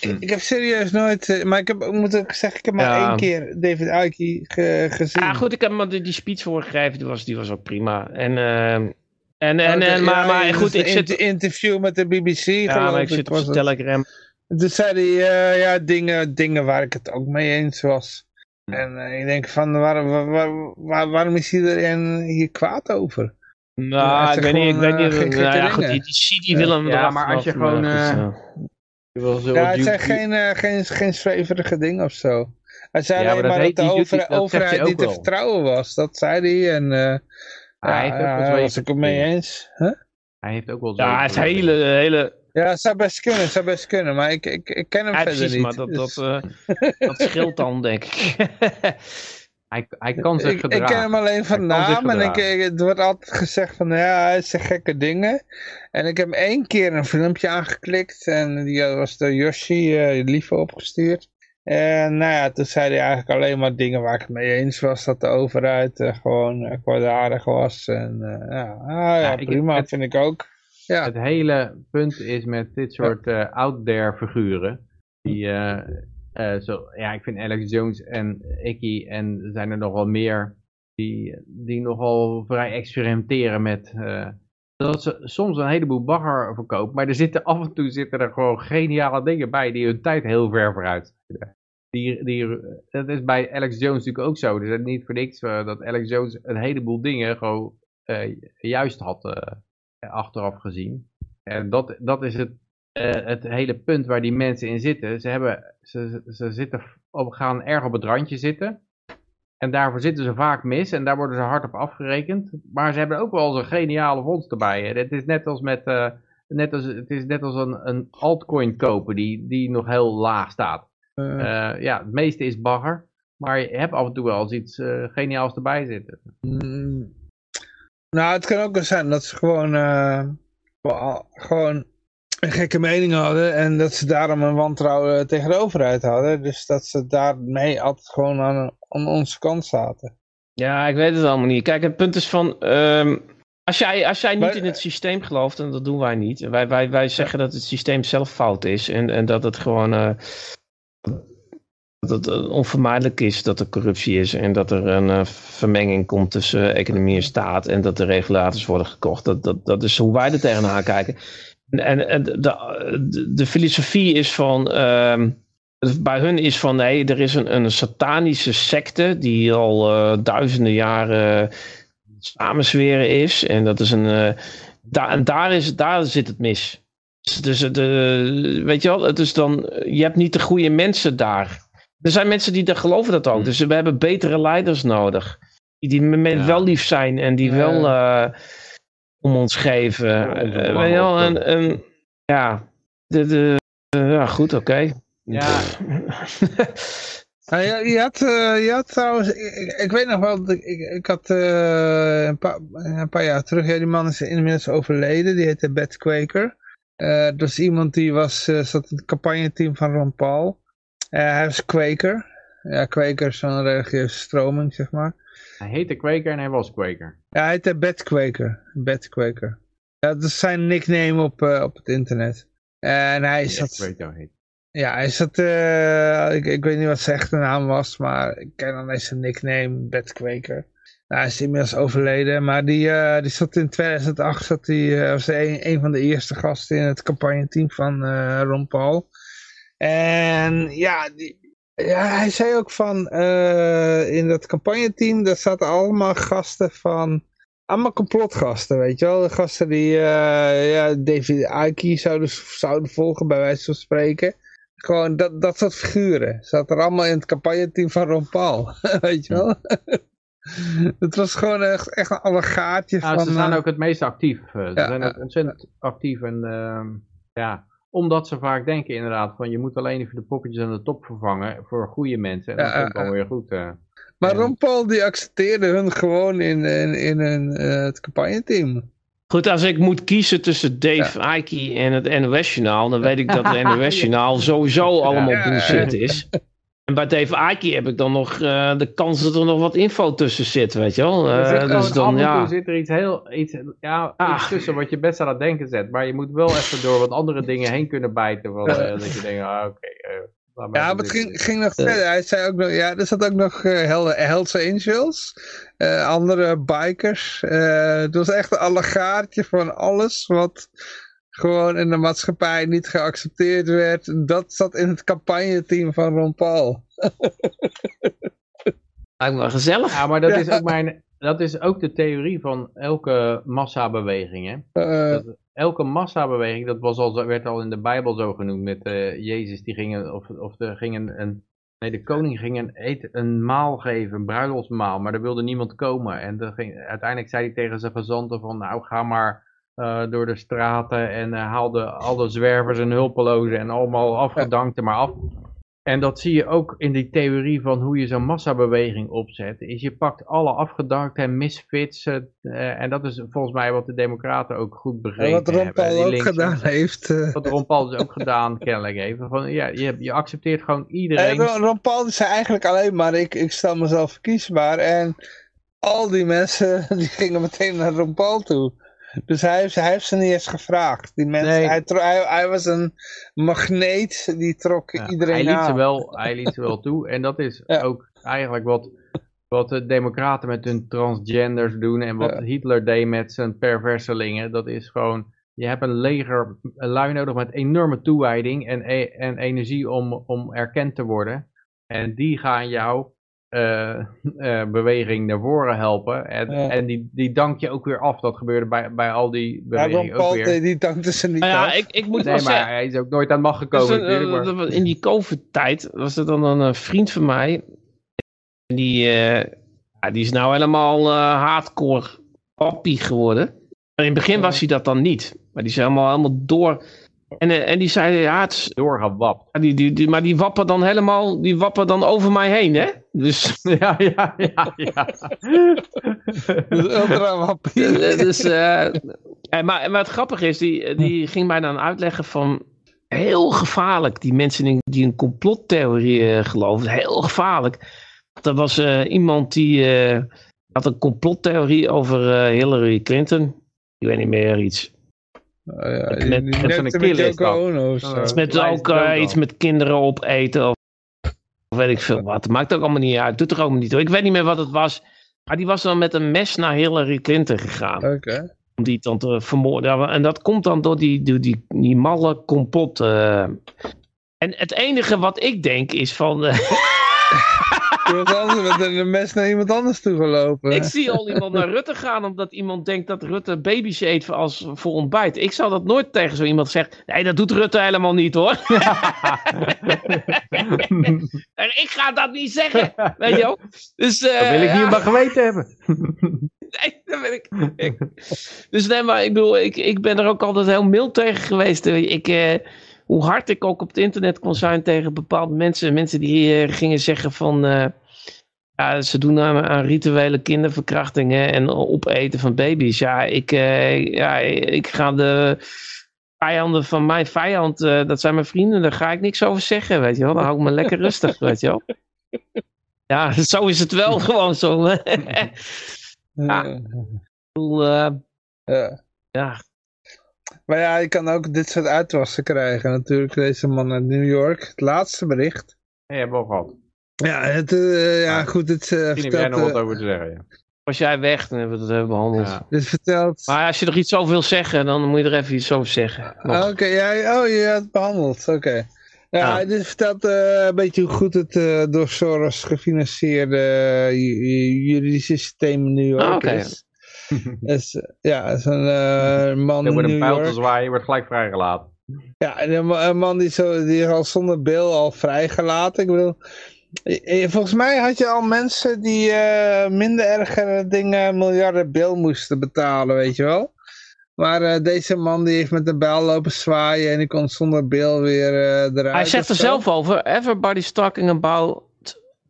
Hm. Ik, ik heb serieus nooit, eh, maar ik heb, ik moet ook zeggen, ik heb maar Ja. één keer David Icke ge- gezien. Ja, goed, ik heb hem die, die speech voorgegeven, die was, die was ook prima. En, eh, en, en, Ja, en, ja, maar, maar goed, ik zit, inter- interview met de BBC, ja, maar ik zit op telegram. Toen zei hij, eh, ja, dingen, dingen waar ik het ook mee eens was. Hm. En eh, ik denk van, waar, waar, waar- waar- waarom is iedereen hier kwaad over? Nou, ik weet niet, ik gewoon, weet niet. eh, geen nou ja, goed, die, die CD Ja. wil hem Ja, maar als je gewoon, eh, ja. Het zijn YouTube- geen, eh, geen, geen zweverige dingen of zo. Hij zei Ja, alleen maar dat dat de over- zegt overheid niet te vertrouwen was. Dat zei hij en eh Hij ja, heeft ook ja, was ik het mee eens. Huh? Hij heeft ook wel Ja, hij heeft hele, hele... Ja, het zou best kunnen, zou best kunnen, maar ik, ik, ik ken hem Ja, verder precies, niet. maar dat, dat, eh, dat scheelt dan, denk ik. Hij, hij kan zich ik, ik gedragen. ken hem alleen van naam en ik, gedragen. het wordt altijd gezegd van ja, hij zegt gekke dingen. En ik heb één keer een filmpje aangeklikt en die was door Yoshi eh lieve opgestuurd. En nou ja, toen zei hij eigenlijk alleen maar dingen waar ik het mee eens was. Dat de overheid eh, gewoon eh, kwaadaardig was. En ja, ah, ja, Ja, ik- prima het- vind ik ook. Ja, Het hele punt is met dit soort out there figuren. Die, eh, zo, ja, ik vind Alex Jones en Icky en zijn er nog wel meer. Die, die nogal vrij experimenteren met. eh, dat ze soms een heleboel bagger verkopen. Maar er zitten af en toe zitten er gewoon geniale dingen bij die hun tijd heel ver vooruit. Die, die, dat is bij Alex Jones natuurlijk ook zo. Dus is niet voor niks eh, dat Alex Jones een heleboel dingen gewoon juist had achteraf gezien. En dat, dat is het, het hele punt waar die mensen in zitten. Ze, hebben, ze, ze zitten op, gaan erg op het randje zitten. En daarvoor zitten ze vaak mis en daar worden ze hard op afgerekend. Maar ze hebben ook wel eens een geniale vondst erbij. hè. Het is net als met... eh, net als, het is net als een, een altcoin kopen die, die nog heel laag staat. Eh, Eh, ja, het meeste is bagger. Maar je hebt af en toe wel eens iets geniaals erbij zitten. mm, nou, het kan ook wel zijn dat ze gewoon, gewoon een gekke mening hadden en dat ze daarom een wantrouwen tegen de overheid hadden. Dus dat ze daarmee altijd gewoon aan, aan onze kant zaten. Ja, ik weet het allemaal niet. Kijk, het punt is van... ehm, als jij, als jij niet Maar- in het systeem gelooft, en dat doen wij niet. Wij, wij, wij zeggen dat het systeem zelf fout is. En, en dat het gewoon... eh, dat het onvermijdelijk is dat er corruptie is. En dat er een eh, vermenging komt tussen economie en staat. En dat de regulators worden gekocht. Dat, dat, dat is hoe wij er tegenaan kijken. En, en, de, de, de filosofie is van... ehm, bij hun is van nee, er is een, een satanische secte die al eh, duizenden jaren samenzweren is. En dat is een. daar, en daar, is, daar zit het mis. Dus de, weet je wel, het is dan, je hebt niet de goede mensen daar. Er zijn mensen die daar geloven dat ook. Dus we hebben betere leiders nodig. Die, die met Ja. wel lief zijn en die Ja. wel eh, om ons geven. Ja, Eh, belangen wel, opkomen. en, en, ja, de, de, eh, ja, goed, oké. Ja. Nou, je, had, eh, je had trouwens, ik, weet nog wel, ik, ik, had eh, een, paar, een paar jaar terug, ja, die man is inmiddels overleden, die heette Beth Quaker. Eh dat is iemand die was, eh, zat in het campagneteam van Ron Paul. Eh, hij was Quaker. Ja, Quaker is zo'n religieuze stroming, zeg maar. Hij heette Quaker en hij was Quaker. Ja, hij heette Beth Quaker. Beth Quaker. Ja, dat is zijn nickname op, eh, op het internet. En hij Ja, zat... heet. Ja, hij zat, eh, ik, ik weet niet wat zijn echte naam was, maar ik ken alleen zijn nickname, Bed Quaker. Nou, hij is inmiddels overleden, maar die, eh, die zat in 2008, zat die, was een, een van de eerste gasten in het campagneteam van eh Ron Paul. En ja, die, ja, hij zei ook van, eh, in dat campagneteam, daar zaten allemaal gasten van, allemaal complotgasten, weet je wel. De gasten die eh, ja, David Icke zouden, zouden volgen, bij wijze van spreken. Gewoon dat, dat soort figuren. Zat er allemaal in het campagneteam van Ron Paul. Weet je wel? het was gewoon echt, echt een allegaatje Nou, van... ze zijn eh, ook het meest actief. ze ja, zijn ook ontzettend actief. En ehm, ja, omdat ze vaak denken inderdaad van je moet alleen even de poppetjes aan de top vervangen voor goede mensen. En Ja, dat komt ja, dan ja. weer goed. eh. Maar en- Ron Paul die accepteerde hun gewoon in, in, in hun, eh, het campagneteam. Goed, als ik moet kiezen tussen Dave Icke en het NOS-journaal, dan weet ik dat het NOS-journaal sowieso allemaal Ja. bullshit is. En bij Dave Icke heb ik dan nog eh, de kans dat er nog wat info tussen zit, weet je wel. Er Eh, dus dan, ja. zit er iets heel iets, ja, Ah. iets tussen wat je best aan het denken zet. Maar je moet wel even door wat andere dingen heen kunnen bijten. Van, eh, dat je denkt, ah, oké. eh, maar Ja, maar het ging, ging nog verder. Hij zei ook nog, ja, er zat ook nog eh Hell- Hells Angels. eh, andere bikers. eh het was echt een allegaartje van alles wat gewoon in de maatschappij niet geaccepteerd werd. Dat zat in het campagneteam van Ron Paul. Lijkt me wel gezellig. Ja, maar dat, Ja. is ook mijn, dat is ook de theorie van elke massabeweging. Hè? Eh, Dat- elke massabeweging, dat was al, werd al in de Bijbel zo genoemd met eh, Jezus, die ging, een- of, of er ging een, een, nee de koning ging een, eten, een maal geven, een bruiloftsmaal, maar er wilde niemand komen. En ging, uiteindelijk zei hij tegen zijn gezanten van, nou ga maar eh, door de straten en eh, haal de, alle zwervers en hulpelozen en allemaal afgedankte maar af. En dat zie je ook in die theorie van hoe je zo'n massabeweging opzet. Is je pakt alle afgedankte en misfits. eh, eh, en dat is volgens mij wat de democraten ook goed begrepen wat Ron hebben. Paul ook gedaan heeft. eh. Wat Ron Paul dus ook gedaan, kennelijk even. Van, ja, je, je accepteert gewoon Eh, iedereen. Ron, Ron Paul zei eigenlijk alleen maar, ik, ik stel mezelf verkiesbaar. En al die mensen die gingen meteen naar Ron Paul toe. Dus hij heeft, hij heeft ze niet eens gevraagd. Die mensen, Nee. hij, hij, hij was een magneet, die trok Ja, iedereen hij, liet aan. ze wel, hij liet ze wel toe. En dat is Ja. ook eigenlijk wat, wat de democraten met hun transgenders doen. En wat Ja. Hitler deed met zijn perverselingen. Dat is gewoon, je hebt een leger een lui nodig met enorme toewijding en, e- en energie om, om erkend te worden. En die gaan jouw eh, eh, beweging naar voren helpen. En, Ja. en die, die dank je ook weer af. Dat gebeurde bij, bij al die Ja, bewegingen ook Paul, weer. die, die dankte ze niet Nou ja, af. ik, ik moet wel Nee, maar zeggen, hij is ook nooit aan de macht dus, gekomen maar- was in die COVID-tijd was er dan een vriend van mij. En die, eh, ja, die is nou helemaal eh, hardcore pappie geworden. Maar in het begin was hij dat dan niet. Maar die is helemaal, helemaal door. En, en die zei, ja, het is, Doorgewapt. ja, die, die, die, maar die wappen dan helemaal, die wappen dan over mij heen, hè? Dus, Ja, ja, ja, ja. Dus ultra wappie. dus eh, en maar, maar het grappige is, die, die ging mij dan uitleggen van, heel gevaarlijk, die mensen die, die een complottheorie eh, geloven, heel gevaarlijk. Er was eh, iemand die eh, had een complottheorie over eh, Hillary Clinton. Ik weet niet meer iets. Oh, ja, Met- met met met ook eh, iets met kinderen opeten of weet ik veel wat. Maakt ook allemaal niet uit. Doet er ook niet toe. Ik weet niet meer wat het was. Maar die was dan met een mes naar Hillary Clinton gegaan. Oké. Om die dan te vermoorden. En dat komt dan door die, die, die, die malle complot. eh. En het enige wat ik denk is van... eh, Iemand anders met een mes naar iemand anders toe gelopen. ik zie al iemand naar Rutte gaan omdat iemand denkt dat Rutte baby's eet voor- als, voor ontbijt. Ik zou dat nooit tegen zo iemand zeggen. Nee, dat doet Rutte helemaal niet hoor. En ik ga dat niet zeggen. Weet je wel? Dus, eh, Dat wil ik ja. niet maar geweten hebben. Nee, dat ik. ik. Dus nee, maar ik bedoel, ik, ik ben er ook altijd heel mild tegen geweest. Ik, eh, hoe hard ik ook op het internet kon zijn tegen bepaalde mensen. Mensen die eh, gingen zeggen van... eh, ja, ze doen aan, aan rituele kinderverkrachtingen en opeten van baby's. Ja, ik, eh, ja, ik ga de vijanden van mijn vijand, dat zijn mijn vrienden, daar ga ik niks over zeggen, weet je wel. Dan hou ik me lekker rustig, weet je wel. Ja, zo is het wel gewoon zo. Ja. Ik bedoel, Ja. Ja, Maar ja, je kan ook dit soort uitwassen krijgen. Natuurlijk, deze man uit New York. Het laatste bericht. Nee, hebben we al gehad. Ja, het, eh, ja Ja. goed, het uh, Misschien heb jij vertelt... nog wat eh, over te zeggen. Ja. was jij weg, dan hebben we het eh, behandeld. Ja. dit vertelt... Maar als je er iets over wil zeggen, dan moet je er even iets over zeggen. Ah, Oké, ja, oh, je had het behandeld. Oké. Ja, Ja. dit vertelt eh, een beetje hoe goed het eh, door Soros gefinancierde ju- ju- juridische systeem in New York Ah, oké. is. Dus, ja, is een eh, man Er in wordt een New pijl te zwaaien, je wordt gelijk vrijgelaten. Ja, en een, ma- een man die, zo, die is al zonder bil al vrijgelaten. Ik bedoel, volgens mij had je al mensen die eh, minder ergere dingen miljarden bil moesten betalen, weet je wel. Maar eh, deze man die heeft met een bijl lopen zwaaien en die kon zonder bil weer eh eruit. Hij zegt er zelf over, everybody's talking about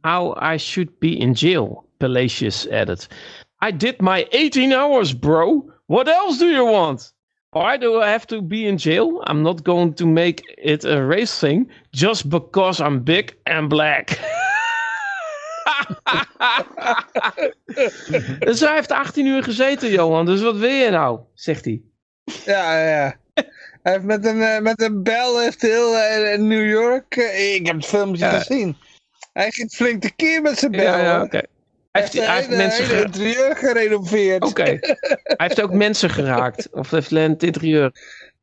how I should be in jail, Palacios added. I did my 18 hours, bro. What else do you want? Why do I have to be in jail? I'm not going to make it a race thing just because I'm big and black. dus hij heeft 18 uur gezeten, Johan. Dus wat wil je nou? Zegt hij. Ja, ja. Hij heeft met een, eh, met een bel heeft heel eh, New York. eh, ik heb het filmpje Ja. gezien. Hij ging flink tekeer met zijn bel. Ja, ja, oké. Heeft, Hij hij heeft mensen geraakt. interieur gerenoveerd. Oké. Hij heeft ook mensen geraakt. Of heeft het interieur.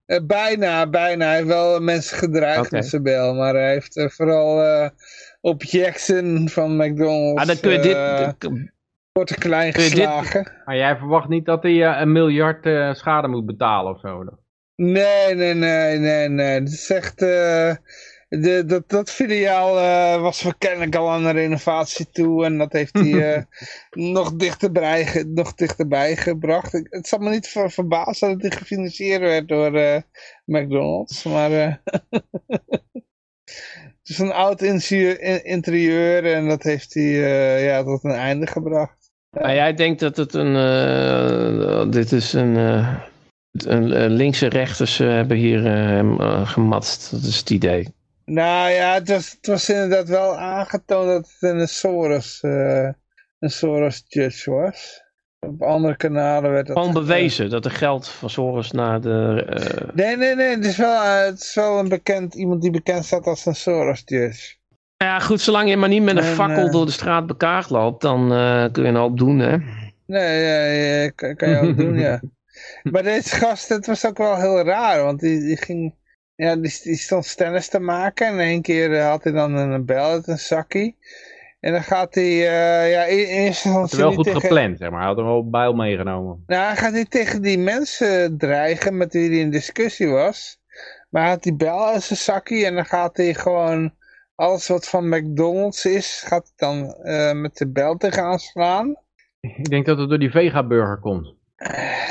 Eh, bijna, bijna. Hij heeft wel mensen gedreigd Oké. met zijn bel. Maar hij heeft eh, vooral eh, op Jackson van McDonald's Ah, dan kun je dit. en klein kun je dit- geslagen. Maar jij verwacht niet dat hij een miljard eh, schade moet betalen of zo? dan? Nee, nee, nee, nee, nee. Het is echt... de, dat, dat filiaal eh, was kennelijk al aan een renovatie toe. En dat heeft hij eh, nog, dichterbij, nog dichterbij gebracht. Ik- het zal me niet ver, verbazen dat hij gefinancierd werd door eh, McDonald's. Maar het is een oud interieur, in- interieur en dat heeft hij ja, tot een einde gebracht. Maar jij denkt dat het een. dit is een. linkse rechters hebben hier eh, gematst. Dat is het idee. Nou ja, het was, het was inderdaad wel aangetoond dat het een Soros, eh, een Soros judge was. Op andere kanalen werd dat... Gewoon ge- bewezen dat er geld van Soros naar de. eh, Nee, nee, nee, het is wel, eh, het is wel een bekend, iemand die bekend staat als een Soros judge. ja, goed, zolang je maar niet met een En, fakkel door de straat bekaagd loopt, dan kun je een hoop doen, hè? Nee, ja, ja, kan, kan je ook doen, ja. Maar deze gast, het was ook wel heel raar, want die, die ging... Ja, die, die stond stennis te maken en één keer eh, had hij dan een bel uit een zakkie. En dan gaat hij, eh, ja, Het is instantie wel goed tegen... gepland, zeg maar. Hij had hem wel op bijl meegenomen. Nou, hij gaat niet tegen die mensen dreigen met wie hij in discussie was. Maar hij had die bel uit zijn zakkie en dan gaat hij gewoon alles wat van McDonald's is, gaat hij dan eh, met de bel tegenaan slaan? Ik denk dat het door die Vega-burger komt. Eh,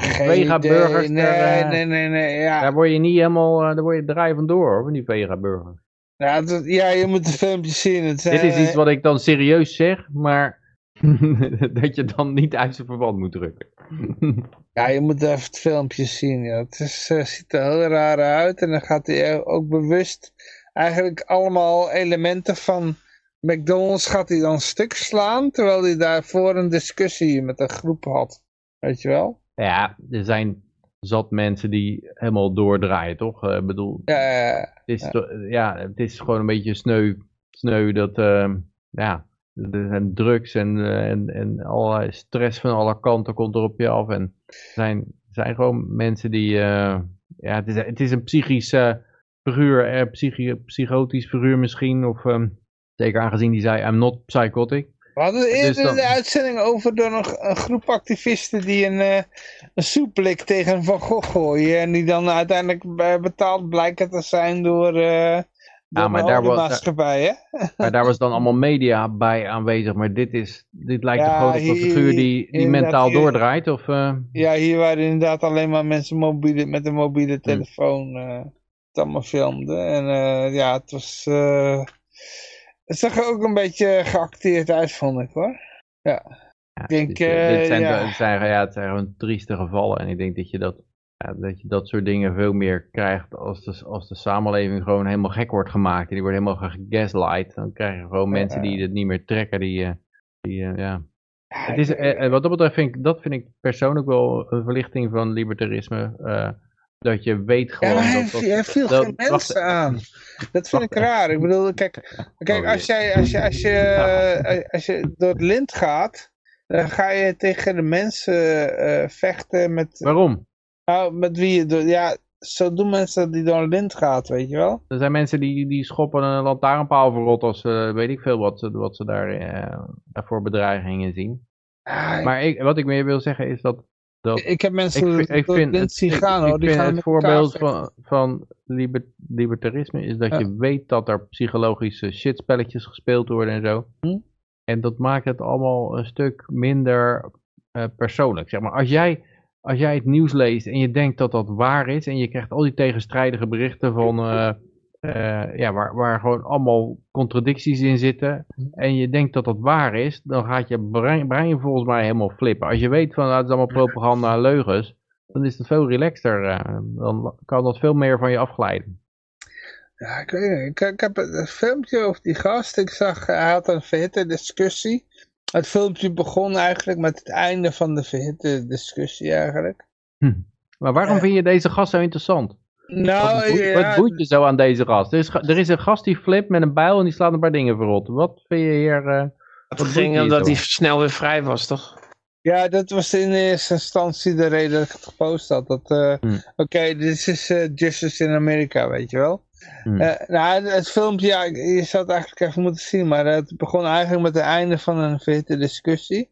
Vega-burgers. Nee, daar, eh, nee, nee, nee, ja. Daar word je niet helemaal, eh, daar word je draai vandoor hoor, van die Vega-burger. Ja, dat- ja, je moet de filmpjes zien. Het zijn, Dit is iets wat ik dan serieus zeg, maar dat je dan niet uit zijn verband moet drukken. Ja, je moet even het filmpje zien. Ja. Het is, ziet er heel raar uit. En dan gaat hij ook bewust eigenlijk allemaal elementen van McDonald's gaat hij dan stuk slaan. Terwijl hij daarvoor een discussie met een groep had. Weet je wel? ja, er zijn zat mensen die helemaal doordraaien, toch? Eh, Ik bedoel, Ja, ja, ja. het is, ja, het is gewoon een beetje sneu, sneu dat, ehm, ja, er zijn drugs en, eh, en, en allerlei stress van alle kanten komt er op je af. En er zijn, zijn gewoon mensen die, eh, ja, het is, het is een psychisch eh, figuur, eh, psychi- psychotisch figuur misschien, of ehm, zeker aangezien die zei, I'm not psychotic. We hadden Dus eerder dan- de uitzending over door een, een groep activisten die een, eh, een soeplik tegen Van Gogh gooien. En die dan uiteindelijk be- betaald blijken te zijn door, eh door maar de daar was- maatschappij, hè? Maar daar was dan allemaal media bij aanwezig, maar dit, is, dit lijkt Ja, toch gewoon op een hier- figuur die, die mentaal hier- doordraait, of... eh, Ja, hier waren inderdaad alleen maar mensen mobiele, met een Hmm. mobiele telefoon eh, het allemaal filmden. En ja, het was... het zag er ook een beetje geacteerd uit, vond ik hoor. Ja, Ik denk, dit, eh, dit eh, zijn, ja. het zijn, ja, het zijn gewoon trieste gevallen. En ik denk dat je dat, ja, dat, je dat soort dingen veel meer krijgt als de, als de samenleving gewoon helemaal gek wordt gemaakt. En die wordt helemaal gegaslight. Dan krijg je gewoon mensen die het niet meer trekken. Die, eh, die ja. Het is, wat dat betreft vind ik, dat vind ik persoonlijk wel een verlichting van libertarisme. eh, dat je weet Ja, gewoon hij, dat, dat, hij viel dat- geen wacht- mensen aan. Dat vind ik raar. Ik bedoel, kijk, kijk Oh, als, jij, als, je, als, je, eh, als je door het lint gaat, dan ga je tegen de mensen eh, vechten met, Waarom? nou, met wie je... door- Ja, zo doen mensen die door het lint gaat, weet je wel. Er zijn mensen die, die schoppen een lantaarnpaal verrot als ze, weet ik veel wat, ze- wat ze daar voor bedreigingen zien. Ah, Maar ik, wat ik meer wil zeggen is dat, dat ik heb mensen ik, ik vind het, zien ik- gaan, ik hoor. Die vind gaan het voorbeeld van, van liber- libertarisme is dat Ja. je weet dat er psychologische shitspelletjes gespeeld worden en zo. Hm. En dat maakt het allemaal een stuk minder eh, persoonlijk. Zeg maar, als jij, als jij het nieuws leest en je denkt dat dat waar is en je krijgt al die tegenstrijdige berichten van, eh, eh, ja, waar, waar gewoon allemaal contradicties in zitten en je denkt dat dat waar is, dan gaat je brein, brein volgens mij helemaal flippen. Als je weet van, nou, het is allemaal propaganda en leugens, dan is het veel relaxter. eh, dan kan dat veel meer van je afglijden. Ja, ik weet niet. Ik, ik heb een filmpje over die gast. Ik zag, hij had een verhitte discussie. Het filmpje begon eigenlijk met het einde van de verhitte discussie eigenlijk. Maar waarom Eh. vind je deze gast zo interessant? Nou, wat, boeit, ja, wat boeit je zo aan deze gast? Er is, er is een gast die flipt met een bijl en die slaat een paar dingen verrot. Wat vind je hier... eh, Het wat ging omdat hij snel weer vrij was, toch? ja, dat was in eerste instantie de reden dat ik het gepost had. Dat, eh, Hmm. Oké, dit is eh, Justice in Amerika, weet je wel. Hmm. Eh, nou, het, filmpje, ja, je zou het eigenlijk even moeten zien. Maar het begon eigenlijk met het einde van een verhitte discussie.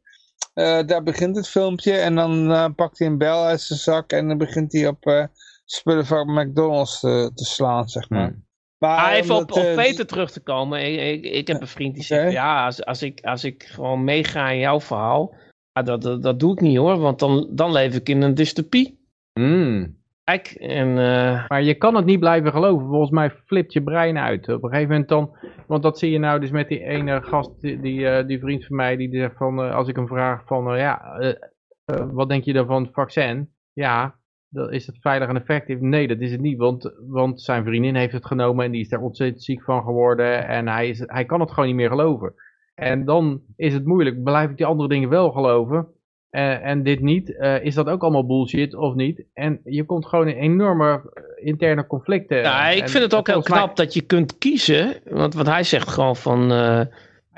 Eh, daar begint het filmpje en dan eh, pakt hij een bel uit zijn zak en dan begint hij op eh, spullen van McDonald's te, te slaan, zeg maar. Hmm. maar Ah, even op, op eh, Peter terug te komen. Ik, ik, ik heb een vriend die zegt, ja, als, als, ik, als ik gewoon meega in jouw verhaal, ja, dat, dat, dat doe ik niet hoor, want dan, dan leef ik in een dystopie. Hmm. Kijk, en eh, Maar je kan het niet blijven geloven. Volgens mij flipt je brein uit. Op een gegeven moment dan... Want dat zie je nou dus met die ene gast, die, die, eh, die vriend van mij, die zegt van... eh, als ik hem vraag van, eh, ja, eh, eh, wat denk je dan van het vaccin? Ja, is het veilig en effectief? Nee, dat is het niet. Want, want zijn vriendin heeft het genomen en die is daar ontzettend ziek van geworden. En hij, is, hij kan het gewoon niet meer geloven. En dan is het moeilijk. Blijf ik die andere dingen wel geloven? Eh, en dit niet, eh, is dat ook allemaal bullshit of niet? En je komt gewoon in enorme eh, interne conflicten. ja, ik En vind het ook heel mij- knap dat je kunt kiezen, want wat hij zegt gewoon van... hij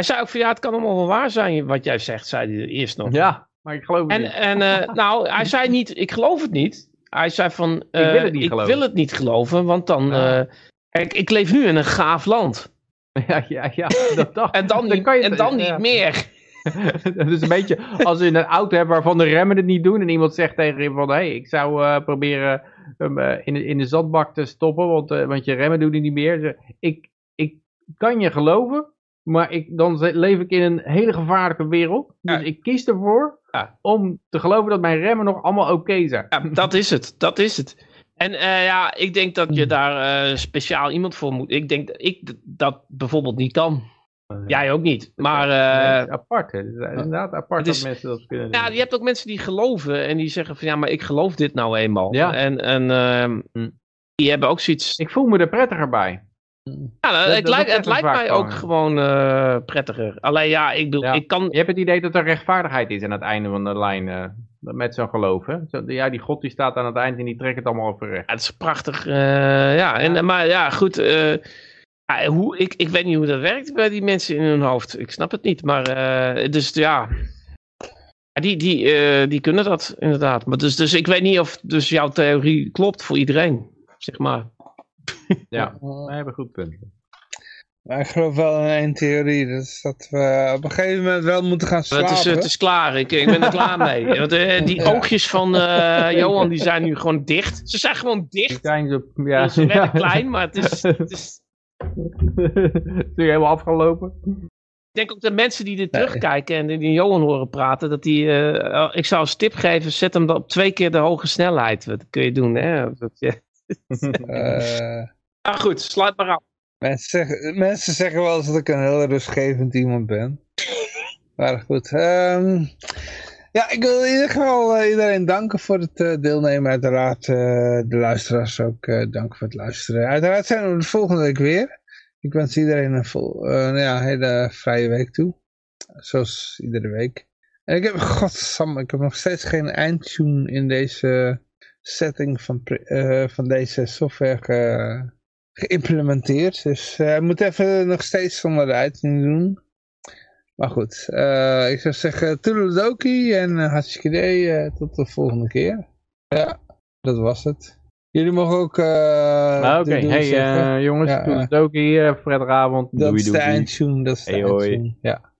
zei ook van, ja, het kan allemaal wel waar zijn wat jij zegt, zei hij eerst nog. Ja, maar ik geloof het En, niet. en nou, hij zei niet, ik geloof het niet. Hij zei van, eh, wil het niet geloven. wil het niet geloven, want dan... Eh, kijk, ik leef nu in een gaaf land. Ja, ja, ja, dat dacht En dan, niet, kan je en dan ja. niet meer. dat is een beetje als je een auto hebt waarvan de remmen het niet doen en iemand zegt tegen je van hé, hey, ik zou eh, proberen hem eh, in, de, in de zandbak te stoppen, want, eh, want je remmen doen het niet meer. Ik, ik, kan je geloven, maar ik, dan leef ik in een hele gevaarlijke wereld. Dus Ja. ik kies ervoor Ja. om te geloven dat mijn remmen nog allemaal oké zijn. Ja, dat is het. Dat is het. En eh, ja, ik denk dat je daar eh, speciaal iemand voor moet. Ik denk dat ik dat bijvoorbeeld niet kan. Jij ook niet. Maar eh, apart, hè. Het is inderdaad apart is- dat mensen dat kunnen doen. ja, je hebt ook mensen die geloven en die zeggen van ja, maar ik geloof dit nou eenmaal. Ja. En, en ehm, Hm. die hebben ook zoiets. Ik voel me er prettiger bij. Ja, het dat lijkt, het lijkt mij ook gewoon eh, prettiger. Alleen ja, ik bedoel, Ja. ik kan. Je hebt het idee dat er rechtvaardigheid is aan het einde van de lijn eh, met zo'n geloof. Hè? Zo, ja, die God die staat aan het eind en die trekt het allemaal over recht. Ja, het is prachtig. eh, ja, en, maar ja, goed. eh, hoe, ik, ik weet niet hoe dat werkt bij die mensen in hun hoofd. Ik snap het niet. Maar eh, dus ja. Die, die, eh, die kunnen dat inderdaad. Maar dus, dus ik weet niet of dus jouw theorie klopt voor iedereen. Zeg maar. Ja, we hebben goed punt. Maar ik geloof wel in één theorie, dat is dat we op een gegeven moment wel moeten gaan slapen. Het is, het is klaar. Ik, ik ben er klaar mee. Want, eh, die Ja. oogjes van eh, Johan die zijn nu gewoon dicht. Ze zijn gewoon dicht. zijn zo, ja, Ze werden klein, maar het is, het is Zijn je helemaal afgelopen? Ik denk ook dat mensen die dit Nee. terugkijken en die Johan horen praten, dat die, eh, ik zou als tip geven, zet hem op twee keer de hoge snelheid. Dat kun je doen, hè. Dat, ja. Maar goed, sluit maar af. mensen, zeggen, mensen zeggen wel eens dat ik een heel rustgevend iemand ben. Maar goed. ehm, ja, ik wil in ieder geval eh, iedereen danken voor het eh, deelnemen. Uiteraard de luisteraars ook danken voor het luisteren. Uiteraard zijn we de volgende week weer. Ik wens iedereen een vol, ja, hele vrije week toe. Zoals iedere week. En ik heb, godsamme, ik heb nog steeds geen eindtune in deze setting van, eh, van deze software ge- geïmplementeerd. Dus eh, hij moet even nog steeds zonder de eindtune doen. Maar goed, eh, ik zou zeggen toedeledokie en hartstikke idee. eh, tot de volgende keer. Ja, dat was het. Jullie mogen ook... eh Nou, Oké, hey eh, jongens, Ja, hier. Prettige avond. dat doei is de doei. eindtune, dat is de Hey, hoi. eindtune. Ja.